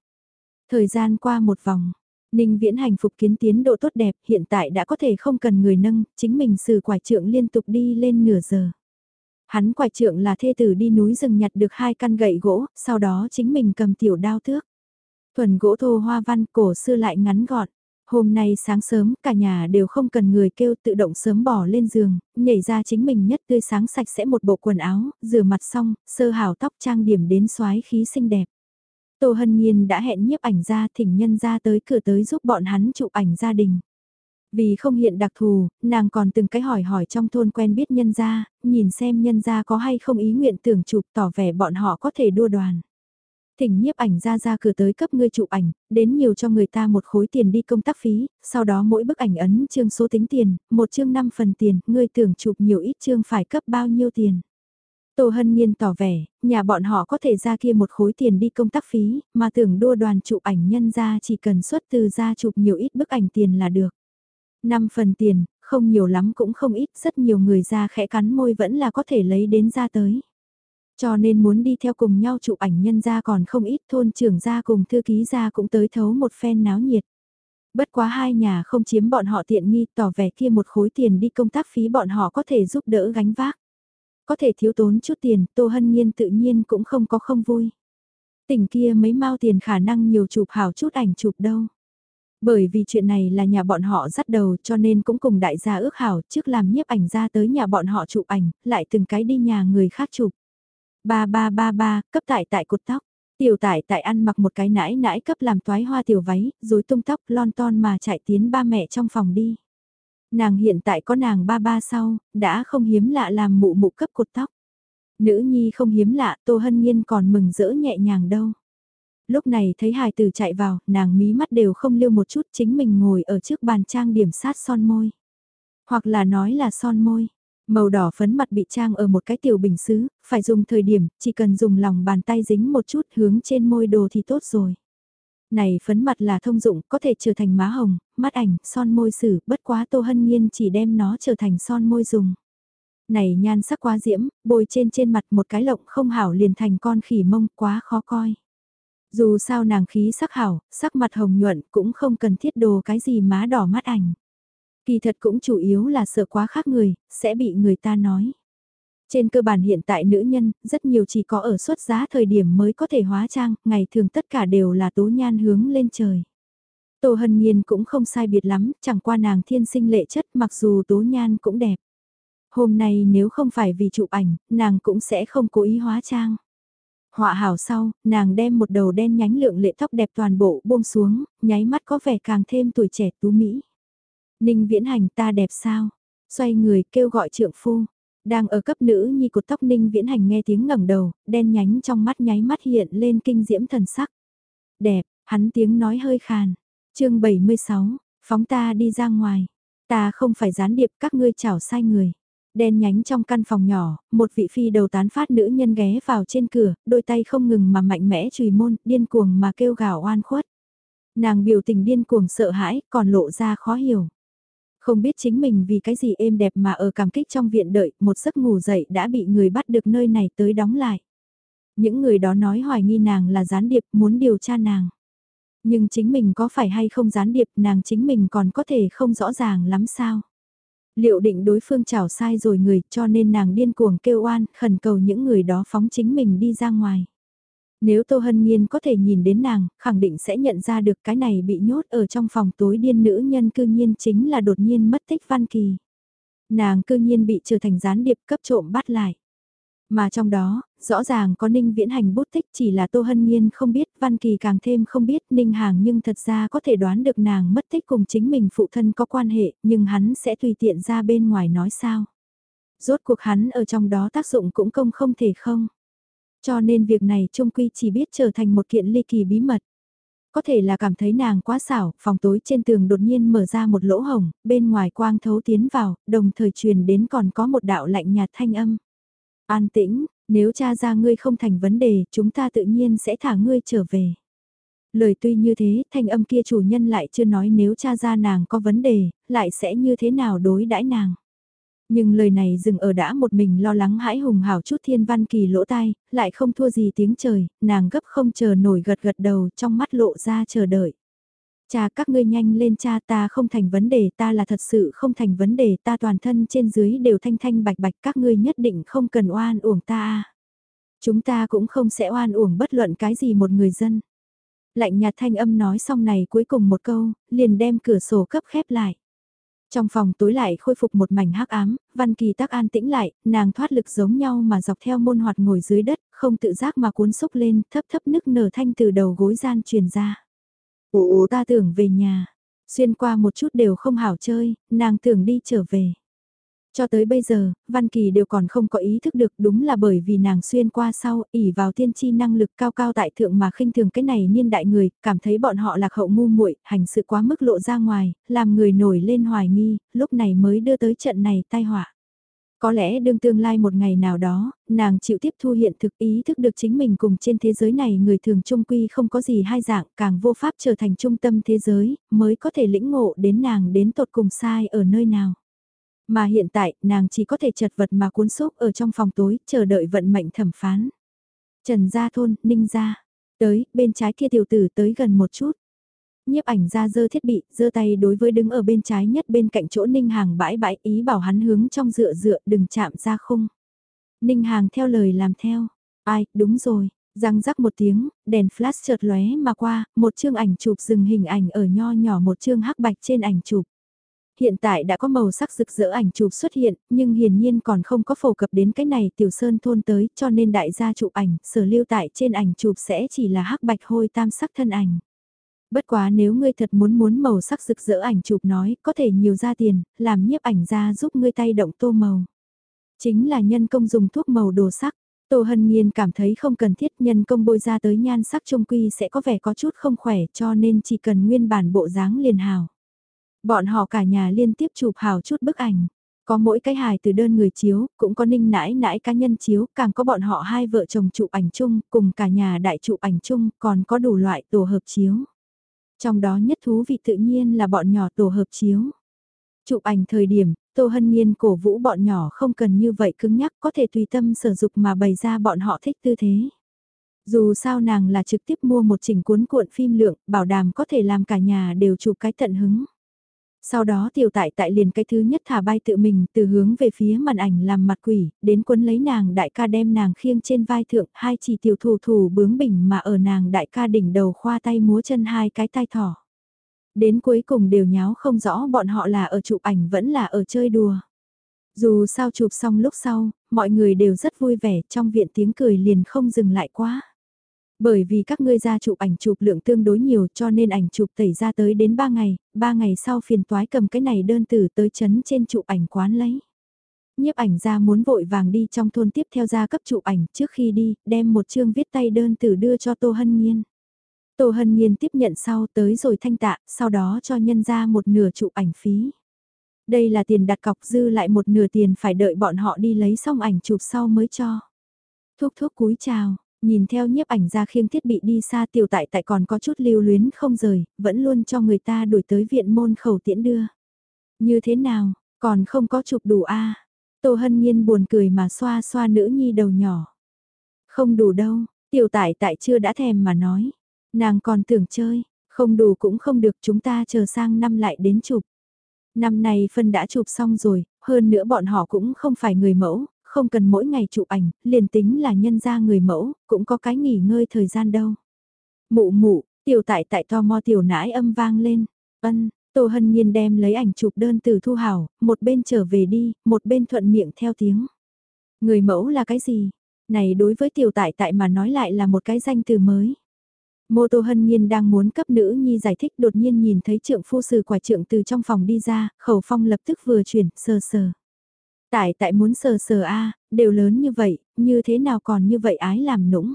Thời gian qua một vòng, Ninh Viễn hành phục kiến tiến độ tốt đẹp, hiện tại đã có thể không cần người nâng, chính mình sử quải trượng liên tục đi lên nửa giờ. Hắn quải trượng là thê tử đi núi rừng nhặt được hai căn gậy gỗ, sau đó chính mình cầm tiểu đao thước. Thuần gỗ thô hoa văn cổ xưa lại ngắn gọn. Hôm nay sáng sớm, cả nhà đều không cần người kêu tự động sớm bỏ lên giường, nhảy ra chính mình nhất tươi sáng sạch sẽ một bộ quần áo, rửa mặt xong, sơ hào tóc trang điểm đến xoái khí xinh đẹp. Tô Hân Nhiên đã hẹn nhiếp ảnh ra thỉnh nhân ra tới cửa tới giúp bọn hắn chụp ảnh gia đình. Vì không hiện đặc thù, nàng còn từng cái hỏi hỏi trong thôn quen biết nhân gia, nhìn xem nhân gia có hay không ý nguyện tưởng chụp tỏ vẻ bọn họ có thể đua đoàn. Thỉnh nhiếp ảnh ra ra cửa tới cấp ngươi chụp ảnh, đến nhiều cho người ta một khối tiền đi công tác phí, sau đó mỗi bức ảnh ấn chương số tính tiền, một chương 5 phần tiền, ngươi tưởng chụp nhiều ít chương phải cấp bao nhiêu tiền. Tô Hân Nhiên tỏ vẻ, nhà bọn họ có thể ra kia một khối tiền đi công tác phí, mà tưởng đua đoàn chụp ảnh nhân ra chỉ cần xuất từ ra chụp nhiều ít bức ảnh tiền là được. 5 phần tiền, không nhiều lắm cũng không ít, rất nhiều người ra khẽ cắn môi vẫn là có thể lấy đến ra tới. Cho nên muốn đi theo cùng nhau chụp ảnh nhân ra còn không ít thôn trưởng ra cùng thư ký ra cũng tới thấu một phen náo nhiệt. Bất quá hai nhà không chiếm bọn họ tiện nghi tỏ vẻ kia một khối tiền đi công tác phí bọn họ có thể giúp đỡ gánh vác. Có thể thiếu tốn chút tiền, Tô Hân Nhiên tự nhiên cũng không có không vui. Tỉnh kia mấy mao tiền khả năng nhiều chụp hảo chút ảnh chụp đâu. Bởi vì chuyện này là nhà bọn họ dắt đầu cho nên cũng cùng đại gia ước hảo trước làm nhiếp ảnh ra tới nhà bọn họ chụp ảnh, lại từng cái đi nhà người khác chụp. Ba ba ba ba, cấp tại tại cột tóc. Tiểu tại tại ăn mặc một cái nãi nãi cấp làm toái hoa tiểu váy, rối tung tóc lon ton mà chạy tiến ba mẹ trong phòng đi. Nàng hiện tại có nàng ba ba sau, đã không hiếm lạ làm mụ mụ cấp cột tóc. Nữ nhi không hiếm lạ, Tô Hân Nhiên còn mừng rỡ nhẹ nhàng đâu. Lúc này thấy hài tử chạy vào, nàng mí mắt đều không liêu một chút chính mình ngồi ở trước bàn trang điểm sát son môi. Hoặc là nói là son môi. Màu đỏ phấn mặt bị trang ở một cái tiểu bình xứ, phải dùng thời điểm, chỉ cần dùng lòng bàn tay dính một chút hướng trên môi đồ thì tốt rồi. Này phấn mặt là thông dụng, có thể trở thành má hồng, mắt ảnh, son môi sử, bất quá Tô Hân Nhiên chỉ đem nó trở thành son môi dùng. Này nhan sắc quá diễm, bôi trên trên mặt một cái lộng không hảo liền thành con khỉ mông quá khó coi. Dù sao nàng khí sắc hảo, sắc mặt hồng nhuận cũng không cần thiết đồ cái gì má đỏ mắt ảnh. Kỳ thật cũng chủ yếu là sợ quá khác người, sẽ bị người ta nói. Trên cơ bản hiện tại nữ nhân, rất nhiều chỉ có ở xuất giá thời điểm mới có thể hóa trang, ngày thường tất cả đều là tố nhan hướng lên trời. Tô Hân Nhiên cũng không sai biệt lắm, chẳng qua nàng thiên sinh lệ chất mặc dù tố nhan cũng đẹp. Hôm nay nếu không phải vì chụp ảnh, nàng cũng sẽ không cố ý hóa trang. Họa hảo sau, nàng đem một đầu đen nhánh lượng lệ tóc đẹp toàn bộ buông xuống, nháy mắt có vẻ càng thêm tuổi trẻ tú mỹ. Ninh viễn hành ta đẹp sao? Xoay người kêu gọi trượng phu. Đang ở cấp nữ nhi cột tóc ninh viễn hành nghe tiếng ngẩng đầu, đen nhánh trong mắt nháy mắt hiện lên kinh diễm thần sắc. Đẹp, hắn tiếng nói hơi khàn. chương 76, phóng ta đi ra ngoài. Ta không phải gián điệp các ngươi chảo sai người. Đen nhánh trong căn phòng nhỏ, một vị phi đầu tán phát nữ nhân ghé vào trên cửa, đôi tay không ngừng mà mạnh mẽ chùy môn, điên cuồng mà kêu gào oan khuất. Nàng biểu tình điên cuồng sợ hãi, còn lộ ra khó hiểu. Không biết chính mình vì cái gì êm đẹp mà ở cảm kích trong viện đợi, một giấc ngủ dậy đã bị người bắt được nơi này tới đóng lại. Những người đó nói hoài nghi nàng là gián điệp muốn điều tra nàng. Nhưng chính mình có phải hay không gián điệp nàng chính mình còn có thể không rõ ràng lắm sao. Liệu định đối phương chảo sai rồi người cho nên nàng điên cuồng kêu oan khẩn cầu những người đó phóng chính mình đi ra ngoài. Nếu Tô Hân Nhiên có thể nhìn đến nàng, khẳng định sẽ nhận ra được cái này bị nhốt ở trong phòng tối điên nữ nhân cư nhiên chính là đột nhiên mất tích Văn Kỳ. Nàng cư nhiên bị trở thành gián điệp cấp trộm bắt lại. Mà trong đó, rõ ràng có Ninh Viễn Hành bút tích chỉ là Tô Hân Nhiên không biết, Văn Kỳ càng thêm không biết Ninh Hàng nhưng thật ra có thể đoán được nàng mất tích cùng chính mình phụ thân có quan hệ, nhưng hắn sẽ tùy tiện ra bên ngoài nói sao. Rốt cuộc hắn ở trong đó tác dụng cũng công không thể không. Cho nên việc này trung quy chỉ biết trở thành một kiện ly kỳ bí mật. Có thể là cảm thấy nàng quá xảo, phòng tối trên tường đột nhiên mở ra một lỗ hồng, bên ngoài quang thấu tiến vào, đồng thời truyền đến còn có một đạo lạnh nhạt thanh âm. An tĩnh, Nếu cha ra ngươi không thành vấn đề, chúng ta tự nhiên sẽ thả ngươi trở về. Lời tuy như thế, thanh âm kia chủ nhân lại chưa nói nếu cha ra nàng có vấn đề, lại sẽ như thế nào đối đãi nàng. Nhưng lời này dừng ở đã một mình lo lắng hãi hùng hảo chút thiên văn kỳ lỗ tai, lại không thua gì tiếng trời, nàng gấp không chờ nổi gật gật đầu trong mắt lộ ra chờ đợi. Cha các ngươi nhanh lên cha ta không thành vấn đề ta là thật sự không thành vấn đề ta toàn thân trên dưới đều thanh thanh bạch bạch các ngươi nhất định không cần oan uổng ta. Chúng ta cũng không sẽ oan uổng bất luận cái gì một người dân. Lạnh nhạt thanh âm nói xong này cuối cùng một câu, liền đem cửa sổ cấp khép lại. Trong phòng tối lại khôi phục một mảnh hắc ám, Văn Kỳ tác an tĩnh lại, nàng thoát lực giống nhau mà dọc theo môn hoạt ngồi dưới đất, không tự giác mà cuốn xúc lên, thấp thấp nức nở thanh từ đầu gối gian truyền ra. Ồ ta tưởng về nhà, xuyên qua một chút đều không hảo chơi, nàng tưởng đi trở về. Cho tới bây giờ, Văn Kỳ đều còn không có ý thức được đúng là bởi vì nàng xuyên qua sau, ỉ vào tiên tri năng lực cao cao tại thượng mà khinh thường cái này niên đại người, cảm thấy bọn họ lạc hậu ngu muội, hành sự quá mức lộ ra ngoài, làm người nổi lên hoài nghi, lúc này mới đưa tới trận này tai họa. Có lẽ đương tương lai một ngày nào đó, nàng chịu tiếp thu hiện thực ý thức được chính mình cùng trên thế giới này người thường trung quy không có gì hai dạng, càng vô pháp trở thành trung tâm thế giới, mới có thể lĩnh ngộ đến nàng đến tột cùng sai ở nơi nào. Mà hiện tại, nàng chỉ có thể chật vật mà cuốn xúc ở trong phòng tối, chờ đợi vận mệnh thẩm phán. Trần Gia Thôn, Ninh Gia. Tới, bên trái kia tiểu tử tới gần một chút. Nhiếp ảnh ra dơ thiết bị, dơ tay đối với đứng ở bên trái nhất bên cạnh chỗ Ninh Hàng bãi bãi ý bảo hắn hướng trong dựa dựa đừng chạm ra khung. Ninh Hàng theo lời làm theo. Ai, đúng rồi, răng rắc một tiếng, đèn flash chợt lóe mà qua, một chương ảnh chụp dừng hình ảnh ở nho nhỏ một chương hắc bạch trên ảnh chụp. Hiện tại đã có màu sắc rực rỡ ảnh chụp xuất hiện, nhưng hiển nhiên còn không có phổ cập đến cái này tiểu sơn thôn tới, cho nên đại gia chụp ảnh, sở lưu tại trên ảnh chụp sẽ chỉ là hắc bạch hôi tam sắc thân ảnh. Bất quá nếu ngươi thật muốn muốn màu sắc rực rỡ ảnh chụp nói, có thể nhiều ra tiền, làm nhiếp ảnh ra giúp ngươi tay động tô màu. Chính là nhân công dùng thuốc màu đồ sắc. Tô Hân Nhiên cảm thấy không cần thiết nhân công bôi ra tới nhan sắc trung quy sẽ có vẻ có chút không khỏe cho nên chỉ cần nguyên bản bộ dáng liền hào. Bọn họ cả nhà liên tiếp chụp hào chút bức ảnh. Có mỗi cái hài từ đơn người chiếu, cũng có ninh nãi nãi cá nhân chiếu, càng có bọn họ hai vợ chồng chụp ảnh chung, cùng cả nhà đại chụp ảnh chung, còn có đủ loại tổ hợp chiếu. Trong đó nhất thú vị tự nhiên là bọn nhỏ tổ hợp chiếu. Chụp ảnh thời điểm, Tô Hân Nhiên cổ vũ bọn nhỏ không cần như vậy cứng nhắc có thể tùy tâm sử dụng mà bày ra bọn họ thích tư thế. Dù sao nàng là trực tiếp mua một chỉnh cuốn cuộn phim lượng, bảo đảm có thể làm cả nhà đều chụp cái tận hứng. Sau đó tiểu tại tại liền cái thứ nhất thả bay tự mình từ hướng về phía màn ảnh làm mặt quỷ, đến quân lấy nàng đại ca đem nàng khiêng trên vai thượng, hai chỉ tiểu thủ thủ bướng bỉnh mà ở nàng đại ca đỉnh đầu khoa tay múa chân hai cái tai thỏ. Đến cuối cùng đều nháo không rõ bọn họ là ở chụp ảnh vẫn là ở chơi đùa. Dù sao chụp xong lúc sau, mọi người đều rất vui vẻ trong viện tiếng cười liền không dừng lại quá. Bởi vì các ngươi ra chụp ảnh chụp lượng tương đối nhiều cho nên ảnh chụp tẩy ra tới đến 3 ngày, 3 ngày sau phiền toái cầm cái này đơn tử tới chấn trên chụp ảnh quán lấy. Nhiếp ảnh ra muốn vội vàng đi trong thôn tiếp theo ra cấp chụp ảnh trước khi đi, đem một chương viết tay đơn tử đưa cho Tô Hân Nhiên. Tô Hân Nhiên tiếp nhận sau tới rồi thanh tạ, sau đó cho nhân ra một nửa chụp ảnh phí. Đây là tiền đặt cọc dư lại một nửa tiền phải đợi bọn họ đi lấy xong ảnh chụp sau mới cho. Thúc thúc cúi chào, Nhìn theo nhiếp ảnh ra khiêng thiết bị đi xa tiểu tại tại còn có chút lưu luyến không rời, vẫn luôn cho người ta đuổi tới viện môn khẩu tiễn đưa. Như thế nào, còn không có chụp đủ a à? Tô Hân Nhiên buồn cười mà xoa xoa nữ nhi đầu nhỏ. Không đủ đâu, tiểu tại tại chưa đã thèm mà nói. Nàng còn tưởng chơi, không đủ cũng không được chúng ta chờ sang năm lại đến chụp. Năm này phân đã chụp xong rồi, hơn nữa bọn họ cũng không phải người mẫu, không cần mỗi ngày chụp ảnh, liền tính là nhân ra người mẫu, cũng có cái nghỉ ngơi thời gian đâu. Mụ mụ, tiểu tại tại to mò tiểu nãi âm vang lên, ân, Tô Hân Nhiên đem lấy ảnh chụp đơn từ thu hảo, một bên trở về đi, một bên thuận miệng theo tiếng. Người mẫu là cái gì? Này đối với tiểu tại tại mà nói lại là một cái danh từ mới. Mô Tô Hân Nhiên đang muốn cấp nữ nhi giải thích đột nhiên nhìn thấy trượng phu sử quả trượng từ trong phòng đi ra, khẩu phong lập tức vừa chuyển, sờ sờ. Tại tại muốn sờ sờ a đều lớn như vậy, như thế nào còn như vậy ái làm nũng.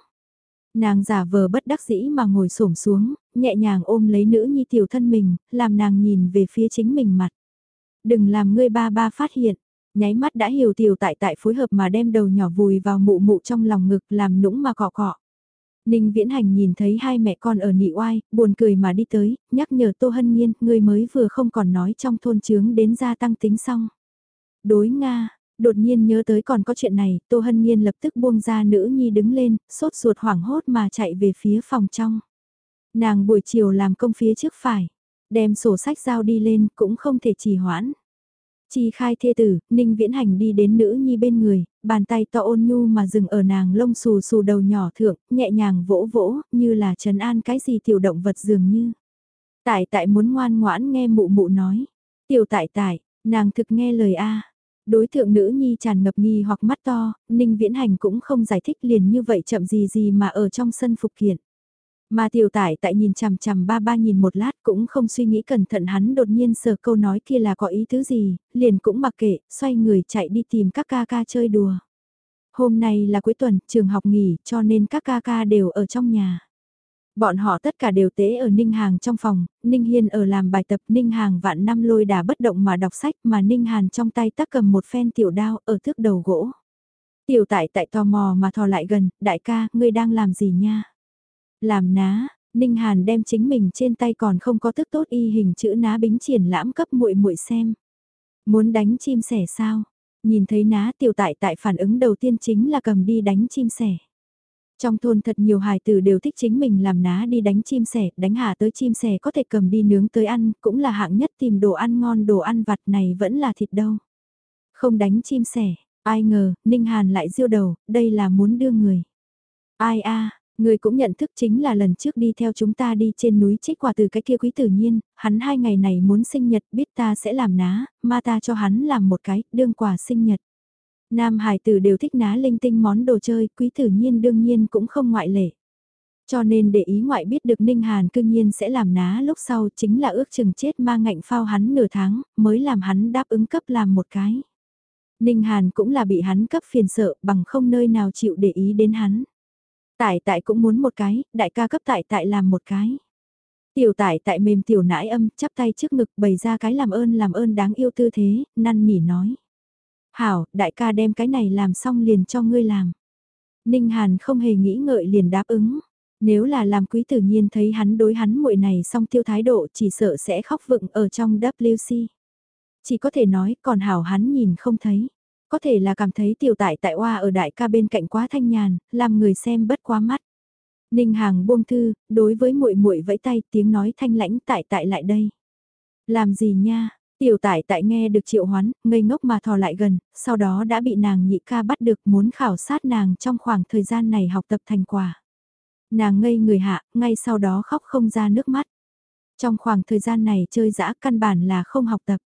Nàng giả vờ bất đắc dĩ mà ngồi xổm xuống, nhẹ nhàng ôm lấy nữ nhi tiểu thân mình, làm nàng nhìn về phía chính mình mặt. Đừng làm ngươi ba ba phát hiện, nháy mắt đã hiểu tiểu tại tại phối hợp mà đem đầu nhỏ vùi vào mụ mụ trong lòng ngực làm nũng mà cọ cọ. Ninh Viễn Hành nhìn thấy hai mẹ con ở nị oai, buồn cười mà đi tới, nhắc nhở Tô Hân Nhiên, người mới vừa không còn nói trong thôn chướng đến gia tăng tính xong. Đối Nga, đột nhiên nhớ tới còn có chuyện này, Tô Hân Nhiên lập tức buông ra nữ nhi đứng lên, sốt ruột hoảng hốt mà chạy về phía phòng trong. Nàng buổi chiều làm công phía trước phải, đem sổ sách giao đi lên cũng không thể trì hoãn. Chi khai thê tử, Ninh Viễn Hành đi đến nữ nhi bên người, bàn tay to ôn nhu mà dừng ở nàng lông xù xù đầu nhỏ thượng, nhẹ nhàng vỗ vỗ, như là trấn an cái gì tiểu động vật dường như. Tại tại muốn ngoan ngoãn nghe mụ mụ nói. Tiểu tại tại, nàng thực nghe lời A. Đối tượng nữ nhi tràn ngập nghi hoặc mắt to, Ninh Viễn Hành cũng không giải thích liền như vậy chậm gì gì mà ở trong sân phục kiện. Mà tiểu tải tại nhìn chằm chằm ba ba nhìn một lát cũng không suy nghĩ cẩn thận hắn đột nhiên sờ câu nói kia là có ý thứ gì, liền cũng mặc kệ, xoay người chạy đi tìm các ca ca chơi đùa. Hôm nay là cuối tuần, trường học nghỉ cho nên các ca ca đều ở trong nhà. Bọn họ tất cả đều tế ở Ninh Hàng trong phòng, Ninh Hiên ở làm bài tập Ninh Hàng vạn năm lôi đà bất động mà đọc sách mà Ninh Hàn trong tay tắc cầm một phen tiểu đao ở thước đầu gỗ. Tiểu tại tại tò mò mà thò lại gần, đại ca, ngươi đang làm gì nha? Làm ná, Ninh Hàn đem chính mình trên tay còn không có thức tốt y hình chữ ná bính triển lãm cấp muội muội xem. Muốn đánh chim sẻ sao? Nhìn thấy ná tiểu tại tại phản ứng đầu tiên chính là cầm đi đánh chim sẻ. Trong thôn thật nhiều hài tử đều thích chính mình làm ná đi đánh chim sẻ, đánh hạ tới chim sẻ có thể cầm đi nướng tới ăn, cũng là hạng nhất tìm đồ ăn ngon đồ ăn vặt này vẫn là thịt đâu. Không đánh chim sẻ, ai ngờ, Ninh Hàn lại diêu đầu, đây là muốn đưa người. Ai a Người cũng nhận thức chính là lần trước đi theo chúng ta đi trên núi trích quả từ cái kia quý tử nhiên, hắn hai ngày này muốn sinh nhật biết ta sẽ làm ná, mà ta cho hắn làm một cái, đương quả sinh nhật. Nam hải tử đều thích ná linh tinh món đồ chơi, quý tử nhiên đương nhiên cũng không ngoại lệ. Cho nên để ý ngoại biết được Ninh Hàn cương nhiên sẽ làm ná lúc sau chính là ước chừng chết ma ngạnh phao hắn nửa tháng, mới làm hắn đáp ứng cấp làm một cái. Ninh Hàn cũng là bị hắn cấp phiền sợ bằng không nơi nào chịu để ý đến hắn. Tại tại cũng muốn một cái, đại ca cấp tại tại làm một cái. Tiểu tại tại mềm tiểu nãi âm, chắp tay trước ngực bày ra cái làm ơn làm ơn đáng yêu tư thế, năn nỉ nói. Hảo, đại ca đem cái này làm xong liền cho ngươi làm. Ninh Hàn không hề nghĩ ngợi liền đáp ứng. Nếu là làm quý tử nhiên thấy hắn đối hắn muội này xong tiêu thái độ chỉ sợ sẽ khóc vựng ở trong WC. Chỉ có thể nói còn hảo hắn nhìn không thấy. Có thể là cảm thấy tiểu tại tại oa ở đại ca bên cạnh quá thanh nhàn, làm người xem bất quá mắt. Ninh Hàng buông thư, đối với muội muội vẫy tay tiếng nói thanh lãnh tại tại lại đây. Làm gì nha, tiểu tại tại nghe được triệu hoán, ngây ngốc mà thò lại gần, sau đó đã bị nàng nhị ca bắt được muốn khảo sát nàng trong khoảng thời gian này học tập thành quả. Nàng ngây người hạ, ngay sau đó khóc không ra nước mắt. Trong khoảng thời gian này chơi dã căn bản là không học tập.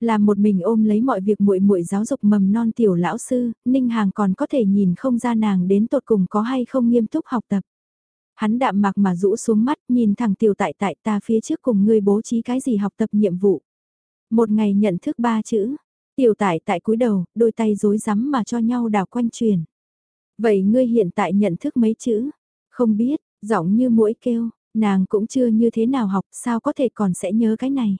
Là một mình ôm lấy mọi việc muội muội giáo dục mầm non tiểu lão sư, Ninh Hàng còn có thể nhìn không ra nàng đến tột cùng có hay không nghiêm túc học tập. Hắn đạm mạc mà rũ xuống mắt nhìn thẳng tiểu tại tại ta phía trước cùng ngươi bố trí cái gì học tập nhiệm vụ. Một ngày nhận thức ba chữ, tiểu tại tại cúi đầu, đôi tay rối rắm mà cho nhau đảo quanh truyền. Vậy ngươi hiện tại nhận thức mấy chữ? Không biết, giọng như mũi kêu, nàng cũng chưa như thế nào học sao có thể còn sẽ nhớ cái này.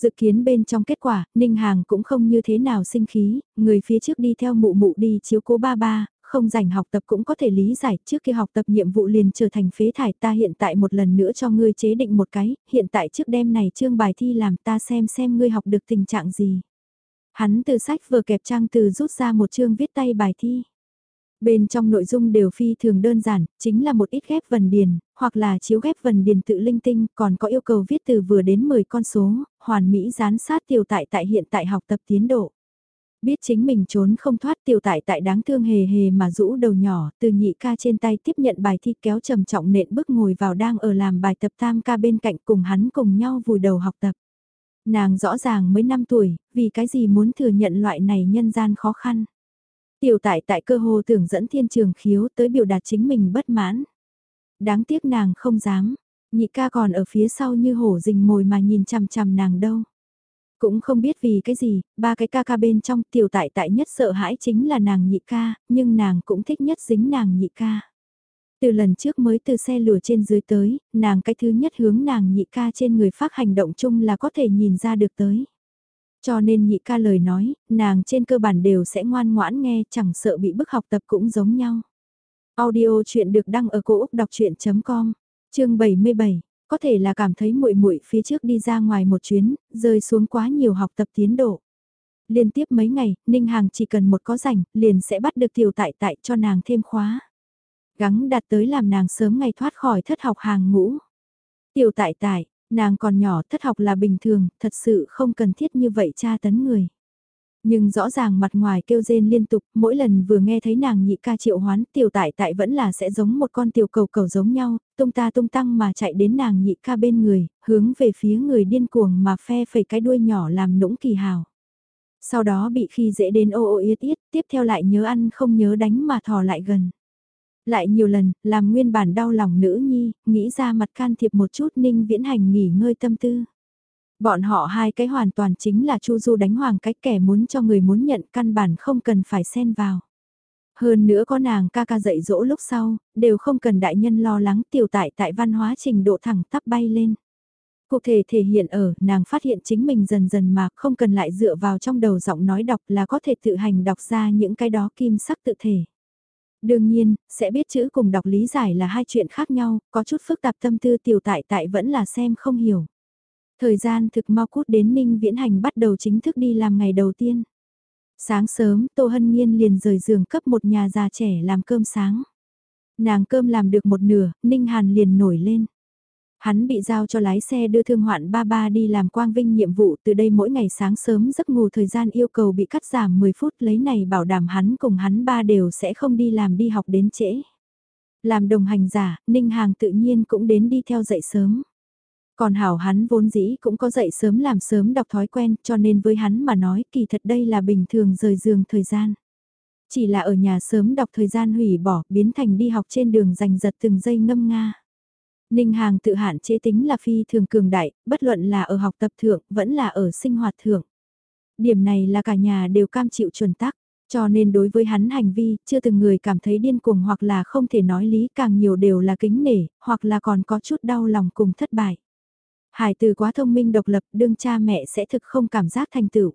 Dự kiến bên trong kết quả, Ninh Hàng cũng không như thế nào sinh khí, người phía trước đi theo mụ mụ đi chiếu cố ba ba, không rảnh học tập cũng có thể lý giải, trước khi học tập nhiệm vụ liền trở thành phế thải ta hiện tại một lần nữa cho ngươi chế định một cái, hiện tại trước đêm này chương bài thi làm ta xem xem ngươi học được tình trạng gì. Hắn từ sách vừa kẹp trang từ rút ra một chương viết tay bài thi. Bên trong nội dung đều phi thường đơn giản, chính là một ít ghép vần điền, hoặc là chiếu ghép vần điền tự linh tinh, còn có yêu cầu viết từ vừa đến 10 con số, hoàn mỹ gián sát tiểu tại tại hiện tại học tập tiến độ. Biết chính mình trốn không thoát tiểu tại tại đáng thương hề hề mà rũ đầu nhỏ, từ nhị ca trên tay tiếp nhận bài thi kéo trầm trọng nện bước ngồi vào đang ở làm bài tập tam ca bên cạnh cùng hắn cùng nhau vùi đầu học tập. Nàng rõ ràng mới 5 tuổi, vì cái gì muốn thừa nhận loại này nhân gian khó khăn. Tiểu tại tại cơ hồ tưởng dẫn thiên trường khiếu tới biểu đạt chính mình bất mãn. Đáng tiếc nàng không dám, nhị ca còn ở phía sau như hổ rình mồi mà nhìn chằm chằm nàng đâu. Cũng không biết vì cái gì, ba cái ca ca bên trong tiểu tại tại nhất sợ hãi chính là nàng nhị ca, nhưng nàng cũng thích nhất dính nàng nhị ca. Từ lần trước mới từ xe lửa trên dưới tới, nàng cái thứ nhất hướng nàng nhị ca trên người phát hành động chung là có thể nhìn ra được tới. Cho nên nhị ca lời nói, nàng trên cơ bản đều sẽ ngoan ngoãn nghe, chẳng sợ bị bức học tập cũng giống nhau. Audio chuyện được đăng ở cổ Úc đọc chuyện.com, chương 77, có thể là cảm thấy muội muội phía trước đi ra ngoài một chuyến, rơi xuống quá nhiều học tập tiến độ. Liên tiếp mấy ngày, Ninh Hàng chỉ cần một có rảnh, liền sẽ bắt được tiểu tại tại cho nàng thêm khóa. Gắng đạt tới làm nàng sớm ngày thoát khỏi thất học hàng ngũ. Tiểu tại tại, nàng còn nhỏ thất học là bình thường, thật sự không cần thiết như vậy tra tấn người. Nhưng rõ ràng mặt ngoài kêu rên liên tục, mỗi lần vừa nghe thấy nàng nhị ca triệu hoán, tiểu tại tại vẫn là sẽ giống một con tiểu cầu cầu giống nhau, tung ta tung tăng mà chạy đến nàng nhị ca bên người, hướng về phía người điên cuồng mà phe phẩy cái đuôi nhỏ làm nũng kỳ hào. Sau đó bị khi dễ đến ô ô yết yết, tiếp theo lại nhớ ăn không nhớ đánh mà thò lại gần. Lại nhiều lần, làm nguyên bản đau lòng nữ nhi, nghĩ ra mặt can thiệp một chút ninh viễn hành nghỉ ngơi tâm tư. Bọn họ hai cái hoàn toàn chính là Chu Du đánh hoàng cách kẻ muốn cho người muốn nhận căn bản không cần phải xen vào. Hơn nữa có nàng ca ca dạy dỗ lúc sau, đều không cần đại nhân lo lắng tiểu tại tại văn hóa trình độ thẳng tắp bay lên. Cụ thể thể hiện ở, nàng phát hiện chính mình dần dần mà không cần lại dựa vào trong đầu giọng nói đọc là có thể tự hành đọc ra những cái đó kim sắc tự thể. Đương nhiên, sẽ biết chữ cùng đọc lý giải là hai chuyện khác nhau, có chút phức tạp tâm tư tiểu tại tại vẫn là xem không hiểu. Thời gian thực mau cút đến Ninh Viễn Hành bắt đầu chính thức đi làm ngày đầu tiên. Sáng sớm, Tô Hân Nhiên liền rời giường cấp một nhà già trẻ làm cơm sáng. Nàng cơm làm được một nửa, Ninh Hàn liền nổi lên. Hắn bị giao cho lái xe đưa thương hoạn ba ba đi làm quang vinh nhiệm vụ từ đây mỗi ngày sáng sớm giấc ngủ thời gian yêu cầu bị cắt giảm 10 phút lấy này bảo đảm hắn cùng hắn ba đều sẽ không đi làm đi học đến trễ. Làm đồng hành giả, Ninh Hàng tự nhiên cũng đến đi theo dậy sớm. Còn hảo hắn vốn dĩ cũng có dậy sớm làm sớm đọc thói quen cho nên với hắn mà nói kỳ thật đây là bình thường rời giường thời gian. Chỉ là ở nhà sớm đọc thời gian hủy bỏ biến thành đi học trên đường giành giật từng giây ngâm nga. Ninh Hàng tự hạn chế tính là phi thường cường đại, bất luận là ở học tập thượng, vẫn là ở sinh hoạt thượng. Điểm này là cả nhà đều cam chịu chuẩn tắc, cho nên đối với hắn hành vi, chưa từng người cảm thấy điên cuồng hoặc là không thể nói lý càng nhiều đều là kính nể, hoặc là còn có chút đau lòng cùng thất bại. Hải từ quá thông minh độc lập, đương cha mẹ sẽ thực không cảm giác thành tựu.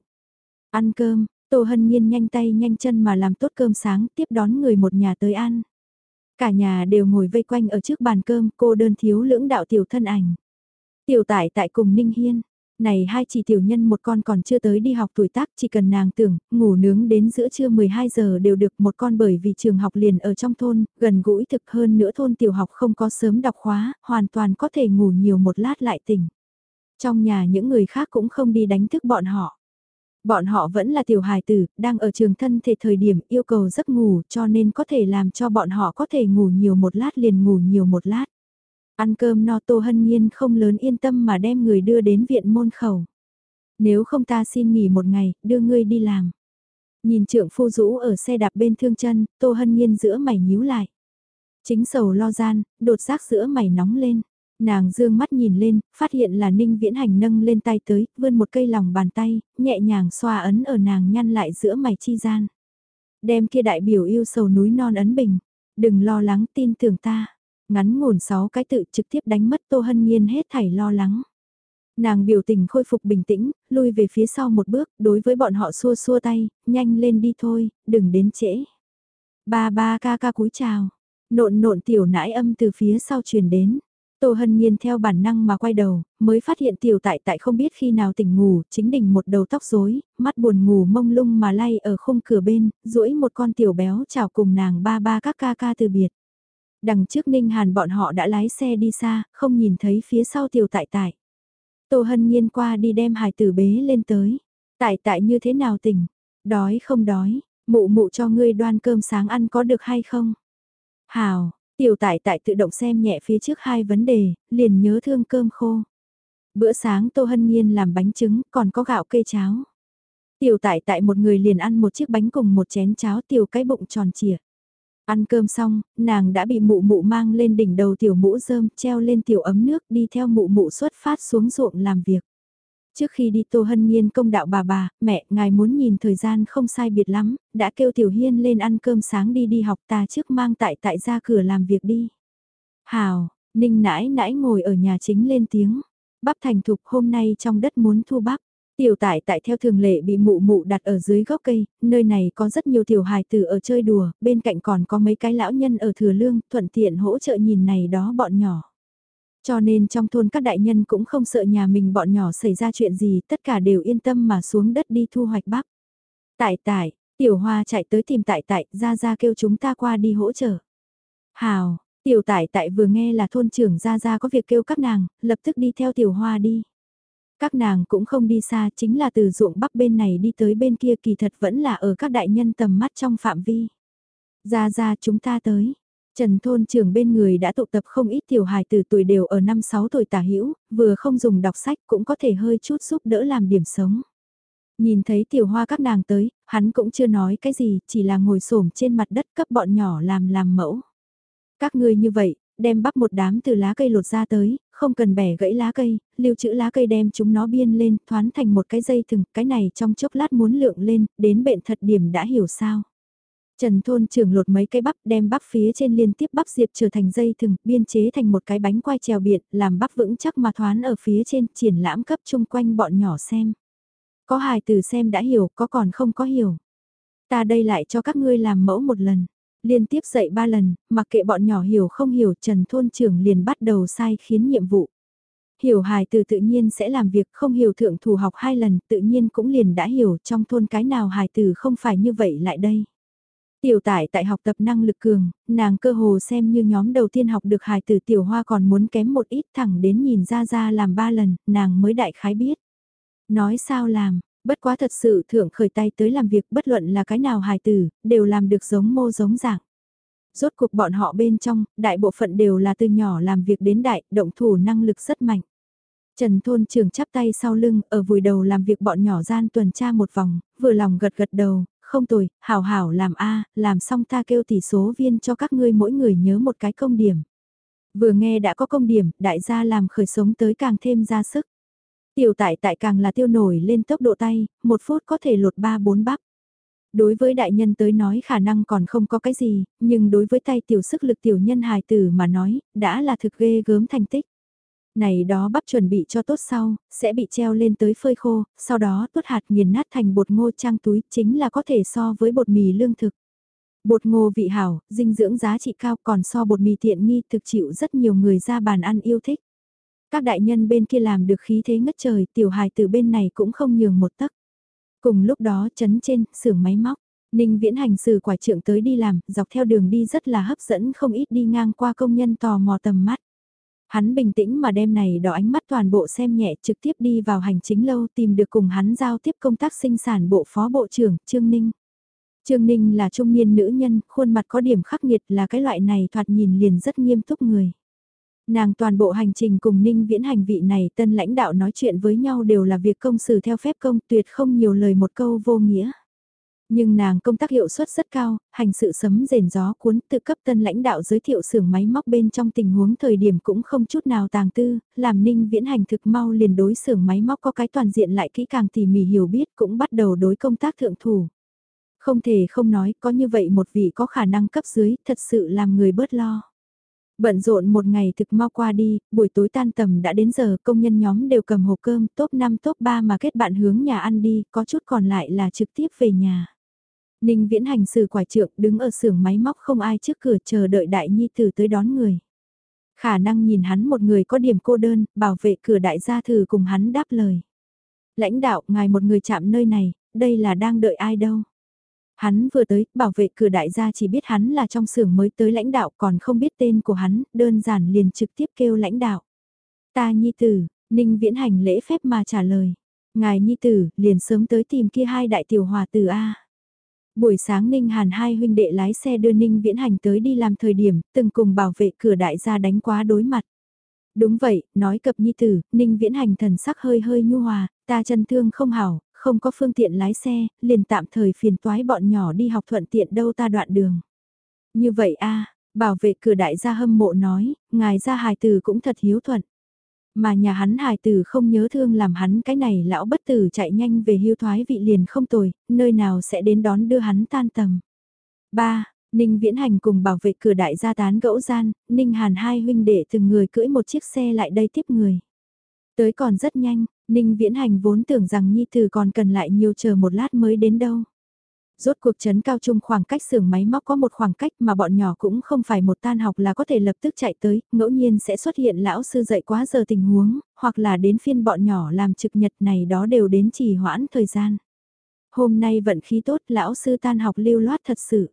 Ăn cơm, Tô Hân Nhiên nhanh tay nhanh chân mà làm tốt cơm sáng, tiếp đón người một nhà tới ăn. Cả nhà đều ngồi vây quanh ở trước bàn cơm, cô đơn thiếu lưỡng đạo tiểu thân ảnh. Tiểu tải tại cùng Ninh Hiên. Này hai chị tiểu nhân một con còn chưa tới đi học tuổi tác chỉ cần nàng tưởng, ngủ nướng đến giữa trưa 12 giờ đều được một con bởi vì trường học liền ở trong thôn, gần gũi thực hơn nữa thôn tiểu học không có sớm đọc khóa, hoàn toàn có thể ngủ nhiều một lát lại tỉnh. Trong nhà những người khác cũng không đi đánh thức bọn họ. Bọn họ vẫn là tiểu hài tử, đang ở trường thân thể thời điểm yêu cầu giấc ngủ cho nên có thể làm cho bọn họ có thể ngủ nhiều một lát liền ngủ nhiều một lát. Ăn cơm no Tô Hân Nhiên không lớn yên tâm mà đem người đưa đến viện môn khẩu. Nếu không ta xin nghỉ một ngày, đưa ngươi đi làm. Nhìn trượng phu rũ ở xe đạp bên thương chân, Tô Hân Nhiên giữa mày nhíu lại. Chính sầu lo gian, đột giác giữa mày nóng lên. Nàng dương mắt nhìn lên, phát hiện là Ninh Viễn Hành nâng lên tay tới, vươn một cây lòng bàn tay, nhẹ nhàng xoa ấn ở nàng nhăn lại giữa mày chi gian. Đem kia đại biểu yêu sầu núi non ấn bình. Đừng lo lắng tin tưởng ta. Ngắn ngủn sáu cái tự trực tiếp đánh mất Tô Hân Nhiên hết thảy lo lắng. Nàng biểu tình khôi phục bình tĩnh, lui về phía sau một bước, đối với bọn họ xua xua tay, nhanh lên đi thôi, đừng đến trễ. Ba ba ca ca cúi chào, nộn nộn tiểu nãi âm từ phía sau truyền đến. Tô Hân Nhiên theo bản năng mà quay đầu, mới phát hiện tiểu tại tại không biết khi nào tỉnh ngủ, chính đỉnh một đầu tóc rối, mắt buồn ngủ mông lung mà lay ở khung cửa bên, duỗi một con tiểu béo chào cùng nàng ba ba các ca ca từ biệt. Đằng trước Ninh Hàn bọn họ đã lái xe đi xa, không nhìn thấy phía sau tiểu tại tại. Tô Hân Nhiên qua đi đem hài tử bế lên tới. Tại tại như thế nào tỉnh? Đói không đói? Mụ mụ cho ngươi đoan cơm sáng ăn có được hay không? Hào, tiểu tại tại tự động xem nhẹ phía trước hai vấn đề, liền nhớ thương cơm khô. Bữa sáng Tô Hân Nhiên làm bánh trứng, còn có gạo cây cháo. Tiểu tại tại một người liền ăn một chiếc bánh cùng một chén cháo tiểu cái bụng tròn trịa. Ăn cơm xong, nàng đã bị mụ mụ mang lên đỉnh đầu tiểu mũ rơm treo lên tiểu ấm nước đi theo mụ mụ xuất phát xuống ruộng làm việc. Trước khi đi Tô Hân Nhiên công đạo bà bà, mẹ, ngài muốn nhìn thời gian không sai biệt lắm, đã kêu Tiểu Hiên lên ăn cơm sáng đi đi học ta trước mang tại tại ra cửa làm việc đi. Hào, Ninh nãi nãi ngồi ở nhà chính lên tiếng, bắp thành thục hôm nay trong đất muốn thu bắp, Tiểu tại tại theo thường lệ bị mụ mụ đặt ở dưới gốc cây, nơi này có rất nhiều tiểu hài tử ở chơi đùa, bên cạnh còn có mấy cái lão nhân ở thừa lương, thuận tiện hỗ trợ nhìn này đó bọn nhỏ. Cho nên trong thôn các đại nhân cũng không sợ nhà mình bọn nhỏ xảy ra chuyện gì, tất cả đều yên tâm mà xuống đất đi thu hoạch bắp. Tại tại, tiểu hoa chạy tới tìm tại tại, ra ra kêu chúng ta qua đi hỗ trợ. Hào, tiểu tại tại vừa nghe là thôn trưởng ra ra có việc kêu các nàng, lập tức đi theo tiểu hoa đi. Các nàng cũng không đi xa, chính là từ ruộng bắc bên này đi tới bên kia kỳ thật vẫn là ở các đại nhân tầm mắt trong phạm vi. Ra ra chúng ta tới. Trần thôn trưởng bên người đã tụ tập không ít tiểu hài từ tuổi đều ở năm 6 tuổi tả hữu vừa không dùng đọc sách cũng có thể hơi chút giúp đỡ làm điểm sống. Nhìn thấy tiểu hoa các nàng tới, hắn cũng chưa nói cái gì, chỉ là ngồi xổm trên mặt đất cấp bọn nhỏ làm làm mẫu. Các ngươi như vậy, đem bắp một đám từ lá cây lột ra tới, không cần bẻ gãy lá cây, lưu trữ lá cây đem chúng nó biên lên, thoán thành một cái dây thừng, cái này trong chốc lát muốn lượng lên, đến bệnh thật điểm đã hiểu sao. Trần thôn trưởng lột mấy cái bắp đem bắp phía trên liên tiếp bắp diệp trở thành dây thừng, biên chế thành một cái bánh quai trèo biển, làm bắp vững chắc mà thoán ở phía trên, triển lãm cấp chung quanh bọn nhỏ xem. Có hài từ xem đã hiểu, có còn không có hiểu. Ta đây lại cho các ngươi làm mẫu một lần. Liên tiếp dạy ba lần, mặc kệ bọn nhỏ hiểu không hiểu Trần Thôn trưởng liền bắt đầu sai khiến nhiệm vụ. Hiểu hài từ tự nhiên sẽ làm việc không hiểu thượng thủ học hai lần tự nhiên cũng liền đã hiểu trong thôn cái nào hài từ không phải như vậy lại đây. Tiểu tải tại học tập năng lực cường, nàng cơ hồ xem như nhóm đầu tiên học được hài từ tiểu hoa còn muốn kém một ít thẳng đến nhìn ra ra làm ba lần, nàng mới đại khái biết. Nói sao làm, bất quá thật sự thưởng khởi tay tới làm việc bất luận là cái nào hài tử, đều làm được giống mô giống dạng. Rốt cuộc bọn họ bên trong, đại bộ phận đều là từ nhỏ làm việc đến đại, động thủ năng lực rất mạnh. Trần thôn trường chắp tay sau lưng, ở vùi đầu làm việc bọn nhỏ gian tuần tra một vòng, vừa lòng gật gật đầu, không tồi, hảo hảo làm A, làm xong ta kêu tỷ số viên cho các ngươi mỗi người nhớ một cái công điểm. Vừa nghe đã có công điểm, đại gia làm khởi sống tới càng thêm ra sức. Tiểu tại tại càng là tiêu nổi lên tốc độ tay, một phút có thể lột ba bốn bắp. Đối với đại nhân tới nói khả năng còn không có cái gì, nhưng đối với tay tiểu sức lực tiểu nhân hài tử mà nói, đã là thực ghê gớm thành tích. Này đó bắp chuẩn bị cho tốt sau, sẽ bị treo lên tới phơi khô, sau đó tuốt hạt nghiền nát thành bột ngô trang túi chính là có thể so với bột mì lương thực. Bột ngô vị hảo, dinh dưỡng giá trị cao còn so bột mì tiện nghi thực chịu rất nhiều người ra bàn ăn yêu thích. Các đại nhân bên kia làm được khí thế ngất trời, tiểu hài từ bên này cũng không nhường một tấc. Cùng lúc đó chấn trên, xưởng máy móc, Ninh viễn hành xử quả trượng tới đi làm, dọc theo đường đi rất là hấp dẫn không ít đi ngang qua công nhân tò mò tầm mắt. Hắn bình tĩnh mà đem này đỏ ánh mắt toàn bộ xem nhẹ trực tiếp đi vào hành chính lâu tìm được cùng hắn giao tiếp công tác sinh sản bộ phó bộ trưởng Trương Ninh. Trương Ninh là trung niên nữ nhân, khuôn mặt có điểm khắc nghiệt là cái loại này thoạt nhìn liền rất nghiêm túc người. Nàng toàn bộ hành trình cùng Ninh Viễn hành vị này tân lãnh đạo nói chuyện với nhau đều là việc công xử theo phép công tuyệt không nhiều lời một câu vô nghĩa. Nhưng nàng công tác hiệu suất rất cao, hành sự sấm rền gió cuốn tự cấp tân lãnh đạo giới thiệu xưởng máy móc bên trong tình huống thời điểm cũng không chút nào tàng tư, làm ninh viễn hành thực mau liền đối xưởng máy móc có cái toàn diện lại kỹ càng tỉ mỉ hiểu biết cũng bắt đầu đối công tác thượng thủ. Không thể không nói có như vậy một vị có khả năng cấp dưới thật sự làm người bớt lo. Bận rộn một ngày thực mau qua đi, buổi tối tan tầm đã đến giờ công nhân nhóm đều cầm hộp cơm top 5 top 3 mà kết bạn hướng nhà ăn đi, có chút còn lại là trực tiếp về nhà. Ninh viễn hành xử quải trượng đứng ở xưởng máy móc không ai trước cửa chờ đợi đại nhi tử tới đón người. Khả năng nhìn hắn một người có điểm cô đơn, bảo vệ cửa đại gia thử cùng hắn đáp lời. Lãnh đạo, ngài một người chạm nơi này, đây là đang đợi ai đâu. Hắn vừa tới, bảo vệ cửa đại gia chỉ biết hắn là trong xưởng mới tới lãnh đạo còn không biết tên của hắn, đơn giản liền trực tiếp kêu lãnh đạo. Ta nhi tử, ninh viễn hành lễ phép mà trả lời. Ngài nhi tử, liền sớm tới tìm kia hai đại tiểu hòa tử A. Buổi sáng Ninh Hàn hai huynh đệ lái xe đưa Ninh Viễn Hành tới đi làm thời điểm, từng cùng bảo vệ cửa đại gia đánh quá đối mặt. Đúng vậy, nói cập nhi tử, Ninh Viễn Hành thần sắc hơi hơi nhu hòa, ta chân thương không hảo, không có phương tiện lái xe, liền tạm thời phiền toái bọn nhỏ đi học thuận tiện đâu ta đoạn đường. Như vậy a bảo vệ cửa đại gia hâm mộ nói, ngài gia hài tử cũng thật hiếu thuận. Mà nhà hắn hài tử không nhớ thương làm hắn cái này lão bất tử chạy nhanh về hưu thoái vị liền không tồi, nơi nào sẽ đến đón đưa hắn tan tầm. 3. Ninh Viễn Hành cùng bảo vệ cửa đại gia tán gẫu gian, Ninh Hàn hai huynh đệ từng người cưỡi một chiếc xe lại đây tiếp người. Tới còn rất nhanh, Ninh Viễn Hành vốn tưởng rằng Nhi Tử còn cần lại nhiều chờ một lát mới đến đâu. Rốt cuộc chấn cao trung khoảng cách xưởng máy móc có một khoảng cách mà bọn nhỏ cũng không phải một tan học là có thể lập tức chạy tới, ngẫu nhiên sẽ xuất hiện lão sư dạy quá giờ tình huống, hoặc là đến phiên bọn nhỏ làm trực nhật này đó đều đến trì hoãn thời gian. Hôm nay vận khí tốt lão sư tan học lưu loát thật sự.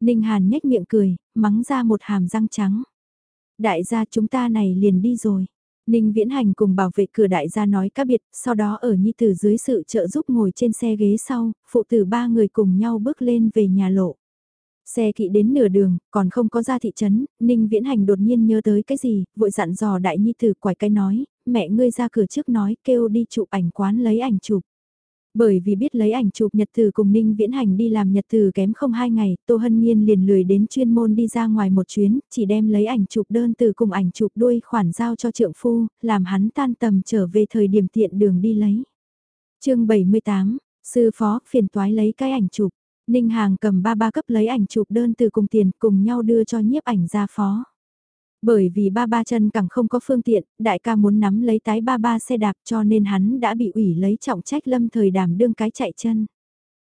Ninh Hàn nhếch miệng cười, mắng ra một hàm răng trắng. Đại gia chúng ta này liền đi rồi. Ninh Viễn Hành cùng bảo vệ cửa đại gia nói cá biệt, sau đó ở Nhi Tử dưới sự trợ giúp ngồi trên xe ghế sau, phụ tử ba người cùng nhau bước lên về nhà lộ. Xe kỵ đến nửa đường, còn không có ra thị trấn, Ninh Viễn Hành đột nhiên nhớ tới cái gì, vội dặn dò đại Nhi Tử quải cái nói, mẹ ngươi ra cửa trước nói kêu đi chụp ảnh quán lấy ảnh chụp. Bởi vì biết lấy ảnh chụp nhật từ cùng Ninh Viễn Hành đi làm nhật từ kém không hai ngày, Tô Hân Nhiên liền lười đến chuyên môn đi ra ngoài một chuyến, chỉ đem lấy ảnh chụp đơn từ cùng ảnh chụp đuôi khoản giao cho trượng phu, làm hắn tan tầm trở về thời điểm tiện đường đi lấy. chương 78, sư phó phiền toái lấy cái ảnh chụp, Ninh Hàng cầm ba ba cấp lấy ảnh chụp đơn từ cùng tiền cùng nhau đưa cho nhiếp ảnh ra phó. Bởi vì ba ba chân càng không có phương tiện, đại ca muốn nắm lấy tái ba ba xe đạp cho nên hắn đã bị ủy lấy trọng trách lâm thời đảm đương cái chạy chân.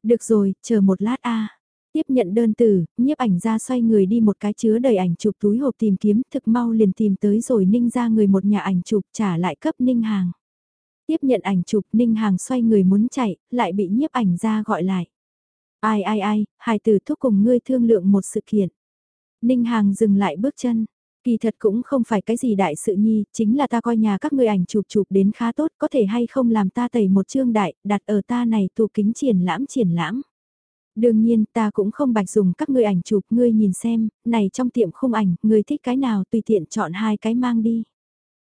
Được rồi, chờ một lát a Tiếp nhận đơn từ, nhiếp ảnh ra xoay người đi một cái chứa đầy ảnh chụp túi hộp tìm kiếm thực mau liền tìm tới rồi ninh ra người một nhà ảnh chụp trả lại cấp ninh hàng. Tiếp nhận ảnh chụp ninh hàng xoay người muốn chạy, lại bị nhiếp ảnh ra gọi lại. Ai ai ai, hài tử thúc cùng ngươi thương lượng một sự kiện. Ninh hàng dừng lại bước chân, Kỳ thật cũng không phải cái gì đại sự nhi, chính là ta coi nhà các người ảnh chụp chụp đến khá tốt, có thể hay không làm ta tẩy một chương đại, đặt ở ta này tủ kính triển lãm triển lãm. Đương nhiên ta cũng không bạch dùng các ngươi ảnh chụp, ngươi nhìn xem, này trong tiệm không ảnh, ngươi thích cái nào tùy tiện chọn hai cái mang đi.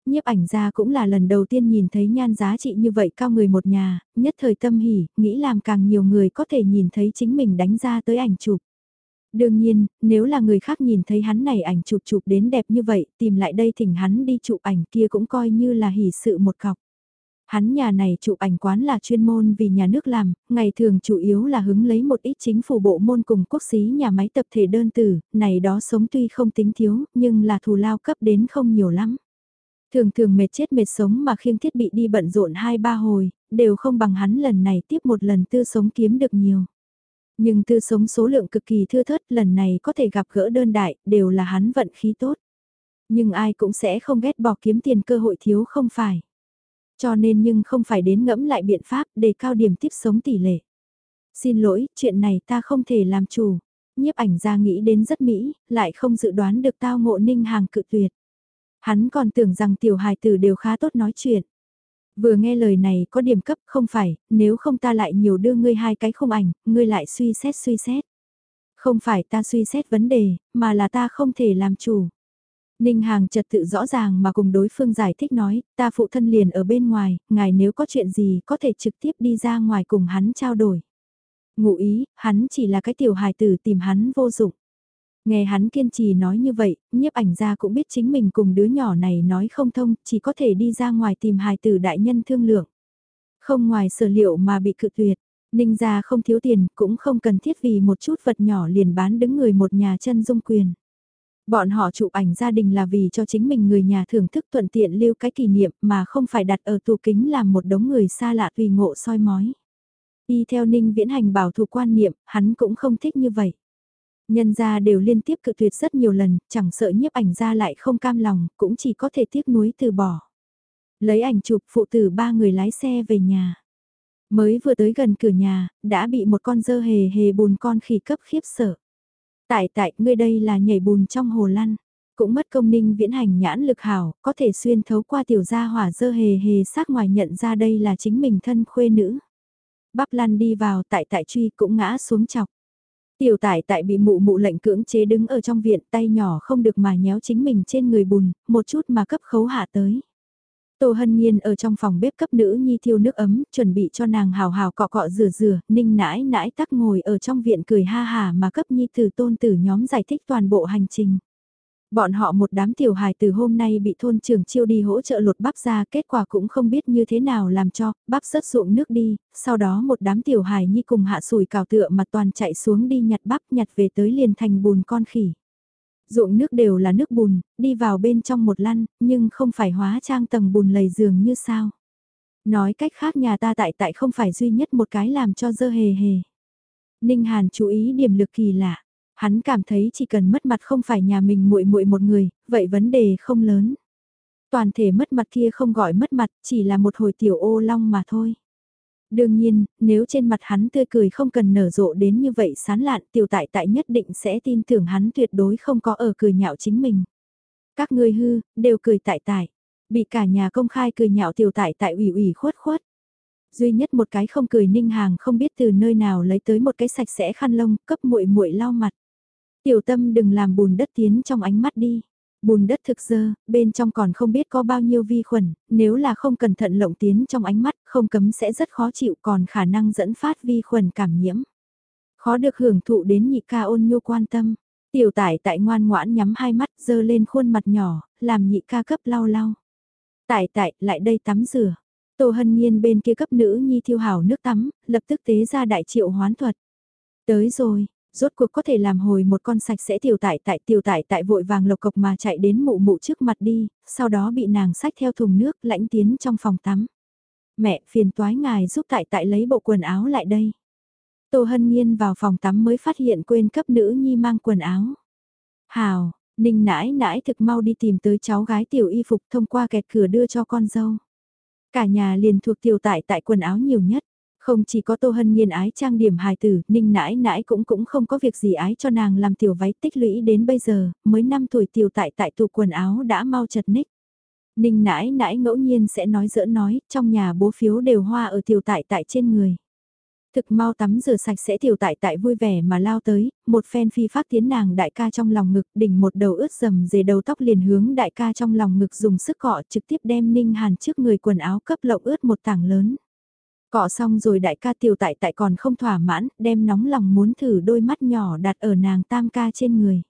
Nhiếp ảnh gia cũng là lần đầu tiên nhìn thấy nhan giá trị như vậy cao người một nhà, nhất thời tâm hỉ, nghĩ làm càng nhiều người có thể nhìn thấy chính mình đánh ra tới ảnh chụp. Đương nhiên, nếu là người khác nhìn thấy hắn này ảnh chụp chụp đến đẹp như vậy, tìm lại đây thỉnh hắn đi chụp ảnh kia cũng coi như là hỷ sự một cọc. Hắn nhà này chụp ảnh quán là chuyên môn vì nhà nước làm, ngày thường chủ yếu là hứng lấy một ít chính phủ bộ môn cùng quốc xí nhà máy tập thể đơn tử, này đó sống tuy không tính thiếu, nhưng là thù lao cấp đến không nhiều lắm. Thường thường mệt chết mệt sống mà khiêng thiết bị đi bận rộn hai ba hồi, đều không bằng hắn lần này tiếp một lần tư sống kiếm được nhiều. Nhưng tư sống số lượng cực kỳ thưa thớt lần này có thể gặp gỡ đơn đại, đều là hắn vận khí tốt. Nhưng ai cũng sẽ không ghét bỏ kiếm tiền cơ hội thiếu không phải. Cho nên nhưng không phải đến ngẫm lại biện pháp để cao điểm tiếp sống tỷ lệ. Xin lỗi, chuyện này ta không thể làm chủ. Nhiếp ảnh ra nghĩ đến rất mỹ, lại không dự đoán được tao ngộ ninh hàng cự tuyệt. Hắn còn tưởng rằng tiểu hài tử đều khá tốt nói chuyện. Vừa nghe lời này có điểm cấp không phải, nếu không ta lại nhiều đưa ngươi hai cái không ảnh, ngươi lại suy xét suy xét. Không phải ta suy xét vấn đề, mà là ta không thể làm chủ. Ninh Hàng trật tự rõ ràng mà cùng đối phương giải thích nói, ta phụ thân liền ở bên ngoài, ngài nếu có chuyện gì có thể trực tiếp đi ra ngoài cùng hắn trao đổi. Ngụ ý, hắn chỉ là cái tiểu hài tử tìm hắn vô dụng. Nghe hắn kiên trì nói như vậy, nhiếp ảnh gia cũng biết chính mình cùng đứa nhỏ này nói không thông, chỉ có thể đi ra ngoài tìm hài tử đại nhân thương lượng. Không ngoài sở liệu mà bị cự tuyệt, ninh gia không thiếu tiền, cũng không cần thiết vì một chút vật nhỏ liền bán đứng người một nhà chân dung quyền. Bọn họ chụp ảnh gia đình là vì cho chính mình người nhà thưởng thức thuận tiện lưu cái kỷ niệm mà không phải đặt ở tù kính làm một đống người xa lạ tùy ngộ soi mói. Y theo ninh viễn hành bảo thủ quan niệm, hắn cũng không thích như vậy. Nhân gia đều liên tiếp cự tuyệt rất nhiều lần, chẳng sợ nhiếp ảnh ra lại không cam lòng, cũng chỉ có thể tiếc nuối từ bỏ. Lấy ảnh chụp phụ tử ba người lái xe về nhà. Mới vừa tới gần cửa nhà, đã bị một con dơ hề hề bùn con khỉ cấp khiếp sợ. Tại tại, ngươi đây là nhảy bùn trong hồ lăn. Cũng mất công ninh viễn hành nhãn lực hảo, có thể xuyên thấu qua tiểu gia hỏa dơ hề hề sát ngoài nhận ra đây là chính mình thân khuê nữ. Bắp lăn đi vào tại tại truy cũng ngã xuống chọc. Tiểu tải tại bị mụ mụ lệnh cưỡng chế đứng ở trong viện tay nhỏ không được mà nhéo chính mình trên người bùn, một chút mà cấp khấu hạ tới. Tô Hân Nhiên ở trong phòng bếp cấp nữ nhi thiêu nước ấm, chuẩn bị cho nàng hào hào cọ cọ rửa rửa, ninh nãi nãi tắc ngồi ở trong viện cười ha hà mà cấp nhi từ tôn tử nhóm giải thích toàn bộ hành trình. Bọn họ một đám tiểu hài từ hôm nay bị thôn trường chiêu đi hỗ trợ lột bắp ra kết quả cũng không biết như thế nào làm cho, bắp rớt ruộng nước đi, sau đó một đám tiểu hài nhi cùng hạ sùi cào tựa mà toàn chạy xuống đi nhặt bắp nhặt về tới liền thành bùn con khỉ. Ruộng nước đều là nước bùn, đi vào bên trong một lăn, nhưng không phải hóa trang tầng bùn lầy giường như sao. Nói cách khác nhà ta tại tại không phải duy nhất một cái làm cho dơ hề hề. Ninh Hàn chú ý điểm lực kỳ lạ. Hắn cảm thấy chỉ cần mất mặt không phải nhà mình muội muội một người, vậy vấn đề không lớn. Toàn thể mất mặt kia không gọi mất mặt, chỉ là một hồi tiểu ô long mà thôi. Đương nhiên, nếu trên mặt hắn tươi cười không cần nở rộ đến như vậy sán lạn tiểu tại tại nhất định sẽ tin tưởng hắn tuyệt đối không có ở cười nhạo chính mình. Các ngươi hư, đều cười tại tại. Bị cả nhà công khai cười nhạo tiểu tại tại ủy ủy khuất khuất. Duy nhất một cái không cười ninh hàng không biết từ nơi nào lấy tới một cái sạch sẽ khăn lông cấp muội muội lau mặt. Tiểu tâm đừng làm bùn đất tiến trong ánh mắt đi. Bùn đất thực dơ, bên trong còn không biết có bao nhiêu vi khuẩn, nếu là không cẩn thận lộng tiến trong ánh mắt, không cấm sẽ rất khó chịu còn khả năng dẫn phát vi khuẩn cảm nhiễm. Khó được hưởng thụ đến nhị ca ôn nhu quan tâm. Tiểu tải tại ngoan ngoãn nhắm hai mắt dơ lên khuôn mặt nhỏ, làm nhị ca cấp lau lau. Tải tại, lại đây tắm rửa. Tô hân nhiên bên kia cấp nữ nhi thiêu hảo nước tắm, lập tức tế ra đại triệu hoán thuật. Tới rồi, rốt cuộc có thể làm hồi một con sạch sẽ tiểu tại tại tiểu tại tại vội vàng lộc cộc mà chạy đến mụ mụ trước mặt đi, sau đó bị nàng sách theo thùng nước lãnh tiến trong phòng tắm. Mẹ phiền toái ngài giúp tại tại lấy bộ quần áo lại đây. Tô Hân Nhiên vào phòng tắm mới phát hiện quên cấp nữ nhi mang quần áo. Hào, Ninh nãi nãi thực mau đi tìm tới cháu gái tiểu y phục thông qua kẹt cửa đưa cho con dâu. Cả nhà liền thuộc tiểu tại tại quần áo nhiều nhất. Không chỉ có Tô Hân Nhiên ái trang điểm hài tử, Ninh nãi nãi cũng cũng không có việc gì ái cho nàng làm tiểu váy tích lũy đến bây giờ, mới 5 tuổi tiểu tại tại tủ quần áo đã mau chật ních. Ninh nãi nãi ngẫu nhiên sẽ nói giỡn nói, trong nhà bố phiếu đều hoa ở tiểu tại tại trên người. Thực mau tắm rửa sạch sẽ tiểu tại tại vui vẻ mà lao tới, một phen phi phát tiến nàng đại ca trong lòng ngực đỉnh một đầu ướt dầm dề đầu tóc liền hướng đại ca trong lòng ngực dùng sức cọ trực tiếp đem ninh hàn trước người quần áo cấp lộng ướt một tảng lớn. Cọ xong rồi đại ca tiểu tại tại còn không thỏa mãn, đem nóng lòng muốn thử đôi mắt nhỏ đặt ở nàng tam ca trên người.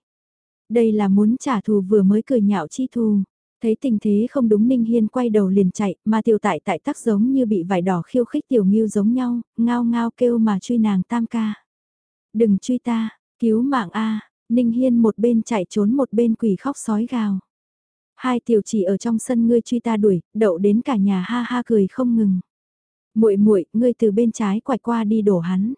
Đây là muốn trả thù vừa mới cười nhạo chi thù. Thấy tình thế không đúng Ninh Hiên quay đầu liền chạy, mà tiểu tại tại tắc giống như bị vải đỏ khiêu khích tiểu nghiêu giống nhau, ngao ngao kêu mà truy nàng tam ca. Đừng truy ta, cứu mạng a Ninh Hiên một bên chạy trốn một bên quỷ khóc sói gào. Hai tiểu chỉ ở trong sân ngươi truy ta đuổi, đậu đến cả nhà ha ha cười không ngừng. Muội muội, ngươi từ bên trái quải qua đi đổ hắn.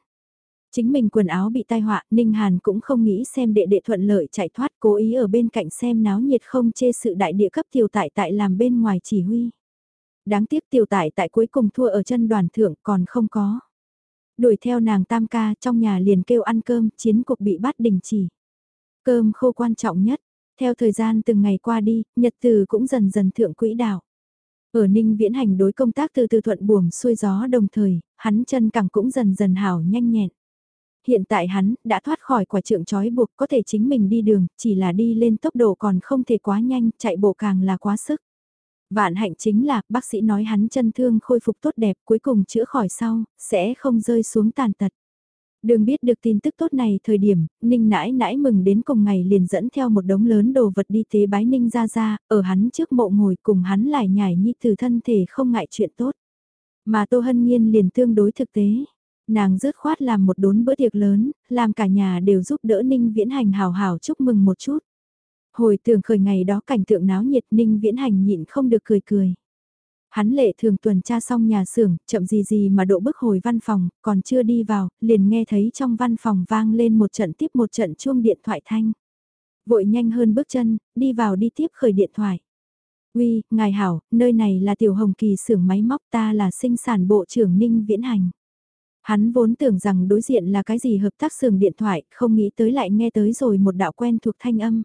Chính mình quần áo bị tai họa, Ninh Hàn cũng không nghĩ xem đệ đệ thuận lợi chạy thoát, cố ý ở bên cạnh xem náo nhiệt không chê sự đại địa cấp tiểu tại tại làm bên ngoài chỉ huy. Đáng tiếc tiểu tại tại cuối cùng thua ở chân đoàn thượng còn không có. Đuổi theo nàng tam ca trong nhà liền kêu ăn cơm, chiến cuộc bị bắt đình chỉ. Cơm khô quan trọng nhất, theo thời gian từng ngày qua đi, nhật từ cũng dần dần thượng quỹ đạo. Ở Ninh Viễn Hành đối công tác từ từ thuận buồm xuôi gió đồng thời, hắn chân cẳng cũng dần dần hảo nhanh nhẹn hiện tại hắn đã thoát khỏi quả trượng trói buộc có thể chính mình đi đường, chỉ là đi lên tốc độ còn không thể quá nhanh, chạy bộ càng là quá sức. Vạn hạnh chính là bác sĩ nói hắn chân thương khôi phục tốt đẹp cuối cùng chữa khỏi sau, sẽ không rơi xuống tàn tật. Đường biết được tin tức tốt này thời điểm, Ninh nãi nãi mừng đến cùng ngày liền dẫn theo một đống lớn đồ vật đi tế bái Ninh ra ra, ở hắn trước mộ ngồi cùng hắn lại nhảy nhi từ thân thể không ngại chuyện tốt. Mà Tô Hân Nhiên liền tương đối thực tế, Nàng rớt khoát làm một đốn bữa tiệc lớn, làm cả nhà đều giúp đỡ Ninh Viễn Hành hào hào chúc mừng một chút. Hồi tưởng khởi ngày đó cảnh tượng náo nhiệt Ninh Viễn Hành nhịn không được cười cười. Hắn lệ thường tuần tra xong nhà xưởng, chậm gì gì mà độ bước hồi văn phòng, còn chưa đi vào, liền nghe thấy trong văn phòng vang lên một trận tiếp một trận chuông điện thoại thanh. Vội nhanh hơn bước chân, đi vào đi tiếp khởi điện thoại. Uy, ngài hảo, nơi này là tiểu hồng kỳ xưởng máy móc ta là sinh sản bộ trưởng Ninh Viễn Hành. Hắn vốn tưởng rằng đối diện là cái gì hợp tác xưởng điện thoại, không nghĩ tới lại nghe tới rồi một đạo quen thuộc thanh âm.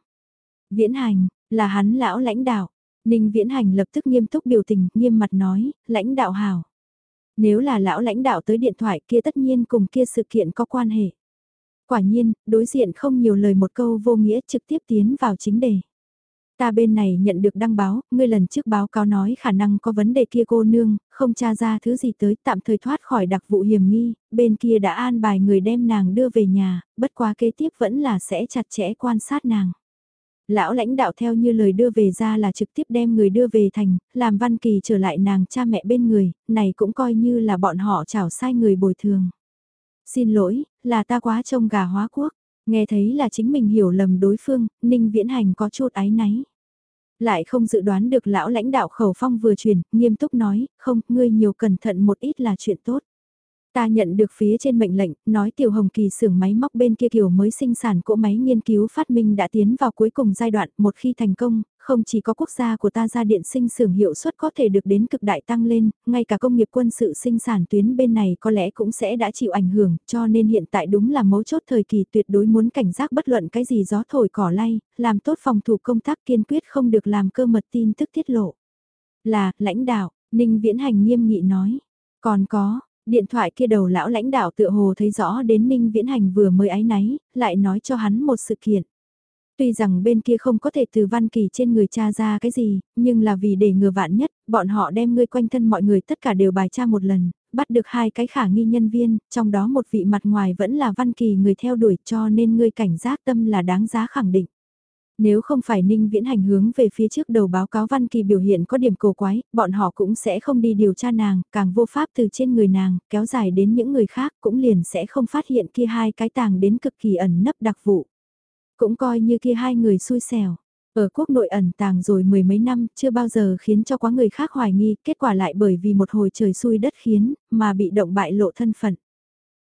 Viễn hành, là hắn lão lãnh đạo. Ninh Viễn Hành lập tức nghiêm túc biểu tình, nghiêm mặt nói, lãnh đạo hào. Nếu là lão lãnh đạo tới điện thoại kia tất nhiên cùng kia sự kiện có quan hệ. Quả nhiên, đối diện không nhiều lời một câu vô nghĩa trực tiếp tiến vào chính đề. Ta bên này nhận được đăng báo, ngươi lần trước báo cáo nói khả năng có vấn đề kia cô nương, không tra ra thứ gì tới tạm thời thoát khỏi đặc vụ hiểm nghi, bên kia đã an bài người đem nàng đưa về nhà, bất quá kế tiếp vẫn là sẽ chặt chẽ quan sát nàng. Lão lãnh đạo theo như lời đưa về ra là trực tiếp đem người đưa về thành, làm Văn Kỳ trở lại nàng cha mẹ bên người, này cũng coi như là bọn họ chảo sai người bồi thường. Xin lỗi, là ta quá trông gà hóa quốc. Nghe thấy là chính mình hiểu lầm đối phương, Ninh Viễn Hành có chút áy náy. Lại không dự đoán được lão lãnh đạo khẩu phong vừa truyền, nghiêm túc nói, không, ngươi nhiều cẩn thận một ít là chuyện tốt. Ta nhận được phía trên mệnh lệnh, nói Tiểu Hồng Kỳ xưởng máy móc bên kia kiểu mới sinh sản cỗ máy nghiên cứu phát minh đã tiến vào cuối cùng giai đoạn, một khi thành công, không chỉ có quốc gia của ta ra điện sinh xưởng hiệu suất có thể được đến cực đại tăng lên, ngay cả công nghiệp quân sự sinh sản tuyến bên này có lẽ cũng sẽ đã chịu ảnh hưởng, cho nên hiện tại đúng là mấu chốt thời kỳ tuyệt đối muốn cảnh giác bất luận cái gì gió thổi cỏ lay, làm tốt phòng thủ công tác kiên quyết không được làm cơ mật tin tức tiết lộ. Là, lãnh đạo, Ninh Viễn Hành nghiêm nghị nói. Còn có, Điện thoại kia đầu lão lãnh đạo tựa hồ thấy rõ đến Ninh Viễn Hành vừa mới ái náy, lại nói cho hắn một sự kiện. Tuy rằng bên kia không có thể từ văn kỳ trên người cha ra cái gì, nhưng là vì để ngừa vạn nhất, bọn họ đem ngươi quanh thân mọi người tất cả đều bài tra một lần, bắt được hai cái khả nghi nhân viên, trong đó một vị mặt ngoài vẫn là văn kỳ người theo đuổi cho nên ngươi cảnh giác tâm là đáng giá khẳng định. Nếu không phải Ninh Viễn Hành hướng về phía trước đầu báo cáo Văn Kỳ biểu hiện có điểm cổ quái, bọn họ cũng sẽ không đi điều tra nàng, càng vô pháp từ trên người nàng, kéo dài đến những người khác cũng liền sẽ không phát hiện kia hai cái tàng đến cực kỳ ẩn nấp đặc vụ. Cũng coi như kia hai người xui xẻo. Ở quốc nội ẩn tàng rồi mười mấy năm, chưa bao giờ khiến cho quá người khác hoài nghi, kết quả lại bởi vì một hồi trời xui đất khiến, mà bị động bại lộ thân phận.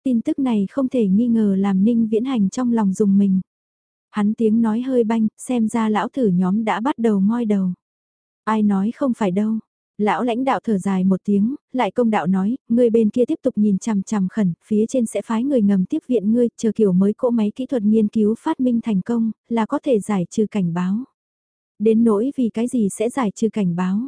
Tin tức này không thể nghi ngờ làm Ninh Viễn Hành trong lòng dùng mình. Hắn tiếng nói hơi banh, xem ra lão thử nhóm đã bắt đầu ngoi đầu. Ai nói không phải đâu. Lão lãnh đạo thở dài một tiếng, lại công đạo nói, người bên kia tiếp tục nhìn chằm chằm khẩn, phía trên sẽ phái người ngầm tiếp viện ngươi, chờ kiểu mới cỗ máy kỹ thuật nghiên cứu phát minh thành công, là có thể giải trừ cảnh báo. Đến nỗi vì cái gì sẽ giải trừ cảnh báo?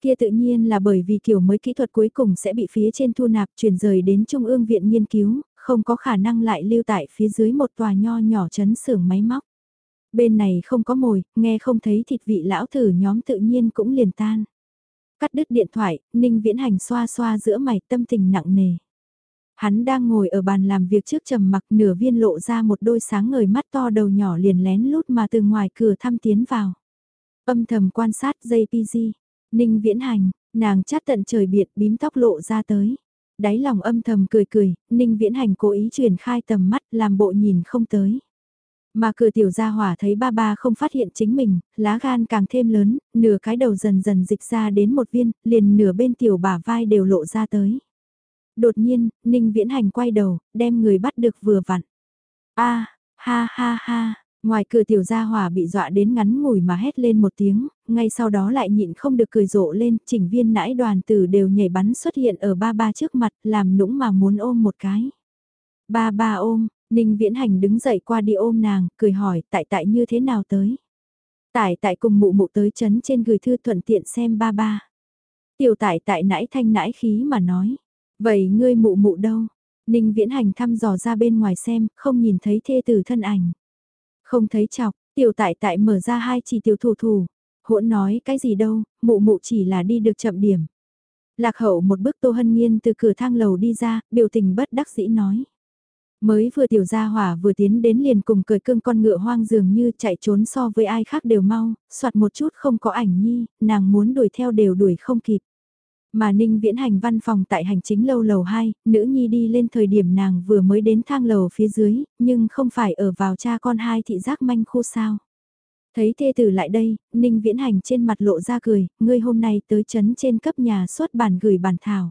Kia tự nhiên là bởi vì kiểu mới kỹ thuật cuối cùng sẽ bị phía trên thu nạp chuyển rời đến Trung ương Viện Nghiên cứu, không có khả năng lại lưu tại phía dưới một tòa nho nhỏ chấn xưởng máy móc. Bên này không có mồi, nghe không thấy thịt vị lão thử nhóm tự nhiên cũng liền tan. Cắt đứt điện thoại, Ninh Viễn Hành xoa xoa giữa mày tâm tình nặng nề. Hắn đang ngồi ở bàn làm việc trước trầm mặc nửa viên lộ ra một đôi sáng ngời mắt to đầu nhỏ liền lén lút mà từ ngoài cửa thăm tiến vào. Âm thầm quan sát JPG, Ninh Viễn Hành, nàng chát tận trời biệt bím tóc lộ ra tới. Đáy lòng âm thầm cười cười, Ninh Viễn Hành cố ý truyền khai tầm mắt làm bộ nhìn không tới. Mà cửa tiểu gia hỏa thấy ba ba không phát hiện chính mình, lá gan càng thêm lớn, nửa cái đầu dần dần dịch ra đến một viên, liền nửa bên tiểu bả vai đều lộ ra tới. Đột nhiên, Ninh Viễn Hành quay đầu, đem người bắt được vừa vặn. a ha ha ha, ngoài cửa tiểu gia hỏa bị dọa đến ngắn ngủi mà hét lên một tiếng, ngay sau đó lại nhịn không được cười rộ lên, chỉnh viên nãi đoàn tử đều nhảy bắn xuất hiện ở ba ba trước mặt, làm nũng mà muốn ôm một cái. Ba ba ôm, Ninh Viễn Hành đứng dậy qua đi ôm nàng, cười hỏi tại tại như thế nào tới. Tại tại cùng mụ mụ tới chấn trên gửi thư thuận tiện xem ba ba. Tiểu tại tại nãi thanh nãi khí mà nói. Vậy ngươi mụ mụ đâu? Ninh Viễn Hành thăm dò ra bên ngoài xem, không nhìn thấy thê tử thân ảnh. Không thấy chọc, tiểu tại tại mở ra hai chỉ tiểu thủ thủ. Hỗn nói cái gì đâu, mụ mụ chỉ là đi được chậm điểm. Lạc hậu một bước Tô Hân Nhiên từ cửa thang lầu đi ra, biểu tình bất đắc dĩ nói. Mới vừa tiểu gia hỏa vừa tiến đến liền cùng cười cương con ngựa hoang dường như chạy trốn so với ai khác đều mau, soạt một chút không có ảnh nhi, nàng muốn đuổi theo đều đuổi không kịp. Mà Ninh viễn hành văn phòng tại hành chính lâu lầu 2, nữ nhi đi lên thời điểm nàng vừa mới đến thang lầu phía dưới, nhưng không phải ở vào cha con hai thị giác manh khu sao. Thấy thê tử lại đây, Ninh viễn hành trên mặt lộ ra cười, ngươi hôm nay tới chấn trên cấp nhà xuất bản gửi bản thảo.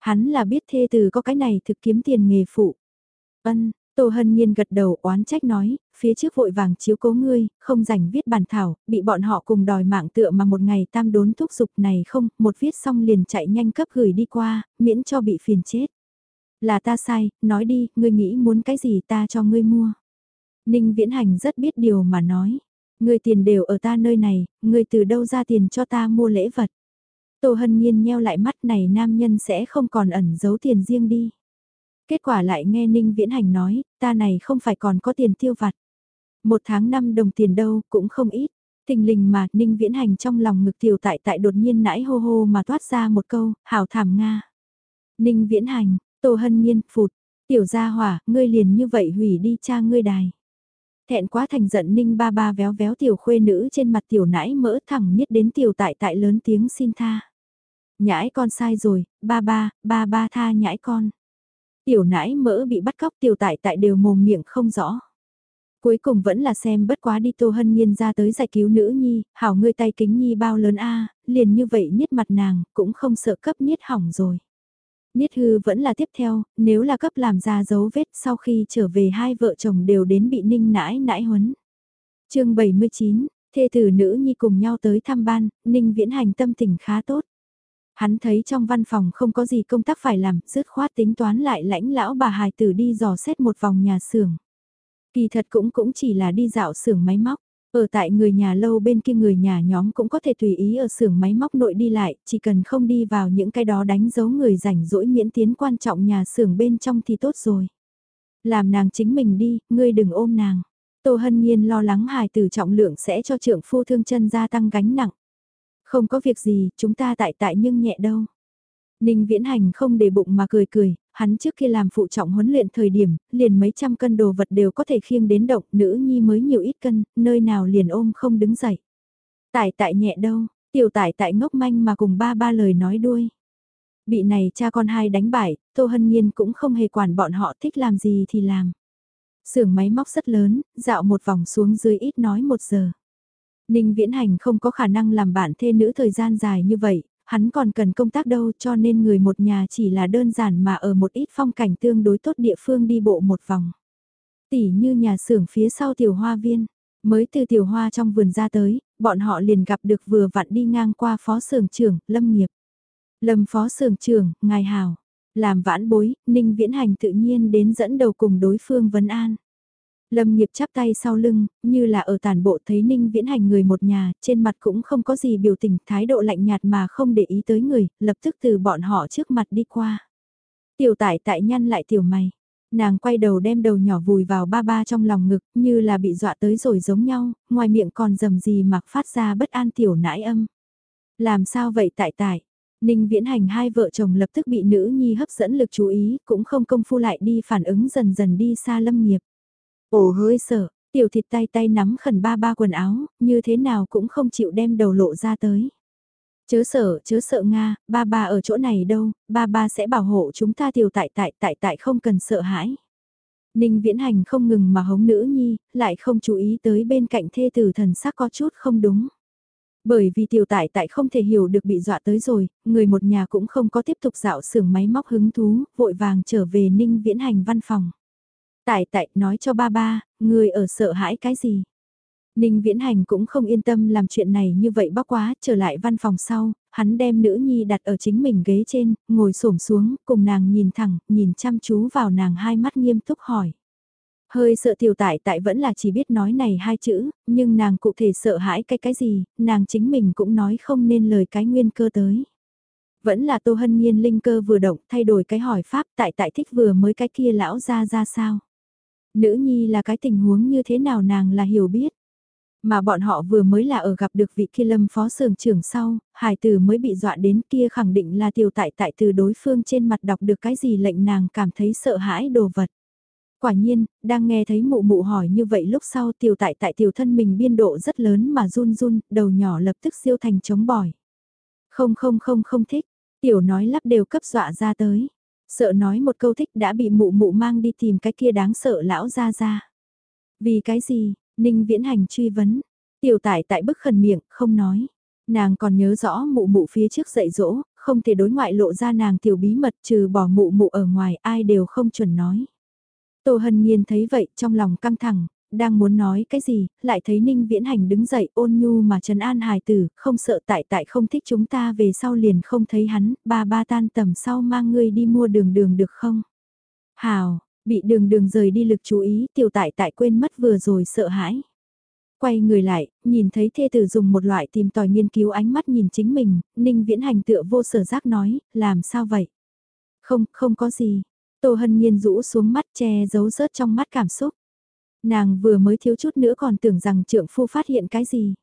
Hắn là biết thê tử có cái này thực kiếm tiền nghề phụ. Ân, Tô Hân Nhiên gật đầu oán trách nói, phía trước vội vàng chiếu cố ngươi, không rảnh viết bản thảo, bị bọn họ cùng đòi mạng tựa mà một ngày tam đốn thúc giục này không, một viết xong liền chạy nhanh cấp gửi đi qua, miễn cho bị phiền chết. Là ta sai, nói đi, ngươi nghĩ muốn cái gì ta cho ngươi mua. Ninh Viễn Hành rất biết điều mà nói, ngươi tiền đều ở ta nơi này, ngươi từ đâu ra tiền cho ta mua lễ vật. Tô Hân Nhiên nheo lại mắt này nam nhân sẽ không còn ẩn giấu tiền riêng đi. Kết quả lại nghe Ninh Viễn Hành nói, ta này không phải còn có tiền tiêu vặt. Một tháng năm đồng tiền đâu, cũng không ít. Tình lình mà Ninh Viễn Hành trong lòng ngực tiểu tại tại đột nhiên nãi hô hô mà toát ra một câu, hảo thảm Nga. Ninh Viễn Hành, Tô Hân Nhiên, phụt, tiểu gia hỏa, ngươi liền như vậy hủy đi cha ngươi đài. Thẹn quá thành giận Ninh ba ba véo véo tiểu khuê nữ trên mặt tiểu nãi mỡ thẳng miết đến tiểu tại tại lớn tiếng xin tha. Nhãi con sai rồi, ba ba, ba ba tha nhãi con. Tiểu nãi mỡ bị bắt cóc tiểu tại tại đều mồm miệng không rõ. Cuối cùng vẫn là xem bất quá đi Tô Hân Nhiên ra tới giải cứu nữ nhi, hảo ngươi tay kính nhi bao lớn a liền như vậy niết mặt nàng, cũng không sợ cấp niết hỏng rồi. Niết hư vẫn là tiếp theo, nếu là cấp làm ra dấu vết sau khi trở về hai vợ chồng đều đến bị ninh nãi nãi huấn. chương 79, thê tử nữ nhi cùng nhau tới thăm ban, ninh viễn hành tâm tình khá tốt. Hắn thấy trong văn phòng không có gì công tác phải làm, dứt khoát tính toán lại lãnh lão bà hài tử đi dò xét một vòng nhà xưởng. Kỳ thật cũng cũng chỉ là đi dạo xưởng máy móc. Ở tại người nhà lâu bên kia người nhà nhóm cũng có thể tùy ý ở xưởng máy móc nội đi lại, chỉ cần không đi vào những cái đó đánh dấu người rảnh rỗi miễn tiến quan trọng nhà xưởng bên trong thì tốt rồi. Làm nàng chính mình đi, ngươi đừng ôm nàng. Tô Hân Nhiên lo lắng hài tử trọng lượng sẽ cho trưởng phu thương chân gia tăng gánh nặng. Không có việc gì, chúng ta tại tại nhưng nhẹ đâu. Ninh Viễn Hành không để bụng mà cười cười, hắn trước khi làm phụ trọng huấn luyện thời điểm, liền mấy trăm cân đồ vật đều có thể khiêng đến động, nữ nhi mới nhiều ít cân, nơi nào liền ôm không đứng dậy. Tải tại nhẹ đâu, tiểu tải tại ngốc manh mà cùng ba ba lời nói đuôi. Bị này cha con hai đánh bại, Tô Hân Nhiên cũng không hề quản bọn họ thích làm gì thì làm. xưởng máy móc rất lớn, dạo một vòng xuống dưới ít nói một giờ. Ninh Viễn Hành không có khả năng làm bạn thê nữ thời gian dài như vậy, hắn còn cần công tác đâu cho nên người một nhà chỉ là đơn giản mà ở một ít phong cảnh tương đối tốt địa phương đi bộ một vòng. Tỉ như nhà xưởng phía sau tiểu hoa viên, mới từ tiểu hoa trong vườn ra tới, bọn họ liền gặp được vừa vặn đi ngang qua phó xưởng trưởng, Lâm Nghiệp. Lâm phó xưởng trưởng, ngài hào, làm vãn bối, Ninh Viễn Hành tự nhiên đến dẫn đầu cùng đối phương vấn an. Lâm nghiệp chắp tay sau lưng, như là ở tàn bộ thấy Ninh Viễn Hành người một nhà, trên mặt cũng không có gì biểu tình, thái độ lạnh nhạt mà không để ý tới người, lập tức từ bọn họ trước mặt đi qua. Tiểu tải tại nhăn lại tiểu mày. Nàng quay đầu đem đầu nhỏ vùi vào ba ba trong lòng ngực, như là bị dọa tới rồi giống nhau, ngoài miệng còn dầm gì mặc phát ra bất an tiểu nãi âm. Làm sao vậy tại tại? Ninh viễn hành hai vợ chồng lập tức bị nữ nhi hấp dẫn lực chú ý, cũng không công phu lại đi phản ứng dần dần đi xa lâm nghiệp. Ồ hơi sợ, tiểu thịt tay tay nắm khẩn ba ba quần áo, như thế nào cũng không chịu đem đầu lộ ra tới. Chớ sợ, chớ sợ Nga, ba ba ở chỗ này đâu, ba ba sẽ bảo hộ chúng ta tiểu tại tại tại tại không cần sợ hãi. Ninh viễn hành không ngừng mà hống nữ nhi, lại không chú ý tới bên cạnh thê tử thần sắc có chút không đúng. Bởi vì tiểu tại tại không thể hiểu được bị dọa tới rồi, người một nhà cũng không có tiếp tục dạo xưởng máy móc hứng thú, vội vàng trở về ninh viễn hành văn phòng. Tại tại nói cho ba ba, người ở sợ hãi cái gì. Ninh Viễn Hành cũng không yên tâm làm chuyện này như vậy bóc quá, trở lại văn phòng sau, hắn đem nữ nhi đặt ở chính mình ghế trên, ngồi xổm xuống, cùng nàng nhìn thẳng, nhìn chăm chú vào nàng hai mắt nghiêm túc hỏi. Hơi sợ tiểu tại tại vẫn là chỉ biết nói này hai chữ, nhưng nàng cụ thể sợ hãi cái cái gì, nàng chính mình cũng nói không nên lời cái nguyên cơ tới. Vẫn là Tô Hân Nhiên linh cơ vừa động thay đổi cái hỏi pháp tại tại thích vừa mới cái kia lão ra ra sao. Nữ nhi là cái tình huống như thế nào nàng là hiểu biết. Mà bọn họ vừa mới là ở gặp được vị kia lâm phó sưởng trưởng sau, hải tử mới bị dọa đến kia khẳng định là tiểu tại tại từ đối phương trên mặt đọc được cái gì lệnh nàng cảm thấy sợ hãi đồ vật. Quả nhiên, đang nghe thấy mụ mụ hỏi như vậy lúc sau tiểu tại tại tiểu thân mình biên độ rất lớn mà run run, đầu nhỏ lập tức siêu thành chống bỏi. Không không không không thích, tiểu nói lắp đều cấp dọa ra tới. Sợ nói một câu thích đã bị mụ mụ mang đi tìm cái kia đáng sợ lão ra ra. Vì cái gì, Ninh Viễn Hành truy vấn. Tiểu tải tại bức khẩn miệng, không nói. Nàng còn nhớ rõ mụ mụ phía trước dạy dỗ, không thể đối ngoại lộ ra nàng tiểu bí mật trừ bỏ mụ mụ ở ngoài ai đều không chuẩn nói. Tô Hân Nhiên thấy vậy trong lòng căng thẳng, đang muốn nói cái gì, lại thấy Ninh Viễn Hành đứng dậy ôn nhu mà trấn an hài tử, không sợ tại tại không thích chúng ta về sau liền không thấy hắn, ba ba tan tầm sau mang ngươi đi mua đường đường được không? Hào, bị đường đường rời đi lực chú ý tiểu tại tại quên mất vừa rồi sợ hãi. Quay người lại, nhìn thấy thê tử dùng một loại tìm tòi nghiên cứu ánh mắt nhìn chính mình, Ninh Viễn Hành tựa vô sở giác nói, làm sao vậy? Không, không có gì. Tô Hân Nhiên rũ xuống mắt che giấu rớt trong mắt cảm xúc. Nàng vừa mới thiếu chút nữa còn tưởng rằng trượng phu phát hiện cái gì.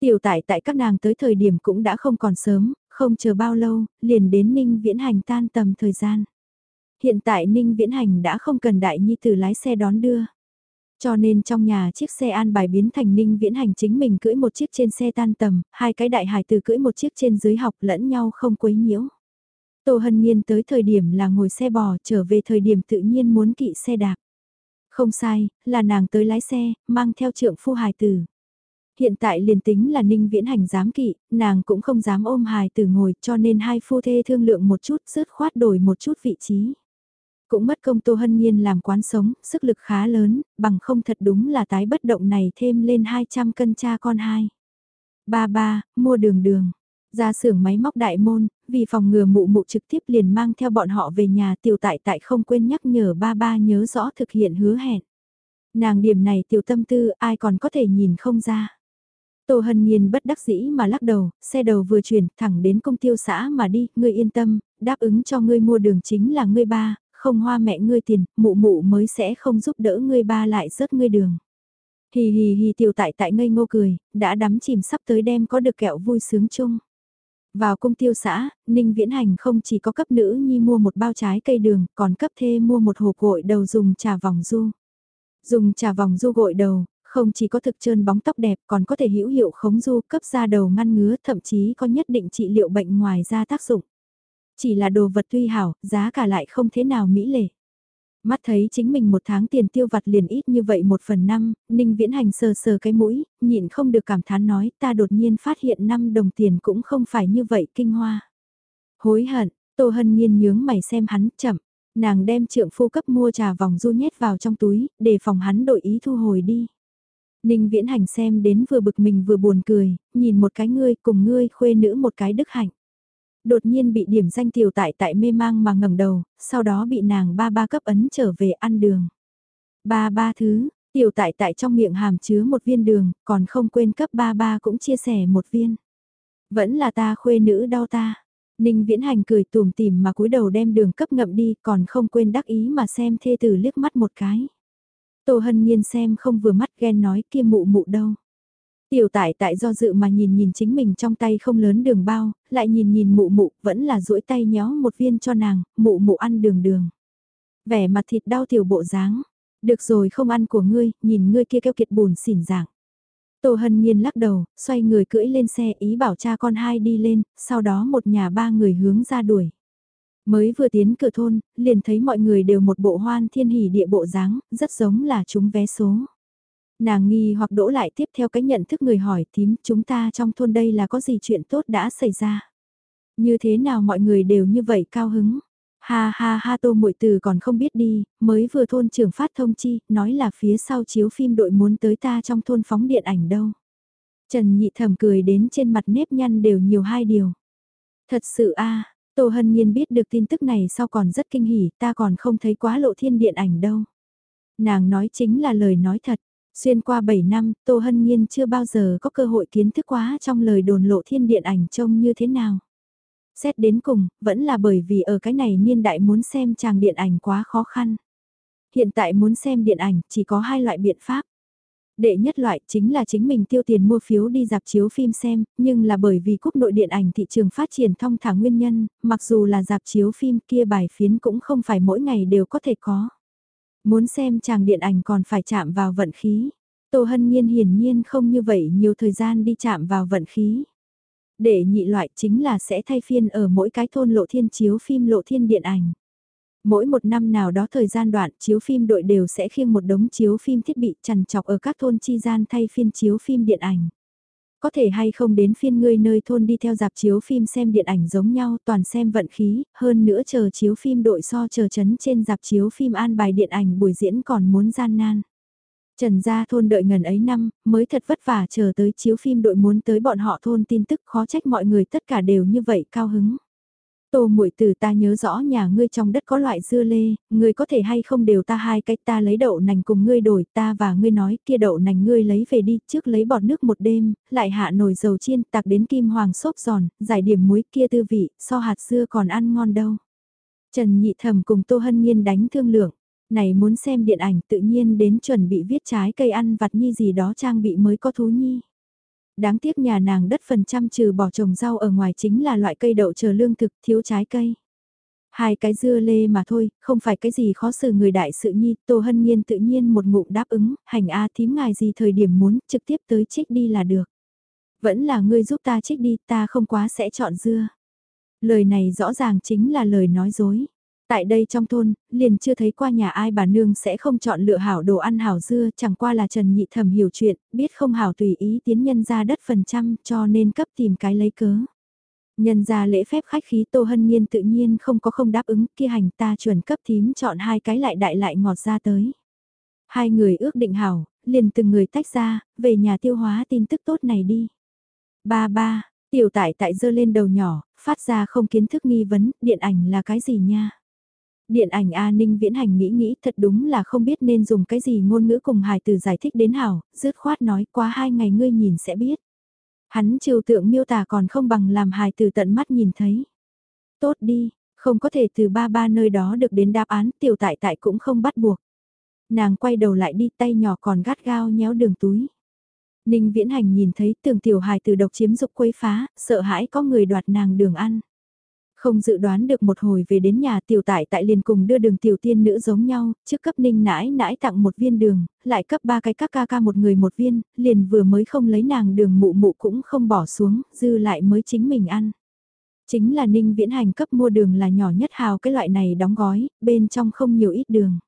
Tiểu tại tại các nàng tới thời điểm cũng đã không còn sớm, không chờ bao lâu, liền đến Ninh Viễn Hành tan tầm thời gian. Hiện tại Ninh Viễn Hành đã không cần đại nhi tử lái xe đón đưa. Cho nên trong nhà chiếc xe an bài biến thành Ninh Viễn Hành chính mình cưỡi một chiếc trên xe tan tầm, hai cái đại hải tử cưỡi một chiếc trên dưới học lẫn nhau không quấy nhiễu. Tô Hân Nhiên tới thời điểm là ngồi xe bò trở về thời điểm tự nhiên muốn kỵ xe đạp. Không sai, là nàng tới lái xe, mang theo trượng phu hài tử. Hiện tại liền tính là ninh viễn hành dám kỵ, nàng cũng không dám ôm hài tử ngồi cho nên hai phu thê thương lượng một chút rớt khoát đổi một chút vị trí. Cũng mất công Tô Hân Nhiên làm quán sống, sức lực khá lớn, bằng không thật đúng là tái bất động này thêm lên 200 cân cha con hai. Ba ba, mua đường đường. Ra xưởng máy móc đại môn, vì phòng ngừa mụ mụ trực tiếp liền mang theo bọn họ về nhà tiểu tại tại không quên nhắc nhở ba ba nhớ rõ thực hiện hứa hẹn. Nàng điểm này tiểu tâm tư ai còn có thể nhìn không ra. Tô Hân Nhiên bất đắc dĩ mà lắc đầu, xe đầu vừa chuyển thẳng đến công tiêu xã mà đi, ngươi yên tâm, đáp ứng cho ngươi mua đường chính là ngươi ba, không hoa mẹ ngươi tiền, mụ mụ mới sẽ không giúp đỡ ngươi ba lại rớt ngươi đường. Hì hì hì tiểu tại tại ngây ngô cười, đã đắm chìm sắp tới đêm có được kẹo vui sướng chung. Vào cung tiêu xã, Ninh Viễn Hành không chỉ có cấp nữ nhi mua một bao trái cây đường, còn cấp thê mua một hộp gội đầu dùng trà vòng du. Dùng trà vòng du gội đầu, không chỉ có thực trơn bóng tóc đẹp còn có thể hữu hiệu khống du cấp ra đầu ngăn ngứa thậm chí có nhất định trị liệu bệnh ngoài ra tác dụng. Chỉ là đồ vật tuy hảo, giá cả lại không thế nào mỹ lệ. Mắt thấy chính mình một tháng tiền tiêu vặt liền ít như vậy một phần năm, Ninh Viễn Hành sờ sờ cái mũi, nhịn không được cảm thán nói ta đột nhiên phát hiện năm đồng tiền cũng không phải như vậy kinh hoa. Hối hận, Tô Hân Nhiên nhướng mày xem hắn chậm, nàng đem trượng phu cấp mua trà vòng du nhét vào trong túi, để phòng hắn đổi ý thu hồi đi. Ninh Viễn Hành xem đến vừa bực mình vừa buồn cười, nhìn một cái ngươi cùng ngươi khuê nữ một cái đức hạnh. Đột nhiên bị điểm danh tiểu tại tại mê mang mà ngẩng đầu, sau đó bị nàng ba ba cấp ấn trở về ăn đường. Ba ba thứ, tiểu tại tại trong miệng hàm chứa một viên đường, còn không quên cấp ba ba cũng chia sẻ một viên. Vẫn là ta khuê nữ đau ta. Ninh Viễn Hành cười tùm tìm mà cúi đầu đem đường cấp ngậm đi còn không quên đắc ý mà xem thê tử liếc mắt một cái. Tô Hân Nhiên xem không vừa mắt ghen nói kia mụ mụ đâu. Tiểu tại tại do dự mà nhìn nhìn chính mình trong tay không lớn đường bao, lại nhìn nhìn mụ mụ vẫn là duỗi tay nhéo một viên cho nàng, mụ mụ ăn đường đường. Vẻ mặt thịt đau tiểu bộ dáng, được rồi không ăn của ngươi, nhìn ngươi kia keo kiệt bùn xỉn dạng. Tô Hân Nhiên lắc đầu, xoay người cưỡi lên xe ý bảo cha con hai đi lên, sau đó một nhà ba người hướng ra đuổi. Mới vừa tiến cửa thôn, liền thấy mọi người đều một bộ hoan thiên hỉ địa bộ dáng, rất giống là chúng vé số. Nàng nghi hoặc đỗ lại tiếp theo cái nhận thức người hỏi tím chúng ta trong thôn đây là có gì chuyện tốt đã xảy ra. Như thế nào mọi người đều như vậy cao hứng. Ha ha ha tô muội từ còn không biết đi, mới vừa thôn trưởng phát thông chi, nói là phía sau chiếu phim đội muốn tới ta trong thôn phóng điện ảnh đâu. Trần nhị thầm cười đến trên mặt nếp nhăn đều nhiều hai điều. Thật sự a Tô Hân Nhiên biết được tin tức này sau còn rất kinh hỉ, ta còn không thấy quá lộ thiên điện ảnh đâu. Nàng nói chính là lời nói thật. Xuyên qua 7 năm, Tô Hân Nhiên chưa bao giờ có cơ hội kiến thức quá trong lời đồn lộ thiên điện ảnh trông như thế nào. Xét đến cùng, vẫn là bởi vì ở cái này niên đại muốn xem chàng điện ảnh quá khó khăn. Hiện tại muốn xem điện ảnh chỉ có hai loại biện pháp. Đệ nhất loại chính là chính mình tiêu tiền mua phiếu đi dạp chiếu phim xem, nhưng là bởi vì quốc nội điện ảnh thị trường phát triển thông thả nguyên nhân, mặc dù là dạp chiếu phim kia bài phiến cũng không phải mỗi ngày đều có thể có. Muốn xem chàng điện ảnh còn phải chạm vào vận khí. Tô Hân Nhiên hiển nhiên không như vậy, nhiều thời gian đi chạm vào vận khí. Để nhị loại chính là sẽ thay phiên ở mỗi cái thôn lộ thiên chiếu phim lộ thiên điện ảnh. Mỗi một năm nào đó thời gian đoạn chiếu phim đội đều sẽ khiêng một đống chiếu phim thiết bị chằn chọc ở các thôn chi gian thay phiên chiếu phim điện ảnh. Có thể hay không đến phiên ngươi nơi thôn đi theo dạp chiếu phim xem điện ảnh giống nhau toàn xem vận khí, hơn nữa chờ chiếu phim đội so chờ chấn trên dạp chiếu phim an bài điện ảnh buổi diễn còn muốn gian nan. Trần gia thôn đợi ngần ấy năm, mới thật vất vả chờ tới chiếu phim đội muốn tới bọn họ thôn tin tức khó trách mọi người tất cả đều như vậy cao hứng. Tô muội từ ta nhớ rõ nhà ngươi trong đất có loại dưa lê, ngươi có thể hay không đều ta hai cách ta lấy đậu nành cùng ngươi đổi ta và ngươi nói kia đậu nành ngươi lấy về đi trước lấy bọt nước một đêm, lại hạ nồi dầu chiên tạc đến kim hoàng xốp giòn, giải điểm muối kia tư vị, so hạt dưa còn ăn ngon đâu. Trần Nhị Thầm cùng Tô Hân Nhiên đánh thương lượng, này muốn xem điện ảnh tự nhiên đến chuẩn bị viết trái cây ăn vặt nhi gì đó trang bị mới có thú nhi. Đáng tiếc nhà nàng đất phần trăm trừ bỏ trồng rau ở ngoài chính là loại cây đậu chờ lương thực thiếu trái cây. Hai cái dưa lê mà thôi, không phải cái gì khó xử người đại sự nhi, Tô Hân Nhiên tự nhiên một ngụm đáp ứng, hành A thím ngài gì thời điểm muốn, trực tiếp tới trích đi là được. Vẫn là ngươi giúp ta trích đi, ta không quá sẽ chọn dưa. Lời này rõ ràng chính là lời nói dối. Tại đây trong thôn, liền chưa thấy qua nhà ai bà nương sẽ không chọn lựa hảo đồ ăn hảo dưa, chẳng qua là Trần Nhị Thẩm hiểu chuyện, biết không hảo tùy ý tiến nhân ra đất phần trăm cho nên cấp tìm cái lấy cớ. Nhân ra lễ phép khách khí Tô Hân Nhiên tự nhiên không có không đáp ứng kia hành ta chuẩn cấp thím chọn hai cái lại đại lại ngọt ra tới. Hai người ước định hảo, liền từng người tách ra, về nhà tiêu hóa tin tức tốt này đi. Ba ba, tiểu tại tại dơ lên đầu nhỏ, phát ra không kiến thức nghi vấn, điện ảnh là cái gì nha? Điện ảnh A Ninh viễn hành nghĩ nghĩ thật đúng là không biết nên dùng cái gì ngôn ngữ cùng hài từ giải thích đến hảo, dứt khoát nói qua hai ngày ngươi nhìn sẽ biết. Hắn trừu tượng miêu tả còn không bằng làm hài từ tận mắt nhìn thấy. Tốt đi, không có thể từ ba ba nơi đó được đến đáp án tiểu tại tại cũng không bắt buộc. Nàng quay đầu lại đi tay nhỏ còn gắt gao nhéo đường túi. Ninh viễn hành nhìn thấy tường tiểu hài từ độc chiếm dục quấy phá, sợ hãi có người đoạt nàng đường ăn. Không dự đoán được một hồi về đến nhà tiểu tại tại liền cùng đưa đường tiểu tiên nữ giống nhau, trước cấp ninh nãi nãi tặng một viên đường, lại cấp ba cái các ca ca một người một viên, liền vừa mới không lấy nàng đường mụ mụ cũng không bỏ xuống, dư lại mới chính mình ăn. Chính là ninh viễn hành cấp mua đường là nhỏ nhất hào cái loại này đóng gói, bên trong không nhiều ít đường.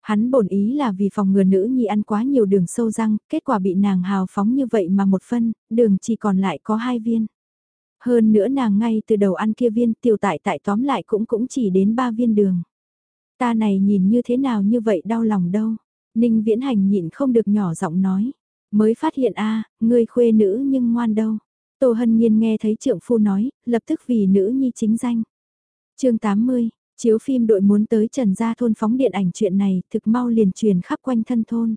Hắn bổn ý là vì phòng ngừa nữ nhi ăn quá nhiều đường sâu răng, kết quả bị nàng hào phóng như vậy mà một phân, đường chỉ còn lại có hai viên. Hơn nữa nàng ngay từ đầu ăn kia viên tiểu tại tại tóm lại cũng cũng chỉ đến ba viên đường. Ta này nhìn như thế nào như vậy đau lòng đâu. Ninh viễn hành nhịn không được nhỏ giọng nói. Mới phát hiện a à, ngươi khuê nữ nhưng ngoan đâu. Tô Hân Nhiên nghe thấy trượng phu nói, lập tức vì nữ nhi chính danh. chương 80, chiếu phim đội muốn tới Trần Gia thôn phóng điện ảnh chuyện này thực mau liền truyền khắp quanh thân thôn.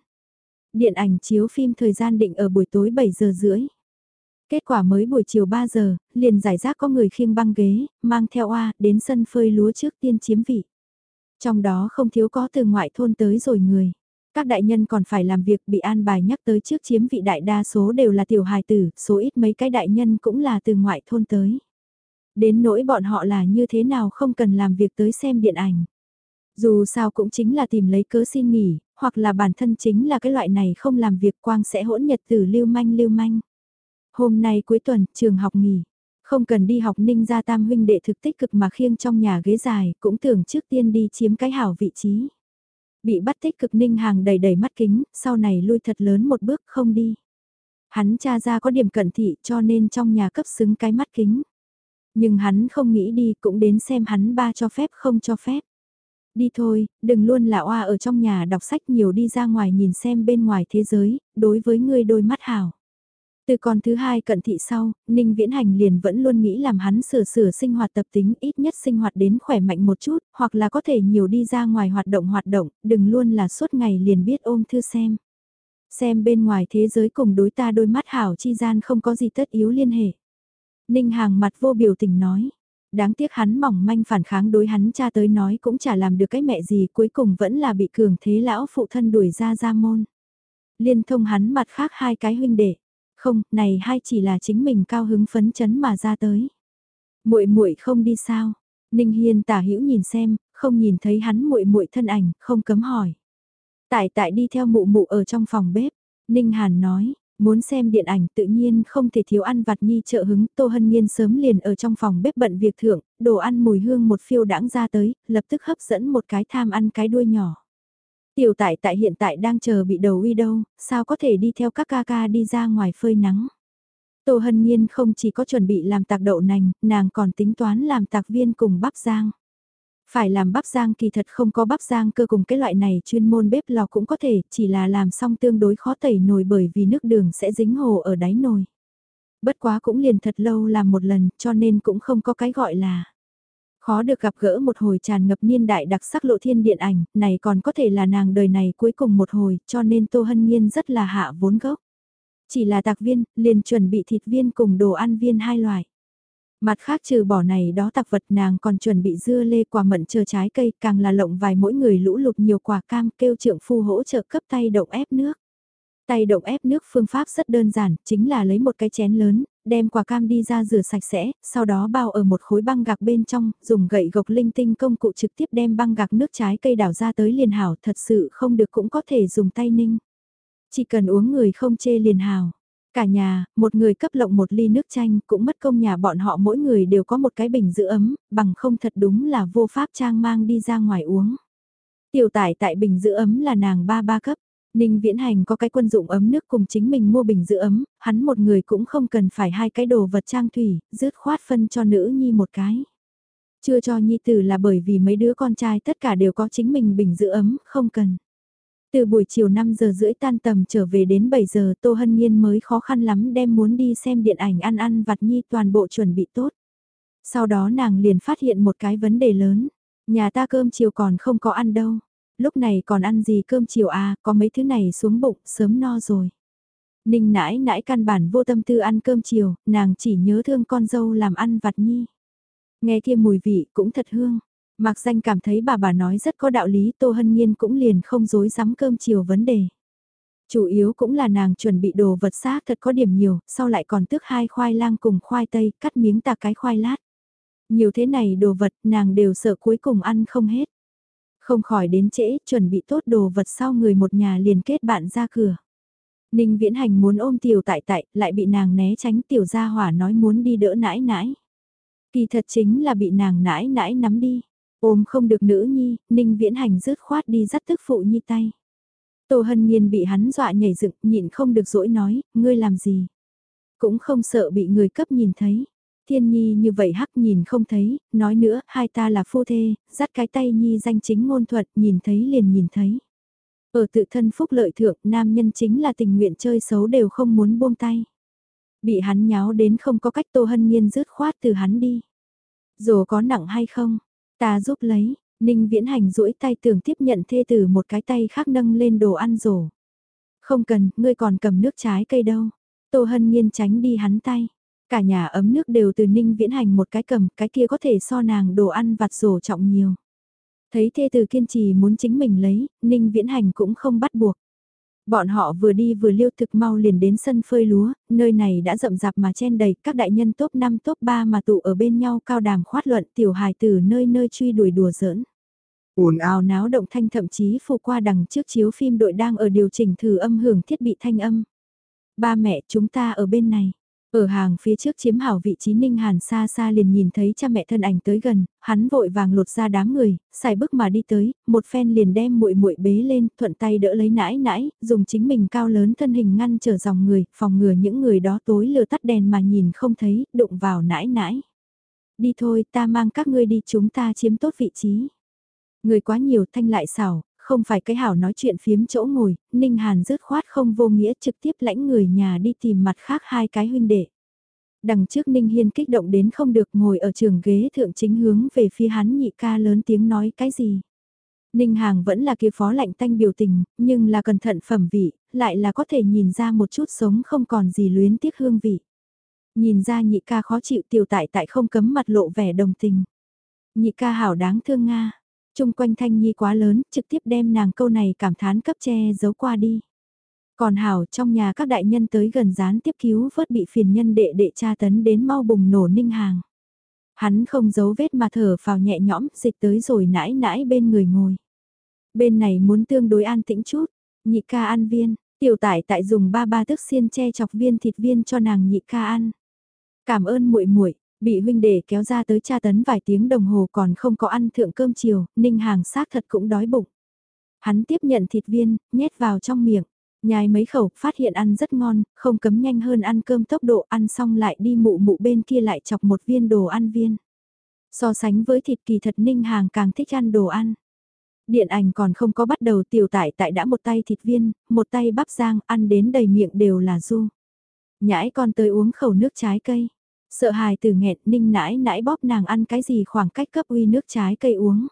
Điện ảnh chiếu phim thời gian định ở buổi tối 7 giờ rưỡi. Kết quả mới buổi chiều 3 giờ, liền giải rác có người khiêng băng ghế, mang theo A, đến sân phơi lúa trước tiên chiếm vị. Trong đó không thiếu có từ ngoại thôn tới rồi người. Các đại nhân còn phải làm việc bị an bài nhắc tới trước chiếm vị đại đa số đều là tiểu hài tử, số ít mấy cái đại nhân cũng là từ ngoại thôn tới. Đến nỗi bọn họ là như thế nào không cần làm việc tới xem điện ảnh. Dù sao cũng chính là tìm lấy cớ xin nghỉ, hoặc là bản thân chính là cái loại này không làm việc quang sẽ hỗn nhật từ lưu manh lưu manh. Hôm nay cuối tuần, trường học nghỉ. Không cần đi học ninh ra tam huynh đệ thực tích cực mà khiêng trong nhà ghế dài, cũng tưởng trước tiên đi chiếm cái hảo vị trí. Bị bắt tích cực ninh hàng đầy đầy mắt kính, sau này lui thật lớn một bước không đi. Hắn cha ra có điểm cận thị cho nên trong nhà cấp xứng cái mắt kính. Nhưng hắn không nghĩ đi cũng đến xem hắn ba cho phép không cho phép. Đi thôi, đừng luôn là oa ở trong nhà đọc sách nhiều đi ra ngoài nhìn xem bên ngoài thế giới, đối với ngươi đôi mắt hảo. Từ con thứ hai cận thị sau, Ninh Viễn Hành liền vẫn luôn nghĩ làm hắn sửa sửa sinh hoạt tập tính ít nhất sinh hoạt đến khỏe mạnh một chút, hoặc là có thể nhiều đi ra ngoài hoạt động hoạt động, đừng luôn là suốt ngày liền biết ôm thư xem. Xem bên ngoài thế giới cùng đối ta đôi mắt hảo chi gian không có gì tất yếu liên hệ. Ninh Hàng mặt vô biểu tình nói. Đáng tiếc hắn mỏng manh phản kháng đối hắn cha tới nói cũng chả làm được cái mẹ gì cuối cùng vẫn là bị cường thế lão phụ thân đuổi ra ra môn. Liên thông hắn mặt khác hai cái huynh đệ không, này hay chỉ là chính mình cao hứng phấn chấn mà ra tới. Muội muội không đi sao? Ninh Hiên tả hữu nhìn xem, không nhìn thấy hắn muội muội thân ảnh, không cấm hỏi. Tại tại đi theo mụ mụ ở trong phòng bếp, Ninh Hàn nói, muốn xem điện ảnh tự nhiên không thể thiếu ăn vặt nhi trợ hứng, Tô Hân Nhiên sớm liền ở trong phòng bếp bận việc thượng. đồ ăn mùi hương một phiêu đãng ra tới, lập tức hấp dẫn một cái tham ăn cái đuôi nhỏ. Tiểu tại tại hiện tại đang chờ bị đầu uy đâu, sao có thể đi theo các ca ca đi ra ngoài phơi nắng. Tô Hân Nhiên không chỉ có chuẩn bị làm tạc đậu nành, nàng còn tính toán làm tạc viên cùng bắp giang. Phải làm bắp giang kỳ thật không có bắp giang cơ cùng cái loại này chuyên môn bếp lò cũng có thể, chỉ là làm xong tương đối khó tẩy nồi bởi vì nước đường sẽ dính hồ ở đáy nồi. Bất quá cũng liền thật lâu làm một lần cho nên cũng không có cái gọi là Khó được gặp gỡ một hồi tràn ngập niên đại đặc sắc lộ thiên điện ảnh, này còn có thể là nàng đời này cuối cùng một hồi, cho nên Tô Hân Nhiên rất là hạ vốn gốc. Chỉ là tạc viên, liền chuẩn bị thịt viên cùng đồ ăn viên hai loại. Mặt khác trừ bỏ này đó tạc vật nàng còn chuẩn bị dưa lê quả mận chờ trái cây, càng là lộng vài mỗi người lũ lụt nhiều quả cam kêu trượng phu hỗ trợ cấp tay động ép nước. Tay động ép nước phương pháp rất đơn giản, chính là lấy một cái chén lớn, đem quả cam đi ra rửa sạch sẽ, sau đó bao ở một khối băng gạc bên trong, dùng gậy gộc linh tinh công cụ trực tiếp đem băng gạc nước trái cây đảo ra tới liền hảo, thật sự không được cũng có thể dùng tay ninh. Chỉ cần uống người không chê liền hảo. Cả nhà, một người cấp lộng một ly nước chanh, cũng mất công nhà bọn họ mỗi người đều có một cái bình giữ ấm, bằng không thật đúng là vô pháp trang mang đi ra ngoài uống. Tiểu tải tại bình giữ ấm là nàng ba ba cấp, Ninh Viễn Hành có cái quân dụng ấm nước cùng chính mình mua bình giữ ấm, hắn một người cũng không cần phải hai cái đồ vật trang thủy, rứt khoát phân cho nữ nhi một cái. Chưa cho nhi tử là bởi vì mấy đứa con trai tất cả đều có chính mình bình giữ ấm, không cần. Từ buổi chiều 5 giờ rưỡi tan tầm trở về đến 7 giờ Tô Hân Nhiên mới khó khăn lắm đem muốn đi xem điện ảnh ăn ăn vặt nhi toàn bộ chuẩn bị tốt. Sau đó nàng liền phát hiện một cái vấn đề lớn. Nhà ta cơm chiều còn không có ăn đâu. Lúc này còn ăn gì cơm chiều à, có mấy thứ này xuống bụng, sớm no rồi. Ninh nãi nãi căn bản vô tâm tư ăn cơm chiều, nàng chỉ nhớ thương con dâu làm ăn vặt nhi. Nghe kia mùi vị cũng thật hương. Mạc danh cảm thấy bà bà nói rất có đạo lý Tô Hân Nhiên cũng liền không dối dám cơm chiều vấn đề. Chủ yếu cũng là nàng chuẩn bị đồ vật xác thật có điểm nhiều, sau lại còn tước hai khoai lang cùng khoai tây, cắt miếng tạc cái khoai lát. Nhiều thế này đồ vật nàng đều sợ cuối cùng ăn không hết. Không khỏi đến trễ, chuẩn bị tốt đồ vật sau người một nhà liền kết bạn ra cửa. Ninh Viễn Hành muốn ôm tiểu tại tại, lại bị nàng né tránh tiểu gia hỏa nói muốn đi đỡ nãi nãi. Kỳ thật chính là bị nàng nãi nãi nắm đi. Ôm không được nữ nhi, Ninh Viễn Hành rứt khoát đi dắt tức phụ nhi tay. Tô Hân Nhiên bị hắn dọa nhảy dựng, nhịn không được dỗi nói, ngươi làm gì? Cũng không sợ bị người cấp nhìn thấy. Thiên Nhi như vậy hắc nhìn không thấy, nói nữa, hai ta là phu thê, dắt cái tay Nhi danh chính ngôn thuật, nhìn thấy liền nhìn thấy. Ở tự thân phúc lợi thượng, nam nhân chính là tình nguyện chơi xấu đều không muốn buông tay. Bị hắn nháo đến không có cách Tô Hân Nhiên rứt khoát từ hắn đi. Dù có nặng hay không, ta giúp lấy, Ninh Viễn Hành duỗi tay tưởng tiếp nhận thê tử một cái tay khác nâng lên đồ ăn rổ. Không cần, ngươi còn cầm nước trái cây đâu. Tô Hân Nhiên tránh đi hắn tay. Cả nhà ấm nước đều từ Ninh Viễn Hành một cái cầm, cái kia có thể so nàng đồ ăn vặt rổ trọng nhiều. Thấy thê từ kiên trì muốn chính mình lấy, Ninh Viễn Hành cũng không bắt buộc. Bọn họ vừa đi vừa liêu thực mau liền đến sân phơi lúa, nơi này đã rậm rạp mà chen đầy, các đại nhân top 5 top 3 mà tụ ở bên nhau cao đàm khoát luận tiểu hài từ nơi nơi truy đuổi đùa giỡn. ồn ào náo động thanh thậm chí phụ qua đằng trước chiếu phim đội đang ở điều chỉnh thử âm hưởng thiết bị thanh âm. Ba mẹ chúng ta ở bên này. Ở hàng phía trước chiếm hảo vị trí Ninh Hàn xa xa liền nhìn thấy cha mẹ thân ảnh tới gần, hắn vội vàng lột ra đám người, xài bước mà đi tới, một phen liền đem muội muội bế lên, thuận tay đỡ lấy nãi nãi, dùng chính mình cao lớn thân hình ngăn trở dòng người, phòng ngừa những người đó tối lừa tắt đèn mà nhìn không thấy, đụng vào nãi nãi. Đi thôi, ta mang các ngươi đi chúng ta chiếm tốt vị trí. Người quá nhiều thanh lại xảo, không phải cái hảo nói chuyện phiếm chỗ ngồi, Ninh Hàn dứt khoát không vô nghĩa trực tiếp lãnh người nhà đi tìm mặt khác hai cái huynh đệ. Đằng trước Ninh Hiên kích động đến không được ngồi ở trường ghế thượng chính hướng về phía hắn nhị ca lớn tiếng nói cái gì. Ninh Hàng vẫn là kia phó lạnh tanh biểu tình, nhưng là cẩn thận phẩm vị, lại là có thể nhìn ra một chút sống không còn gì luyến tiếc hương vị. Nhìn ra nhị ca khó chịu tiểu tại tại không cấm mặt lộ vẻ đồng tình. Nhị ca hảo đáng thương Nga, Trung quanh Thanh Nhi quá lớn, trực tiếp đem nàng câu này cảm thán cấp che giấu qua đi. Còn Hảo trong nhà các đại nhân tới gần gián tiếp cứu vớt bị phiền nhân đệ đệ tra tấn đến mau bùng nổ ninh hàng. Hắn không giấu vết mà thở vào nhẹ nhõm, dịch tới rồi nãi nãi bên người ngồi. Bên này muốn tương đối an tĩnh chút, nhị ca ăn viên, tiểu tải tại dùng ba ba tức xiên che chọc viên thịt viên cho nàng nhị ca ăn. Cảm ơn muội muội Bị huynh đệ kéo ra tới tra tấn vài tiếng đồng hồ còn không có ăn thượng cơm chiều, Ninh Hàng xác thật cũng đói bụng. Hắn tiếp nhận thịt viên, nhét vào trong miệng, nhai mấy khẩu, phát hiện ăn rất ngon, không cấm nhanh hơn ăn cơm tốc độ ăn xong lại đi mụ mụ bên kia lại chọc một viên đồ ăn viên. So sánh với thịt kỳ thật Ninh Hàng càng thích ăn đồ ăn. Điện ảnh còn không có bắt đầu tiểu tải tại đã một tay thịt viên, một tay bắp rang, ăn đến đầy miệng đều là du. Nhãi con tới uống khẩu nước trái cây. Sợ hài từ nghẹn ninh nãi nãi bóp nàng ăn cái gì khoảng cách cấp uy nước trái cây uống.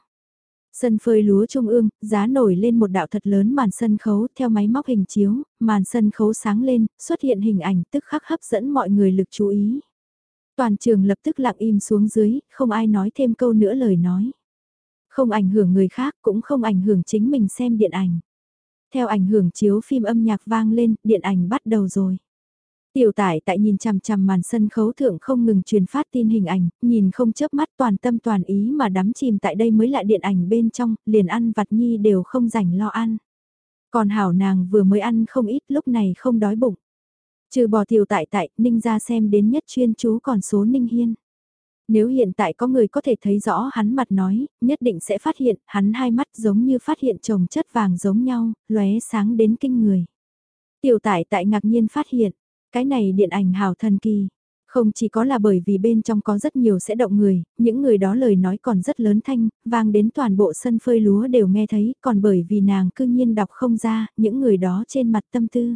Sân phơi lúa trung ương, giá nổi lên một đạo thật lớn màn sân khấu theo máy móc hình chiếu, màn sân khấu sáng lên, xuất hiện hình ảnh tức khắc hấp dẫn mọi người lực chú ý. Toàn trường lập tức lặng im xuống dưới, không ai nói thêm câu nữa lời nói. Không ảnh hưởng người khác cũng không ảnh hưởng chính mình xem điện ảnh. Theo ảnh hưởng chiếu phim âm nhạc vang lên, điện ảnh bắt đầu rồi. Tiểu tải tại nhìn chằm chằm màn sân khấu thượng không ngừng truyền phát tin hình ảnh, nhìn không chớp mắt toàn tâm toàn ý mà đắm chìm tại đây mới lại điện ảnh bên trong, liền ăn vặt nhi đều không rảnh lo ăn. Còn hảo nàng vừa mới ăn không ít lúc này không đói bụng. Trừ bỏ tiểu tại tại, Ninh ra xem đến nhất chuyên chú còn số Ninh Hiên. Nếu hiện tại có người có thể thấy rõ hắn mặt nói, nhất định sẽ phát hiện, hắn hai mắt giống như phát hiện chồng chất vàng giống nhau, lóe sáng đến kinh người. Tiểu tại tại ngạc nhiên phát hiện, cái này điện ảnh hào thần kỳ. Không chỉ có là bởi vì bên trong có rất nhiều sẽ động người, những người đó lời nói còn rất lớn thanh, vang đến toàn bộ sân phơi lúa đều nghe thấy, còn bởi vì nàng cư nhiên đọc không ra, những người đó trên mặt tâm tư.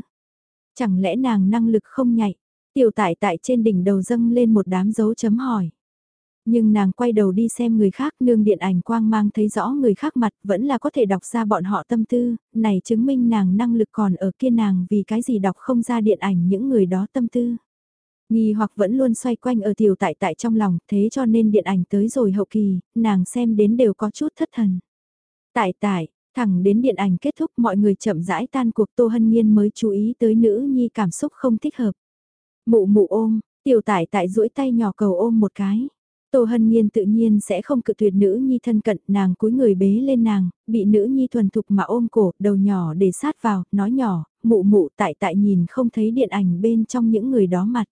Chẳng lẽ nàng năng lực không nhạy, tiểu tại tại trên đỉnh đầu dâng lên một đám dấu chấm hỏi. Nhưng nàng quay đầu đi xem người khác nương điện ảnh quang mang thấy rõ người khác mặt vẫn là có thể đọc ra bọn họ tâm tư, này chứng minh nàng năng lực còn ở kia nàng vì cái gì đọc không ra điện ảnh những người đó tâm tư. Nghi hoặc vẫn luôn xoay quanh ở tiểu tại tại trong lòng, thế cho nên điện ảnh tới rồi hậu kỳ, nàng xem đến đều có chút thất thần. Tại tại, thẳng đến điện ảnh kết thúc mọi người chậm rãi tan cuộc Tô Hân Nhiên mới chú ý tới nữ nhi cảm xúc không thích hợp. Mụ mụ ôm, tiểu tại tại duỗi tay nhỏ cầu ôm một cái. Tô Hân Nhiên tự nhiên sẽ không cự tuyệt nữ nhi thân cận, nàng cúi người bế lên nàng, bị nữ nhi thuần thục mà ôm cổ, đầu nhỏ để sát vào, nói nhỏ, mụ mụ tại tại nhìn không thấy điện ảnh bên trong những người đó mặt.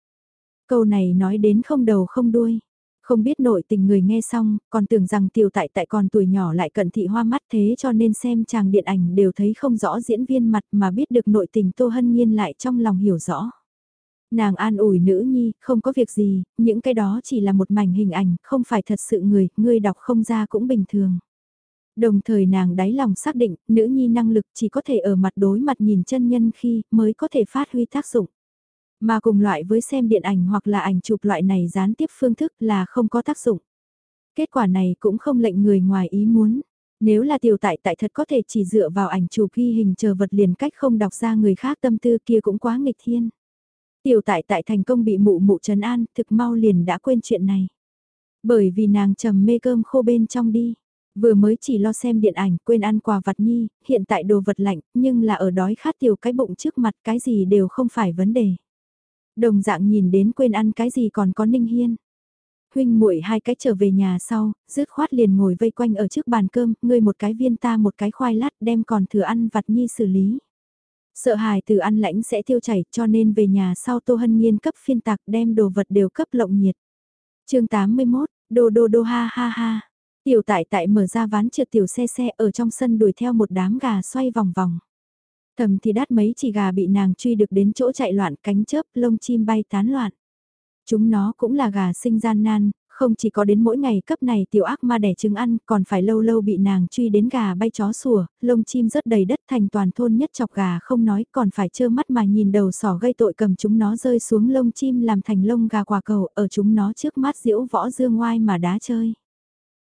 Câu này nói đến không đầu không đuôi. Không biết nội tình người nghe xong, còn tưởng rằng tiểu tại tại còn tuổi nhỏ lại cận thị hoa mắt thế cho nên xem chàng điện ảnh đều thấy không rõ diễn viên mặt mà biết được nội tình Tô Hân Nhiên lại trong lòng hiểu rõ. Nàng an ủi nữ nhi, không có việc gì, những cái đó chỉ là một mảnh hình ảnh, không phải thật sự người, người đọc không ra cũng bình thường. Đồng thời nàng đáy lòng xác định, nữ nhi năng lực chỉ có thể ở mặt đối mặt nhìn chân nhân khi mới có thể phát huy tác dụng. Mà cùng loại với xem điện ảnh hoặc là ảnh chụp loại này gián tiếp phương thức là không có tác dụng. Kết quả này cũng không lệnh người ngoài ý muốn. Nếu là tiểu tại tại thật có thể chỉ dựa vào ảnh chụp ghi hình chờ vật liền cách không đọc ra người khác tâm tư kia cũng quá nghịch thiên. Tiểu tại tại thành công bị mụ mụ trấn an, thực mau liền đã quên chuyện này. Bởi vì nàng trầm mê cơm khô bên trong đi. Vừa mới chỉ lo xem điện ảnh, quên ăn quà vặt nhi, hiện tại đồ vật lạnh, nhưng là ở đói khát tiểu cái bụng trước mặt cái gì đều không phải vấn đề. Đồng dạng nhìn đến quên ăn cái gì còn có Ninh Hiên. Huynh muội hai cái trở về nhà sau, rứt khoát liền ngồi vây quanh ở trước bàn cơm, ngươi một cái viên ta một cái khoai lát đem còn thừa ăn vặt nhi xử lý. Sợ hài từ ăn lãnh sẽ tiêu chảy cho nên về nhà sau Tô Hân Nhiên cấp phiên tạc đem đồ vật đều cấp lộng nhiệt. chương 81, đô đô đô ha ha ha. Tiểu tại tại mở ra ván trượt tiểu xe xe ở trong sân đuổi theo một đám gà xoay vòng vòng. Thầm thì đắt mấy chỉ gà bị nàng truy được đến chỗ chạy loạn cánh chớp lông chim bay tán loạn. Chúng nó cũng là gà sinh gian nan, không chỉ có đến mỗi ngày cấp này tiểu ác ma đẻ trứng ăn, còn phải lâu lâu bị nàng truy đến gà bay chó sủa, lông chim rớt đầy đất thành toàn thôn nhất chọc gà không nói, còn phải trơ mắt mà nhìn đầu sỏ gây tội cầm chúng nó rơi xuống lông chim làm thành lông gà quả cầu, ở chúng nó trước mắt diễu võ dương ngoai mà đá chơi.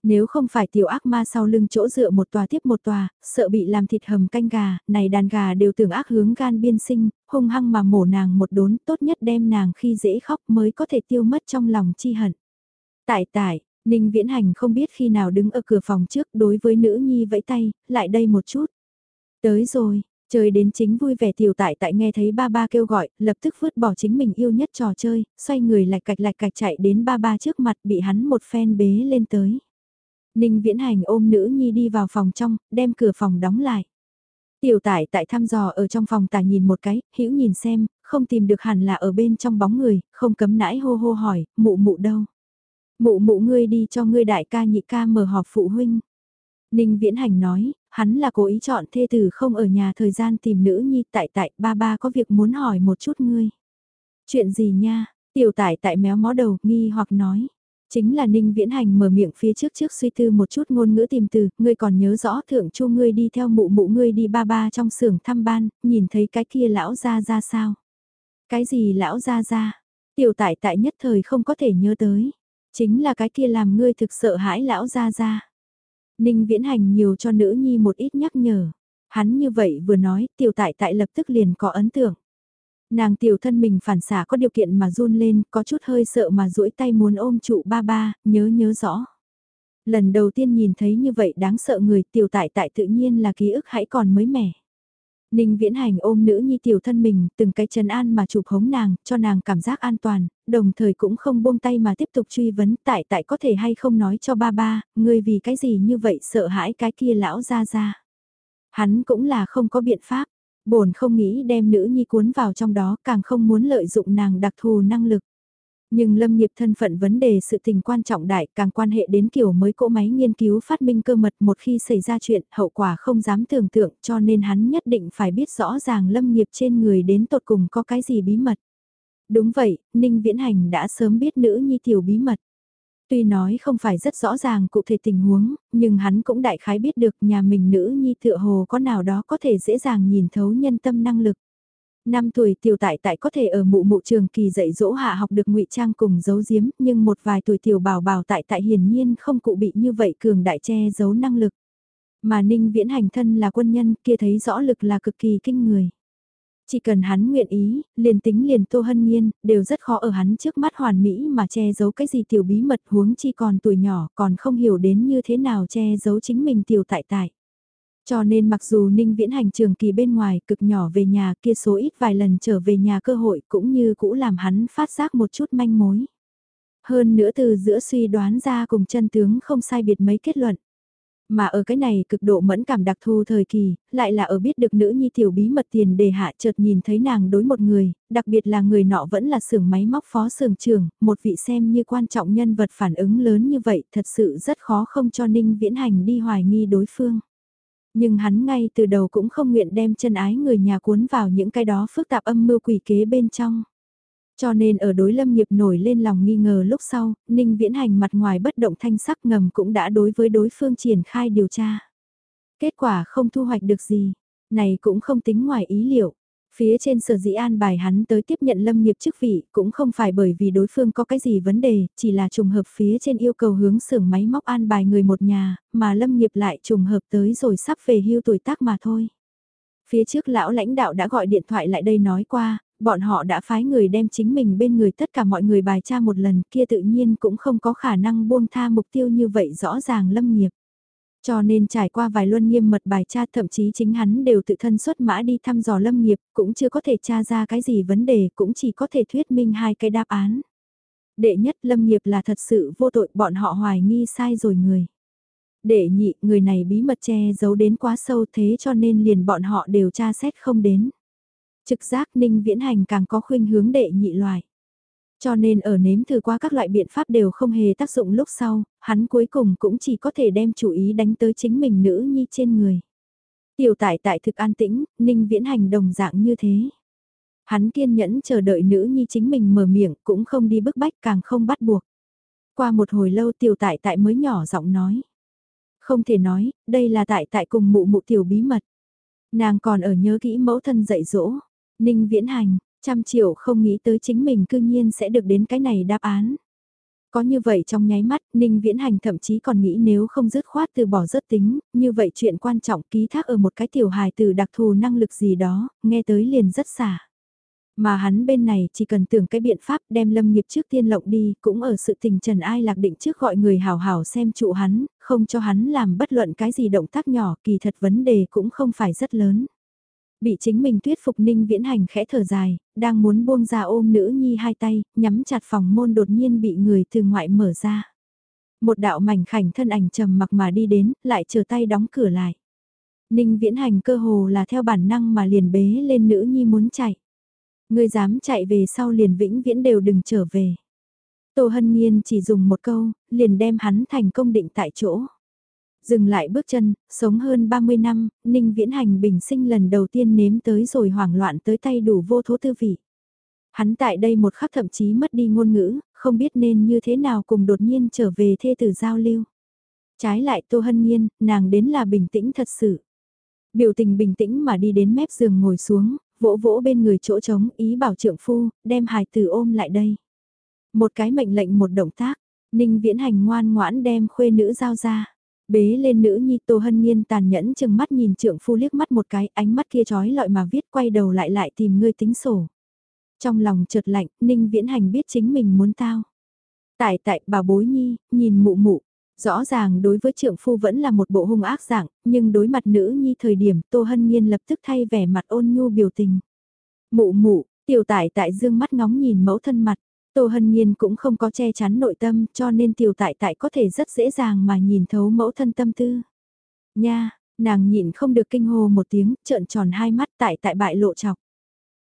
Nếu không phải tiểu ác ma sau lưng chỗ dựa một tòa tiếp một tòa, sợ bị làm thịt hầm canh gà, này đàn gà đều tưởng ác hướng gan biên sinh, hung hăng mà mổ nàng một đốn, tốt nhất đem nàng khi dễ khóc mới có thể tiêu mất trong lòng chi hận. Tại tại, Ninh Viễn Hành không biết khi nào đứng ở cửa phòng trước đối với nữ nhi vẫy tay, lại đây một chút. Tới rồi, chơi đến chính vui vẻ tiểu tại tại nghe thấy ba ba kêu gọi, lập tức vứt bỏ chính mình yêu nhất trò chơi, xoay người lạch cạch lạch cạch chạy đến ba ba trước mặt bị hắn một phen bế lên tới. Ninh Viễn Hành ôm nữ nhi đi vào phòng trong, đem cửa phòng đóng lại. Tiểu tải tại thăm dò ở trong phòng tả nhìn một cái, hữu nhìn xem, không tìm được hẳn là ở bên trong bóng người, không cấm nãi hô hô hỏi, mụ mụ đâu. Mụ mụ ngươi đi cho ngươi đại ca nhị ca mở họp phụ huynh. Ninh Viễn Hành nói, hắn là cố ý chọn thê tử không ở nhà thời gian tìm nữ nhi tại tại ba ba có việc muốn hỏi một chút ngươi. Chuyện gì nha, tiểu tải tại méo mó đầu nghi hoặc nói. Chính là Ninh Viễn Hành mở miệng phía trước trước suy tư một chút ngôn ngữ tìm từ, ngươi còn nhớ rõ thượng chu ngươi đi theo mụ mụ ngươi đi ba ba trong xưởng thăm ban, nhìn thấy cái kia lão ra ra sao? Cái gì lão ra ra? Tiểu tại tại nhất thời không có thể nhớ tới. Chính là cái kia làm ngươi thực sợ hãi lão ra ra. Ninh Viễn Hành nhiều cho nữ nhi một ít nhắc nhở. Hắn như vậy vừa nói, tiểu tại tại lập tức liền có ấn tượng. Nàng tiểu thân mình phản xả có điều kiện mà run lên, có chút hơi sợ mà duỗi tay muốn ôm trụ ba ba, nhớ nhớ rõ. Lần đầu tiên nhìn thấy như vậy đáng sợ người tiểu tại tại tự nhiên là ký ức hãy còn mới mẻ. Ninh viễn hành ôm nữ nhi tiểu thân mình, từng cái chân an mà chụp hống nàng, cho nàng cảm giác an toàn, đồng thời cũng không buông tay mà tiếp tục truy vấn tại tại có thể hay không nói cho ba ba, ngươi vì cái gì như vậy sợ hãi cái kia lão ra ra. Hắn cũng là không có biện pháp, Bổn không nghĩ đem nữ nhi cuốn vào trong đó, càng không muốn lợi dụng nàng đặc thù năng lực. Nhưng lâm nghiệp thân phận vấn đề sự tình quan trọng đại càng quan hệ đến kiểu mới cỗ máy nghiên cứu phát minh cơ mật một khi xảy ra chuyện hậu quả không dám tưởng tượng cho nên hắn nhất định phải biết rõ ràng lâm nghiệp trên người đến tột cùng có cái gì bí mật. Đúng vậy, Ninh Viễn Hành đã sớm biết nữ nhi tiểu bí mật. Tuy nói không phải rất rõ ràng cụ thể tình huống, nhưng hắn cũng đại khái biết được nhà mình nữ nhi tựa hồ có nào đó có thể dễ dàng nhìn thấu nhân tâm năng lực. Năm tuổi tiểu tại tại có thể ở mụ mụ trường kỳ dạy dỗ hạ học được ngụy trang cùng giấu giếm, nhưng một vài tuổi tiểu bảo bảo tại tại hiển nhiên không cụ bị như vậy cường đại che giấu năng lực. Mà ninh viễn hành thân là quân nhân kia thấy rõ lực là cực kỳ kinh người. Chỉ cần hắn nguyện ý, liền tính liền Tô Hân Nhiên, đều rất khó ở hắn trước mắt hoàn mỹ mà che giấu cái gì tiểu bí mật huống chi còn tuổi nhỏ còn không hiểu đến như thế nào che giấu chính mình tiểu tại tại. Cho nên mặc dù Ninh Viễn hành trường kỳ bên ngoài cực nhỏ về nhà kia số ít vài lần trở về nhà cơ hội cũng như cũ làm hắn phát giác một chút manh mối. Hơn nữa từ giữa suy đoán ra cùng chân tướng không sai biệt mấy kết luận. Mà ở cái này cực độ mẫn cảm đặc thù thời kỳ, lại là ở biết được nữ nhi tiểu bí mật tiền đề hạ chợt nhìn thấy nàng đối một người, đặc biệt là người nọ vẫn là xưởng máy móc phó xưởng trưởng, một vị xem như quan trọng nhân vật phản ứng lớn như vậy thật sự rất khó không cho Ninh Viễn Hành đi hoài nghi đối phương. Nhưng hắn ngay từ đầu cũng không nguyện đem chân ái người nhà cuốn vào những cái đó phức tạp âm mưu quỷ kế bên trong. Cho nên ở đối lâm nghiệp nổi lên lòng nghi ngờ lúc sau, Ninh Viễn Hành mặt ngoài bất động thanh sắc ngầm cũng đã đối với đối phương triển khai điều tra. Kết quả không thu hoạch được gì, này cũng không tính ngoài ý liệu. Phía trên sở dĩ an bài hắn tới tiếp nhận lâm nghiệp chức vị cũng không phải bởi vì đối phương có cái gì vấn đề, chỉ là trùng hợp phía trên yêu cầu hướng xưởng máy móc an bài người một nhà, mà lâm nghiệp lại trùng hợp tới rồi sắp về hưu tuổi tác mà thôi. Phía trước lão lãnh đạo đã gọi điện thoại lại đây nói qua, bọn họ đã phái người đem chính mình bên người tất cả mọi người bài tra một lần kia tự nhiên cũng không có khả năng buông tha mục tiêu như vậy rõ ràng lâm nghiệp. Cho nên trải qua vài luân nghiêm mật bài tra thậm chí chính hắn đều tự thân xuất mã đi thăm dò lâm nghiệp, cũng chưa có thể tra ra cái gì vấn đề, cũng chỉ có thể thuyết minh hai cái đáp án. Đệ nhất lâm nghiệp là thật sự vô tội bọn họ hoài nghi sai rồi người. Đệ nhị, người này bí mật che giấu đến quá sâu thế cho nên liền bọn họ đều tra xét không đến. Trực giác ninh viễn hành càng có khuynh hướng đệ nhị loài. Cho nên ở nếm thử qua các loại biện pháp đều không hề tác dụng lúc sau, hắn cuối cùng cũng chỉ có thể đem chủ ý đánh tới chính mình nữ nhi trên người. Tiểu tại tại thực an tĩnh, ninh viễn hành đồng dạng như thế. Hắn kiên nhẫn chờ đợi nữ nhi chính mình mở miệng cũng không đi bức bách càng không bắt buộc. Qua một hồi lâu tiểu tại tại mới nhỏ giọng nói. Không thể nói, đây là tại tại cùng mụ mụ tiểu bí mật. Nàng còn ở nhớ kỹ mẫu thân dạy dỗ. Ninh viễn hành, Trăm triệu không nghĩ tới chính mình cư nhiên sẽ được đến cái này đáp án. Có như vậy trong nháy mắt, Ninh Viễn Hành thậm chí còn nghĩ nếu không dứt khoát từ bỏ rớt tính, như vậy chuyện quan trọng ký thác ở một cái tiểu hài từ đặc thù năng lực gì đó, nghe tới liền rất xả. Mà hắn bên này chỉ cần tưởng cái biện pháp đem lâm nghiệp trước tiên lộng đi, cũng ở sự tình trần ai lạc định trước gọi người hào hào xem trụ hắn, không cho hắn làm bất luận cái gì động tác nhỏ, kỳ thật vấn đề cũng không phải rất lớn. Bị chính mình thuyết phục ninh viễn hành khẽ thở dài, đang muốn buông ra ôm nữ nhi hai tay, nhắm chặt phòng môn đột nhiên bị người từ ngoại mở ra. Một đạo mảnh khảnh thân ảnh trầm mặc mà đi đến, lại chờ tay đóng cửa lại. Ninh viễn hành cơ hồ là theo bản năng mà liền bế lên nữ nhi muốn chạy. Người dám chạy về sau liền vĩnh viễn đều đừng trở về. Tô Hân Nhiên chỉ dùng một câu, liền đem hắn thành công định tại chỗ. Dừng lại bước chân, sống hơn 30 năm, Ninh Viễn Hành bình sinh lần đầu tiên nếm tới rồi hoảng loạn tới tay đủ vô thố tư vị. Hắn tại đây một khắc thậm chí mất đi ngôn ngữ, không biết nên như thế nào cùng đột nhiên trở về thê tử giao lưu. Trái lại Tô Hân Nhiên, nàng đến là bình tĩnh thật sự. Biểu tình bình tĩnh mà đi đến mép giường ngồi xuống, vỗ vỗ bên người chỗ trống ý bảo trượng phu, đem hài tử ôm lại đây. Một cái mệnh lệnh một động tác, Ninh Viễn Hành ngoan ngoãn đem khuê nữ giao ra. Bế lên nữ nhi Tô Hân Nhiên tàn nhẫn chừng mắt nhìn trượng phu liếc mắt một cái, ánh mắt kia trói lọi mà viết quay đầu lại lại tìm ngươi tính sổ. Trong lòng chợt lạnh, Ninh Viễn Hành biết chính mình muốn tao. Tại tại bà bối nhi, nhìn mụ mụ, rõ ràng đối với trượng phu vẫn là một bộ hung ác dạng, nhưng đối mặt nữ nhi thời điểm Tô Hân Nhiên lập tức thay vẻ mặt ôn nhu biểu tình. Mụ mụ, tiểu tại tại dương mắt ngóng nhìn mẫu thân mặt, Tô Hân Nhiên cũng không có che chắn nội tâm cho nên tiểu tại tại có thể rất dễ dàng mà nhìn thấu mẫu thân tâm tư. Nha, Nàng nhịn không được kinh hồ một tiếng, trợn tròn hai mắt tại tại bại lộ chọc.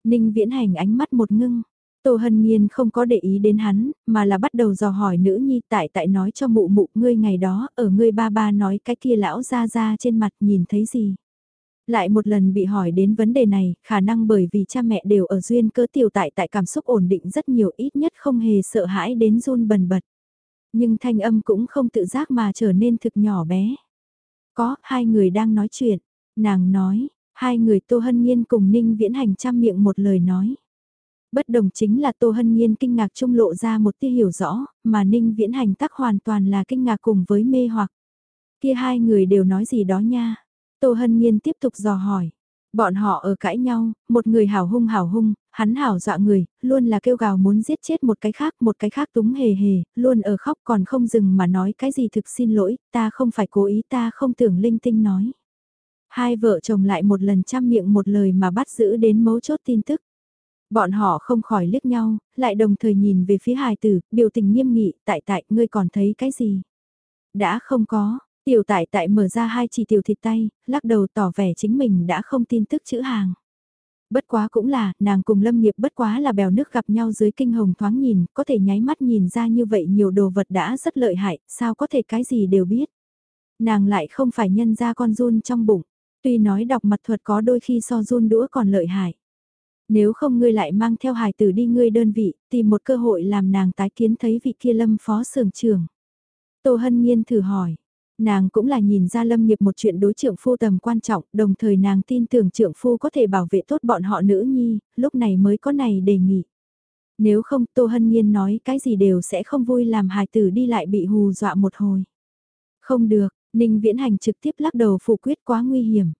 Ninh viễn hành ánh mắt một ngưng. Tô Hân Nhiên không có để ý đến hắn, mà là bắt đầu dò hỏi nữ nhi tại tại nói cho mụ mụ ngươi ngày đó, ở ngươi ba ba nói cái kia lão ra ra trên mặt nhìn thấy gì. Lại một lần bị hỏi đến vấn đề này, khả năng bởi vì cha mẹ đều ở duyên cơ tiểu tại tại cảm xúc ổn định rất nhiều ít nhất không hề sợ hãi đến run bần bật. Nhưng thanh âm cũng không tự giác mà trở nên thực nhỏ bé. Có, hai người đang nói chuyện. Nàng nói, hai người Tô Hân Nhiên cùng Ninh Viễn Hành chăm miệng một lời nói. Bất đồng chính là Tô Hân Nhiên kinh ngạc trung lộ ra một tia hiểu rõ, mà Ninh Viễn Hành tắc hoàn toàn là kinh ngạc cùng với mê hoặc. Kia hai người đều nói gì đó nha. Tô Hân Nhiên tiếp tục dò hỏi. Bọn họ ở cãi nhau, một người hào hung hào hung, hắn hào dọa người, luôn là kêu gào muốn giết chết một cái khác, một cái khác túng hề hề, luôn ở khóc còn không dừng mà nói cái gì thực xin lỗi, ta không phải cố ý ta không tưởng linh tinh nói. Hai vợ chồng lại một lần chăm miệng một lời mà bắt giữ đến mấu chốt tin tức. Bọn họ không khỏi liếc nhau, lại đồng thời nhìn về phía hài tử, biểu tình nghiêm nghị, tại tại, ngươi còn thấy cái gì? Đã không có, tiểu tại tại mở ra hai chỉ tiểu thịt tay, lắc đầu tỏ vẻ chính mình đã không tin tức chữ hàng. Bất quá cũng là, nàng cùng lâm nghiệp bất quá là bèo nước gặp nhau dưới kinh hồng thoáng nhìn, có thể nháy mắt nhìn ra như vậy nhiều đồ vật đã rất lợi hại, sao có thể cái gì đều biết. Nàng lại không phải nhân ra con run trong bụng, tuy nói đọc mặt thuật có đôi khi so run đũa còn lợi hại. Nếu không ngươi lại mang theo hài tử đi ngươi đơn vị, tìm một cơ hội làm nàng tái kiến thấy vị kia lâm phó sưởng trường. Tô Hân Nhiên thử hỏi, nàng cũng là nhìn ra lâm nghiệp một chuyện đối trưởng phu tầm quan trọng, đồng thời nàng tin tưởng trưởng phu có thể bảo vệ tốt bọn họ nữ nhi, lúc này mới có này đề nghị. Nếu không Tô Hân Nhiên nói cái gì đều sẽ không vui làm hài tử đi lại bị hù dọa một hồi. Không được, Ninh Viễn Hành trực tiếp lắc đầu phủ quyết quá nguy hiểm.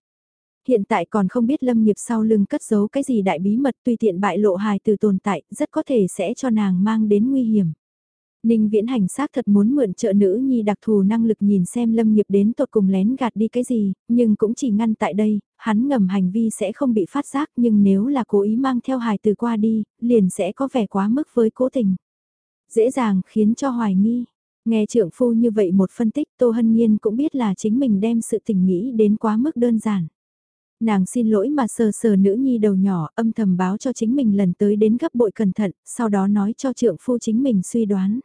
Hiện tại còn không biết lâm nghiệp sau lưng cất giấu cái gì đại bí mật tùy tiện bại lộ hài từ tồn tại, rất có thể sẽ cho nàng mang đến nguy hiểm. Ninh viễn hành xác thật muốn mượn trợ nữ nhi đặc thù năng lực nhìn xem lâm nghiệp đến tột cùng lén gạt đi cái gì, nhưng cũng chỉ ngăn tại đây, hắn ngầm hành vi sẽ không bị phát giác nhưng nếu là cố ý mang theo hài từ qua đi, liền sẽ có vẻ quá mức với cố tình. Dễ dàng khiến cho hoài nghi. Nghe trưởng phu như vậy một phân tích Tô Hân Nhiên cũng biết là chính mình đem sự tình nghĩ đến quá mức đơn giản. Nàng xin lỗi mà sờ sờ nữ nhi đầu nhỏ âm thầm báo cho chính mình lần tới đến gấp bội cẩn thận, sau đó nói cho trưởng phu chính mình suy đoán.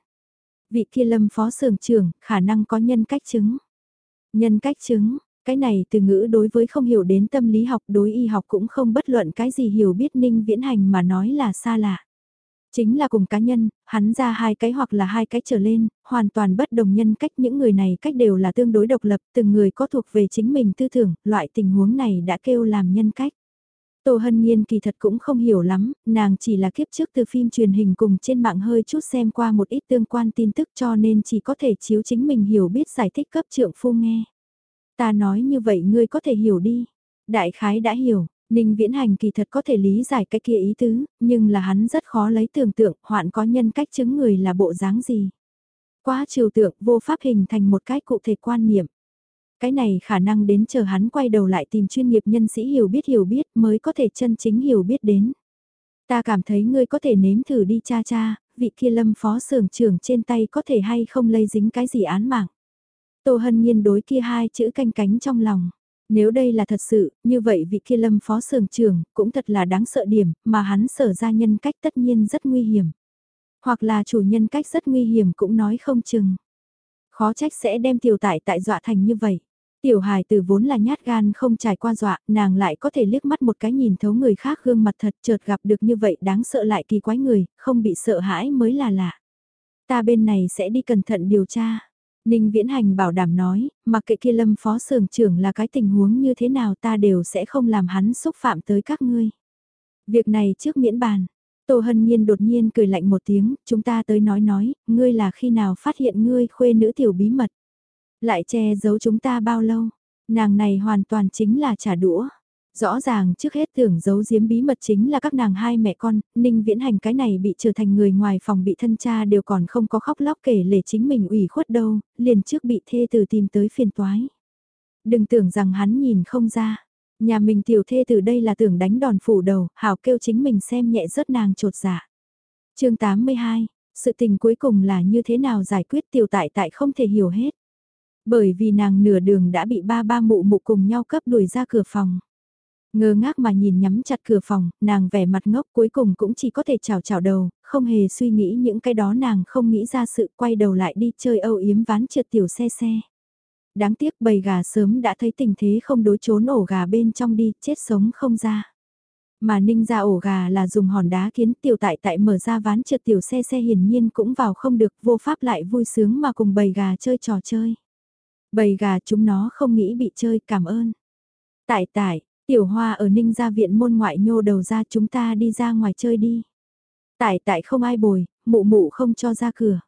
Vị kia lâm phó sưởng trưởng, khả năng có nhân cách chứng. Nhân cách chứng, cái này từ ngữ đối với không hiểu đến tâm lý học đối y học cũng không bất luận cái gì hiểu biết ninh viễn hành mà nói là xa lạ. Chính là cùng cá nhân, hắn ra hai cái hoặc là hai cái trở lên, hoàn toàn bất đồng nhân cách những người này cách đều là tương đối độc lập, từng người có thuộc về chính mình tư tưởng, loại tình huống này đã kêu làm nhân cách. Tô Hân Nhiên kỳ thật cũng không hiểu lắm, nàng chỉ là kiếp trước từ phim truyền hình cùng trên mạng hơi chút xem qua một ít tương quan tin tức cho nên chỉ có thể chiếu chính mình hiểu biết giải thích cấp trượng phu nghe. Ta nói như vậy ngươi có thể hiểu đi. Đại khái đã hiểu, Ninh Viễn Hành kỳ thật có thể lý giải cái kia ý tứ, nhưng là hắn rất khó lấy tưởng tượng hoạn có nhân cách chứng người là bộ dáng gì. Quá trừu tượng vô pháp hình thành một cái cụ thể quan niệm. Cái này khả năng đến chờ hắn quay đầu lại tìm chuyên nghiệp nhân sĩ hiểu biết hiểu biết mới có thể chân chính hiểu biết đến. Ta cảm thấy ngươi có thể nếm thử đi cha cha, vị kia lâm phó sưởng trưởng trên tay có thể hay không lây dính cái gì án mạng. Tô hân nhiên đối kia hai chữ canh cánh trong lòng. Nếu đây là thật sự, như vậy vị kia lâm phó sưởng trưởng cũng thật là đáng sợ điểm, mà hắn sở ra nhân cách tất nhiên rất nguy hiểm. Hoặc là chủ nhân cách rất nguy hiểm cũng nói không chừng. Khó trách sẽ đem tiểu tại tại dọa thành như vậy. Tiểu hài từ vốn là nhát gan không trải qua dọa, nàng lại có thể liếc mắt một cái nhìn thấu người khác gương mặt thật chợt gặp được như vậy đáng sợ lại kỳ quái người, không bị sợ hãi mới là lạ. Ta bên này sẽ đi cẩn thận điều tra. Ninh Viễn Hành bảo đảm nói, mặc kệ kia lâm phó sưởng trưởng là cái tình huống như thế nào ta đều sẽ không làm hắn xúc phạm tới các ngươi. Việc này trước miễn bàn. Tô Hân Nhiên đột nhiên cười lạnh một tiếng, chúng ta tới nói nói, ngươi là khi nào phát hiện ngươi khuê nữ tiểu bí mật. Lại che giấu chúng ta bao lâu? Nàng này hoàn toàn chính là trả đũa. Rõ ràng trước hết tưởng giấu giếm bí mật chính là các nàng hai mẹ con, Ninh Viễn Hành cái này bị trở thành người ngoài phòng bị thân cha đều còn không có khóc lóc kể lể chính mình ủy khuất đâu, liền trước bị thê Tử tìm tới phiền toái. Đừng tưởng rằng hắn nhìn không ra, nhà mình tiểu thê Tử đây là tưởng đánh đòn phủ đầu, hảo kêu chính mình xem nhẹ rớt nàng trột dạ. chương 82, sự tình cuối cùng là như thế nào giải quyết tiểu tại tại không thể hiểu hết. Bởi vì nàng nửa đường đã bị ba ba mụ mụ cùng nhau cấp đuổi ra cửa phòng. Ngơ ngác mà nhìn nhắm chặt cửa phòng, nàng vẻ mặt ngốc cuối cùng cũng chỉ có thể chào chào đầu, không hề suy nghĩ những cái đó nàng không nghĩ ra sự quay đầu lại đi chơi âu yếm ván trượt tiểu xe xe. Đáng tiếc bầy gà sớm đã thấy tình thế không đối trốn ổ gà bên trong đi, chết sống không ra. Mà ninh ra ổ gà là dùng hòn đá kiến tiểu tại tại mở ra ván trượt tiểu xe xe hiển nhiên cũng vào không được vô pháp lại vui sướng mà cùng bầy gà chơi trò chơi. Bầy gà chúng nó không nghĩ bị chơi cảm ơn. Tại tại, tiểu hoa ở ninh gia viện môn ngoại nhô đầu ra chúng ta đi ra ngoài chơi đi. Tại tại không ai bồi, mụ mụ không cho ra cửa.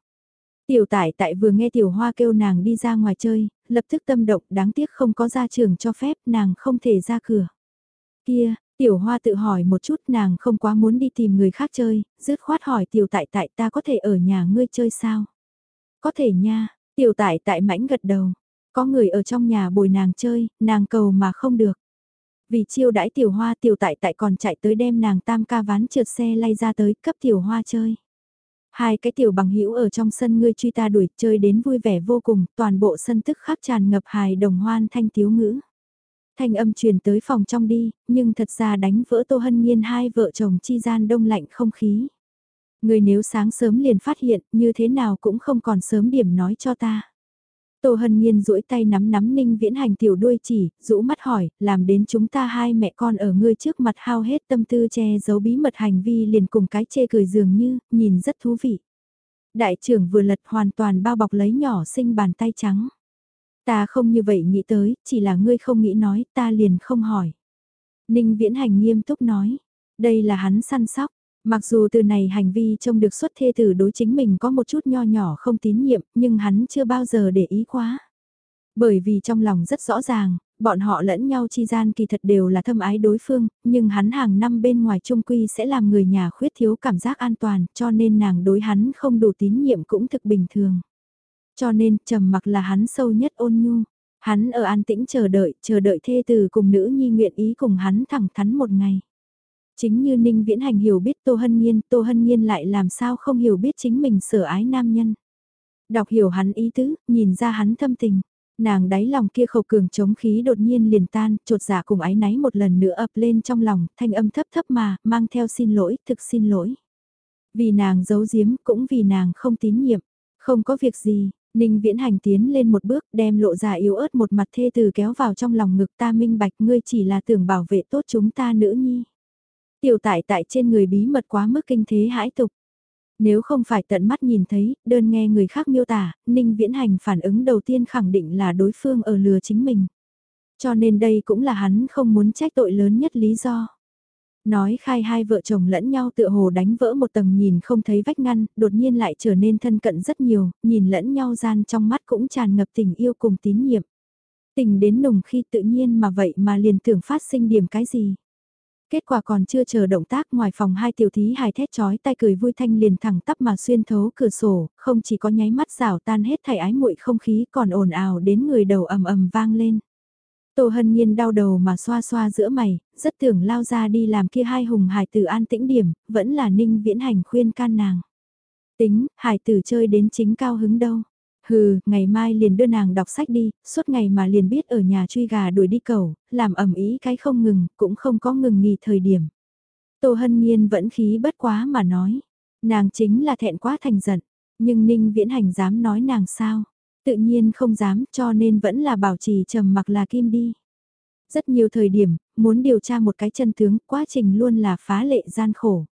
Tiểu tại tại vừa nghe tiểu hoa kêu nàng đi ra ngoài chơi, lập tức tâm động đáng tiếc không có ra trường cho phép nàng không thể ra cửa. Kia, tiểu hoa tự hỏi một chút nàng không quá muốn đi tìm người khác chơi, dứt khoát hỏi tiểu tại tại ta có thể ở nhà ngươi chơi sao? Có thể nha, tiểu tại tại mãnh gật đầu, có người ở trong nhà bồi nàng chơi, nàng cầu mà không được. Vì chiêu đãi tiểu hoa tiểu tại tại còn chạy tới đem nàng tam ca ván trượt xe lay ra tới cấp tiểu hoa chơi. Hai cái tiểu bằng hữu ở trong sân ngươi truy ta đuổi chơi đến vui vẻ vô cùng, toàn bộ sân tức khắc tràn ngập hài đồng hoan thanh tiếu ngữ. Thanh âm truyền tới phòng trong đi, nhưng thật ra đánh vỡ Tô Hân Nhiên hai vợ chồng chi gian đông lạnh không khí. Người nếu sáng sớm liền phát hiện, như thế nào cũng không còn sớm điểm nói cho ta. Tô Hân Nhiên duỗi tay nắm nắm Ninh Viễn Hành tiểu đuôi chỉ, rũ mắt hỏi, làm đến chúng ta hai mẹ con ở ngươi trước mặt hao hết tâm tư che giấu bí mật hành vi liền cùng cái chê cười dường như, nhìn rất thú vị. Đại trưởng vừa lật hoàn toàn bao bọc lấy nhỏ xinh bàn tay trắng. Ta không như vậy nghĩ tới, chỉ là ngươi không nghĩ nói, ta liền không hỏi. Ninh Viễn Hành nghiêm túc nói, đây là hắn săn sóc, Mặc dù từ này hành vi trông được xuất thê tử đối chính mình có một chút nho nhỏ không tín nhiệm, nhưng hắn chưa bao giờ để ý quá. Bởi vì trong lòng rất rõ ràng, bọn họ lẫn nhau chi gian kỳ thật đều là thâm ái đối phương, nhưng hắn hàng năm bên ngoài trung quy sẽ làm người nhà khuyết thiếu cảm giác an toàn, cho nên nàng đối hắn không đủ tín nhiệm cũng thực bình thường. Cho nên, trầm mặc là hắn sâu nhất ôn nhu. Hắn ở an tĩnh chờ đợi, chờ đợi thê tử cùng nữ nhi nguyện ý cùng hắn thẳng thắn một ngày. Chính như Ninh Viễn Hành hiểu biết Tô Hân Nhiên, Tô Hân Nhiên lại làm sao không hiểu biết chính mình sở ái nam nhân. Đọc hiểu hắn ý tứ, nhìn ra hắn thâm tình. Nàng đáy lòng kia khẩu cường chống khí đột nhiên liền tan, trột dạ cùng ái náy một lần nữa ập lên trong lòng, thanh âm thấp thấp mà, mang theo xin lỗi, thực xin lỗi. Vì nàng giấu giếm, cũng vì nàng không tín nhiệm. Không có việc gì, Ninh Viễn Hành tiến lên một bước đem lộ ra yếu ớt một mặt thê từ kéo vào trong lòng ngực ta minh bạch ngươi chỉ là tưởng bảo vệ tốt chúng ta nữ nhi. Tiểu tại tại trên người bí mật quá mức kinh thế hãi tục. Nếu không phải tận mắt nhìn thấy, đơn nghe người khác miêu tả, Ninh Viễn Hành phản ứng đầu tiên khẳng định là đối phương ở lừa chính mình. Cho nên đây cũng là hắn không muốn trách tội lớn nhất lý do. Nói khai hai vợ chồng lẫn nhau tựa hồ đánh vỡ một tầng nhìn không thấy vách ngăn, đột nhiên lại trở nên thân cận rất nhiều, nhìn lẫn nhau gian trong mắt cũng tràn ngập tình yêu cùng tín nhiệm. Tình đến nùng khi tự nhiên mà vậy mà liền tưởng phát sinh điểm cái gì. Kết quả còn chưa chờ động tác ngoài phòng hai tiểu thí hài thét chói tay cười vui thanh liền thẳng tắp mà xuyên thấu cửa sổ, không chỉ có nháy mắt rào tan hết thảy ái muội không khí còn ồn ào đến người đầu ầm ầm vang lên. Tô Hân Nhiên đau đầu mà xoa xoa giữa mày, rất tưởng lao ra đi làm kia hai hùng hài tử an tĩnh điểm, vẫn là ninh viễn hành khuyên can nàng. Tính, hài tử chơi đến chính cao hứng đâu. Hừ, ngày mai liền đưa nàng đọc sách đi, suốt ngày mà liền biết ở nhà truy gà đuổi đi cầu, làm ẩm ý cái không ngừng, cũng không có ngừng nghỉ thời điểm. Tô Hân Nhiên vẫn khí bất quá mà nói, nàng chính là thẹn quá thành giận, nhưng Ninh Viễn Hành dám nói nàng sao, tự nhiên không dám cho nên vẫn là bảo trì trầm mặc là kim đi. Rất nhiều thời điểm, muốn điều tra một cái chân tướng, quá trình luôn là phá lệ gian khổ.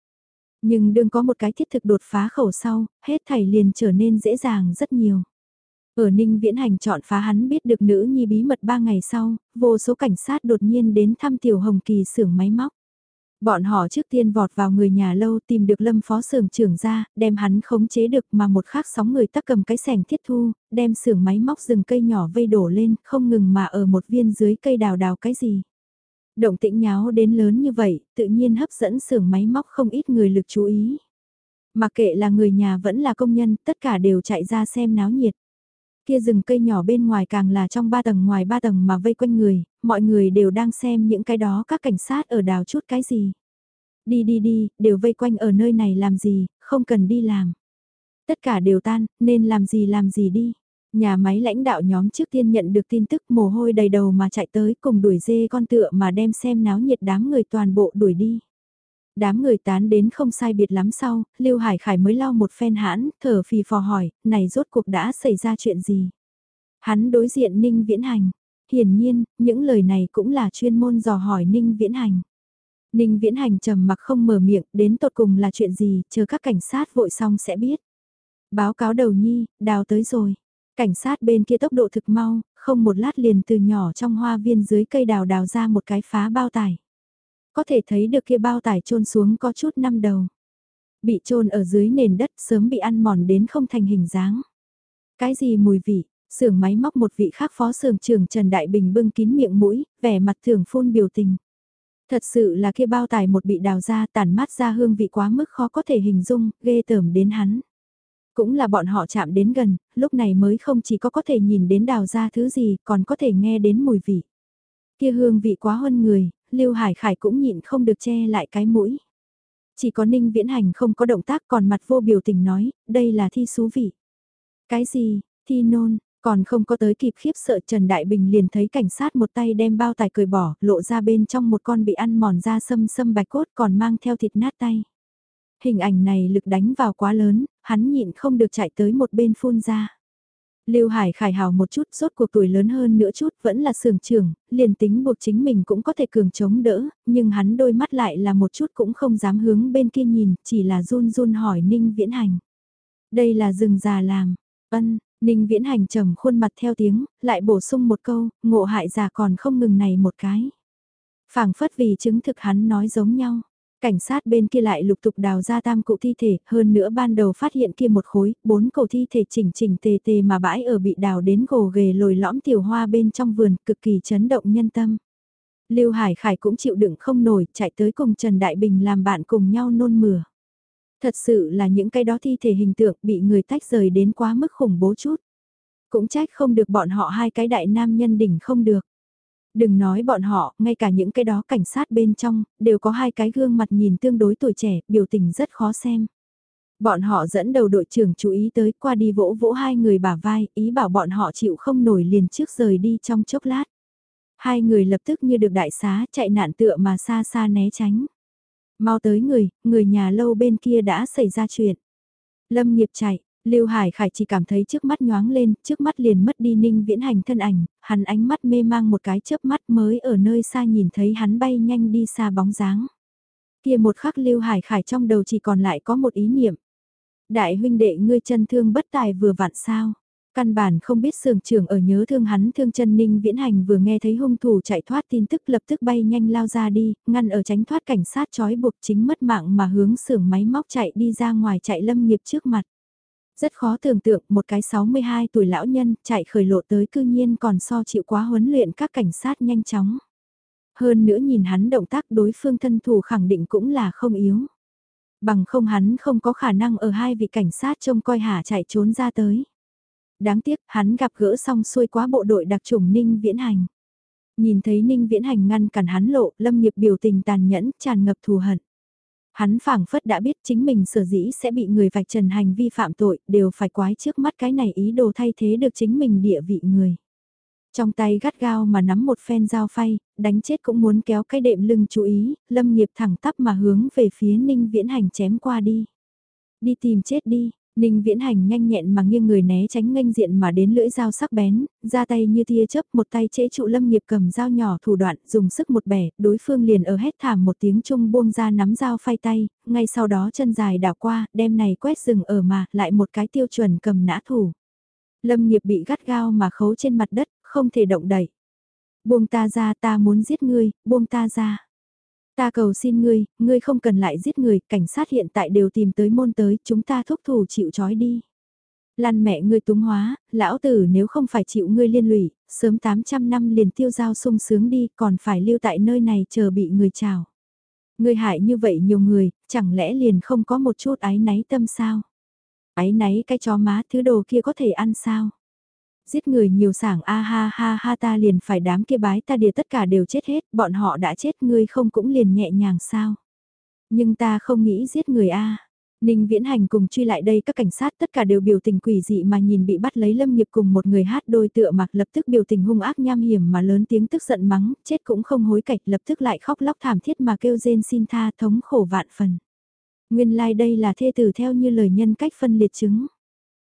Nhưng đừng có một cái thiết thực đột phá khẩu sau, hết thảy liền trở nên dễ dàng rất nhiều. Ở Ninh Viễn Hành chọn phá hắn biết được nữ nhi bí mật ba ngày sau, vô số cảnh sát đột nhiên đến thăm Tiểu Hồng Kỳ xưởng máy móc. Bọn họ trước tiên vọt vào người nhà lâu tìm được lâm phó xưởng trưởng ra, đem hắn khống chế được mà một khác sóng người tắc cầm cái sẻng thiết thu, đem xưởng máy móc rừng cây nhỏ vây đổ lên, không ngừng mà ở một viên dưới cây đào đào cái gì. Động tĩnh nháo đến lớn như vậy, tự nhiên hấp dẫn xưởng máy móc không ít người lực chú ý. Mà kệ là người nhà vẫn là công nhân, tất cả đều chạy ra xem náo nhiệt kia rừng cây nhỏ bên ngoài càng là trong ba tầng ngoài ba tầng mà vây quanh người, mọi người đều đang xem những cái đó các cảnh sát ở đào chút cái gì. Đi đi đi, đều vây quanh ở nơi này làm gì, không cần đi làm. Tất cả đều tan, nên làm gì làm gì đi. Nhà máy lãnh đạo nhóm trước tiên nhận được tin tức mồ hôi đầy đầu mà chạy tới cùng đuổi dê con tựa mà đem xem náo nhiệt đám người toàn bộ đuổi đi. Đám người tán đến không sai biệt lắm sau, Lưu Hải Khải mới lau một phen hãn, thở phì phò hỏi, này rốt cuộc đã xảy ra chuyện gì? Hắn đối diện Ninh Viễn Hành. Hiển nhiên, những lời này cũng là chuyên môn dò hỏi Ninh Viễn Hành. Ninh Viễn Hành trầm mặc không mở miệng, đến tột cùng là chuyện gì, chờ các cảnh sát vội xong sẽ biết. Báo cáo đầu nhi, đào tới rồi. Cảnh sát bên kia tốc độ thực mau, không một lát liền từ nhỏ trong hoa viên dưới cây đào đào ra một cái phá bao tải. Có thể thấy được kia bao tải trôn xuống có chút năm đầu. Bị trôn ở dưới nền đất sớm bị ăn mòn đến không thành hình dáng. Cái gì mùi vị, xưởng máy móc một vị khác phó xưởng trưởng Trần Đại Bình bưng kín miệng mũi, vẻ mặt thường phun biểu tình. Thật sự là kia bao tải một bị đào ra tàn mát ra hương vị quá mức khó có thể hình dung, ghê tởm đến hắn. Cũng là bọn họ chạm đến gần, lúc này mới không chỉ có có thể nhìn đến đào ra thứ gì, còn có thể nghe đến mùi vị. Kia hương vị quá hơn người, Lưu Hải Khải cũng nhịn không được che lại cái mũi. Chỉ có Ninh Viễn Hành không có động tác còn mặt vô biểu tình nói, đây là thi xú vị. Cái gì, thi nôn, còn không có tới kịp khiếp sợ Trần Đại Bình liền thấy cảnh sát một tay đem bao tải cười bỏ, lộ ra bên trong một con bị ăn mòn da sâm sâm bạch cốt còn mang theo thịt nát tay. Hình ảnh này lực đánh vào quá lớn, hắn nhịn không được chạy tới một bên phun ra. Lưu Hải khải hào một chút, rốt cuộc tuổi lớn hơn nữa chút, vẫn là sưởng trưởng, liền tính buộc chính mình cũng có thể cường chống đỡ, nhưng hắn đôi mắt lại là một chút cũng không dám hướng bên kia nhìn, chỉ là run run hỏi Ninh Viễn Hành. Đây là rừng già làm, ân, Ninh Viễn Hành trầm khuôn mặt theo tiếng, lại bổ sung một câu, ngộ hại già còn không ngừng này một cái. phảng phất vì chứng thực hắn nói giống nhau. Cảnh sát bên kia lại lục tục đào ra tam cụ thi thể, hơn nữa ban đầu phát hiện kia một khối, bốn cổ thi thể chỉnh chỉnh tề tề mà bãi ở bị đào đến gồ ghề lồi lõm tiểu hoa bên trong vườn, cực kỳ chấn động nhân tâm. Lưu Hải Khải cũng chịu đựng không nổi, chạy tới cùng Trần Đại Bình làm bạn cùng nhau nôn mửa. Thật sự là những cái đó thi thể hình tượng bị người tách rời đến quá mức khủng bố chút. Cũng trách không được bọn họ hai cái đại nam nhân đỉnh không được. Đừng nói bọn họ, ngay cả những cái đó cảnh sát bên trong, đều có hai cái gương mặt nhìn tương đối tuổi trẻ, biểu tình rất khó xem. Bọn họ dẫn đầu đội trưởng chú ý tới qua đi vỗ vỗ hai người bả vai, ý bảo bọn họ chịu không nổi liền trước rời đi trong chốc lát. Hai người lập tức như được đại xá chạy nạn tựa mà xa xa né tránh. Mau tới người, người nhà lâu bên kia đã xảy ra chuyện. Lâm nghiệp chạy, Lưu Hải Khải chỉ cảm thấy trước mắt nhoáng lên, trước mắt liền mất đi ninh viễn hành thân ảnh, hắn ánh mắt mê mang một cái chớp mắt mới ở nơi xa nhìn thấy hắn bay nhanh đi xa bóng dáng. Kia một khắc Lưu Hải Khải trong đầu chỉ còn lại có một ý niệm. Đại huynh đệ ngươi chân thương bất tài vừa vặn sao. Căn bản không biết sưởng trưởng ở nhớ thương hắn thương chân ninh viễn hành vừa nghe thấy hung thủ chạy thoát tin tức lập tức bay nhanh lao ra đi, ngăn ở tránh thoát cảnh sát trói buộc chính mất mạng mà hướng sưởng máy móc chạy đi ra ngoài chạy lâm nghiệp trước mặt. Rất khó tưởng tượng một cái 62 tuổi lão nhân chạy khởi lộ tới cư nhiên còn so chịu quá huấn luyện các cảnh sát nhanh chóng. Hơn nữa nhìn hắn động tác đối phương thân thủ khẳng định cũng là không yếu. Bằng không hắn không có khả năng ở hai vị cảnh sát trông coi hả chạy trốn ra tới. Đáng tiếc hắn gặp gỡ xong xuôi quá bộ đội đặc trùng Ninh Viễn Hành. Nhìn thấy Ninh Viễn Hành ngăn cản hắn lộ, lâm nghiệp biểu tình tàn nhẫn, tràn ngập thù hận. Hắn phảng phất đã biết chính mình sở dĩ sẽ bị người vạch trần hành vi phạm tội, đều phải quái trước mắt cái này ý đồ thay thế được chính mình địa vị người. Trong tay gắt gao mà nắm một phen dao phay, đánh chết cũng muốn kéo cái đệm lưng chú ý, lâm nghiệp thẳng tắp mà hướng về phía ninh viễn hành chém qua đi. Đi tìm chết đi, Ninh viễn hành nhanh nhẹn mà nghiêng người né tránh nghênh diện mà đến lưỡi dao sắc bén, ra tay như tia chớp một tay chế trụ lâm nghiệp cầm dao nhỏ thủ đoạn dùng sức một bẻ, đối phương liền ở hét thảm một tiếng chung buông ra nắm dao phay tay, ngay sau đó chân dài đảo qua, đem này quét rừng ở mà, lại một cái tiêu chuẩn cầm nã thủ. Lâm nghiệp bị gắt gao mà khấu trên mặt đất, không thể động đẩy. Buông ta ra ta muốn giết ngươi, buông ta ra. Ta cầu xin ngươi, ngươi không cần lại giết người, cảnh sát hiện tại đều tìm tới môn tới, chúng ta thúc thủ chịu trói đi. Lan mẹ ngươi túng hóa, lão tử nếu không phải chịu ngươi liên lụy, sớm 800 năm liền tiêu giao sung sướng đi, còn phải lưu tại nơi này chờ bị người chào. Ngươi hại như vậy nhiều người, chẳng lẽ liền không có một chút ái náy tâm sao? Ái náy cái chó má thứ đồ kia có thể ăn sao? Giết người nhiều sảng a ha ha ha ta liền phải đám kia bái ta địa tất cả đều chết hết, bọn họ đã chết ngươi không cũng liền nhẹ nhàng sao. Nhưng ta không nghĩ giết người a Ninh Viễn Hành cùng truy lại đây các cảnh sát tất cả đều biểu tình quỷ dị mà nhìn bị bắt lấy Lâm Nghiệp cùng một người hát đôi tựa mặc lập tức biểu tình hung ác nham hiểm mà lớn tiếng tức giận mắng, chết cũng không hối cạch lập tức lại khóc lóc thảm thiết mà kêu rên xin tha thống khổ vạn phần. Nguyên lai like đây là thê tử theo như lời nhân cách phân liệt chứng.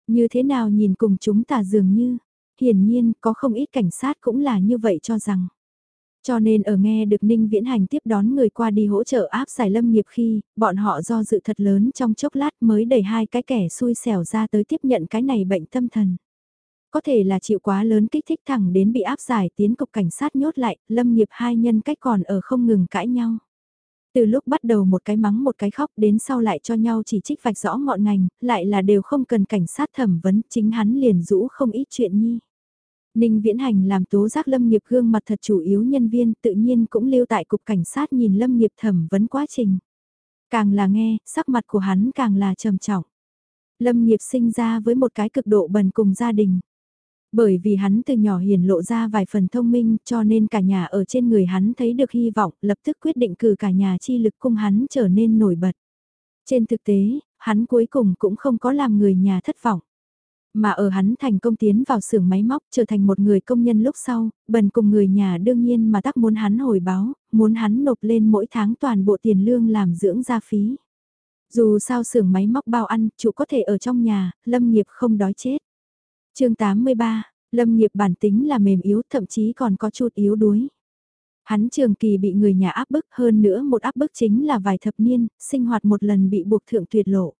Như thế nào nhìn cùng chúng ta dường như, hiển nhiên có không ít cảnh sát cũng là như vậy cho rằng. Cho nên ở nghe được Ninh Viễn Hành tiếp đón người qua đi hỗ trợ áp giải lâm nghiệp khi, bọn họ do dự thật lớn trong chốc lát mới đẩy hai cái kẻ xui xẻo ra tới tiếp nhận cái này bệnh tâm thần. Có thể là chịu quá lớn kích thích thẳng đến bị áp giải tiến cục cảnh sát nhốt lại, lâm nghiệp hai nhân cách còn ở không ngừng cãi nhau. Từ lúc bắt đầu một cái mắng một cái khóc đến sau lại cho nhau chỉ trích vạch rõ ngọn ngành, lại là đều không cần cảnh sát thẩm vấn, chính hắn liền rũ không ít chuyện nhi. Ninh Viễn Hành làm tố giác lâm nghiệp gương mặt thật chủ yếu nhân viên tự nhiên cũng lưu tại cục cảnh sát nhìn lâm nghiệp thẩm vấn quá trình. Càng là nghe, sắc mặt của hắn càng là trầm trọng. Lâm nghiệp sinh ra với một cái cực độ bần cùng gia đình. Bởi vì hắn từ nhỏ hiển lộ ra vài phần thông minh cho nên cả nhà ở trên người hắn thấy được hy vọng lập tức quyết định cử cả nhà chi lực cung hắn trở nên nổi bật. Trên thực tế, hắn cuối cùng cũng không có làm người nhà thất vọng. Mà ở hắn thành công tiến vào xưởng máy móc trở thành một người công nhân lúc sau, bần cùng người nhà đương nhiên mà tắc muốn hắn hồi báo, muốn hắn nộp lên mỗi tháng toàn bộ tiền lương làm dưỡng gia phí. Dù sao xưởng máy móc bao ăn, chủ có thể ở trong nhà, lâm nghiệp không đói chết chương 83, lâm nghiệp bản tính là mềm yếu thậm chí còn có chút yếu đuối. Hắn trường kỳ bị người nhà áp bức hơn nữa một áp bức chính là vài thập niên, sinh hoạt một lần bị buộc thượng tuyệt lộ.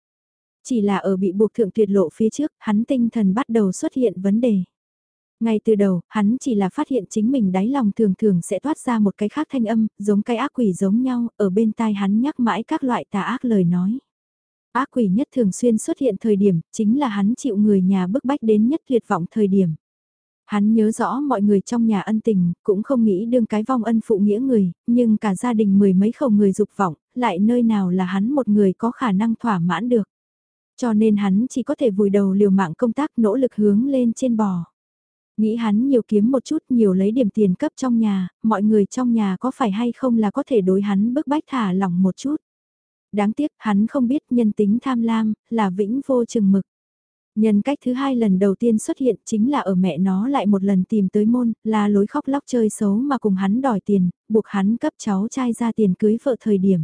Chỉ là ở bị buộc thượng tuyệt lộ phía trước, hắn tinh thần bắt đầu xuất hiện vấn đề. Ngay từ đầu, hắn chỉ là phát hiện chính mình đáy lòng thường thường sẽ toát ra một cái khác thanh âm, giống cái ác quỷ giống nhau, ở bên tai hắn nhắc mãi các loại tà ác lời nói. Ác quỷ nhất thường xuyên xuất hiện thời điểm, chính là hắn chịu người nhà bức bách đến nhất tuyệt vọng thời điểm. Hắn nhớ rõ mọi người trong nhà ân tình, cũng không nghĩ đương cái vong ân phụ nghĩa người, nhưng cả gia đình mười mấy khẩu người dục vọng, lại nơi nào là hắn một người có khả năng thỏa mãn được. Cho nên hắn chỉ có thể vùi đầu liều mạng công tác nỗ lực hướng lên trên bò. Nghĩ hắn nhiều kiếm một chút nhiều lấy điểm tiền cấp trong nhà, mọi người trong nhà có phải hay không là có thể đối hắn bức bách thả lỏng một chút. Đáng tiếc hắn không biết nhân tính tham lam, là vĩnh vô chừng mực. Nhân cách thứ hai lần đầu tiên xuất hiện chính là ở mẹ nó lại một lần tìm tới môn, là lối khóc lóc chơi xấu mà cùng hắn đòi tiền, buộc hắn cấp cháu trai ra tiền cưới vợ thời điểm.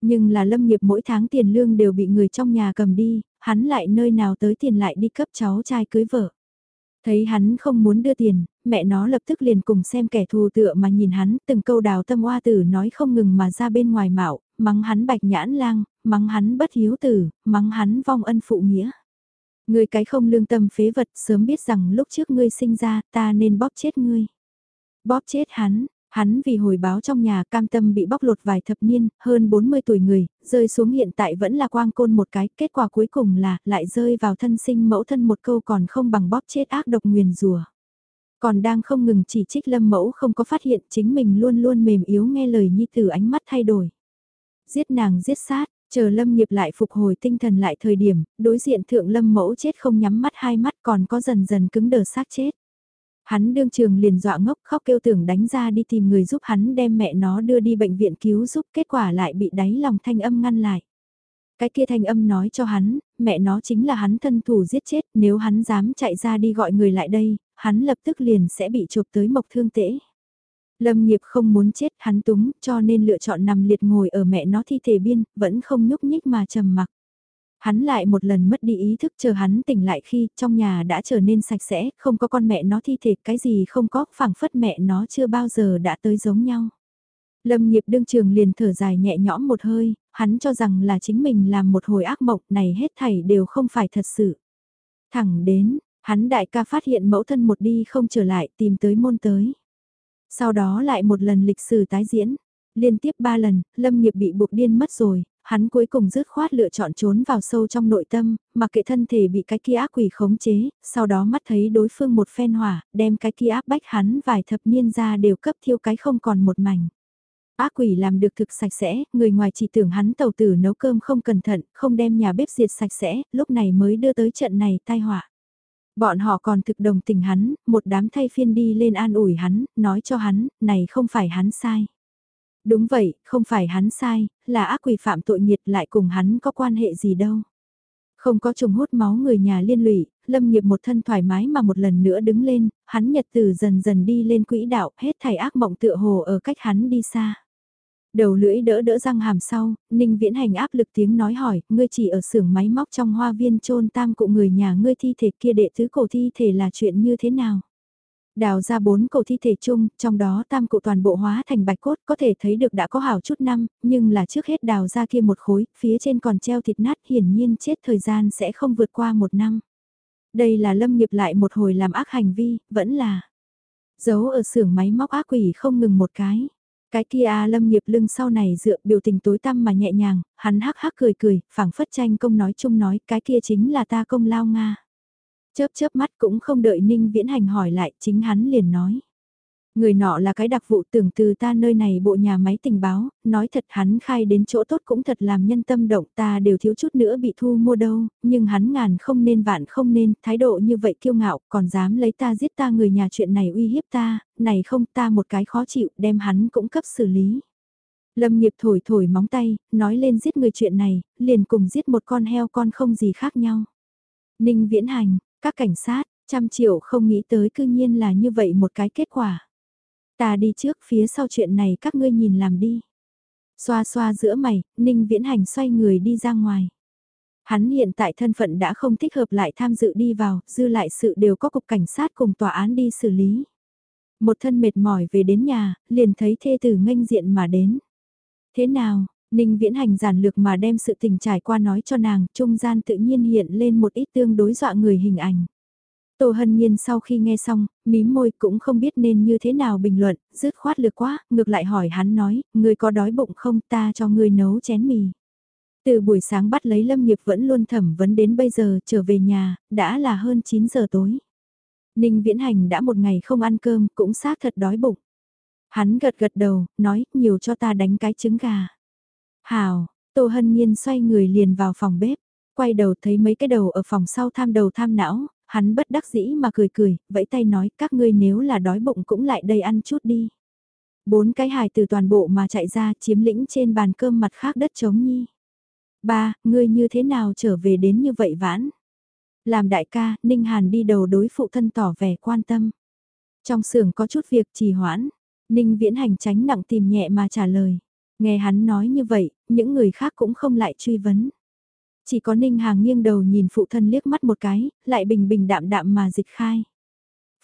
Nhưng là lâm nghiệp mỗi tháng tiền lương đều bị người trong nhà cầm đi, hắn lại nơi nào tới tiền lại đi cấp cháu trai cưới vợ. Thấy hắn không muốn đưa tiền, mẹ nó lập tức liền cùng xem kẻ thù tựa mà nhìn hắn, từng câu đào tâm oa tử nói không ngừng mà ra bên ngoài mạo, mắng hắn bạch nhãn lang, mắng hắn bất hiếu tử, mắng hắn vong ân phụ nghĩa. Người cái không lương tâm phế vật sớm biết rằng lúc trước ngươi sinh ra ta nên bóp chết ngươi. Bóp chết hắn, Hắn vì hồi báo trong nhà cam tâm bị bóc lột vài thập niên, hơn 40 tuổi người, rơi xuống hiện tại vẫn là quang côn một cái, kết quả cuối cùng là lại rơi vào thân sinh mẫu thân một câu còn không bằng bóp chết ác độc nguyền rùa. Còn đang không ngừng chỉ trích lâm mẫu không có phát hiện chính mình luôn luôn mềm yếu nghe lời nhi tử ánh mắt thay đổi. Giết nàng giết sát, chờ lâm nghiệp lại phục hồi tinh thần lại thời điểm, đối diện thượng lâm mẫu chết không nhắm mắt hai mắt còn có dần dần cứng đờ xác chết. Hắn đương trường liền dọa ngốc khóc kêu tưởng đánh ra đi tìm người giúp hắn đem mẹ nó đưa đi bệnh viện cứu giúp kết quả lại bị đáy lòng thanh âm ngăn lại. Cái kia thanh âm nói cho hắn, mẹ nó chính là hắn thân thủ giết chết, nếu hắn dám chạy ra đi gọi người lại đây, hắn lập tức liền sẽ bị chụp tới mộc thương tễ. Lâm nghiệp không muốn chết hắn túng cho nên lựa chọn nằm liệt ngồi ở mẹ nó thi thể biên, vẫn không nhúc nhích mà trầm mặc. Hắn lại một lần mất đi ý thức chờ hắn tỉnh lại khi trong nhà đã trở nên sạch sẽ, không có con mẹ nó thi thể, cái gì không có, phảng phất mẹ nó chưa bao giờ đã tới giống nhau. Lâm nghiệp đương trường liền thở dài nhẹ nhõm một hơi, hắn cho rằng là chính mình làm một hồi ác mộng này hết thảy đều không phải thật sự. Thẳng đến, hắn đại ca phát hiện mẫu thân một đi không trở lại tìm tới môn tới. Sau đó lại một lần lịch sử tái diễn, liên tiếp ba lần, Lâm nghiệp bị buộc điên mất rồi, hắn cuối cùng dứt khoát lựa chọn trốn vào sâu trong nội tâm, mà kệ thân thể bị cái kia ác quỷ khống chế, sau đó mắt thấy đối phương một phen hỏa, đem cái kia áp bách hắn vài thập niên ra đều cấp thiêu cái không còn một mảnh. Ác quỷ làm được thực sạch sẽ, người ngoài chỉ tưởng hắn tàu tử nấu cơm không cẩn thận, không đem nhà bếp diệt sạch sẽ, lúc này mới đưa tới trận này tai họa. Bọn họ còn thực đồng tình hắn, một đám thay phiên đi lên an ủi hắn, nói cho hắn, này không phải hắn sai. Đúng vậy, không phải hắn sai, là ác quỷ phạm tội nghiệt lại cùng hắn có quan hệ gì đâu. Không có trùng hút máu người nhà liên lụy, lâm nghiệp một thân thoải mái mà một lần nữa đứng lên, hắn nhật từ dần dần đi lên quỹ đạo, hết thảy ác mộng tựa hồ ở cách hắn đi xa. Đầu lưỡi đỡ đỡ răng hàm sau, Ninh Viễn Hành áp lực tiếng nói hỏi, ngươi chỉ ở xưởng máy móc trong hoa viên trôn tam cụ người nhà ngươi thi thể kia đệ thứ cổ thi thể là chuyện như thế nào? Đào ra bốn cổ thi thể chung, trong đó tam cụ toàn bộ hóa thành bạch cốt có thể thấy được đã có hảo chút năm, nhưng là trước hết đào ra kia một khối, phía trên còn treo thịt nát hiển nhiên chết thời gian sẽ không vượt qua một năm. Đây là lâm nghiệp lại một hồi làm ác hành vi, vẫn là giấu ở xưởng máy móc ác quỷ không ngừng một cái. Cái kia à, lâm nghiệp lưng sau này dựa biểu tình tối tăm mà nhẹ nhàng, hắn hắc hắc cười cười, phảng phất tranh công nói chung nói cái kia chính là ta công lao Nga. Chớp chớp mắt cũng không đợi Ninh Viễn Hành hỏi lại, chính hắn liền nói. Người nọ là cái đặc vụ tưởng từ ta nơi này bộ nhà máy tình báo, nói thật hắn khai đến chỗ tốt cũng thật làm nhân tâm động ta đều thiếu chút nữa bị thu mua đâu, nhưng hắn ngàn không nên vạn không nên, thái độ như vậy kiêu ngạo, còn dám lấy ta giết ta người nhà chuyện này uy hiếp ta, này không ta một cái khó chịu đem hắn cũng cấp xử lý. Lâm nghiệp thổi thổi móng tay, nói lên giết người chuyện này, liền cùng giết một con heo con không gì khác nhau. Ninh viễn hành, các cảnh sát, trăm triệu không nghĩ tới cư nhiên là như vậy một cái kết quả. Ta đi trước phía sau chuyện này các ngươi nhìn làm đi. Xoa xoa giữa mày, Ninh Viễn Hành xoay người đi ra ngoài. Hắn hiện tại thân phận đã không thích hợp lại tham dự đi vào, dư lại sự đều có cục cảnh sát cùng tòa án đi xử lý. Một thân mệt mỏi về đến nhà, liền thấy thê tử nghênh diện mà đến. Thế nào, Ninh Viễn Hành giản lược mà đem sự tình trải qua nói cho nàng, trung gian tự nhiên hiện lên một ít tương đối dọa người hình ảnh. Tô Hân Nhiên sau khi nghe xong, mím môi cũng không biết nên như thế nào bình luận, dứt khoát lược quá, ngược lại hỏi hắn nói, người có đói bụng không ta cho người nấu chén mì. Từ buổi sáng bắt lấy Lâm Nghiệp vẫn luôn thẩm vấn đến bây giờ trở về nhà, đã là hơn 9 giờ tối. Ninh Viễn Hành đã một ngày không ăn cơm cũng xác thật đói bụng. Hắn gật gật đầu, nói, nhiều cho ta đánh cái trứng gà. Hào, Tô Hân Nhiên xoay người liền vào phòng bếp, quay đầu thấy mấy cái đầu ở phòng sau tham đầu tham não, hắn bất đắc dĩ mà cười cười, vẫy tay nói các ngươi nếu là đói bụng cũng lại đây ăn chút đi. Bốn cái hài từ toàn bộ mà chạy ra chiếm lĩnh trên bàn cơm mặt khác đất trống nhi. Ba, ngươi như thế nào trở về đến như vậy vãn? Làm đại ca, Ninh Hàn đi đầu đối phụ thân tỏ vẻ quan tâm. Trong xưởng có chút việc trì hoãn, Ninh Viễn Hành tránh nặng tìm nhẹ mà trả lời. Nghe hắn nói như vậy, những người khác cũng không lại truy vấn. Chỉ có Ninh Hàng nghiêng đầu nhìn phụ thân liếc mắt một cái, lại bình bình đạm đạm mà dịch khai.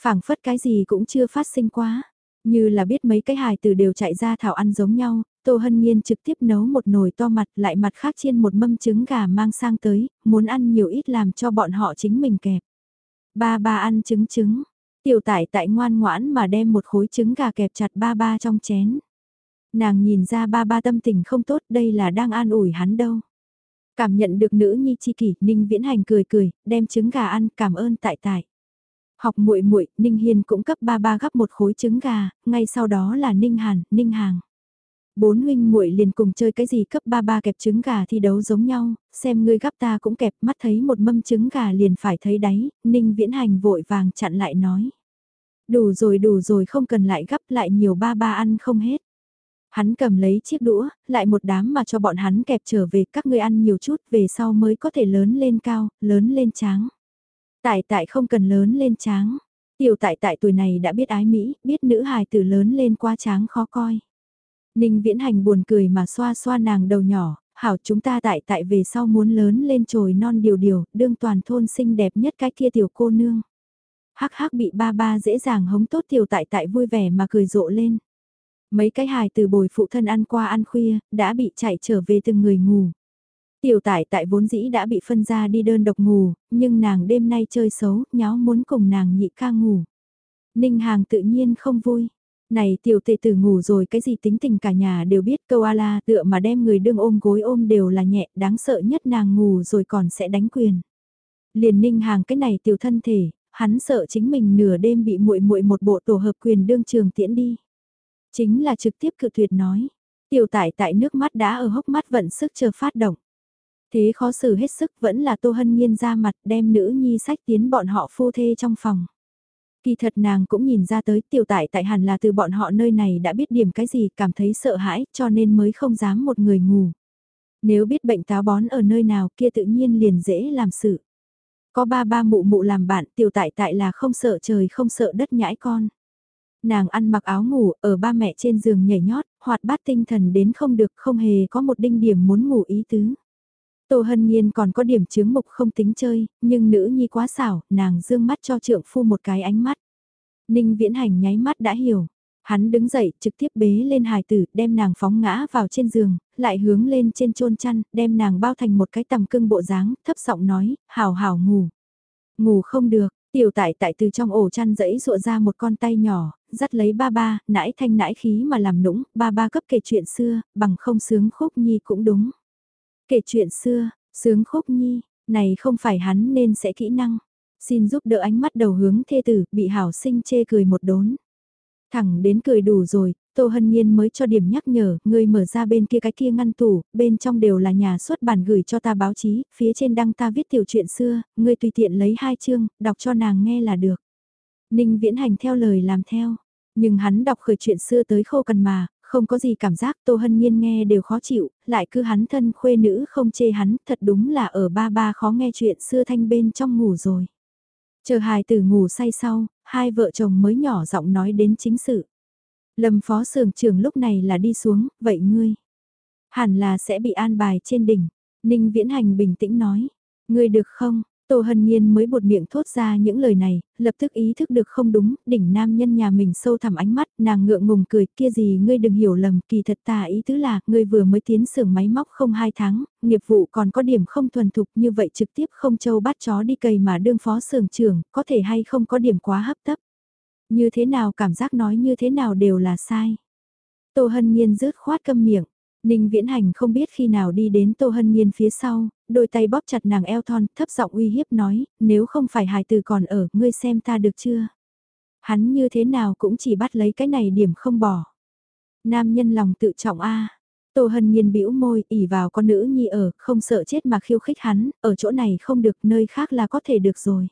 phảng phất cái gì cũng chưa phát sinh quá. Như là biết mấy cái hài từ đều chạy ra thảo ăn giống nhau, Tô Hân Nhiên trực tiếp nấu một nồi to mặt lại mặt khác chiên một mâm trứng gà mang sang tới, muốn ăn nhiều ít làm cho bọn họ chính mình kẹp. Ba ba ăn trứng trứng, tiểu tải tại ngoan ngoãn mà đem một khối trứng gà kẹp chặt ba ba trong chén. Nàng nhìn ra ba ba tâm tình không tốt đây là đang an ủi hắn đâu. Cảm nhận được nữ nhi chi kỷ, Ninh Viễn Hành cười cười, đem trứng gà ăn, cảm ơn tại tại. Học muội muội, Ninh Hiền cũng cấp ba ba gấp một khối trứng gà, ngay sau đó là Ninh Hàn, Ninh Hàng. Bốn huynh muội liền cùng chơi cái gì cấp ba ba kẹp trứng gà thi đấu giống nhau, xem ngươi gấp ta cũng kẹp, mắt thấy một mâm trứng gà liền phải thấy đáy, Ninh Viễn Hành vội vàng chặn lại nói. Đủ rồi đủ rồi không cần lại gấp lại nhiều ba ba ăn không hết. Hắn cầm lấy chiếc đũa, lại một đám mà cho bọn hắn kẹp trở về các ngươi ăn nhiều chút về sau mới có thể lớn lên cao, lớn lên tráng. Tại tại không cần lớn lên tráng. Tiểu tại tại tuổi này đã biết ái Mỹ, biết nữ hài tử lớn lên qua tráng khó coi. Ninh viễn hành buồn cười mà xoa xoa nàng đầu nhỏ, hảo chúng ta tại tại về sau muốn lớn lên trồi non điều điều, đương toàn thôn xinh đẹp nhất cái kia tiểu cô nương. Hắc hắc bị ba ba dễ dàng hống tốt tiểu tại tại vui vẻ mà cười rộ lên. Mấy cái hài từ bồi phụ thân ăn qua ăn khuya, đã bị chạy trở về từng người ngủ. Tiểu tải tại vốn dĩ đã bị phân ra đi đơn độc ngủ, nhưng nàng đêm nay chơi xấu, nháo muốn cùng nàng nhị ca ngủ. Ninh hàng tự nhiên không vui. Này tiểu tệ tử ngủ rồi cái gì tính tình cả nhà đều biết câu a la tựa mà đem người đương ôm gối ôm đều là nhẹ, đáng sợ nhất nàng ngủ rồi còn sẽ đánh quyền. Liền ninh hàng cái này tiểu thân thể, hắn sợ chính mình nửa đêm bị muội muội một bộ tổ hợp quyền đương trường tiễn đi. Chính là trực tiếp cự tuyệt nói. Tiểu tải tại nước mắt đã ở hốc mắt vận sức chờ phát động. Thế khó xử hết sức vẫn là Tô Hân Nhiên ra mặt đem nữ nhi sách tiến bọn họ phu thê trong phòng. Kỳ thật nàng cũng nhìn ra tới tiểu tại tại hẳn là từ bọn họ nơi này đã biết điểm cái gì, cảm thấy sợ hãi, cho nên mới không dám một người ngủ. Nếu biết bệnh táo bón ở nơi nào kia tự nhiên liền dễ làm sự. Có ba ba mụ mụ làm bạn, tiểu tại tại là không sợ trời không sợ đất nhãi con. Nàng ăn mặc áo ngủ ở ba mẹ trên giường nhảy nhót, hoạt bát tinh thần đến không được không hề có một đinh điểm muốn ngủ ý tứ. Tô Hân Nhiên còn có điểm chướng mục không tính chơi, nhưng nữ nhi quá xảo, nàng dương mắt cho trượng phu một cái ánh mắt. Ninh viễn hành nháy mắt đã hiểu. Hắn đứng dậy trực tiếp bế lên hài tử, đem nàng phóng ngã vào trên giường, lại hướng lên trên chôn chăn, đem nàng bao thành một cái tầm cưng bộ dáng, thấp giọng nói, hào hào ngủ. Ngủ không được, tiểu tại tại từ trong ổ chăn dẫy rụa ra một con tay nhỏ, dắt lấy ba ba, nãi thanh nãi khí mà làm nũng, ba ba cấp kể chuyện xưa, bằng không sướng khúc nhi cũng đúng. Kể chuyện xưa, sướng khúc nhi, này không phải hắn nên sẽ kỹ năng. Xin giúp đỡ ánh mắt đầu hướng thê tử, bị hảo sinh chê cười một đốn. Thẳng đến cười đủ rồi, Tô Hân Nhiên mới cho điểm nhắc nhở, người mở ra bên kia cái kia ngăn tủ, bên trong đều là nhà xuất bản gửi cho ta báo chí, phía trên đăng ta viết tiểu chuyện xưa, người tùy tiện lấy hai chương, đọc cho nàng nghe là được. Ninh Viễn Hành theo lời làm theo, nhưng hắn đọc khởi chuyện xưa tới khô cần mà, không có gì cảm giác Tô Hân Nhiên nghe đều khó chịu, lại cứ hắn thân khuê nữ không chê hắn, thật đúng là ở ba ba khó nghe chuyện xưa thanh bên trong ngủ rồi. Chờ hài tử ngủ say sau, hai vợ chồng mới nhỏ giọng nói đến chính sự. Lâm phó sưởng trưởng lúc này là đi xuống, vậy ngươi? Hẳn là sẽ bị an bài trên đỉnh. Ninh Viễn Hành bình tĩnh nói, ngươi được không? Tô Hân Nhiên mới buột miệng thốt ra những lời này, lập tức ý thức được không đúng, đỉnh nam nhân nhà mình sâu thẳm ánh mắt, nàng ngượng ngùng cười, kia gì ngươi đừng hiểu lầm, kỳ thật ta ý tứ là, ngươi vừa mới tiến xưởng máy móc không hai tháng, nghiệp vụ còn có điểm không thuần thục như vậy trực tiếp không châu bắt chó đi cầy mà đương phó xưởng trưởng, có thể hay không có điểm quá hấp tấp. Như thế nào cảm giác nói như thế nào đều là sai. Tô Hân Nhiên rứt khoát câm miệng. Ninh Viễn Hành không biết khi nào đi đến Tô Hân Nhiên phía sau, đôi tay bóp chặt nàng eo thon, thấp giọng uy hiếp nói, nếu không phải hài từ còn ở, ngươi xem ta được chưa? Hắn như thế nào cũng chỉ bắt lấy cái này điểm không bỏ. Nam nhân lòng tự trọng a. Tô Hân Nhiên bĩu môi, ỉ vào con nữ nhi ở, không sợ chết mà khiêu khích hắn, ở chỗ này không được, nơi khác là có thể được rồi.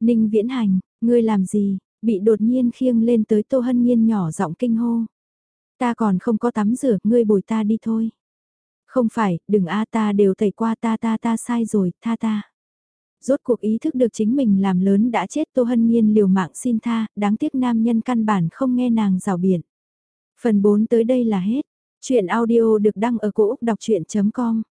Ninh Viễn Hành, ngươi làm gì? Bị đột nhiên khiêng lên tới Tô Hân Nhiên nhỏ giọng kinh hô. Ta còn không có tắm rửa, ngươi bồi ta đi thôi. Không phải, đừng a ta đều tẩy qua ta ta ta sai rồi, tha ta. Rốt cuộc ý thức được chính mình làm lớn đã chết Tô Hân Nhiên liều mạng xin tha, đáng tiếc nam nhân căn bản không nghe nàng rào biển. Phần 4 tới đây là hết. Chuyện audio được đăng ở cổ Úc đọc chuyện.com